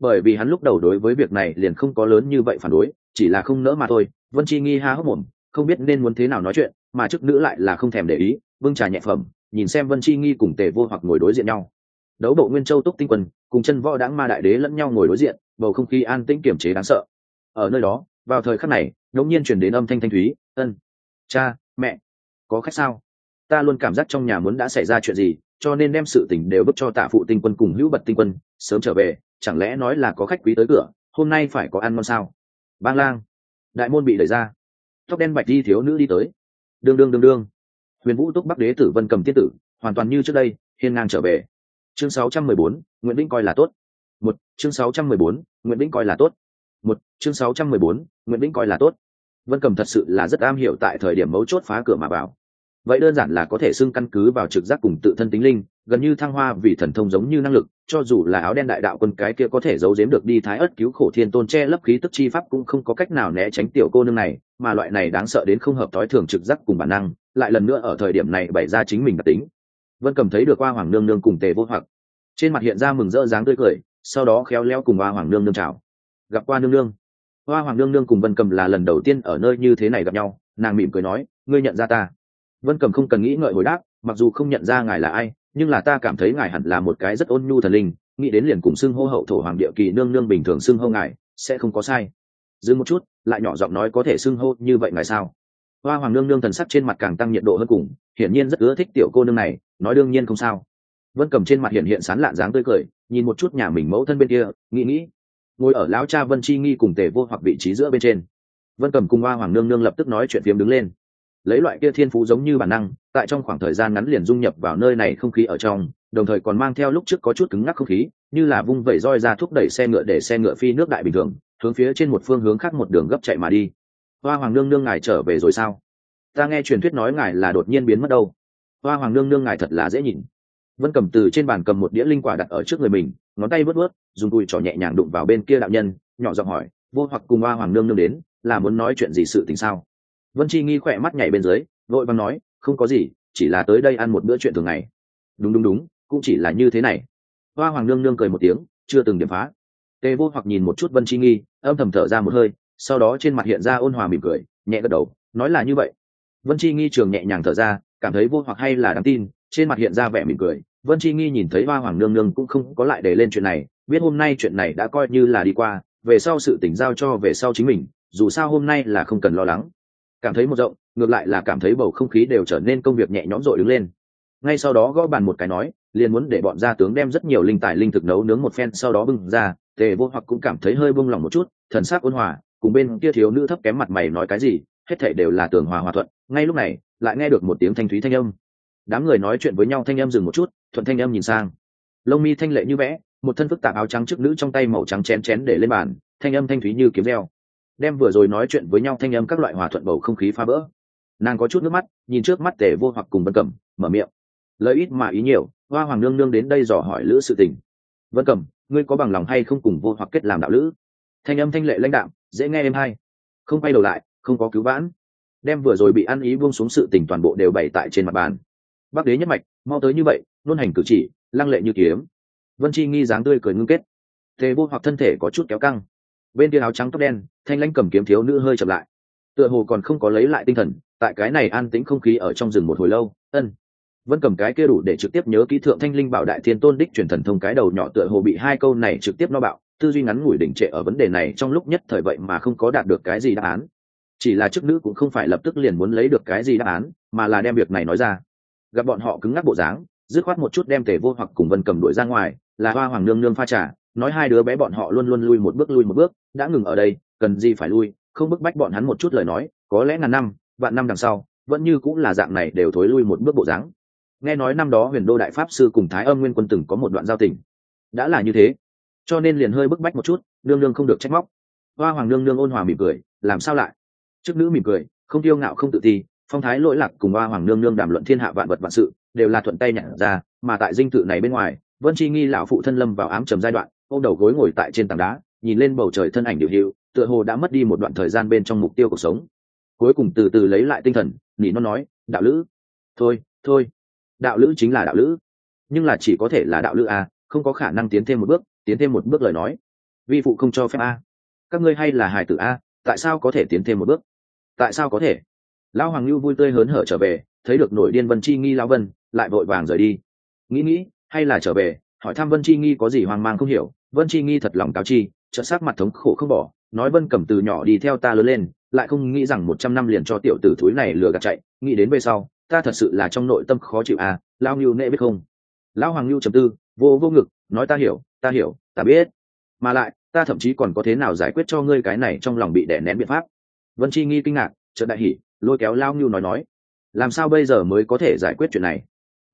Bởi vì hắn lúc đầu đối với việc này liền không có lớn như vậy phản đối, chỉ là không nỡ mà thôi, vân chi nghi ha hốc mồm, không biết nên muốn thế nào nói chuyện, mà chức nữ lại là không thèm để ý vương trà nhẹ phẩm nhìn xem vân chi nghi cùng tề vô hoặc ngồi đối diện nhau. Đấu bộ nguyên châu túc tinh quân, cùng chân võ đáng ma đại đế lẫn nhau ngồi đối diện, bầu không khí an tĩnh kiểm chế đáng sợ. Ở nơi đó, vào thời khắc này ngẫu nhiên chuyển đến âm thanh thanh thúy, ân, cha, mẹ, có khách sao? Ta luôn cảm giác trong nhà muốn đã xảy ra chuyện gì, cho nên đem sự tình đều bức cho tạ phụ tinh quân cùng hữu bật tinh quân, sớm trở về, chẳng lẽ nói là có khách quý tới cửa, hôm nay phải có ăn ngon sao? Bang lang, đại môn bị đẩy ra. Tóc đen bạch đi thiếu nữ đi tới. Đương đương đương đương huyền vũ túc bắc đế tử vân cầm tiết tử hoàn toàn như trước đây hiên ngang trở về. Chương 614, nguyễn vĩnh coi là tốt. Một chương 614, nguyễn vĩnh coi là tốt. Một chương 614, nguyễn vĩnh coi là tốt. Vân cầm thật sự là rất am hiểu tại thời điểm mấu chốt phá cửa mà vào. Vậy đơn giản là có thể xưng căn cứ vào trực giác cùng tự thân tính linh gần như thăng hoa vì thần thông giống như năng lực cho dù là áo đen đại đạo quân cái kia có thể giấu giếm được đi thái ớt cứu khổ thiên tôn che lấp khí tức chi pháp cũng không có cách nào né tránh tiểu cô nương này mà loại này đáng sợ đến không hợp thói thường trực giác cùng bản năng lại lần nữa ở thời điểm này bày ra chính mình đặc tính. Vân cầm thấy được hoa hoàng nương nương cùng tề vô hoặc. Trên mặt hiện ra mừng rỡ dáng tươi cười, sau đó khéo léo cùng hoa hoàng nương nương chào. Gặp qua nương nương. Hoa hoàng nương nương cùng vân cầm là lần đầu tiên ở nơi như thế này gặp nhau, nàng mỉm cười nói, ngươi nhận ra ta? Vân cầm không cần nghĩ ngợi hồi đáp, mặc dù không nhận ra ngài là ai, nhưng là ta cảm thấy ngài hẳn là một cái rất ôn nhu thần linh, nghĩ đến liền cùng xưng hô hậu thổ hoàng địa kỳ nương nương bình thường xưng hô ngài, sẽ không có sai. Dừng một chút, lại nhỏ giọng nói có thể xưng hô như vậy ngài sao? Hoa hoàng nương nương thần sắc trên mặt càng tăng nhiệt độ hơn cùng, hiển nhiên rất ưa thích tiểu cô nương này, nói đương nhiên không sao. Vân cầm trên mặt hiện hiện sán lạn dáng tươi cười, nhìn một chút nhà mình mẫu thân bên kia, nghĩ nghĩ. Ngồi ở lão cha vân chi nghi cùng tề vô hoặc vị trí giữa bên trên. Vân cầm cùng hoa hoàng nương nương lập tức nói chuyện phiếm đứng lên. Lấy loại kia thiên phú giống như bản năng, tại trong khoảng thời gian ngắn liền dung nhập vào nơi này không khí ở trong, đồng thời còn mang theo lúc trước có chút cứng ngắc không khí, như là vung vẩy roi ra thúc đẩy xe ngựa để xe ngựa phi nước đại bình thường, hướng phía trên một phương hướng khác một đường gấp chạy mà đi hoa hoàng nương nương ngài trở về rồi sao? Ta nghe truyền thuyết nói ngài là đột nhiên biến mất đâu. Hoa hoàng nương nương ngài thật là dễ nhìn. Vân cầm từ trên bàn cầm một đĩa linh quả đặt ở trước người mình, ngón tay vớt vớt, dùng tùi trỏ nhẹ nhàng đụng vào bên kia đạo nhân, nhỏ giọng hỏi, vô hoặc cùng hoa hoàng nương nương đến, là muốn nói chuyện gì sự tình sao? Vân chi nghi khỏe mắt nhảy bên dưới, vội vàng nói, không có gì, chỉ là tới đây ăn một bữa chuyện thường ngày. Đúng đúng đúng, cũng chỉ là như thế này. Hoa hoàng nương nương cười một tiếng, chưa từng điểm phá. Tề vô hoặc nhìn một chút vân chi nghi, âm thầm thở ra một hơi sau đó trên mặt hiện ra ôn hòa mỉm cười, nhẹ gật đầu, nói là như vậy. Vân chi nghi trường nhẹ nhàng thở ra, cảm thấy vô hoặc hay là đáng tin, trên mặt hiện ra vẻ mỉm cười. Vân chi nghi nhìn thấy hoa hoàng nương nương cũng không có lại để lên chuyện này, biết hôm nay chuyện này đã coi như là đi qua, về sau sự tỉnh giao cho về sau chính mình, dù sao hôm nay là không cần lo lắng. Cảm thấy một rộng, ngược lại là cảm thấy bầu không khí đều trở nên công việc nhẹ nhõm rội đứng lên. Ngay sau đó gõ bàn một cái nói, liền muốn để bọn gia tướng đem rất nhiều linh tài linh thực nấu nướng một phen sau đó bưng ra, tề vô hoặc cũng cảm thấy hơi buông lòng một chút, thần sắc ôn hòa cùng bên kia thiếu nữ thấp kém mặt mày nói cái gì, hết thảy đều là tường hòa hòa thuận. Ngay lúc này, lại nghe được một tiếng thanh thúy thanh âm. Đám người nói chuyện với nhau thanh âm dừng một chút, thuận thanh âm nhìn sang. Lông mi thanh lệ như vẽ, một thân phức tạp áo trắng trước nữ trong tay màu trắng chén chén để lên bàn, thanh âm thanh thúy như kiếm reo. Đem vừa rồi nói chuyện với nhau thanh âm các loại hòa thuận bầu không khí phá vỡ. Nàng có chút nước mắt, nhìn trước mắt tề vô hoặc cùng vân cẩm, mở miệng. Lợi ít mà ý nhiều, hoa hoàng nương nương đến đây dò hỏi lữ sự tình. Vân cẩm, ngươi có bằng lòng hay không cùng vô hoặc kết làm đạo lữ? Thanh âm thanh lệ lãnh đạm dễ nghe em hay. Không quay đầu lại, không có cứu vãn. Đem vừa rồi bị ăn ý buông xuống sự tình toàn bộ đều bày tại trên mặt bàn. Bắc đế nhất mạch, mau tới như vậy, luôn hành cử chỉ, lăng lệ như kiếm. Vân chi nghi dáng tươi cười ngưng kết. Tề vô hoặc thân thể có chút kéo căng. Bên kia áo trắng tóc đen, thanh lãnh cầm kiếm thiếu nữ hơi chậm lại. Tựa hồ còn không có lấy lại tinh thần, tại cái này an tĩnh không khí ở trong rừng một hồi lâu, ân. Vẫn cầm cái kia đủ để trực tiếp nhớ ký thượng thanh linh bảo đại thiên tôn đích truyền thần thông cái đầu nhỏ tựa hồ bị hai câu này trực tiếp no bạo tư duy ngắn ngủi đỉnh trệ ở vấn đề này trong lúc nhất thời vậy mà không có đạt được cái gì đáp án. Chỉ là chức nữ cũng không phải lập tức liền muốn lấy được cái gì đáp án, mà là đem việc này nói ra. Gặp bọn họ cứng ngắc bộ dáng, dứt khoát một chút đem tề vô hoặc cùng vân cầm đuổi ra ngoài, là hoa hoàng nương nương pha trà, nói hai đứa bé bọn họ luôn luôn lui một bước lui một bước, đã ngừng ở đây, cần gì phải lui, không bức bách bọn hắn một chút lời nói, có lẽ ngàn năm, vạn năm đằng sau, vẫn như cũng là dạng này đều thối lui một bước bộ dáng. Nghe nói năm đó huyền đô đại pháp sư cùng thái âm nguyên quân từng có một đoạn giao tình. Đã là như thế cho nên liền hơi bức bách một chút nương nương không được trách móc. Hoa hoàng nương nương ôn hòa mỉm cười làm sao lại? Trước nữ mỉm cười không tiêu ngạo không tự ti phong thái lỗi lạc cùng hoa hoàng nương nương đàm luận thiên hạ vạn vật vạn sự đều là thuận tay nhặt ra mà tại dinh tự này bên ngoài vân chi nghi lão phụ thân lâm vào ám trầm giai đoạn ôm đầu gối ngồi tại trên tảng đá nhìn lên bầu trời thân ảnh điệu hiệu tựa hồ đã mất đi một đoạn thời gian bên trong mục tiêu cuộc sống. Cuối cùng từ từ lấy lại tinh thần nỉ nó nói đạo lữ. Thôi thôi đạo lữ chính là đạo lữ. Nhưng là chỉ có thể là đạo lữ à, không có khả năng tiến thêm một bước tiến thêm một bước lời nói. Vi phụ không cho phép a. Các ngươi hay là hài tử a, tại sao có thể tiến thêm một bước? Tại sao có thể? Lão hoàng lưu vui tươi hớn hở trở về, thấy được nổi điên vân chi nghi lão vân, lại vội vàng rời đi. Nghĩ nghĩ, hay là trở về, hỏi thăm vân chi nghi có gì hoang mang không hiểu. Vân chi nghi thật lòng cáo chi trợ sát mặt thống khổ không bỏ, nói vân cầm từ nhỏ đi theo ta lớn lên, lại không nghĩ rằng một trăm năm liền cho tiểu tử thúi này lừa gạt chạy. Nghĩ đến về sau, ta thật sự là trong nội tâm khó chịu à lao ngưu nệ biết không? Lão hoàng ngưu trầm tư, vô vô ngực, nói ta hiểu ta hiểu, ta biết. Mà lại, ta thậm chí còn có thế nào giải quyết cho ngươi cái này trong lòng bị đè nén biện pháp? Vân chi nghi kinh ngạc, chợt đại hỉ, lôi kéo lao ngưu nói nói. Làm sao bây giờ mới có thể giải quyết chuyện này?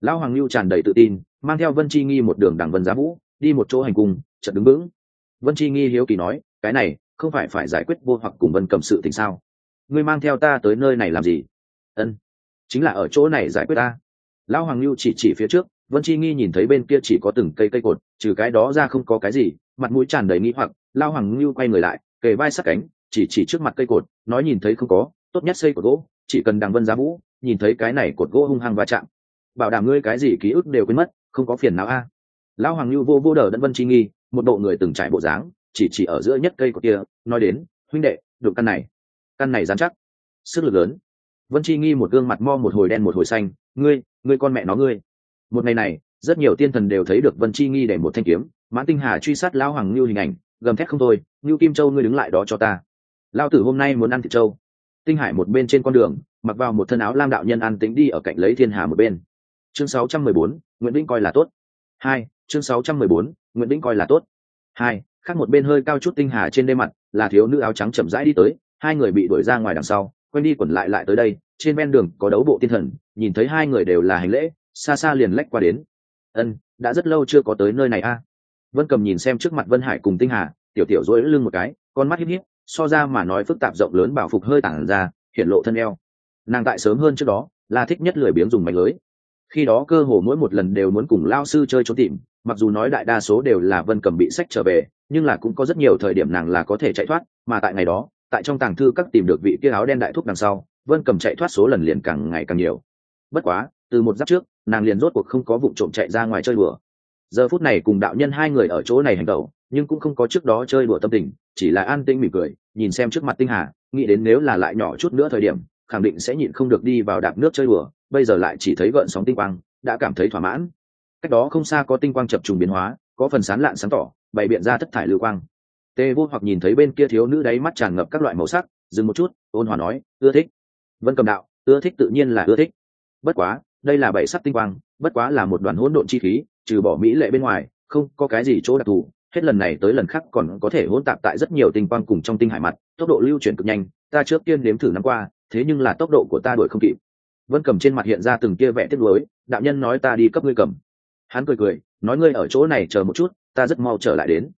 Lão hoàng ngưu tràn đầy tự tin, mang theo vân chi nghi một đường đằng vân giá vũ, đi một chỗ hành cung, chợt đứng vững. Vân chi nghi hiếu kỳ nói, cái này, không phải phải giải quyết vô hoặc cùng vân cầm sự tình sao? Ngươi mang theo ta tới nơi này làm gì? Ân, chính là ở chỗ này giải quyết ta. Lão hoàng lưu chỉ chỉ phía trước vân chi nghi nhìn thấy bên kia chỉ có từng cây cây cột, trừ cái đó ra không có cái gì, mặt mũi tràn đầy nghĩ hoặc, lao hoàng lưu quay người lại, kề vai sát cánh, chỉ chỉ trước mặt cây cột, nói nhìn thấy không có, tốt nhất xây cột gỗ, chỉ cần đằng vân giá vũ, nhìn thấy cái này cột gỗ hung hăng va chạm. Bảo đảm ngươi cái gì ký ức đều quên mất, không có phiền não a. À. lão hoàng lưu vô vô đờ đẫn vân chi nghi, một bộ người từng trải bộ dáng, chỉ chỉ ở giữa nhất cây cột kia, nói đến, huynh đệ đụng căn này. Căn này dám chắc. Sức lực lớn. Vân chi nghi một gương mặt mo một hồi đen một hồi xanh, ngươi ngươi con mẹ nó ngươi một ngày này rất nhiều tiên thần đều thấy được vân chi nghi để một thanh kiếm. Mãn tinh hà truy sát lão hoàng lưu hình ảnh gầm thét không thôi ngưu kim châu ngươi đứng lại đó cho ta. Lao tử hôm nay muốn ăn thịt châu tinh hải một bên trên con đường mặc vào một thân áo lam đạo nhân an tính đi ở cạnh lấy thiên hà một bên. Chương 614, nguyễn vĩnh coi là tốt. Hai chương 614, nguyễn vĩnh coi là tốt. Hai khác một bên hơi cao chút tinh hà trên đê mặt là thiếu nữ áo trắng chậm rãi đi tới hai người bị đuổi ra ngoài đằng sau quen đi quẩn lại lại tới đây trên ven đường có đấu bộ tiên thần nhìn thấy hai người đều là hành lễ xa xa liền lách qua đến. Ân, đã rất lâu chưa có tới nơi này a. Vân cầm nhìn xem trước mặt vân hải cùng tinh hà, tiểu tiểu dối lưng một cái, con mắt hít hít so ra mà nói phức tạp rộng lớn bảo phục hơi tản ra, hiện lộ thân eo. Nàng tại sớm hơn trước đó, là thích nhất lười biếng dùng mạch lưới. Khi đó cơ hồ mỗi một lần đều muốn cùng lao sư chơi trốn tìm, mặc dù nói đại đa số đều là vân cầm bị sách trở về, nhưng là cũng có rất nhiều thời điểm nàng là có thể chạy thoát, mà tại ngày đó, tại trong tàng thư các tìm được vị kia áo đen đại thúc đằng sau, vân cầm chạy thoát số lần liền càng ngày càng nhiều. Bất quá, từ một giáp trước nàng liền rốt cuộc không có vụ trộm chạy ra ngoài chơi đùa. Giờ phút này cùng đạo nhân hai người ở chỗ này hành tẩu nhưng cũng không có trước đó chơi đùa tâm tình, chỉ là an tĩnh mỉm cười, nhìn xem trước mặt tinh hà, nghĩ đến nếu là lại nhỏ chút nữa thời điểm, khẳng định sẽ nhịn không được đi vào đạp nước chơi đùa, bây giờ lại chỉ thấy gợn sóng tinh quang, đã cảm thấy thỏa mãn. Cách đó không xa có tinh quang chập trùng biến hóa, có phần sán lạn sáng tỏ, bày biện ra thất thải lưu quang. Tê vô hoặc nhìn thấy bên kia thiếu nữ đáy mắt tràn ngập các loại màu sắc, dừng một chút, ôn hòa nói, ưa thích. Vân cầm đạo, ưa thích tự nhiên là ưa thích. Bất quá đây là bảy sắc tinh quang, bất quá là một đoàn hỗn độn chi khí, trừ bỏ mỹ lệ bên ngoài, không có cái gì chỗ đặc thù. Hết lần này tới lần khác còn có thể hỗn tạp tại rất nhiều tinh quang cùng trong tinh hải mặt, tốc độ lưu chuyển cực nhanh, ta trước tiên nếm thử năm qua, thế nhưng là tốc độ của ta đuổi không kịp. Vân cầm trên mặt hiện ra từng kia vẽ tiếc lối đạo nhân nói ta đi cấp ngươi cầm. Hắn cười cười, nói ngươi ở chỗ này chờ một chút, ta rất mau trở lại đến.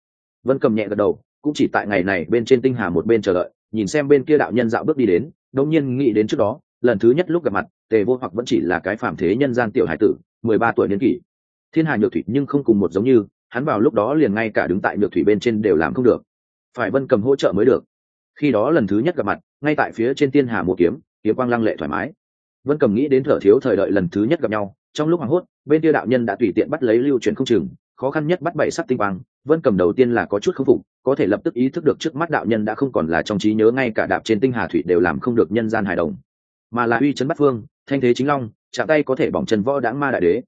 Vân cầm nhẹ gật đầu, cũng chỉ tại ngày này bên trên tinh hà một bên chờ đợi, nhìn xem bên kia đạo nhân dạo bước đi đến, đống nhiên nghĩ đến trước đó, lần thứ nhất lúc gặp mặt tề vô hoặc vẫn chỉ là cái phạm thế nhân gian tiểu hải tử, mười ba tuổi niên kỷ. Thiên hà nhược thủy nhưng không cùng một giống như, hắn vào lúc đó liền ngay cả đứng tại nhược thủy bên trên đều làm không được. Phải vân cầm hỗ trợ mới được. Khi đó lần thứ nhất gặp mặt, ngay tại phía trên tiên hà một kiếm kiếm quang lăng lệ thoải mái. Vân cầm nghĩ đến thở thiếu thời đợi lần thứ nhất gặp nhau, trong lúc hoảng hốt, bên kia đạo nhân đã tùy tiện bắt lấy lưu truyền không chừng, khó khăn nhất bắt bảy sắc tinh quang, vân cầm đầu tiên là có chút k phục, có thể lập tức ý thức được trước mắt đạo nhân đã không còn là trong trí nhớ, ngay cả đạp trên tinh hà thủy đều làm không được nhân gian hài đồng mà là uy chấn bắt phương, thanh thế chính long, chạm tay có thể bỏng chân võ đãng ma đại đế.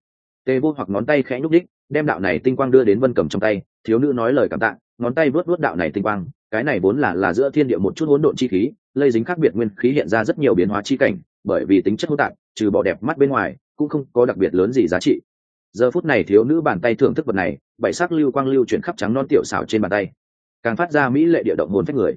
Tê vô hoặc ngón tay khẽ nhúc đích đem đạo này tinh quang đưa đến vân cầm trong tay, thiếu nữ nói lời cảm tạ, ngón tay vớt vớt đạo này tinh quang, cái này vốn là là giữa thiên địa một chút hỗn độn chi khí, lây dính khác biệt nguyên khí hiện ra rất nhiều biến hóa chi cảnh, bởi vì tính chất hỗn tạp, trừ bỏ đẹp mắt bên ngoài, cũng không có đặc biệt lớn gì giá trị. Giờ phút này thiếu nữ bàn tay thưởng thức vật này, bảy sắc lưu quang lưu chuyển khắp trắng non tiểu xảo trên bàn tay. Càng phát ra mỹ lệ địa động hồn phách người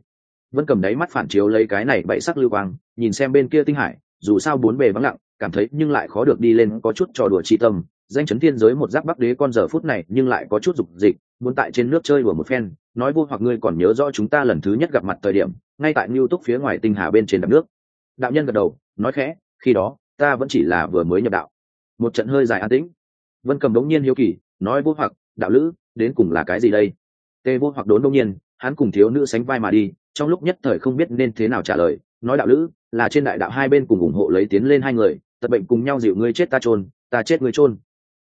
vẫn cầm đáy mắt phản chiếu lấy cái này bảy sắc lưu quang, nhìn xem bên kia tinh hải, dù sao bốn bề vắng lặng, cảm thấy nhưng lại khó được đi lên, có chút trò đùa chi tâm. Danh chấn thiên giới một giáp bắc đế con giờ phút này nhưng lại có chút dục dịch, muốn tại trên nước chơi đùa một phen, nói vô hoặc ngươi còn nhớ rõ chúng ta lần thứ nhất gặp mặt thời điểm, ngay tại ngưu túc phía ngoài tinh hà bên trên đập nước. Đạo nhân gật đầu, nói khẽ, khi đó, ta vẫn chỉ là vừa mới nhập đạo. Một trận hơi dài an tĩnh. Vân cầm đống nhiên hiếu kỳ, nói vô hoặc, đạo lữ, đến cùng là cái gì đây? Tê vô hoặc đốn đống nhiên, hắn cùng thiếu nữ sánh vai mà đi trong lúc nhất thời không biết nên thế nào trả lời, nói đạo lữ, là trên đại đạo hai bên cùng ủng hộ lấy tiến lên hai người, tật bệnh cùng nhau dịu ngươi chết ta trôn ta chết ngươi trôn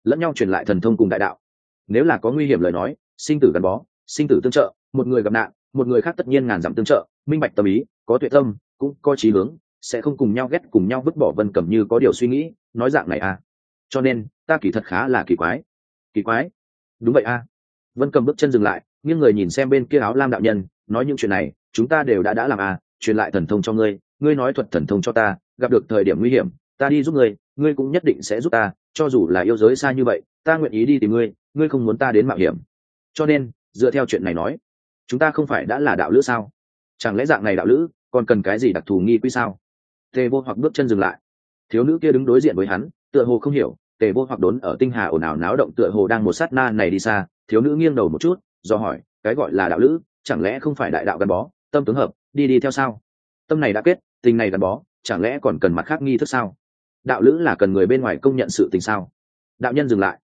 lẫn nhau truyền lại thần thông cùng đại đạo. Nếu là có nguy hiểm lời nói, sinh tử gắn bó, sinh tử tương trợ, một người gặp nạn, một người khác tất nhiên ngàn dặm tương trợ, minh bạch tâm ý, có tuệ tâm, cũng có trí hướng, sẽ không cùng nhau ghét cùng nhau vứt bỏ vân cầm như có điều suy nghĩ, nói dạng này à. Cho nên, ta kỳ thật khá là kỳ quái. Kỳ quái? Đúng vậy à. Vân cầm bước chân dừng lại, nghiêng người nhìn xem bên kia áo lam đạo nhân, nói những chuyện này chúng ta đều đã đã làm à truyền lại thần thông cho ngươi ngươi nói thuật thần thông cho ta, gặp được thời điểm nguy hiểm, ta đi giúp ngươi ngươi cũng nhất định sẽ giúp ta, cho dù là yêu giới xa như vậy, ta nguyện ý đi tìm ngươi ngươi không muốn ta đến mạo hiểm. Cho nên, dựa theo chuyện này nói, chúng ta không phải đã là đạo lữ sao? Chẳng lẽ dạng này đạo lữ còn cần cái gì đặc thù nghi quy sao? Tề vô hoặc bước chân dừng lại. Thiếu nữ kia đứng đối diện với hắn, tựa hồ không hiểu, tề vô hoặc đốn ở tinh hà ồn ào náo động tựa hồ đang một sát na này đi xa, thiếu nữ nghiêng đầu một chút, do hỏi, cái gọi là đạo lữ, chẳng lẽ không phải đại đạo gắn bó? Tâm tướng hợp, đi đi theo sao? Tâm này đã kết, tình này gắn bó, chẳng lẽ còn cần mặt khác nghi thức sao? Đạo lữ là cần người bên ngoài công nhận sự tình sao? Đạo nhân dừng lại.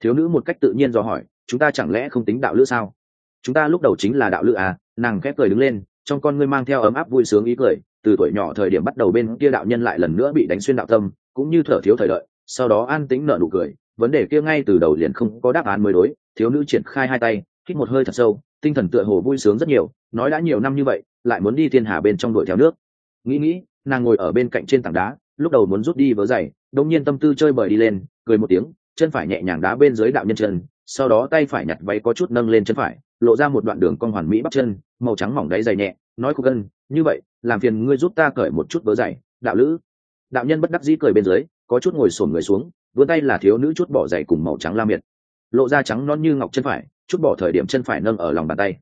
Thiếu nữ một cách tự nhiên do hỏi, chúng ta chẳng lẽ không tính đạo lữ sao? Chúng ta lúc đầu chính là đạo lữ à? Nàng khép cười đứng lên, trong con ngươi mang theo ấm áp vui sướng ý cười, từ tuổi nhỏ thời điểm bắt đầu bên kia đạo nhân lại lần nữa bị đánh xuyên đạo tâm, cũng như thở thiếu thời đợi, sau đó an tĩnh nở nụ cười, vấn đề kia ngay từ đầu liền không có đáp án mới đối, thiếu nữ triển khai hai tay hít một hơi thật sâu, tinh thần tựa hồ vui sướng rất nhiều, nói đã nhiều năm như vậy, lại muốn đi thiên hà bên trong đuổi theo nước. Nghĩ nghĩ, nàng ngồi ở bên cạnh trên tảng đá, lúc đầu muốn rút đi vớ giày đông nhiên tâm tư chơi bời đi lên, cười một tiếng, chân phải nhẹ nhàng đá bên dưới đạo nhân chân, sau đó tay phải nhặt váy có chút nâng lên chân phải, lộ ra một đoạn đường con hoàn mỹ bắp chân, màu trắng mỏng đáy dày nhẹ, nói cô gân, như vậy, làm phiền ngươi giúp ta cởi một chút vớ giày, đạo lữ. Đạo nhân bất đắc dĩ cười bên dưới, có chút ngồi sổn người xuống, vươn tay là thiếu nữ chút bỏ giày cùng màu trắng la miệt, lộ ra trắng non như ngọc chân phải chút bỏ thời điểm chân phải nâng ở lòng bàn tay.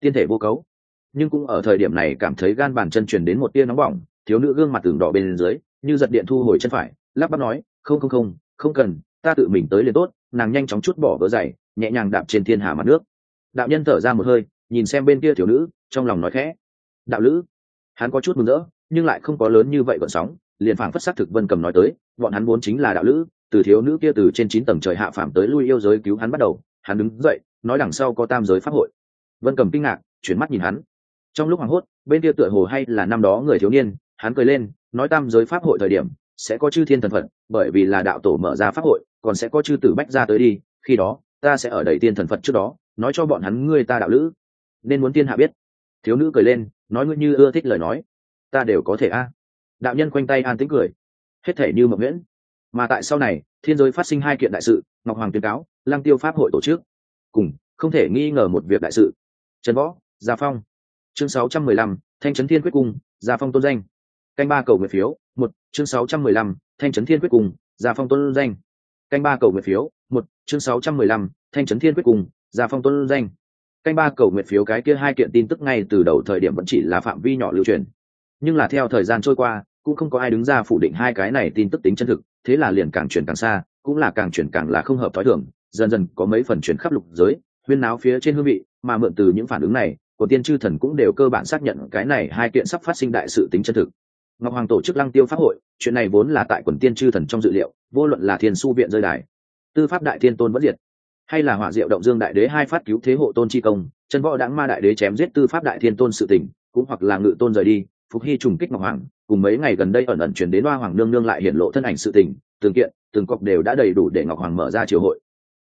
Tiên thể vô cấu. Nhưng cũng ở thời điểm này cảm thấy gan bàn chân truyền đến một tia nóng bỏng, thiếu nữ gương mặt tường đỏ bên dưới, như giật điện thu hồi chân phải, lắp bắp nói, không không không không cần, ta tự mình tới liền tốt. Nàng nhanh chóng chút bỏ vỡ dày, nhẹ nhàng đạp trên thiên hà mặt nước. Đạo nhân thở ra một hơi, nhìn xem bên kia thiếu nữ, trong lòng nói khẽ, đạo lữ, hắn có chút mừng rỡ, nhưng lại không có lớn như vậy vận sóng. Liền phảng phất xác thực vân cầm nói tới, bọn hắn vốn chính là đạo lữ, từ thiếu nữ kia từ trên chín tầng trời hạ phạm tới lui yêu giới cứu hắn bắt đầu, hắn đứng dậy nói đằng sau có tam giới pháp hội. Vân cầm kinh ngạc, chuyển mắt nhìn hắn. Trong lúc hoảng hốt, bên kia tựa hồ hay là năm đó người thiếu niên, hắn cười lên, nói tam giới pháp hội thời điểm, sẽ có chư thiên thần phật, bởi vì là đạo tổ mở ra pháp hội, còn sẽ có chư tử bách ra tới đi, khi đó, ta sẽ ở đầy tiên thần phật trước đó, nói cho bọn hắn ngươi ta đạo lữ. Nên muốn tiên hạ biết. Thiếu nữ cười lên, nói ngươi như ưa thích lời nói. Ta đều có thể a. Đạo nhân quanh tay an tĩnh cười. Hết thể như mộng nguyễn mà tại sau này, thiên giới phát sinh hai kiện đại sự, ngọc hoàng tuyên cáo lang tiêu pháp hội tổ chức cùng không thể nghi ngờ một việc đại sự. Trần võ gia phong. Chương 615, thanh trấn thiên quyết cung gia phong tôn danh. Canh ba cầu nguyện phiếu một chương 615, thanh trấn thiên quyết cung gia phong tôn danh. Canh ba cầu nguyện phiếu một chương 615, thanh trấn thiên quyết cung gia phong tôn danh. Canh ba cầu nguyện phiếu cái kia hai kiện tin tức ngay từ đầu thời điểm vẫn chỉ là phạm vi nhỏ lưu truyền. Nhưng là theo thời gian trôi qua cũng không có ai đứng ra phủ định hai cái này tin tức tính chân thực thế là liền càng chuyển càng xa cũng là càng chuyển càng là không hợp thói thường dần dần có mấy phần chuyển khắp lục giới, huyên náo phía trên hương vị, mà mượn từ những phản ứng này, của tiên chư thần cũng đều cơ bản xác nhận cái này hai kiện sắp phát sinh đại sự tính chân thực. Ngọc hoàng tổ chức lăng tiêu pháp hội, chuyện này vốn là tại quần tiên chư thần trong dự liệu, vô luận là thiên su viện rơi đài, tư pháp đại thiên tôn vẫn diệt, hay là hỏa diệu động dương đại đế hai phát cứu thế hộ tôn chi công, chân võ đáng ma đại đế chém giết tư pháp đại thiên tôn sự tỉnh cũng hoặc là ngự tôn rời đi, phục hy trùng kích ngọc hoàng, cùng mấy ngày gần đây ẩn ẩn chuyển đến hoa hoàng nương nương lại hiện lộ thân ảnh sự tình, từng kiện, từng cọc đều đã đầy đủ để ngọc hoàng mở ra triều hội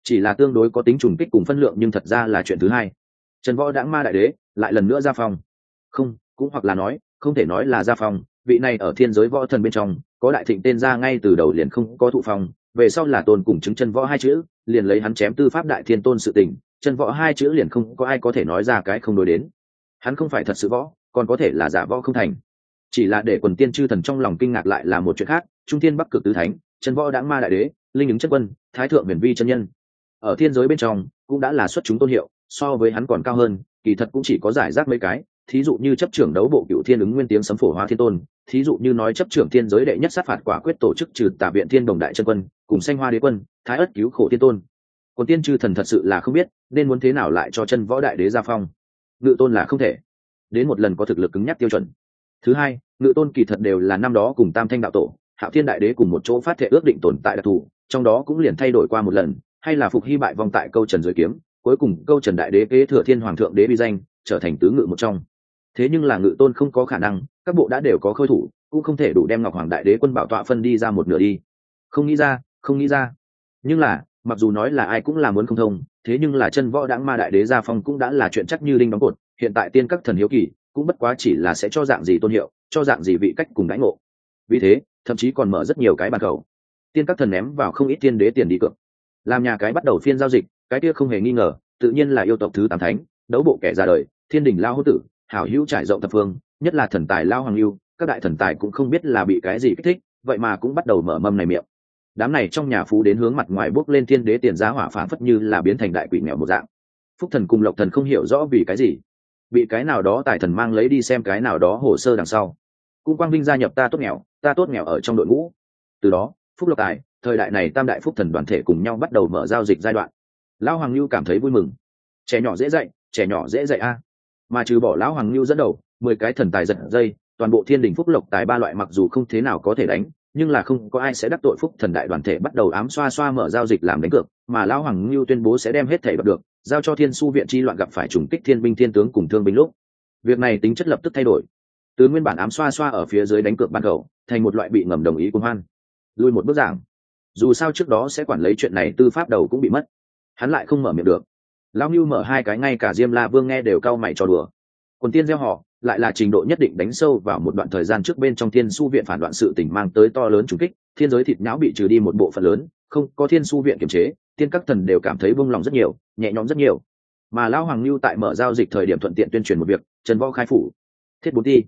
chỉ là tương đối có tính trùng kích cùng phân lượng nhưng thật ra là chuyện thứ hai trần võ đãng ma đại đế, lại lần nữa ra phòng. không, cũng hoặc là nói, không thể nói là ra phòng. vị này ở thiên giới võ thần bên trong, có đại thịnh tên ra ngay từ đầu liền không có thụ phòng. về sau là tôn cùng chứng chân võ hai chữ, liền lấy hắn chém tư pháp đại thiên tôn sự tình, chân võ hai chữ liền không có ai có thể nói ra cái không đối đến hắn không phải thật sự võ, còn có thể là giả võ không thành chỉ là để quần tiên chư thần trong lòng kinh ngạc lại là một chuyện khác, trung thiên bắc cực tứ thánh, chân võ đáng ma đại đế, linh ứng chất quân, thái thượng huyền vi chân nhân ở thiên giới bên trong, cũng đã là xuất chúng tôn hiệu, so với hắn còn cao hơn, kỳ thật cũng chỉ có giải rác mấy cái. Thí dụ như chấp trưởng đấu bộ cựu thiên ứng nguyên tiếng sấm phổ hóa thiên tôn, thí dụ như nói chấp trưởng thiên giới đệ nhất sát phạt quả quyết tổ chức trừ tà viện thiên đồng đại chân quân, cùng sanh hoa đế quân, thái ất cứu khổ thiên tôn. Còn tiên chư thần thật sự là không biết, nên muốn thế nào lại cho chân võ đại đế gia phong? Ngự tôn là không thể. Đến một lần có thực lực cứng nhắc tiêu chuẩn. Thứ hai, ngự tôn kỳ thật đều là năm đó cùng tam thanh đạo tổ, hạo thiên đại đế cùng một chỗ phát thệ ước định tồn tại đặc thù, trong đó cũng liền thay đổi qua một lần hay là phục hy bại vong tại câu trần dưới kiếm, cuối cùng câu trần đại đế kế thừa thiên hoàng thượng đế bi danh, trở thành tứ ngự một trong. Thế nhưng là ngự tôn không có khả năng, các bộ đã đều có khôi thủ, cũng không thể đủ đem ngọc hoàng đại đế quân bảo tọa phân đi ra một nửa đi. Không nghĩ ra, không nghĩ ra. Nhưng là, mặc dù nói là ai cũng là muốn không thông, thế nhưng là chân võ đãng ma đại đế gia phong cũng đã là chuyện chắc như đinh đóng cột, hiện tại tiên các thần hiếu kỳ, cũng bất quá chỉ là sẽ cho dạng gì tôn hiệu, cho dạng gì vị cách cùng đãi ngộ. Vì thế, thậm chí còn mở rất nhiều cái bàn cầu. Tiên các thần ném vào không ít tiên đế tiền đi cược làm nhà cái bắt đầu phiên giao dịch, cái kia không hề nghi ngờ, tự nhiên là yêu tộc thứ tám thánh, đấu bộ kẻ ra đời, thiên đình lao hữu tử, hảo hữu trải rộng thập phương, nhất là thần tài lao hoàng lưu, các đại thần tài cũng không biết là bị cái gì kích thích, vậy mà cũng bắt đầu mở mâm này miệng. Đám này trong nhà phú đến hướng mặt ngoài bước lên thiên đế tiền giá hỏa phản phất như là biến thành đại quỷ nghèo một dạng. Phúc thần cùng lộc thần không hiểu rõ vì cái gì, bị cái nào đó tài thần mang lấy đi xem cái nào đó hồ sơ đằng sau. Cung quang vinh gia nhập ta tốt nghèo, ta tốt nghèo ở trong đội ngũ. Từ đó, phúc lộc tài thời đại này tam đại phúc thần đoàn thể cùng nhau bắt đầu mở giao dịch giai đoạn. Lão hoàng lưu cảm thấy vui mừng. Trẻ nhỏ dễ dạy, trẻ nhỏ dễ dạy a. Mà trừ bỏ lão hoàng lưu dẫn đầu, mười cái thần tài giật dây, toàn bộ thiên đình phúc lộc tài ba loại mặc dù không thế nào có thể đánh, nhưng là không có ai sẽ đắc tội phúc thần đại đoàn thể bắt đầu ám xoa xoa mở giao dịch làm đánh cược, mà lão hoàng lưu tuyên bố sẽ đem hết thể bật được, giao cho thiên su viện chi loạn gặp phải trùng kích thiên binh thiên tướng cùng thương binh lúc. Việc này tính chất lập tức thay đổi. Từ nguyên bản ám xoa xoa ở phía dưới đánh cược ban đầu, thành một loại bị ngầm đồng ý cung hoan. Lui một bước giảng dù sao trước đó sẽ quản lấy chuyện này tư pháp đầu cũng bị mất. Hắn lại không mở miệng được. Lão ngưu mở hai cái ngay cả diêm la vương nghe đều cau mày cho đùa. Còn tiên gieo họ, lại là trình độ nhất định đánh sâu vào một đoạn thời gian trước bên trong thiên su viện phản đoạn sự tỉnh mang tới to lớn trùng kích, thiên giới thịt nhão bị trừ đi một bộ phận lớn, không có thiên su viện kiềm chế, tiên các thần đều cảm thấy buông lòng rất nhiều, nhẹ nhõm rất nhiều. Mà lão hoàng lưu tại mở giao dịch thời điểm thuận tiện tuyên truyền một việc, trần võ khai phủ. Thiết bốn ti.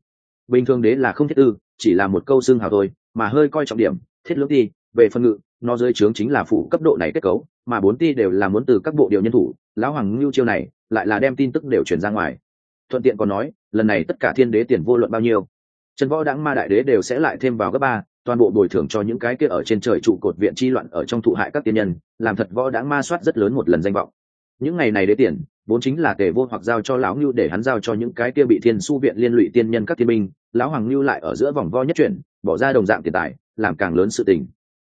Bình thường đế là không thiết tư, chỉ là một câu xương hào thôi, mà hơi coi trọng điểm, thiết lưỡng ti, về phân ngự nó dưới trướng chính là phụ cấp độ này kết cấu, mà bốn ti đều là muốn từ các bộ điều nhân thủ, lão hoàng lưu chiêu này, lại là đem tin tức đều truyền ra ngoài. Thuận tiện còn nói, lần này tất cả thiên đế tiền vô luận bao nhiêu. Trần võ đãng ma đại đế đều sẽ lại thêm vào gấp ba, toàn bộ bồi thường cho những cái kia ở trên trời trụ cột viện chi loạn ở trong thụ hại các tiên nhân, làm thật võ đãng ma soát rất lớn một lần danh vọng. Những ngày này đế tiền, vốn chính là tề vô hoặc giao cho lão ngưu để hắn giao cho những cái kia bị thiên su viện liên lụy tiên nhân các thiên binh, lão hoàng ngưu lại ở giữa vòng vo nhất chuyển, bỏ ra đồng dạng tiền tài, làm càng lớn sự tình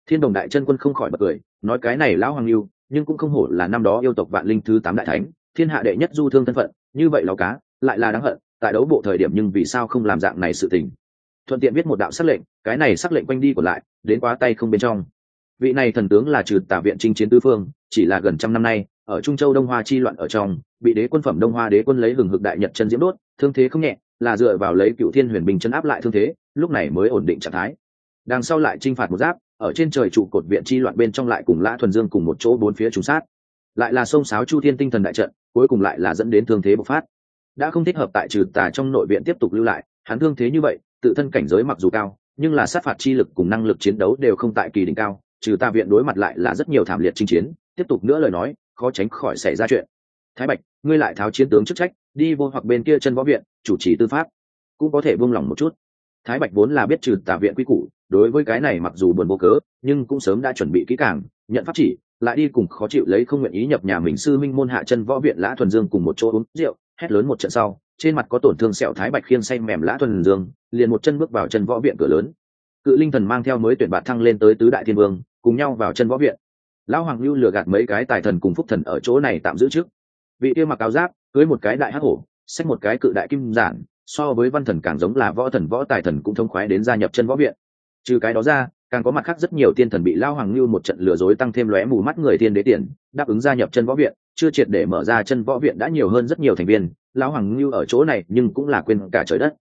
thiên đồng đại chân quân không khỏi bật cười, nói cái này lão hoàng lưu nhưng cũng không hổ là năm đó yêu tộc vạn linh thứ tám đại thánh, thiên hạ đệ nhất du thương thân phận, như vậy lão cá, lại là đáng hận, tại đấu bộ thời điểm nhưng vì sao không làm dạng này sự tình. Thuận tiện viết một đạo sắc lệnh, cái này sắc lệnh quanh đi còn lại, đến quá tay không bên trong. Vị này thần tướng là trừ tả viện trinh chiến tư phương, chỉ là gần trăm năm nay, ở trung châu đông hoa chi loạn ở trong, bị đế quân phẩm đông hoa đế quân lấy hừng hực đại nhật chân diễm đốt, thương thế không nhẹ, là dựa vào lấy cựu thiên huyền bình chân áp lại thương thế, lúc này mới ổn định trạng thái. Đằng sau lại t r i n h phạt một giáp ở trên trời trụ cột viện chi loạn bên trong lại cùng lã thuần dương cùng một chỗ bốn phía trùng sát. Lại là sông sáo chu thiên tinh thần đại trận, cuối cùng lại là dẫn đến thương thế bộc phát. Đã không thích hợp tại trừ tà trong nội viện tiếp tục lưu lại, hắn thương thế như vậy, tự thân cảnh giới mặc dù cao, nhưng là sát phạt chi lực cùng năng lực chiến đấu đều không tại kỳ đỉnh cao, trừ tà viện đối mặt lại là rất nhiều thảm liệt chinh chiến, tiếp tục nữa lời nói, khó tránh khỏi xảy ra chuyện. Thái bạch, ngươi lại tháo chiến tướng chức trách, đi vô hoặc bên kia chân võ viện, chủ trì tư pháp, cũng có thể buông lỏng một chút. Thái bạch vốn là biết trừ tà viện quy củ đối với cái này mặc dù buồn vô cớ, nhưng cũng sớm đã chuẩn bị kỹ càng, nhận pháp chỉ, lại đi cùng khó chịu lấy không nguyện ý nhập nhà mình sư minh môn hạ chân võ viện lã thuần dương cùng một chỗ uống rượu, hét lớn một trận sau, trên mặt có tổn thương sẹo thái bạch khiên say mềm lã thuần dương, liền một chân bước vào chân võ viện cửa lớn. Cự linh thần mang theo mới tuyển bạt thăng lên tới tứ đại thiên vương, cùng nhau vào chân võ viện. Lão hoàng lưu lừa gạt mấy cái tài thần cùng phúc thần ở chỗ này tạm giữ trước. Vị kia mặc áo giáp, cưới một cái đại hắc hổ, xách một cái cự đại kim giản, so với văn thần càng giống là võ thần võ tài thần cũng thông khoái đến gia nhập chân võ viện trừ cái đó ra, càng có mặt khác rất nhiều tiên thần bị lao hoàng lưu một trận lừa dối tăng thêm lóe mù mắt người tiên đế tiền, đáp ứng gia nhập chân võ viện, chưa triệt để mở ra chân võ viện đã nhiều hơn rất nhiều thành viên lão hoàng lưu ở chỗ này nhưng cũng là quên cả trời đất.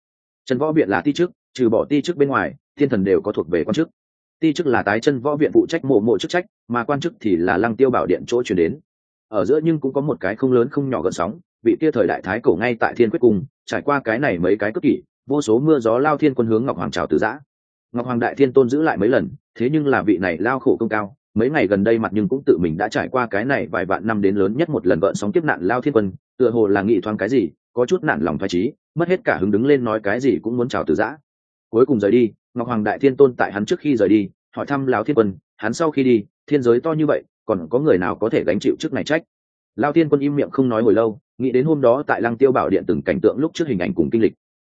Chân võ viện là ti chức, trừ bỏ ti chức bên ngoài thiên thần đều có thuộc về quan chức. Ti chức là tái chân võ viện phụ trách mộ mộ chức trách, mà quan chức thì là lăng tiêu bảo điện chỗ chuyển đến. Ở giữa nhưng cũng có một cái không lớn không nhỏ gần sóng, vị kia thời đại thái cổ ngay tại thiên quyết cung, trải qua cái này mấy cái cất kỷ, vô số mưa gió lao thiên quân hướng ngọc hoàng trào từ giã ngọc hoàng đại thiên tôn giữ lại mấy lần, thế nhưng là vị này lao khổ công cao, mấy ngày gần đây mặt nhưng cũng tự mình đã trải qua cái này vài vạn năm đến lớn nhất một lần vợ sóng tiếp nạn lao thiên quân, tựa hồ là nghị thoáng cái gì, có chút nạn lòng thoái trí mất hết cả hứng đứng lên nói cái gì cũng muốn chào từ giã. Cuối cùng rời đi, ngọc hoàng đại thiên tôn tại hắn trước khi rời đi, hỏi thăm lão thiên quân, hắn sau khi đi, thiên giới to như vậy, còn có người nào có thể gánh chịu trước này trách? Lao thiên quân im miệng không nói hồi lâu, nghĩ đến hôm đó tại lăng tiêu bảo điện từng cảnh tượng lúc trước hình ảnh cùng kinh lịch.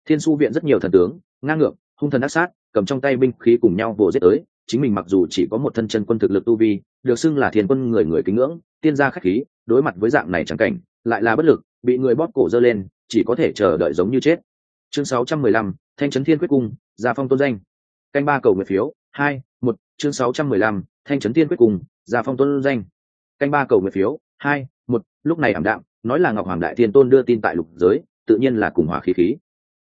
Thiên su viện rất nhiều thần tướng, ngang ngược, hung thần ác sát cầm trong tay binh khí cùng nhau vồ giết tới chính mình mặc dù chỉ có một thân chân quân thực lực tu vi được xưng là thiên quân người người kính ngưỡng tiên gia khách khí đối mặt với dạng này chẳng cảnh lại là bất lực bị người bóp cổ dơ lên chỉ có thể chờ đợi giống như chết. Chương 615, thanh trấn thiên quyết cung gia phong tôn danh. Canh ba cầu nguyện phiếu hai một chương 615, thanh trấn thiên quyết cung gia phong tôn danh. Canh ba cầu nguyện phiếu hai một lúc này ảm đạm nói là ngọc hoàng đại thiên tôn đưa tin tại lục giới tự nhiên là cùng hòa khí khí.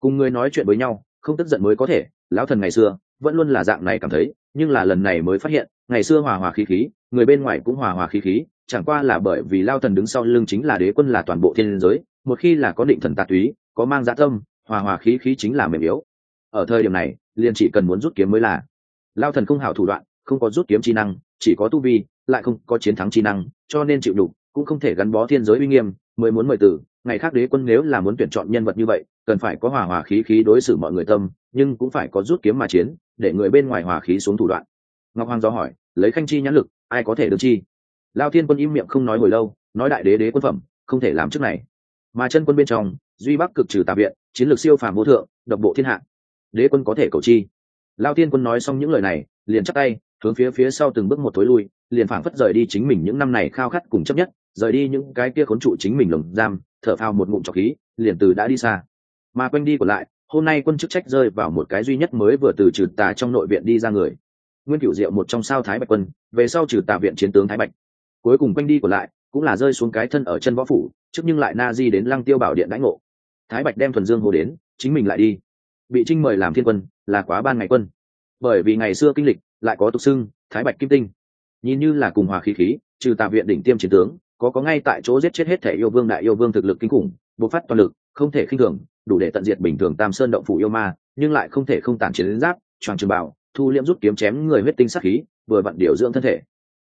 Cùng người nói chuyện với nhau không tức giận mới có thể lão thần ngày xưa, vẫn luôn là dạng này cảm thấy, nhưng là lần này mới phát hiện, ngày xưa hòa hòa khí khí, người bên ngoài cũng hòa hòa khí khí, chẳng qua là bởi vì lao thần đứng sau lưng chính là đế quân là toàn bộ thiên giới, một khi là có định thần tà túy, có mang dã tâm, hòa hòa khí khí chính là mềm yếu ở thời điểm này, liền chỉ cần muốn rút kiếm mới là lao thần không hảo thủ đoạn, không có rút kiếm chi năng, chỉ có tu vi, lại không có chiến thắng chi năng, cho nên chịu đủ, cũng không thể gắn bó thiên giới uy nghiêm, mới muốn mời tử ngày khác đế quân nếu là muốn tuyển chọn nhân vật như vậy, cần phải có hòa hòa khí khí đối xử mọi người tâm, nhưng cũng phải có rút kiếm mà chiến, để người bên ngoài hòa khí xuống thủ đoạn. Ngọc hoàng do hỏi, lấy khanh chi nhãn lực, ai có thể được chi? Lao thiên quân im miệng không nói hồi lâu, nói đại đế đế quân phẩm, không thể làm trước này. Mà chân quân bên trong, duy bắc cực trừ tà viện, chiến lược siêu phàm vô thượng, độc bộ thiên hạ. Đế quân có thể cầu chi? Lao thiên quân nói xong những lời này, liền chắc tay, hướng phía phía sau từng bước một thối lui, liền phảng phất rời đi chính mình những năm này khao khát cùng chấp nhất, rời đi những cái kia khốn trụ chính mình lồng giam thở phào một ngụm trọc khí, liền từ đã đi xa. Mà quanh đi còn lại, hôm nay quân chức trách rơi vào một cái duy nhất mới vừa từ trừ tà trong nội viện đi ra người. Nguyên cửu diệu một trong sao thái bạch quân, về sau trừ tà viện chiến tướng thái bạch. Cuối cùng quanh đi còn lại, cũng là rơi xuống cái thân ở chân võ phủ, trước nhưng lại na di đến lăng tiêu bảo điện đãi ngộ. Thái bạch đem thuần dương hồ đến, chính mình lại đi. Bị trinh mời làm thiên quân, là quá ban ngày quân. Bởi vì ngày xưa kinh lịch, lại có tục xưng thái bạch kim tinh. Nhìn như là cùng hòa khí khí, trừ tà viện đỉnh tiêm chiến tướng có có ngay tại chỗ giết chết hết thể yêu vương đại yêu vương thực lực kinh khủng, bộc phát toàn lực, không thể khinh thường, đủ để tận diệt bình thường tam sơn động phủ yêu ma, nhưng lại không thể không tàn chiến đến giáp, choàng trường bảo, thu liễm rút kiếm chém người huyết tinh sắc khí, vừa vặn điều dưỡng thân thể.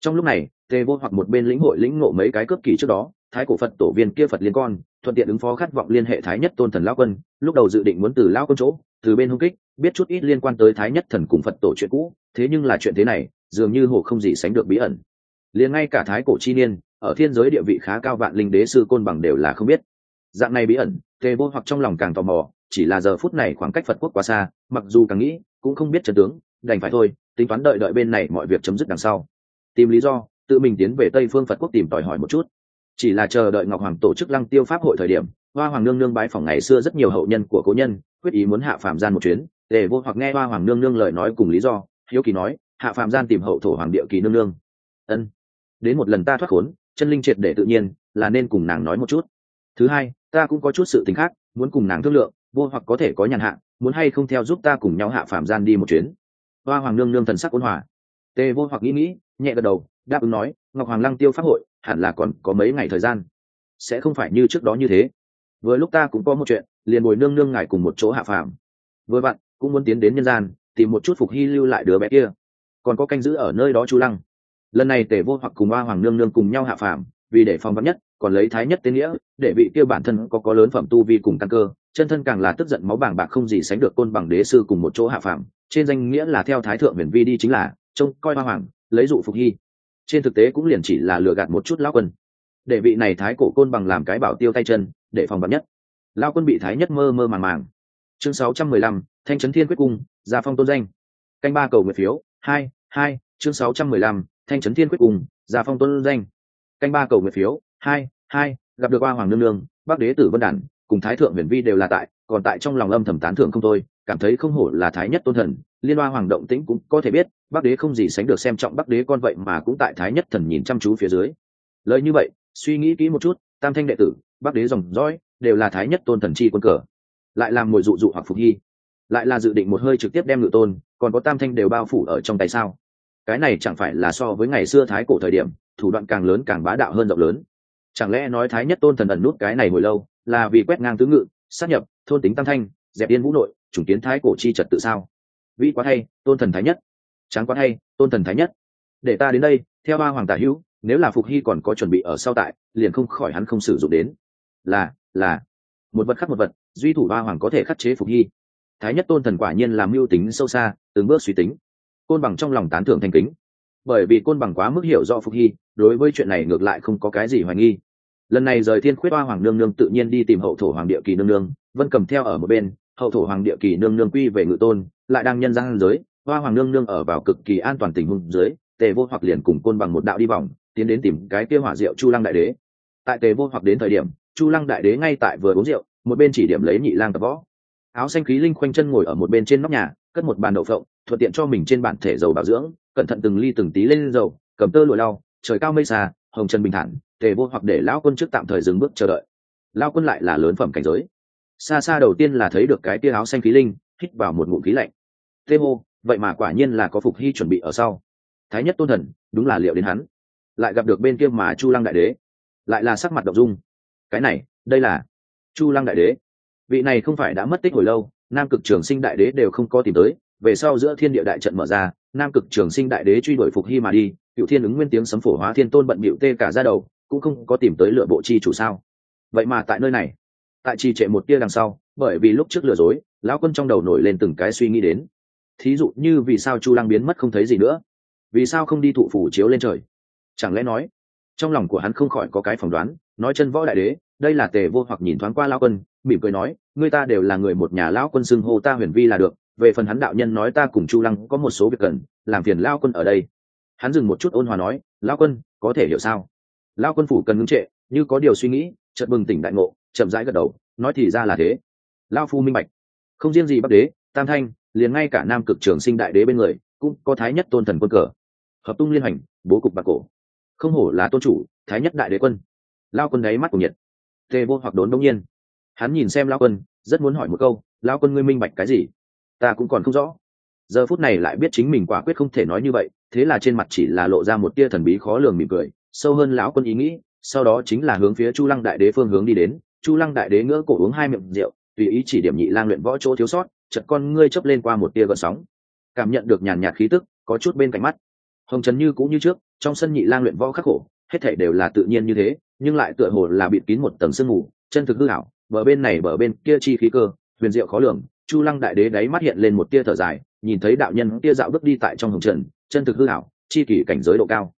Trong lúc này, tề vô hoặc một bên lĩnh hội lĩnh ngộ mấy cái cướp kỳ trước đó, thái cổ phật tổ viên kia phật liên con, thuận tiện ứng phó khát vọng liên hệ thái nhất tôn thần lao quân, lúc đầu dự định muốn từ lao quân chỗ, từ bên hung kích, biết chút ít liên quan tới thái nhất thần cùng phật tổ chuyện cũ, thế nhưng là chuyện thế này, dường như hồ không gì sánh được bí ẩn. Liền ngay cả thái cổ chi niên ở thiên giới địa vị khá cao vạn linh đế sư côn bằng đều là không biết. Dạng này bí ẩn tề vô hoặc trong lòng càng tò mò, chỉ là giờ phút này khoảng cách phật quốc quá xa, mặc dù càng nghĩ, cũng không biết trần tướng, đành phải thôi, tính toán đợi đợi bên này mọi việc chấm dứt đằng sau. Tìm lý do, tự mình tiến về tây phương phật quốc tìm tòi hỏi một chút. Chỉ là chờ đợi ngọc hoàng tổ chức lăng tiêu pháp hội thời điểm, hoa hoàng nương nương bái phòng ngày xưa rất nhiều hậu nhân của cố nhân, quyết ý muốn hạ phạm gian một chuyến. Để vô hoặc nghe hoa hoàng nương nương lời nói cùng lý do, hiếu kỳ nói, hạ phạm gian tìm hậu thổ hoàng địa kỳ nương nương. Ân, đến một lần ta thoát khốn chân linh triệt để tự nhiên là nên cùng nàng nói một chút. Thứ hai ta cũng có chút sự tình khác muốn cùng nàng thương lượng vô hoặc có thể có nhàn hạ muốn hay không theo giúp ta cùng nhau hạ phạm gian đi một chuyến. Hoa hoàng nương nương thần sắc ôn hòa. Tề vô hoặc nghĩ nghĩ nhẹ gật đầu đáp ứng nói ngọc hoàng lăng tiêu pháp hội hẳn là còn có mấy ngày thời gian. Sẽ không phải như trước đó như thế. Vừa lúc ta cũng có một chuyện liền bồi nương nương ngài cùng một chỗ hạ phàm. Vừa vặn, cũng muốn tiến đến nhân gian tìm một chút phục hy lưu lại đứa bé kia. Còn có canh giữ ở nơi đó chu lăng lần này tề vô hoặc cùng oa hoàng nương nương cùng nhau hạ phàm vì để phòng vắn nhất còn lấy thái nhất tên nghĩa để vị kia bản thân có có lớn phẩm tu vi cùng căn cơ chân thân càng là tức giận máu bảng bạc không gì sánh được côn bằng đế sư cùng một chỗ hạ phàm. Trên danh nghĩa là theo thái thượng huyền vi đi chính là trông coi hoa hoàng lấy dụ phục hy. Trên thực tế cũng liền chỉ là lừa gạt một chút lão quân. Để vị này thái cổ côn bằng làm cái bảo tiêu tay chân để phòng bắn nhất. Lao quân bị thái nhất mơ mơ màng màng. Chương 615, thanh trấn thiên quyết cung gia phong tôn danh. Canh ba cầu nguyện phiếu hai hai chương 615, thanh trấn thiên quyết cung gia phong tôn danh. Canh ba cầu nguyện phiếu, hai hai, gặp được ba hoàng nương nương, bắc đế tử vân đản, cùng thái thượng huyền vi đều là tại, còn tại trong lòng âm thầm tán thưởng không thôi, cảm thấy không hổ là thái nhất tôn thần, liên hoa hoàng động tĩnh cũng có thể biết, bắc đế không gì sánh được xem trọng bắc đế con vậy mà cũng tại thái nhất thần nhìn chăm chú phía dưới. Lời như vậy, suy nghĩ kỹ một chút, tam thanh đệ tử, bắc đế dòng dõi, đều là thái nhất tôn thần chi quân cờ. Lại làm mồi dụ dụ hoặc phục hy. Lại là dự định một hơi trực tiếp đem ngự tôn, còn có tam thanh đều bao phủ ở trong tay sao? Cái này chẳng phải là so với ngày xưa thái cổ thời điểm, thủ đoạn càng lớn càng bá đạo hơn rộng lớn. Chẳng lẽ nói thái nhất tôn thần ẩn nút cái này hồi lâu, là vì quét ngang tứ ngự, sát nhập, thôn tính tam thanh, dẹp yên vũ nội, chủng kiến thái cổ chi trật tự sao? Vĩ quá hay, tôn thần thái nhất. Tráng quá hay, tôn thần thái nhất. Để ta đến đây, theo ba hoàng tả hữu, nếu là phục hy còn có chuẩn bị ở sau tại, liền không khỏi hắn không sử dụng đến. Là là. Một vật khắc một vật, duy thủ ba hoàng có thể khắc chế phục hy. Thái nhất tôn thần quả nhiên làm mưu tính sâu xa, từng bước suy tính côn bằng trong lòng tán thưởng thành kính. Bởi vì côn bằng quá mức hiểu rõ phục hy, đối với chuyện này ngược lại không có cái gì hoài nghi. Lần này rời thiên khuyết hoa hoàng nương nương tự nhiên đi tìm hậu thổ hoàng địa kỳ nương nương, vân cầm theo ở một bên, hậu thổ hoàng địa kỳ nương nương quy về ngự tôn, lại đang nhân gian giới, hoa hoàng nương nương ở vào cực kỳ an toàn tình huống dưới, tề vô hoặc liền cùng côn bằng một đạo đi vòng, tiến đến tìm cái kia hỏa diệu chu lăng đại đế. Tại tề vô hoặc đến thời điểm, chu lăng đại đế ngay tại vừa uống rượu, một bên chỉ điểm lấy nhị lang tập võ. Áo xanh khí linh khoanh chân ngồi ở một bên trên nóc nhà, cất một bàn đậu phộng thuận tiện cho mình trên bản thể dầu bảo dưỡng, cẩn thận từng ly từng tí lên dầu, cầm tơ lụa lau, trời cao mây xa, hồng chân bình thản, tề vô hoặc để lão quân trước tạm thời dừng bước chờ đợi. Lao quân lại là lớn phẩm cảnh giới. Xa xa đầu tiên là thấy được cái tia áo xanh khí linh, hít vào một ngụm khí lạnh. Tê hô, vậy mà quả nhiên là có phục hy chuẩn bị ở sau. Thái nhất tôn thần, đúng là liệu đến hắn. Lại gặp được bên kia mà chu lăng đại đế. Lại là sắc mặt đ dung. Cái này, đây là chu lăng đại đế. Vị này không phải đã mất tích hồi lâu, nam cực trường sinh đại đế đều không có tìm tới về sau giữa thiên địa đại trận mở ra, nam cực trường sinh đại đế truy đuổi phục hy mà đi cựu thiên ứng nguyên tiếng sấm phổ hóa thiên tôn bận bịu tê cả ra đầu, cũng không có tìm tới lựa bộ chi chủ sao? Vậy mà tại nơi này, tại trì trệ một tia đằng sau, bởi vì lúc trước lừa dối, lão quân trong đầu nổi lên từng cái suy nghĩ đến. Thí dụ như vì sao chu lăng biến mất không thấy gì nữa? Vì sao không đi thụ phủ chiếu lên trời? Chẳng lẽ nói, trong lòng của hắn không khỏi có cái phỏng đoán, nói chân võ đại đế, đây là tề vô hoặc nhìn thoáng qua lao quân mỉm cười nói người ta đều là người một nhà lão quân xưng hô ta huyền vi là được, về phần hắn đạo nhân nói ta cùng chu lăng có một số việc cần, làm phiền lao quân ở đây. Hắn dừng một chút ôn hòa nói lao quân, có thể hiểu sao? Lao quân phủ cần ngưng trệ, như có điều suy nghĩ, chợt bừng tỉnh đại ngộ, chậm rãi gật đầu, nói thì ra là thế. Lao phu minh bạch. Không riêng gì bắc đế, tam thanh, liền ngay cả nam cực trường sinh đại đế bên người, cũng có thái nhất tôn thần quân cờ. Hợp tung liên hành, bố cục bạc cổ. Không hổ là tôn chủ, thái nhất đại đế quân. Lao quân đáy mắt của nhiệt. Tề vô hoặc đốn đông nhiên hắn nhìn xem lao quân, rất muốn hỏi một câu lao quân ngươi minh bạch cái gì? Ta cũng còn không rõ. Giờ phút này lại biết chính mình quả quyết không thể nói như vậy, thế là trên mặt chỉ là lộ ra một tia thần bí khó lường mỉm cười, sâu hơn lão quân ý nghĩ, sau đó chính là hướng phía chu lăng đại đế phương hướng đi đến. Chu lăng đại đế ngỡ cổ uống hai miệng rượu, tùy ý chỉ điểm nhị lang luyện võ chỗ thiếu sót chật con ngươi chấp lên qua một tia gợn sóng. Cảm nhận được nhàn nhạt khí tức, có chút bên cạnh mắt. Hồng trần như cũng như trước, trong sân nhị lang luyện võ khắc khổ, hết thể đều là tự nhiên như thế, nhưng lại tựa hồ là bịt kín một tầng sương mù, chân thực hư ảo bờ bên này bờ bên kia chi khí cơ, huyền diệu khó lường, chu lăng đại đế đáy mắt hiện lên một tia thở dài, nhìn thấy đạo nhân tia dạo bước đi tại trong hồng trần, chân thực hư hảo chi kỷ cảnh giới độ cao.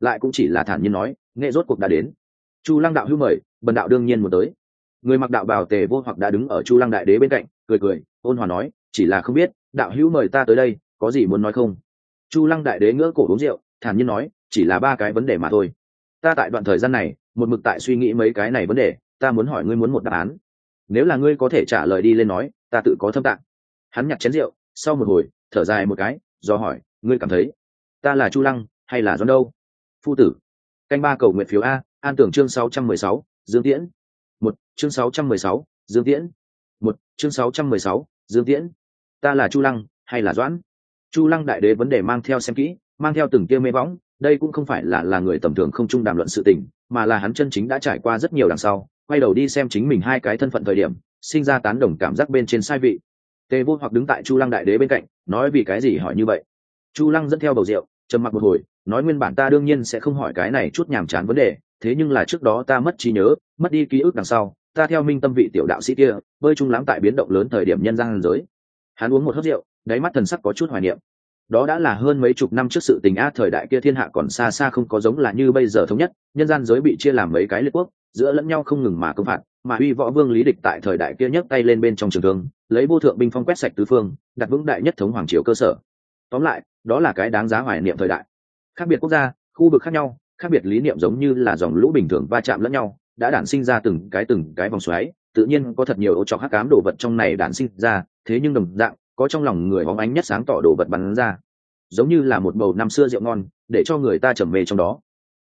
Lại cũng chỉ là thản nhiên nói, nghệ rốt cuộc đã đến. Chu lăng đạo hữu mời, bần đạo đương nhiên muốn tới. Người mặc đạo bào tề vô hoặc đã đứng ở chu lăng đại đế bên cạnh, cười cười, ôn hòa nói, chỉ là không biết, đạo hữu mời ta tới đây, có gì muốn nói không? Chu lăng đại đế ngỡ cổ uống rượu, thản nhiên nói, chỉ là ba cái vấn đề mà thôi. Ta tại đoạn thời gian này, một mực tại suy nghĩ mấy cái này vấn đề ta muốn hỏi ngươi muốn một đáp án. Nếu là ngươi có thể trả lời đi lên nói, ta tự có thâm tạng. Hắn nhặt chén rượu, sau một hồi, thở dài một cái, do hỏi, ngươi cảm thấy ta là chu lăng hay là do đâu? Phu tử. Canh ba cầu nguyện phiếu a, an tưởng chương sáu trăm mười sáu, dương tiễn. Một, chương sáu trăm mười sáu, dương tiễn. Một, chương sáu trăm mười sáu, dương tiễn. Ta là chu lăng hay là doãn? Chu lăng đại đế vấn đề mang theo xem kỹ, mang theo từng kia mê võng đây cũng không phải là là người tầm thường không chung đàm luận sự tình, mà là hắn chân chính đã trải qua rất nhiều đằng sau quay đầu đi xem chính mình hai cái thân phận thời điểm, sinh ra tán đồng cảm giác bên trên sai vị. Tề vô hoặc đứng tại chu lăng đại đế bên cạnh, nói vì cái gì hỏi như vậy? Chu lăng dẫn theo bầu rượu, trầm mặc một hồi, nói nguyên bản ta đương nhiên sẽ không hỏi cái này chút nhàm chán vấn đề, thế nhưng là trước đó ta mất trí nhớ, mất đi ký ức đằng sau, ta theo minh tâm vị tiểu đạo sĩ kia, bơi trung lắm tại biến động lớn thời điểm nhân gian giới. Hắn uống một hớt rượu, đáy mắt thần sắc có chút hoài niệm đó đã là hơn mấy chục năm trước sự tình a thời đại kia thiên hạ còn xa xa không có giống là như bây giờ thống nhất, nhân gian giới bị chia làm mấy cái liệt quốc, giữa lẫn nhau không ngừng mà công phạt, mà uy võ vương lý địch tại thời đại kia nhấc tay lên bên trong trường thương, lấy vô thượng binh phong quét sạch tứ phương, đặt vững đại nhất thống hoàng triều cơ sở. Tóm lại, đó là cái đáng giá hoài niệm thời đại. Khác biệt quốc gia, khu vực khác nhau, khác biệt lý niệm giống như là dòng lũ bình thường va chạm lẫn nhau, đã đản sinh ra từng cái từng cái vòng xoáy, tự nhiên có thật nhiều ô trọc hắc cám đồ vật trong này đản sinh ra, thế nhưng đồng dạng có trong lòng người bóng ánh nhất sáng tỏ đồ vật bắn ra. Giống như là một bầu năm xưa rượu ngon, để cho người ta trầm mê trong đó.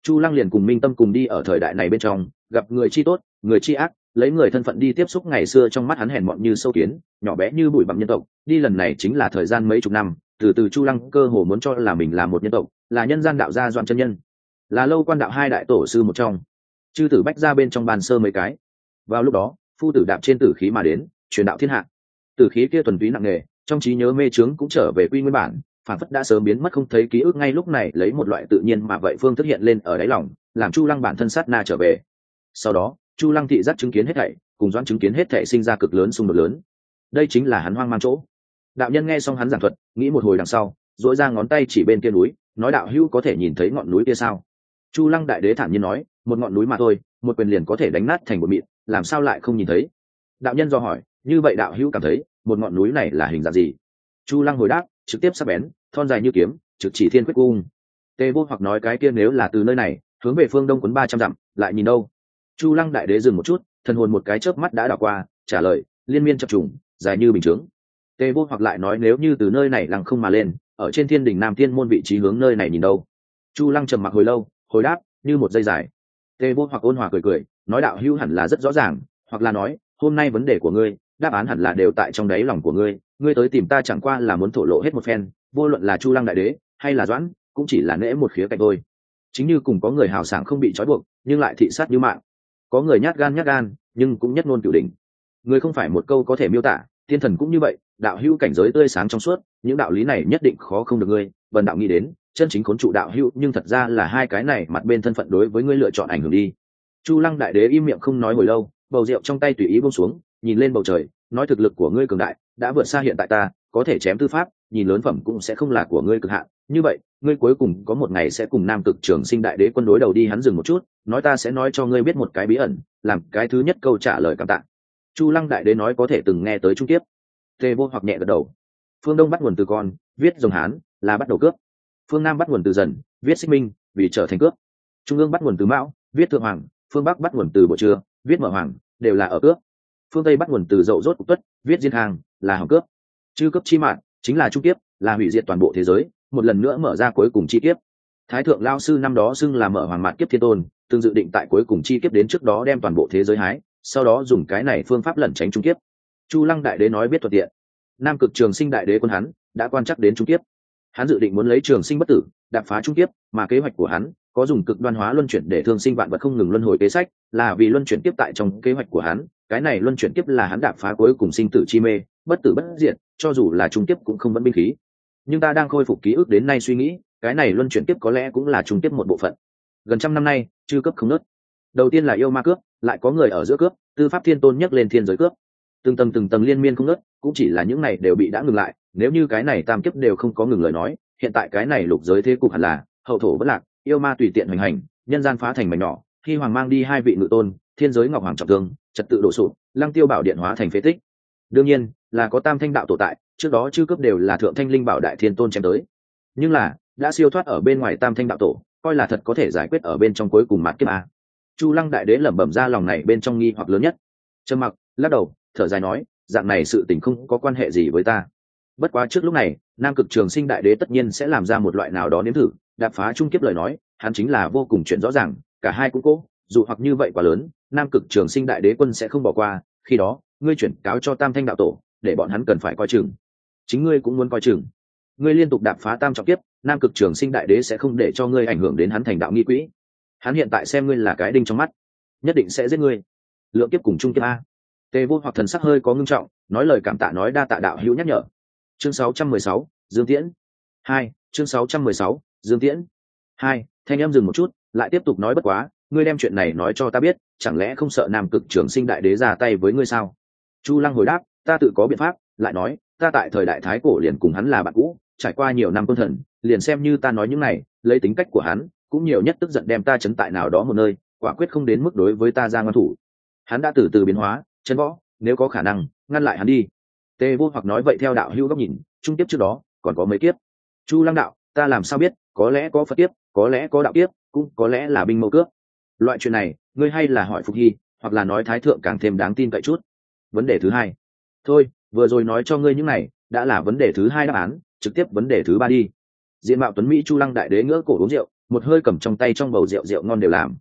Chu lăng liền cùng minh tâm cùng đi ở thời đại này bên trong, gặp người chi tốt, người chi ác, lấy người thân phận đi tiếp xúc ngày xưa trong mắt hắn hèn mọn như sâu kiến, nhỏ bé như bụi bặm nhân tộc. Đi lần này chính là thời gian mấy chục năm, từ từ chu lăng cơ hồ muốn cho là mình là một nhân tộc, là nhân gian đạo gia doan chân nhân. Là lâu quan đạo hai đại tổ sư một trong. Chư tử bách ra bên trong bàn sơ mấy cái. Vào lúc đó, phu tử đạp trên tử khí mà đến, truyền đạo thiên hạ. Tử khí kia thuần túy nặng nề trong trí nhớ mê trướng cũng trở về quy nguyên bản phản phất đã sớm biến mất không thấy ký ức ngay lúc này lấy một loại tự nhiên mà vậy phương thức hiện lên ở đáy lòng, làm chu lăng bản thân sát na trở về. Sau đó, chu lăng thị giác chứng kiến hết thảy, cùng doãn chứng kiến hết thảy sinh ra cực lớn xung đột lớn. Đây chính là hắn hoang mang chỗ. Đạo nhân nghe xong hắn giảng thuật, nghĩ một hồi đằng sau dỗi ra ngón tay chỉ bên kia núi, nói đạo hữu có thể nhìn thấy ngọn núi kia sao? Chu lăng đại đế thản nhiên nói, một ngọn núi mà thôi, một quyền liền có thể đánh nát thành một mịn, làm sao lại không nhìn thấy? Đạo nhân do hỏi, như vậy đạo hữu cảm thấy một ngọn núi này là hình dạng gì? Chu lăng hồi đáp, trực tiếp sắp bén, thon dài như kiếm, trực chỉ thiên quyết cung. Tề vô hoặc nói cái kia nếu là từ nơi này, hướng về phương đông quấn ba trăm dặm, lại nhìn đâu? Chu lăng đại đế dừng một chút, thần hồn một cái chớp mắt đã đảo qua, trả lời, liên miên chập trùng, dài như bình chướng. Tề vô hoặc lại nói nếu như từ nơi này lăng không mà lên, ở trên thiên đình nam thiên môn vị trí hướng nơi này nhìn đâu? Chu lăng trầm mặc hồi lâu, hồi đáp, như một dây dài. Tề vô hoặc ôn hòa cười cười, nói đạo hữu hẳn là rất rõ ràng, hoặc là nói, hôm nay vấn đề của ngươi đáp án hẳn là đều tại trong đáy lòng của ngươi ngươi tới tìm ta chẳng qua là muốn thổ lộ hết một phen, vô luận là chu lăng đại đế hay là doãn, cũng chỉ là nễ một khía cạnh thôi. Chính như cùng có người hào sảng không bị trói buộc, nhưng lại thị sát như mạng. Có người nhát gan nhát gan, nhưng cũng nhất ngôn cửu đỉnh. Người không phải một câu có thể miêu tả thiên thần cũng như vậy, đạo hữu cảnh giới tươi sáng trong suốt, những đạo lý này nhất định khó không được ngươi vần đạo nghĩ đến, chân chính khốn trụ đạo hữu, nhưng thật ra là hai cái này mặt bên thân phận đối với ngươi lựa chọn ảnh hưởng đi. Chu lăng đại đế im miệng không nói hồi lâu, bầu rượu trong tay tùy ý buông xuống nhìn lên bầu trời, nói thực lực của ngươi cường đại, đã vượt xa hiện tại ta, có thể chém tư pháp, nhìn lớn phẩm cũng sẽ không là của ngươi cực hạn. Như vậy, ngươi cuối cùng có một ngày sẽ cùng nam cực trường sinh đại đế quân đối đầu đi hắn dừng một chút, nói ta sẽ nói cho ngươi biết một cái bí ẩn, làm cái thứ nhất câu trả lời cảm tạ. Chu lăng đại đế nói có thể từng nghe tới trung tiếp tê vô hoặc nhẹ gật đầu. Phương đông bắt nguồn từ con, viết dòng hán, là bắt đầu cướp. Phương nam bắt nguồn từ dần, viết xích minh, vì trở thành cướp. Trung ương bắt nguồn từ mão, viết thượng hoàng, phương bắc bắt nguồn từ bộ trưa, viết mở hoàng, đều là ở cướp phương tây bắt nguồn từ dậu rốt cục tuất, viết diên hàng là hỏng cướp. Chư cấp chi mạng, chính là trung tiếp là hủy diệt toàn bộ thế giới, một lần nữa mở ra cuối cùng chi kiếp. Thái thượng lao sư năm đó xưng là mở hoàng mạn kiếp thiên tôn, tương dự định tại cuối cùng chi kiếp đến trước đó đem toàn bộ thế giới hái, sau đó dùng cái này phương pháp lẩn tránh trung kiếp. Chu lăng đại đế nói biết thuận tiện. Nam cực trường sinh đại đế quân hắn, đã quan chắc đến trung kiếp. Hắn dự định muốn lấy trường sinh bất tử, đạp phá trung kiếp, mà kế hoạch của hắn, có dùng cực đoan hóa luân chuyển để thương sinh vạn vật không ngừng luân hồi kế sách, là vì luân chuyển tiếp tại trong kế hoạch của hắn cái này luân chuyển tiếp là hắn đạp phá cuối cùng sinh tử chi mê, bất tử bất diệt, cho dù là trung tiếp cũng không vẫn binh khí. Nhưng ta đang khôi phục ký ức đến nay suy nghĩ, cái này luân chuyển tiếp có lẽ cũng là trung tiếp một bộ phận. Gần trăm năm nay, chư cấp không nớt. Đầu tiên là yêu ma cướp, lại có người ở giữa cướp, tư pháp thiên tôn nhắc lên thiên giới cướp. Từng tầng từng tầng liên miên không nớt, cũng chỉ là những này đều bị đã ngừng lại, nếu như cái này tam kiếp đều không có ngừng lời nói, hiện tại cái này lục giới thế cục hẳn là, hậu thổ bất lạc, yêu ma tùy tiện hoành hành, nhân gian phá thành mảnh nhỏ, khi hoàng mang đi hai vị ngự tôn, thiên giới ngọc hoàng trọng thương trật tự đổ sụp, lăng tiêu bảo điện hóa thành phế tích. Đương nhiên, là có tam thanh đạo tổ tại, trước đó chư cướp đều là thượng thanh linh bảo đại thiên tôn chém tới. Nhưng là, đã siêu thoát ở bên ngoài tam thanh đạo tổ, coi là thật có thể giải quyết ở bên trong cuối cùng mạt kiếp a. Chu lăng đại đế lẩm bẩm ra lòng này bên trong nghi hoặc lớn nhất. Trầm mặc, lắc đầu, thở dài nói, dạng này sự tình không có quan hệ gì với ta. Bất quá trước lúc này, nam cực trường sinh đại đế tất nhiên sẽ làm ra một loại nào đó nếm thử, đạp phá trung kiếp lời nói, hắn chính là vô cùng chuyện rõ ràng, cả hai cũng cố, dù hoặc như vậy quá lớn nam cực trường sinh đại đế quân sẽ không bỏ qua khi đó ngươi chuyển cáo cho tam thanh đạo tổ để bọn hắn cần phải coi chừng. Chính ngươi cũng muốn coi chừng. Ngươi liên tục đạp phá tam trọng kiếp nam cực trường sinh đại đế sẽ không để cho ngươi ảnh hưởng đến hắn thành đạo nghi quỹ. Hắn hiện tại xem ngươi là cái đinh trong mắt nhất định sẽ giết ngươi. Lượng kiếp cùng trung kiếp a. Tề vô hoặc thần sắc hơi có ngưng trọng nói lời cảm tạ nói đa tạ đạo hữu nhắc nhở. Chương 616, dương tiễn. Hai chương 616, dương tiễn. Hai thanh em dừng một chút lại tiếp tục nói bất quá ngươi đem chuyện này nói cho ta biết chẳng lẽ không sợ nam cực trường sinh đại đế ra tay với ngươi sao? Chu lăng hồi đáp, ta tự có biện pháp, lại nói, ta tại thời đại thái cổ liền cùng hắn là bạn cũ, trải qua nhiều năm công thần, liền xem như ta nói những này, lấy tính cách của hắn, cũng nhiều nhất tức giận đem ta chấn tại nào đó một nơi, quả quyết không đến mức đối với ta ra ngăn thủ. Hắn đã từ từ biến hóa, chân võ, nếu có khả năng, ngăn lại hắn đi. Tề vô hoặc nói vậy theo đạo hữu góc nhìn, trung tiếp trước đó, còn có mấy kiếp. Chu lăng đạo, ta làm sao biết, có lẽ có phật tiếp có lẽ có đạo tiếp cũng có lẽ là binh mẫu cướp. Loại chuyện này ngươi hay là hỏi phục hy, hoặc là nói thái thượng càng thêm đáng tin cậy chút. Vấn đề thứ hai. Thôi, vừa rồi nói cho ngươi những này, đã là vấn đề thứ hai đáp án, trực tiếp vấn đề thứ ba đi. Diện mạo tuấn mỹ chu lăng đại đế ngỡ cổ uống rượu, một hơi cầm trong tay trong bầu rượu rượu ngon đều làm.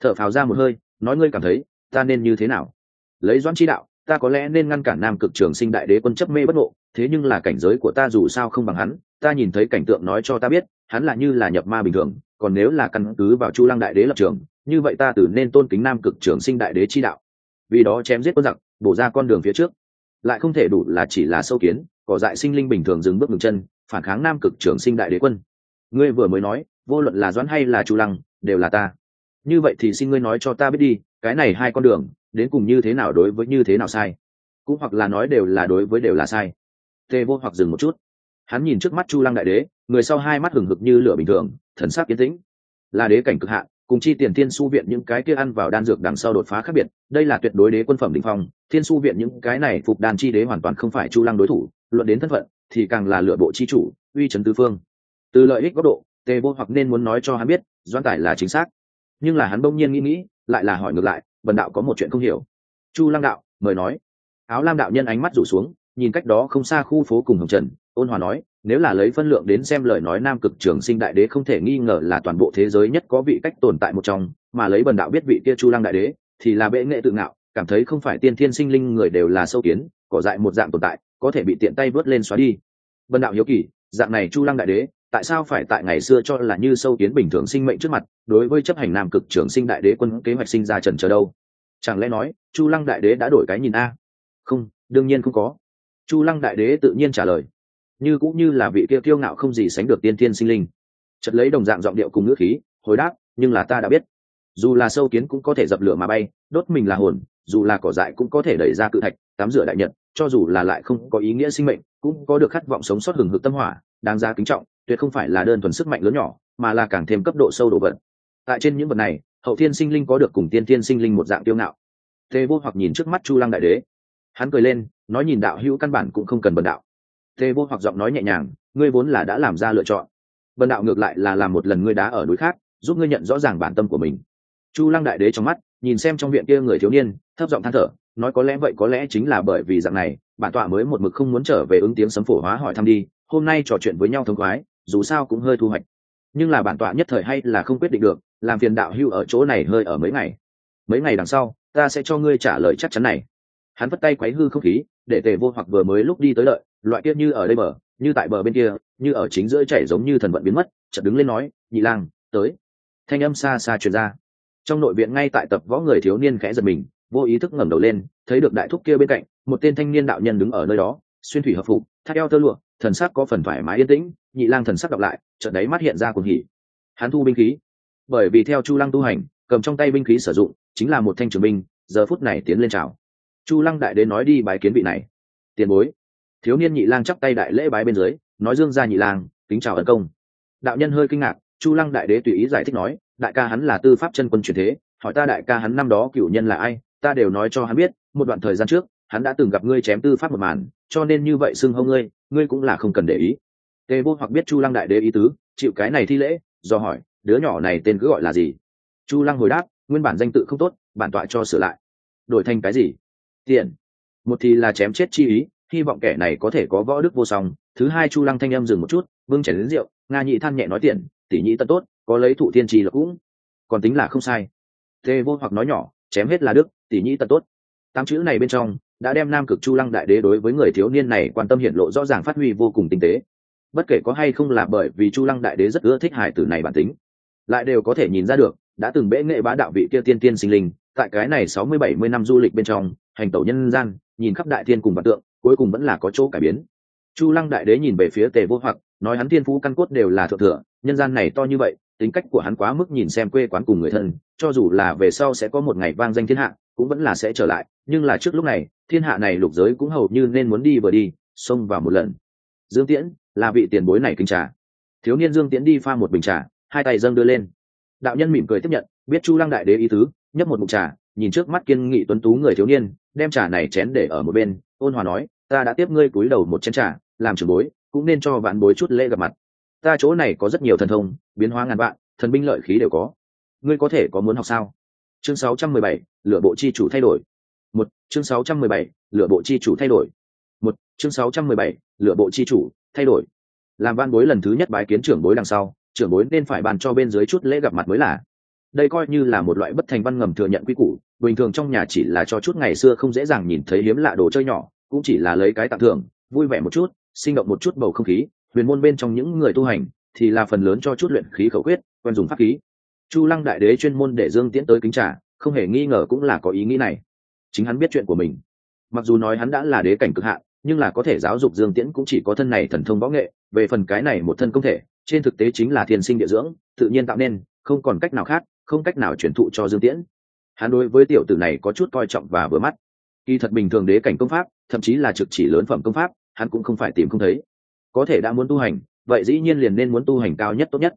Thở phào ra một hơi, nói ngươi cảm thấy, ta nên như thế nào? Lấy doãn chi đạo, ta có lẽ nên ngăn cản nam cực trường sinh đại đế quân chấp mê bất ngộ, thế nhưng là cảnh giới của ta dù sao không bằng hắn, ta nhìn thấy cảnh tượng nói cho ta biết, hắn là như là nhập ma bình thường, còn nếu là căn cứ vào chu lăng đại đế lập trường như vậy ta từ nên tôn kính nam cực trường sinh đại đế chi đạo. Vì đó chém giết quân giặc, bổ ra con đường phía trước. Lại không thể đủ là chỉ là sâu kiến, cỏ dại sinh linh bình thường dừng bước ngừng chân, phản kháng nam cực trường sinh đại đế quân. Ngươi vừa mới nói, vô luận là doãn hay là chu lăng, đều là ta. Như vậy thì xin ngươi nói cho ta biết đi, cái này hai con đường, đến cùng như thế nào đối với như thế nào sai? Cũng hoặc là nói đều là đối với đều là sai. Tê vô hoặc dừng một chút. Hắn nhìn trước mắt chu lăng đại đế, người sau hai mắt hừng hực như lửa bình thường, thần sắc kiến tĩnh. Là đế cảnh cực hạn cùng chi tiền thiên su viện những cái kia ăn vào đan dược đằng sau đột phá khác biệt, đây là tuyệt đối đế quân phẩm định phong, thiên su viện những cái này phục đan chi đế hoàn toàn không phải chu lăng đối thủ, luận đến thân phận thì càng là lựa bộ chi chủ, uy trấn tứ phương. Từ lợi ích góc độ, tề vô hoặc nên muốn nói cho hắn biết doan tải là chính xác. Nhưng là hắn bỗng nhiên nghĩ nghĩ, lại là hỏi ngược lại, bần đạo có một chuyện không hiểu. Chu lăng đạo, mời nói. Áo lam đạo nhân ánh mắt rủ xuống, nhìn cách đó không xa khu phố cùng hồng trần, ôn hòa nói nếu là lấy phân lượng đến xem lời nói nam cực trường sinh đại đế không thể nghi ngờ là toàn bộ thế giới nhất có vị cách tồn tại một trong, mà lấy bần đạo biết vị kia chu lăng đại đế, thì là bệ nghệ tự ngạo, cảm thấy không phải tiên thiên sinh linh người đều là sâu kiến, cỏ dại một dạng tồn tại, có thể bị tiện tay vớt lên xóa đi. Bần đạo hiếu kỳ, dạng này chu lăng đại đế, tại sao phải tại ngày xưa cho là như sâu kiến bình thường sinh mệnh trước mặt, đối với chấp hành nam cực trường sinh đại đế quân kế hoạch sinh ra trần chờ đâu? Chẳng lẽ nói, chu lăng đại đế đã đổi cái nhìn a? Không, đương nhiên không có. Chu lăng đại đế tự nhiên trả lời như cũng như là vị kia kiêu ngạo không gì sánh được tiên thiên sinh linh. Chật lấy đồng dạng giọng điệu cùng ngữ khí, hồi đáp, nhưng là ta đã biết. Dù là sâu kiến cũng có thể dập lửa mà bay, đốt mình là hồn, dù là cỏ dại cũng có thể đẩy ra cự thạch, tắm rửa đại nhật, cho dù là lại không có ý nghĩa sinh mệnh, cũng có được khát vọng sống sót hừng hực tâm hỏa, đáng ra kính trọng, tuyệt không phải là đơn thuần sức mạnh lớn nhỏ, mà là càng thêm cấp độ sâu độ vật. Tại trên những vật này, hậu thiên sinh linh có được cùng tiên thiên sinh linh một dạng tiêu ngạo. Tê vô hoặc nhìn trước mắt chu lăng đại đế. Hắn cười lên, nói nhìn đạo hữu căn bản cũng không cần bần đạo tê vô hoặc giọng nói nhẹ nhàng, ngươi vốn là đã làm ra lựa chọn. Bần đạo ngược lại là làm một lần ngươi đá ở núi khác, giúp ngươi nhận rõ ràng bản tâm của mình. Chu lăng đại đế trong mắt, nhìn xem trong viện kia người thiếu niên, thấp giọng than thở, nói có lẽ vậy có lẽ chính là bởi vì dạng này, bản tọa mới một mực không muốn trở về ứng tiếng sấm phổ hóa hỏi thăm đi, hôm nay trò chuyện với nhau thông khoái, dù sao cũng hơi thu hoạch. Nhưng là bản tọa nhất thời hay là không quyết định được, làm phiền đạo hưu ở chỗ này hơi ở mấy ngày. Mấy ngày đằng sau, ta sẽ cho ngươi trả lời chắc chắn này. Hắn vất tay quấy hư không khí, để tề vô hoặc vừa mới lúc đi tới lợi loại kia như ở đây bờ, như tại bờ bên kia, như ở chính giữa chảy giống như thần vận biến mất, chợt đứng lên nói, nhị lang, tới. Thanh âm xa xa truyền ra. Trong nội viện ngay tại tập võ người thiếu niên khẽ giật mình, vô ý thức ngẩng đầu lên, thấy được đại thúc kia bên cạnh, một tên thanh niên đạo nhân đứng ở nơi đó, xuyên thủy hợp phục, thắt eo tơ lụa, thần sắc có phần thoải mái yên tĩnh, nhị lang thần sắc đọc lại, chợt đáy mắt hiện ra cuồng hỉ. Hắn thu binh khí. Bởi vì theo chu lăng tu hành, cầm trong tay binh khí sử dụng, chính là một thanh trường binh, giờ phút này tiến lên chào. Chu lăng đại đến nói đi bài kiến vị này. Tiền bối thiếu niên nhị lang chắp tay đại lễ bái bên dưới, nói dương ra nhị lang, kính chào ân công. Đạo nhân hơi kinh ngạc, chu lăng đại đế tùy ý giải thích nói, đại ca hắn là tư pháp chân quân truyền thế, hỏi ta đại ca hắn năm đó cựu nhân là ai, ta đều nói cho hắn biết, một đoạn thời gian trước, hắn đã từng gặp ngươi chém tư pháp một màn, cho nên như vậy xưng hông ngươi ngươi cũng là không cần để ý. Tề vô hoặc biết chu lăng đại đế ý tứ, chịu cái này thi lễ, do hỏi, đứa nhỏ này tên cứ gọi là gì? Chu lăng hồi đáp, nguyên bản danh tự không tốt, bản tọa cho sửa lại. Đổi thành cái gì? Tiền. Một thì là chém chết chi ý hy vọng kẻ này có thể có võ đức vô song. Thứ hai, chu lăng thanh em dừng một chút vương chảy đến rượu, nga nhị than nhẹ nói tiền tỷ nhị tận tốt, có lấy thụ thiên trì là cũng, còn tính là không sai. Tê vô hoặc nói nhỏ, chém hết là đức, tỷ nhị tận tốt. Tám chữ này bên trong, đã đem nam cực chu lăng đại đế đối với người thiếu niên này quan tâm hiện lộ rõ ràng phát huy vô cùng tinh tế. Bất kể có hay không là bởi vì chu lăng đại đế rất ưa thích hải tử này bản tính, lại đều có thể nhìn ra được, đã từng bẽ nghệ bá đạo vị kia tiên tiên sinh linh, tại cái này sáu mươi bảy mươi năm du lịch bên trong hành tẩu nhân gian, nhìn khắp đại thiên cùng bản tượng, cuối cùng vẫn là có chỗ cải biến. Chu lăng đại đế nhìn về phía tề vô hoặc, nói hắn thiên phú căn cốt đều là thượng thừa, nhân gian này to như vậy, tính cách của hắn quá mức nhìn xem quê quán cùng người thân, cho dù là về sau sẽ có một ngày vang danh thiên hạ, cũng vẫn là sẽ trở lại, nhưng là trước lúc này, thiên hạ này lục giới cũng hầu như nên muốn đi vừa đi, xông vào một lần. Dương tiễn, là vị tiền bối này kinh trà. Thiếu niên dương tiễn đi pha một bình trà, hai tay dâng đưa lên. Đạo nhân mỉm cười tiếp nhận, biết chu lăng đại đế ý tứ, nhấp một mục trà nhìn trước mắt kiên nghị tuấn tú người thiếu niên đem trà này chén để ở một bên ôn hòa nói ta đã tiếp ngươi cúi đầu một chén trà làm trưởng bối cũng nên cho vạn bối chút lễ gặp mặt. Ta chỗ này có rất nhiều thần thông biến hóa ngàn vạn thần binh lợi khí đều có. Ngươi có thể có muốn học sao? Chương 617, lựa bộ chi chủ thay đổi. Một chương 617, lựa bộ chi chủ thay đổi. Một chương 617, lựa bộ chi chủ thay đổi. Làm van bối lần thứ nhất bái kiến trưởng bối đằng sau trưởng bối nên phải bàn cho bên dưới chút lễ gặp mặt mới là đây coi như là một loại bất thành văn ngầm thừa nhận quy củ, bình thường trong nhà chỉ là cho chút ngày xưa không dễ dàng nhìn thấy hiếm lạ đồ chơi nhỏ, cũng chỉ là lấy cái tặng thưởng, vui vẻ một chút, sinh động một chút bầu không khí, huyền môn bên trong những người tu hành thì là phần lớn cho chút luyện khí khẩu quyết, quen dùng pháp khí. Chu lăng đại đế chuyên môn để dương tiễn tới kính trả không hề nghi ngờ cũng là có ý nghĩ này. Chính hắn biết chuyện của mình. Mặc dù nói hắn đã là đế cảnh cực hạn, nhưng là có thể giáo dục dương tiễn cũng chỉ có thân này thần thông võ nghệ, về phần cái này một thân công thể, trên thực tế chính là thiên sinh địa dưỡng, tự nhiên tạo nên, không còn cách nào khác không cách nào chuyển thụ cho dương tiễn. Hắn đối với tiểu tử này có chút coi trọng và vừa mắt. Kỳ thật bình thường đế cảnh công pháp, thậm chí là trực chỉ lớn phẩm công pháp, hắn cũng không phải tìm không thấy. Có thể đã muốn tu hành, vậy dĩ nhiên liền nên muốn tu hành cao nhất tốt nhất.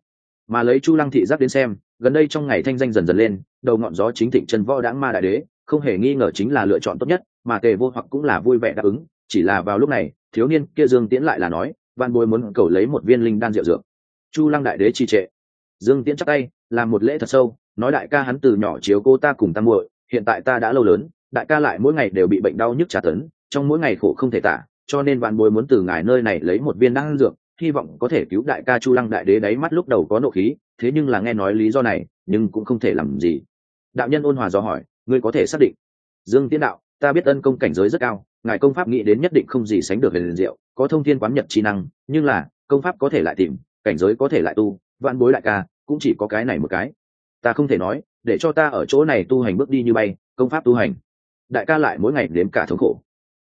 Mà lấy chu lăng thị giác đến xem, gần đây trong ngày thanh danh dần dần lên, đầu ngọn gió chính thịnh chân võ đãng ma đại đế, không hề nghi ngờ chính là lựa chọn tốt nhất, mà tề vô hoặc cũng là vui vẻ đáp ứng, chỉ là vào lúc này, thiếu niên kia dương tiễn lại là nói văn bối muốn cầu lấy một viên linh đan rượu dược. Chu lăng đại đế trì trệ. Dương tiễn chắc tay làm một lễ thật sâu, nói đại ca hắn từ nhỏ chiếu cô ta cùng ta muội, hiện tại ta đã lâu lớn, đại ca lại mỗi ngày đều bị bệnh đau nhức trả tấn, trong mỗi ngày khổ không thể tả, cho nên vạn bối muốn từ ngài nơi này lấy một viên đan dược, hy vọng có thể cứu đại ca chu lăng đại đế đáy mắt lúc đầu có nộ khí, thế nhưng là nghe nói lý do này, nhưng cũng không thể làm gì. Đạo nhân ôn hòa do hỏi, ngươi có thể xác định? Dương tiến đạo, ta biết ân công cảnh giới rất cao, ngài công pháp nghĩ đến nhất định không gì sánh được về liền diệu, có thông thiên quán nhật trí năng, nhưng là, công pháp có thể lại tìm, cảnh giới có thể lại tu, vạn bối đại ca cũng chỉ có cái này một cái. Ta không thể nói, để cho ta ở chỗ này tu hành bước đi như bay, công pháp tu hành. Đại ca lại mỗi ngày đếm cả thống khổ.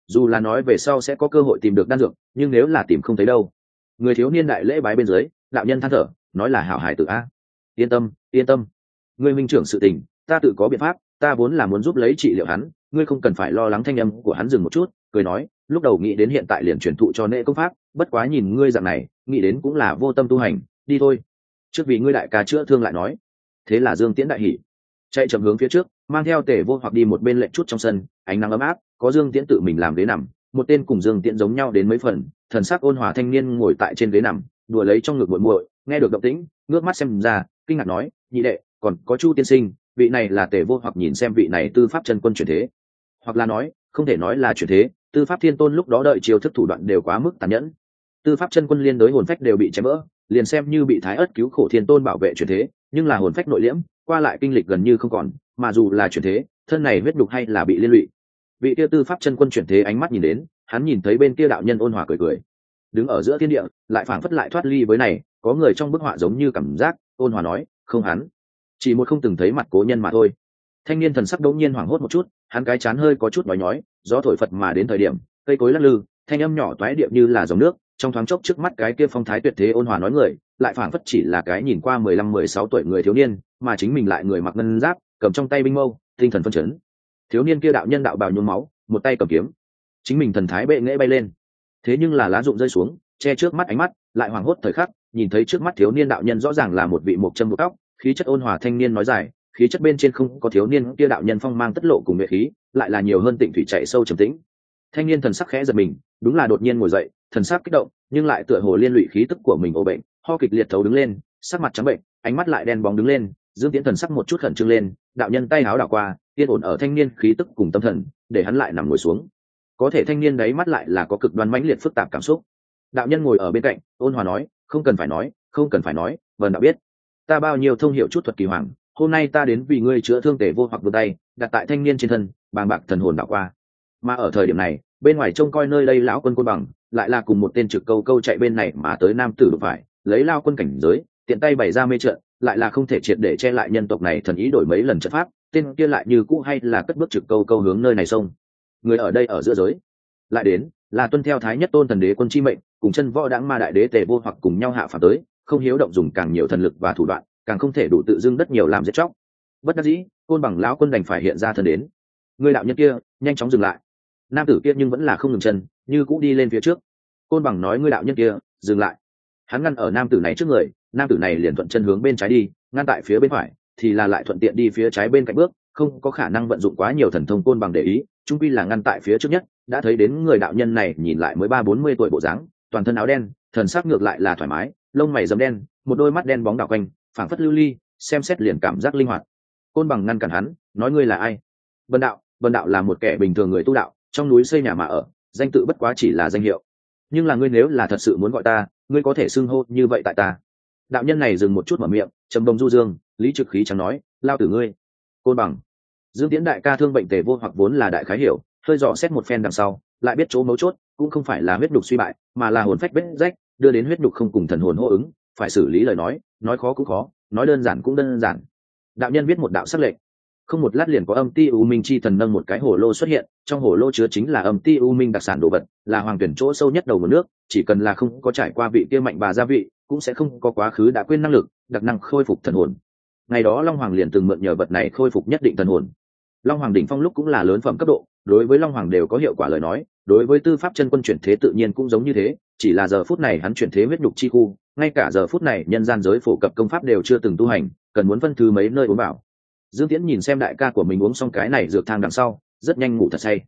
Dù là nói về sau sẽ có cơ hội tìm được đan dược, nhưng nếu là tìm không thấy đâu. Người thiếu niên đại lễ bái bên dưới, đạo nhân than thở, nói là hảo hải tự a. Yên tâm yên tâm. Người minh trưởng sự tình, ta tự có biện pháp, ta vốn là muốn giúp lấy trị liệu hắn, ngươi không cần phải lo lắng thanh âm của hắn dừng một chút, cười nói, lúc đầu nghĩ đến hiện tại liền truyền thụ cho nệ công pháp, bất quá nhìn ngươi dạng này, nghĩ đến cũng là vô tâm tu hành, đi thôi trước vì ngươi đại ca chữa thương lại nói. Thế là dương tiễn đại hỉ. Chạy chậm hướng phía trước, mang theo tể vô hoặc đi một bên lệnh chút trong sân, ánh nắng ấm áp, có dương tiễn tự mình làm ghế nằm, một tên cùng dương tiễn giống nhau đến mấy phần, thần sắc ôn hòa thanh niên ngồi tại trên ghế nằm, đùa lấy trong ngực muội muội, nghe được động tĩnh, ngước mắt xem ra, kinh ngạc nói, nhị đệ, còn có chu tiên sinh, vị này là tể vô hoặc nhìn xem vị này tư pháp chân quân chuyển thế. Hoặc là nói, không thể nói là chuyển thế, tư pháp thiên tôn lúc đó đợi chiêu thức thủ đoạn đều quá mức tàn nhẫn. Tư pháp chân quân liên đối hồn phách đều bị chém vỡ liền xem như bị thái ớt cứu khổ thiên tôn bảo vệ chuyển thế, nhưng là hồn phách nội liễm, qua lại kinh lịch gần như không còn, mà dù là chuyển thế, thân này huyết đục hay là bị liên lụy. Vị kia tư pháp chân quân chuyển thế ánh mắt nhìn đến, hắn nhìn thấy bên kia đạo nhân ôn hòa cười cười. Đứng ở giữa thiên địa, lại phảng phất lại thoát ly với này, có người trong bức họa giống như cảm giác, ôn hòa nói, không hắn, chỉ một không từng thấy mặt cố nhân mà thôi. Thanh niên thần sắc đống nhiên hoảng hốt một chút, hắn cái chán hơi có chút nói nhói, gió thổi phật mà đến thời điểm, cây cối lắc lư, thanh âm nhỏ toái điệp như là dòng nước trong thoáng chốc trước mắt cái kia phong thái tuyệt thế ôn hòa nói người, lại phảng phất chỉ là cái nhìn qua mười lăm, mười sáu tuổi người thiếu niên, mà chính mình lại người mặc ngân giáp, cầm trong tay binh mâu, tinh thần phân chấn. Thiếu niên kia đạo nhân đạo bào nhuốm máu, một tay cầm kiếm. Chính mình thần thái bệ nghễ bay lên. Thế nhưng là lá rụng rơi xuống, che trước mắt ánh mắt, lại hoảng hốt thời khắc, nhìn thấy trước mắt thiếu niên đạo nhân rõ ràng là một vị mộc châm buộc tóc, khí chất ôn hòa thanh niên nói dài, khí chất bên trên không có thiếu niên kia đạo nhân phong mang tất lộ cùng nghệ khí, lại là nhiều hơn tịnh thủy chạy sâu trầm tĩnh. Thanh niên thần sắc khẽ giật mình, đúng là đột nhiên ngồi dậy thần sắc kích động, nhưng lại tựa hồ liên lụy khí tức của mình ô bệnh. Ho kịch liệt thấu đứng lên, sắc mặt trắng bệnh, ánh mắt lại đen bóng đứng lên, dương tiễn thần sắc một chút khẩn trương lên, đạo nhân tay áo đảo qua, yên ổn ở thanh niên khí tức cùng tâm thần, để hắn lại nằm ngồi xuống. Có thể thanh niên đấy mắt lại là có cực đoan mãnh liệt phức tạp cảm xúc. Đạo nhân ngồi ở bên cạnh, ôn hòa nói, không cần phải nói, không cần phải nói vâng vần đã biết. Ta bao nhiêu thông hiểu chút thuật kỳ hoàng, hôm nay ta đến vì ngươi chữa thương tể vô hoặc vươn tay, đặt tại thanh niên trên thân, bàng bạc thần hồn đảo qua. Mà ở thời điểm này, bên ngoài trông coi nơi đây lão quân côn bằng lại là cùng một tên trực câu câu chạy bên này mà tới nam tử đụng phải, lấy lao quân cảnh giới, tiện tay bày ra mê trận, lại là không thể triệt để che lại nhân tộc này thần ý đổi mấy lần trận pháp, tên kia lại như cũ hay là cất bước trực câu câu hướng nơi này xông. Người ở đây ở giữa giới. Lại đến, là tuân theo thái nhất tôn thần đế quân chi mệnh, cùng chân võ đáng ma đại đế tề vô hoặc cùng nhau hạ phạt tới, không hiếu động dùng càng nhiều thần lực và thủ đoạn, càng không thể đủ tự dưng đất nhiều làm giết chóc. Bất đắc dĩ, côn bằng lão quân đành phải hiện ra thần đến. Người đạo nhân kia, nhanh chóng dừng lại. Nam tử kia nhưng vẫn là không ngừng chân như cũ đi lên phía trước. Côn bằng nói ngươi đạo nhân kia, dừng lại. Hắn ngăn ở nam tử này trước người, nam tử này liền thuận chân hướng bên trái đi, ngăn tại phía bên phải, thì là lại thuận tiện đi phía trái bên cạnh bước, không có khả năng vận dụng quá nhiều thần thông côn bằng để ý, trung quy là ngăn tại phía trước nhất, đã thấy đến người đạo nhân này nhìn lại mới ba bốn mươi tuổi bộ dáng, toàn thân áo đen, thần sắc ngược lại là thoải mái, lông mày dấm đen, một đôi mắt đen bóng đảo quanh, phảng phất lưu ly, xem xét liền cảm giác linh hoạt. Côn bằng ngăn cản hắn, nói ngươi là ai? Vân đạo vân đạo là một kẻ bình thường người tu đạo, trong núi xây nhà mà ở danh tự bất quá chỉ là danh hiệu. Nhưng là ngươi nếu là thật sự muốn gọi ta, ngươi có thể xưng hô như vậy tại ta. Đạo nhân này dừng một chút mở miệng, trầm đồng du dương, lý trực khí chẳng nói, lao tử ngươi, côn bằng. Dương tiến đại ca thương bệnh tề vô hoặc vốn là đại khái hiểu, hơi dò xét một phen đằng sau, lại biết chỗ mấu chốt, cũng không phải là huyết đục suy bại, mà là hồn phách vết rách, đưa đến huyết đục không cùng thần hồn hô ứng, phải xử lý lời nói nói khó cũng khó, nói đơn giản cũng đơn giản. Đạo nhân viết một đạo sắc lệnh không một lát liền có âm ti u minh chi thần nâng một cái hồ lô xuất hiện, trong hồ lô chứa chính là âm ti u minh đặc sản đồ vật, là hoàng tuyển chỗ sâu nhất đầu nguồn nước, chỉ cần là không có trải qua vị kia mạnh bà gia vị, cũng sẽ không có quá khứ đã quên năng lực, đặc năng khôi phục thần hồn. Ngày đó long hoàng liền từng mượn nhờ vật này khôi phục nhất định thần hồn. Long hoàng đỉnh phong lúc cũng là lớn phẩm cấp độ, đối với long hoàng đều có hiệu quả lời nói, đối với tư pháp chân quân chuyển thế tự nhiên cũng giống như thế, chỉ là giờ phút này hắn chuyển thế huyết nhục chi khu, ngay cả giờ phút này nhân gian giới phổ cập công pháp đều chưa từng tu hành, cần muốn phân thứ mấy nơi uống bảo dương tiễn nhìn xem đại ca của mình uống xong cái này dược thang đằng sau, rất nhanh ngủ thật say.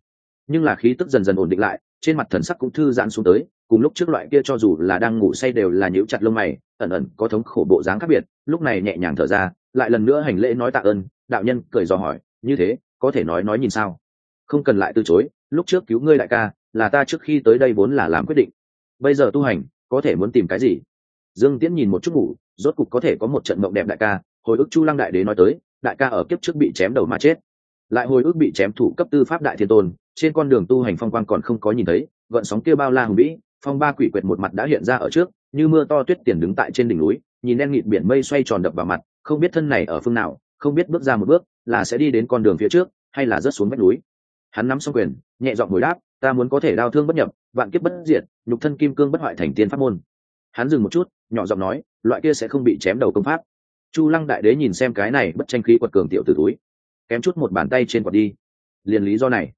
Nhưng là khí tức dần dần ổn định lại, trên mặt thần sắc cũng thư giãn xuống tới, cùng lúc trước loại kia cho dù là đang ngủ say đều là nhíu chặt lông mày, ẩn ẩn có thống khổ bộ dáng khác biệt, lúc này nhẹ nhàng thở ra, lại lần nữa hành lễ nói tạ ơn, đạo nhân cười dò hỏi, như thế, có thể nói nói nhìn sao? Không cần lại từ chối, lúc trước cứu ngươi đại ca, là ta trước khi tới đây vốn là làm quyết định. Bây giờ tu hành, có thể muốn tìm cái gì? Dương tiễn nhìn một chút ngủ, rốt cục có thể có một trận mộng đẹp đại ca, hồi ức chu lăng đại đế nói tới đại ca ở kiếp trước bị chém đầu mà chết. Lại hồi ức bị chém thủ cấp tư pháp đại thiên tôn, trên con đường tu hành phong quang còn không có nhìn thấy, gợn sóng kia bao la hùng vĩ, phong ba quỷ quyệt một mặt đã hiện ra ở trước, như mưa to tuyết tiền đứng tại trên đỉnh núi, nhìn đen nghịt biển mây xoay tròn đập vào mặt, không biết thân này ở phương nào, không biết bước ra một bước, là sẽ đi đến con đường phía trước, hay là rớt xuống vách núi. Hắn nắm xong quyền, nhẹ giọng hồi đáp, ta muốn có thể đau thương bất nhập, vạn kiếp bất diệt, nhục thân kim cương bất hoại thành tiên pháp môn. Hắn dừng một chút, nhỏ giọng nói, loại kia sẽ không bị chém đầu công pháp chu lăng đại đế nhìn xem cái này bất tranh khí quật cường tiểu t túi, kém chút một bàn tay trên quạt đi. Liền lý do này.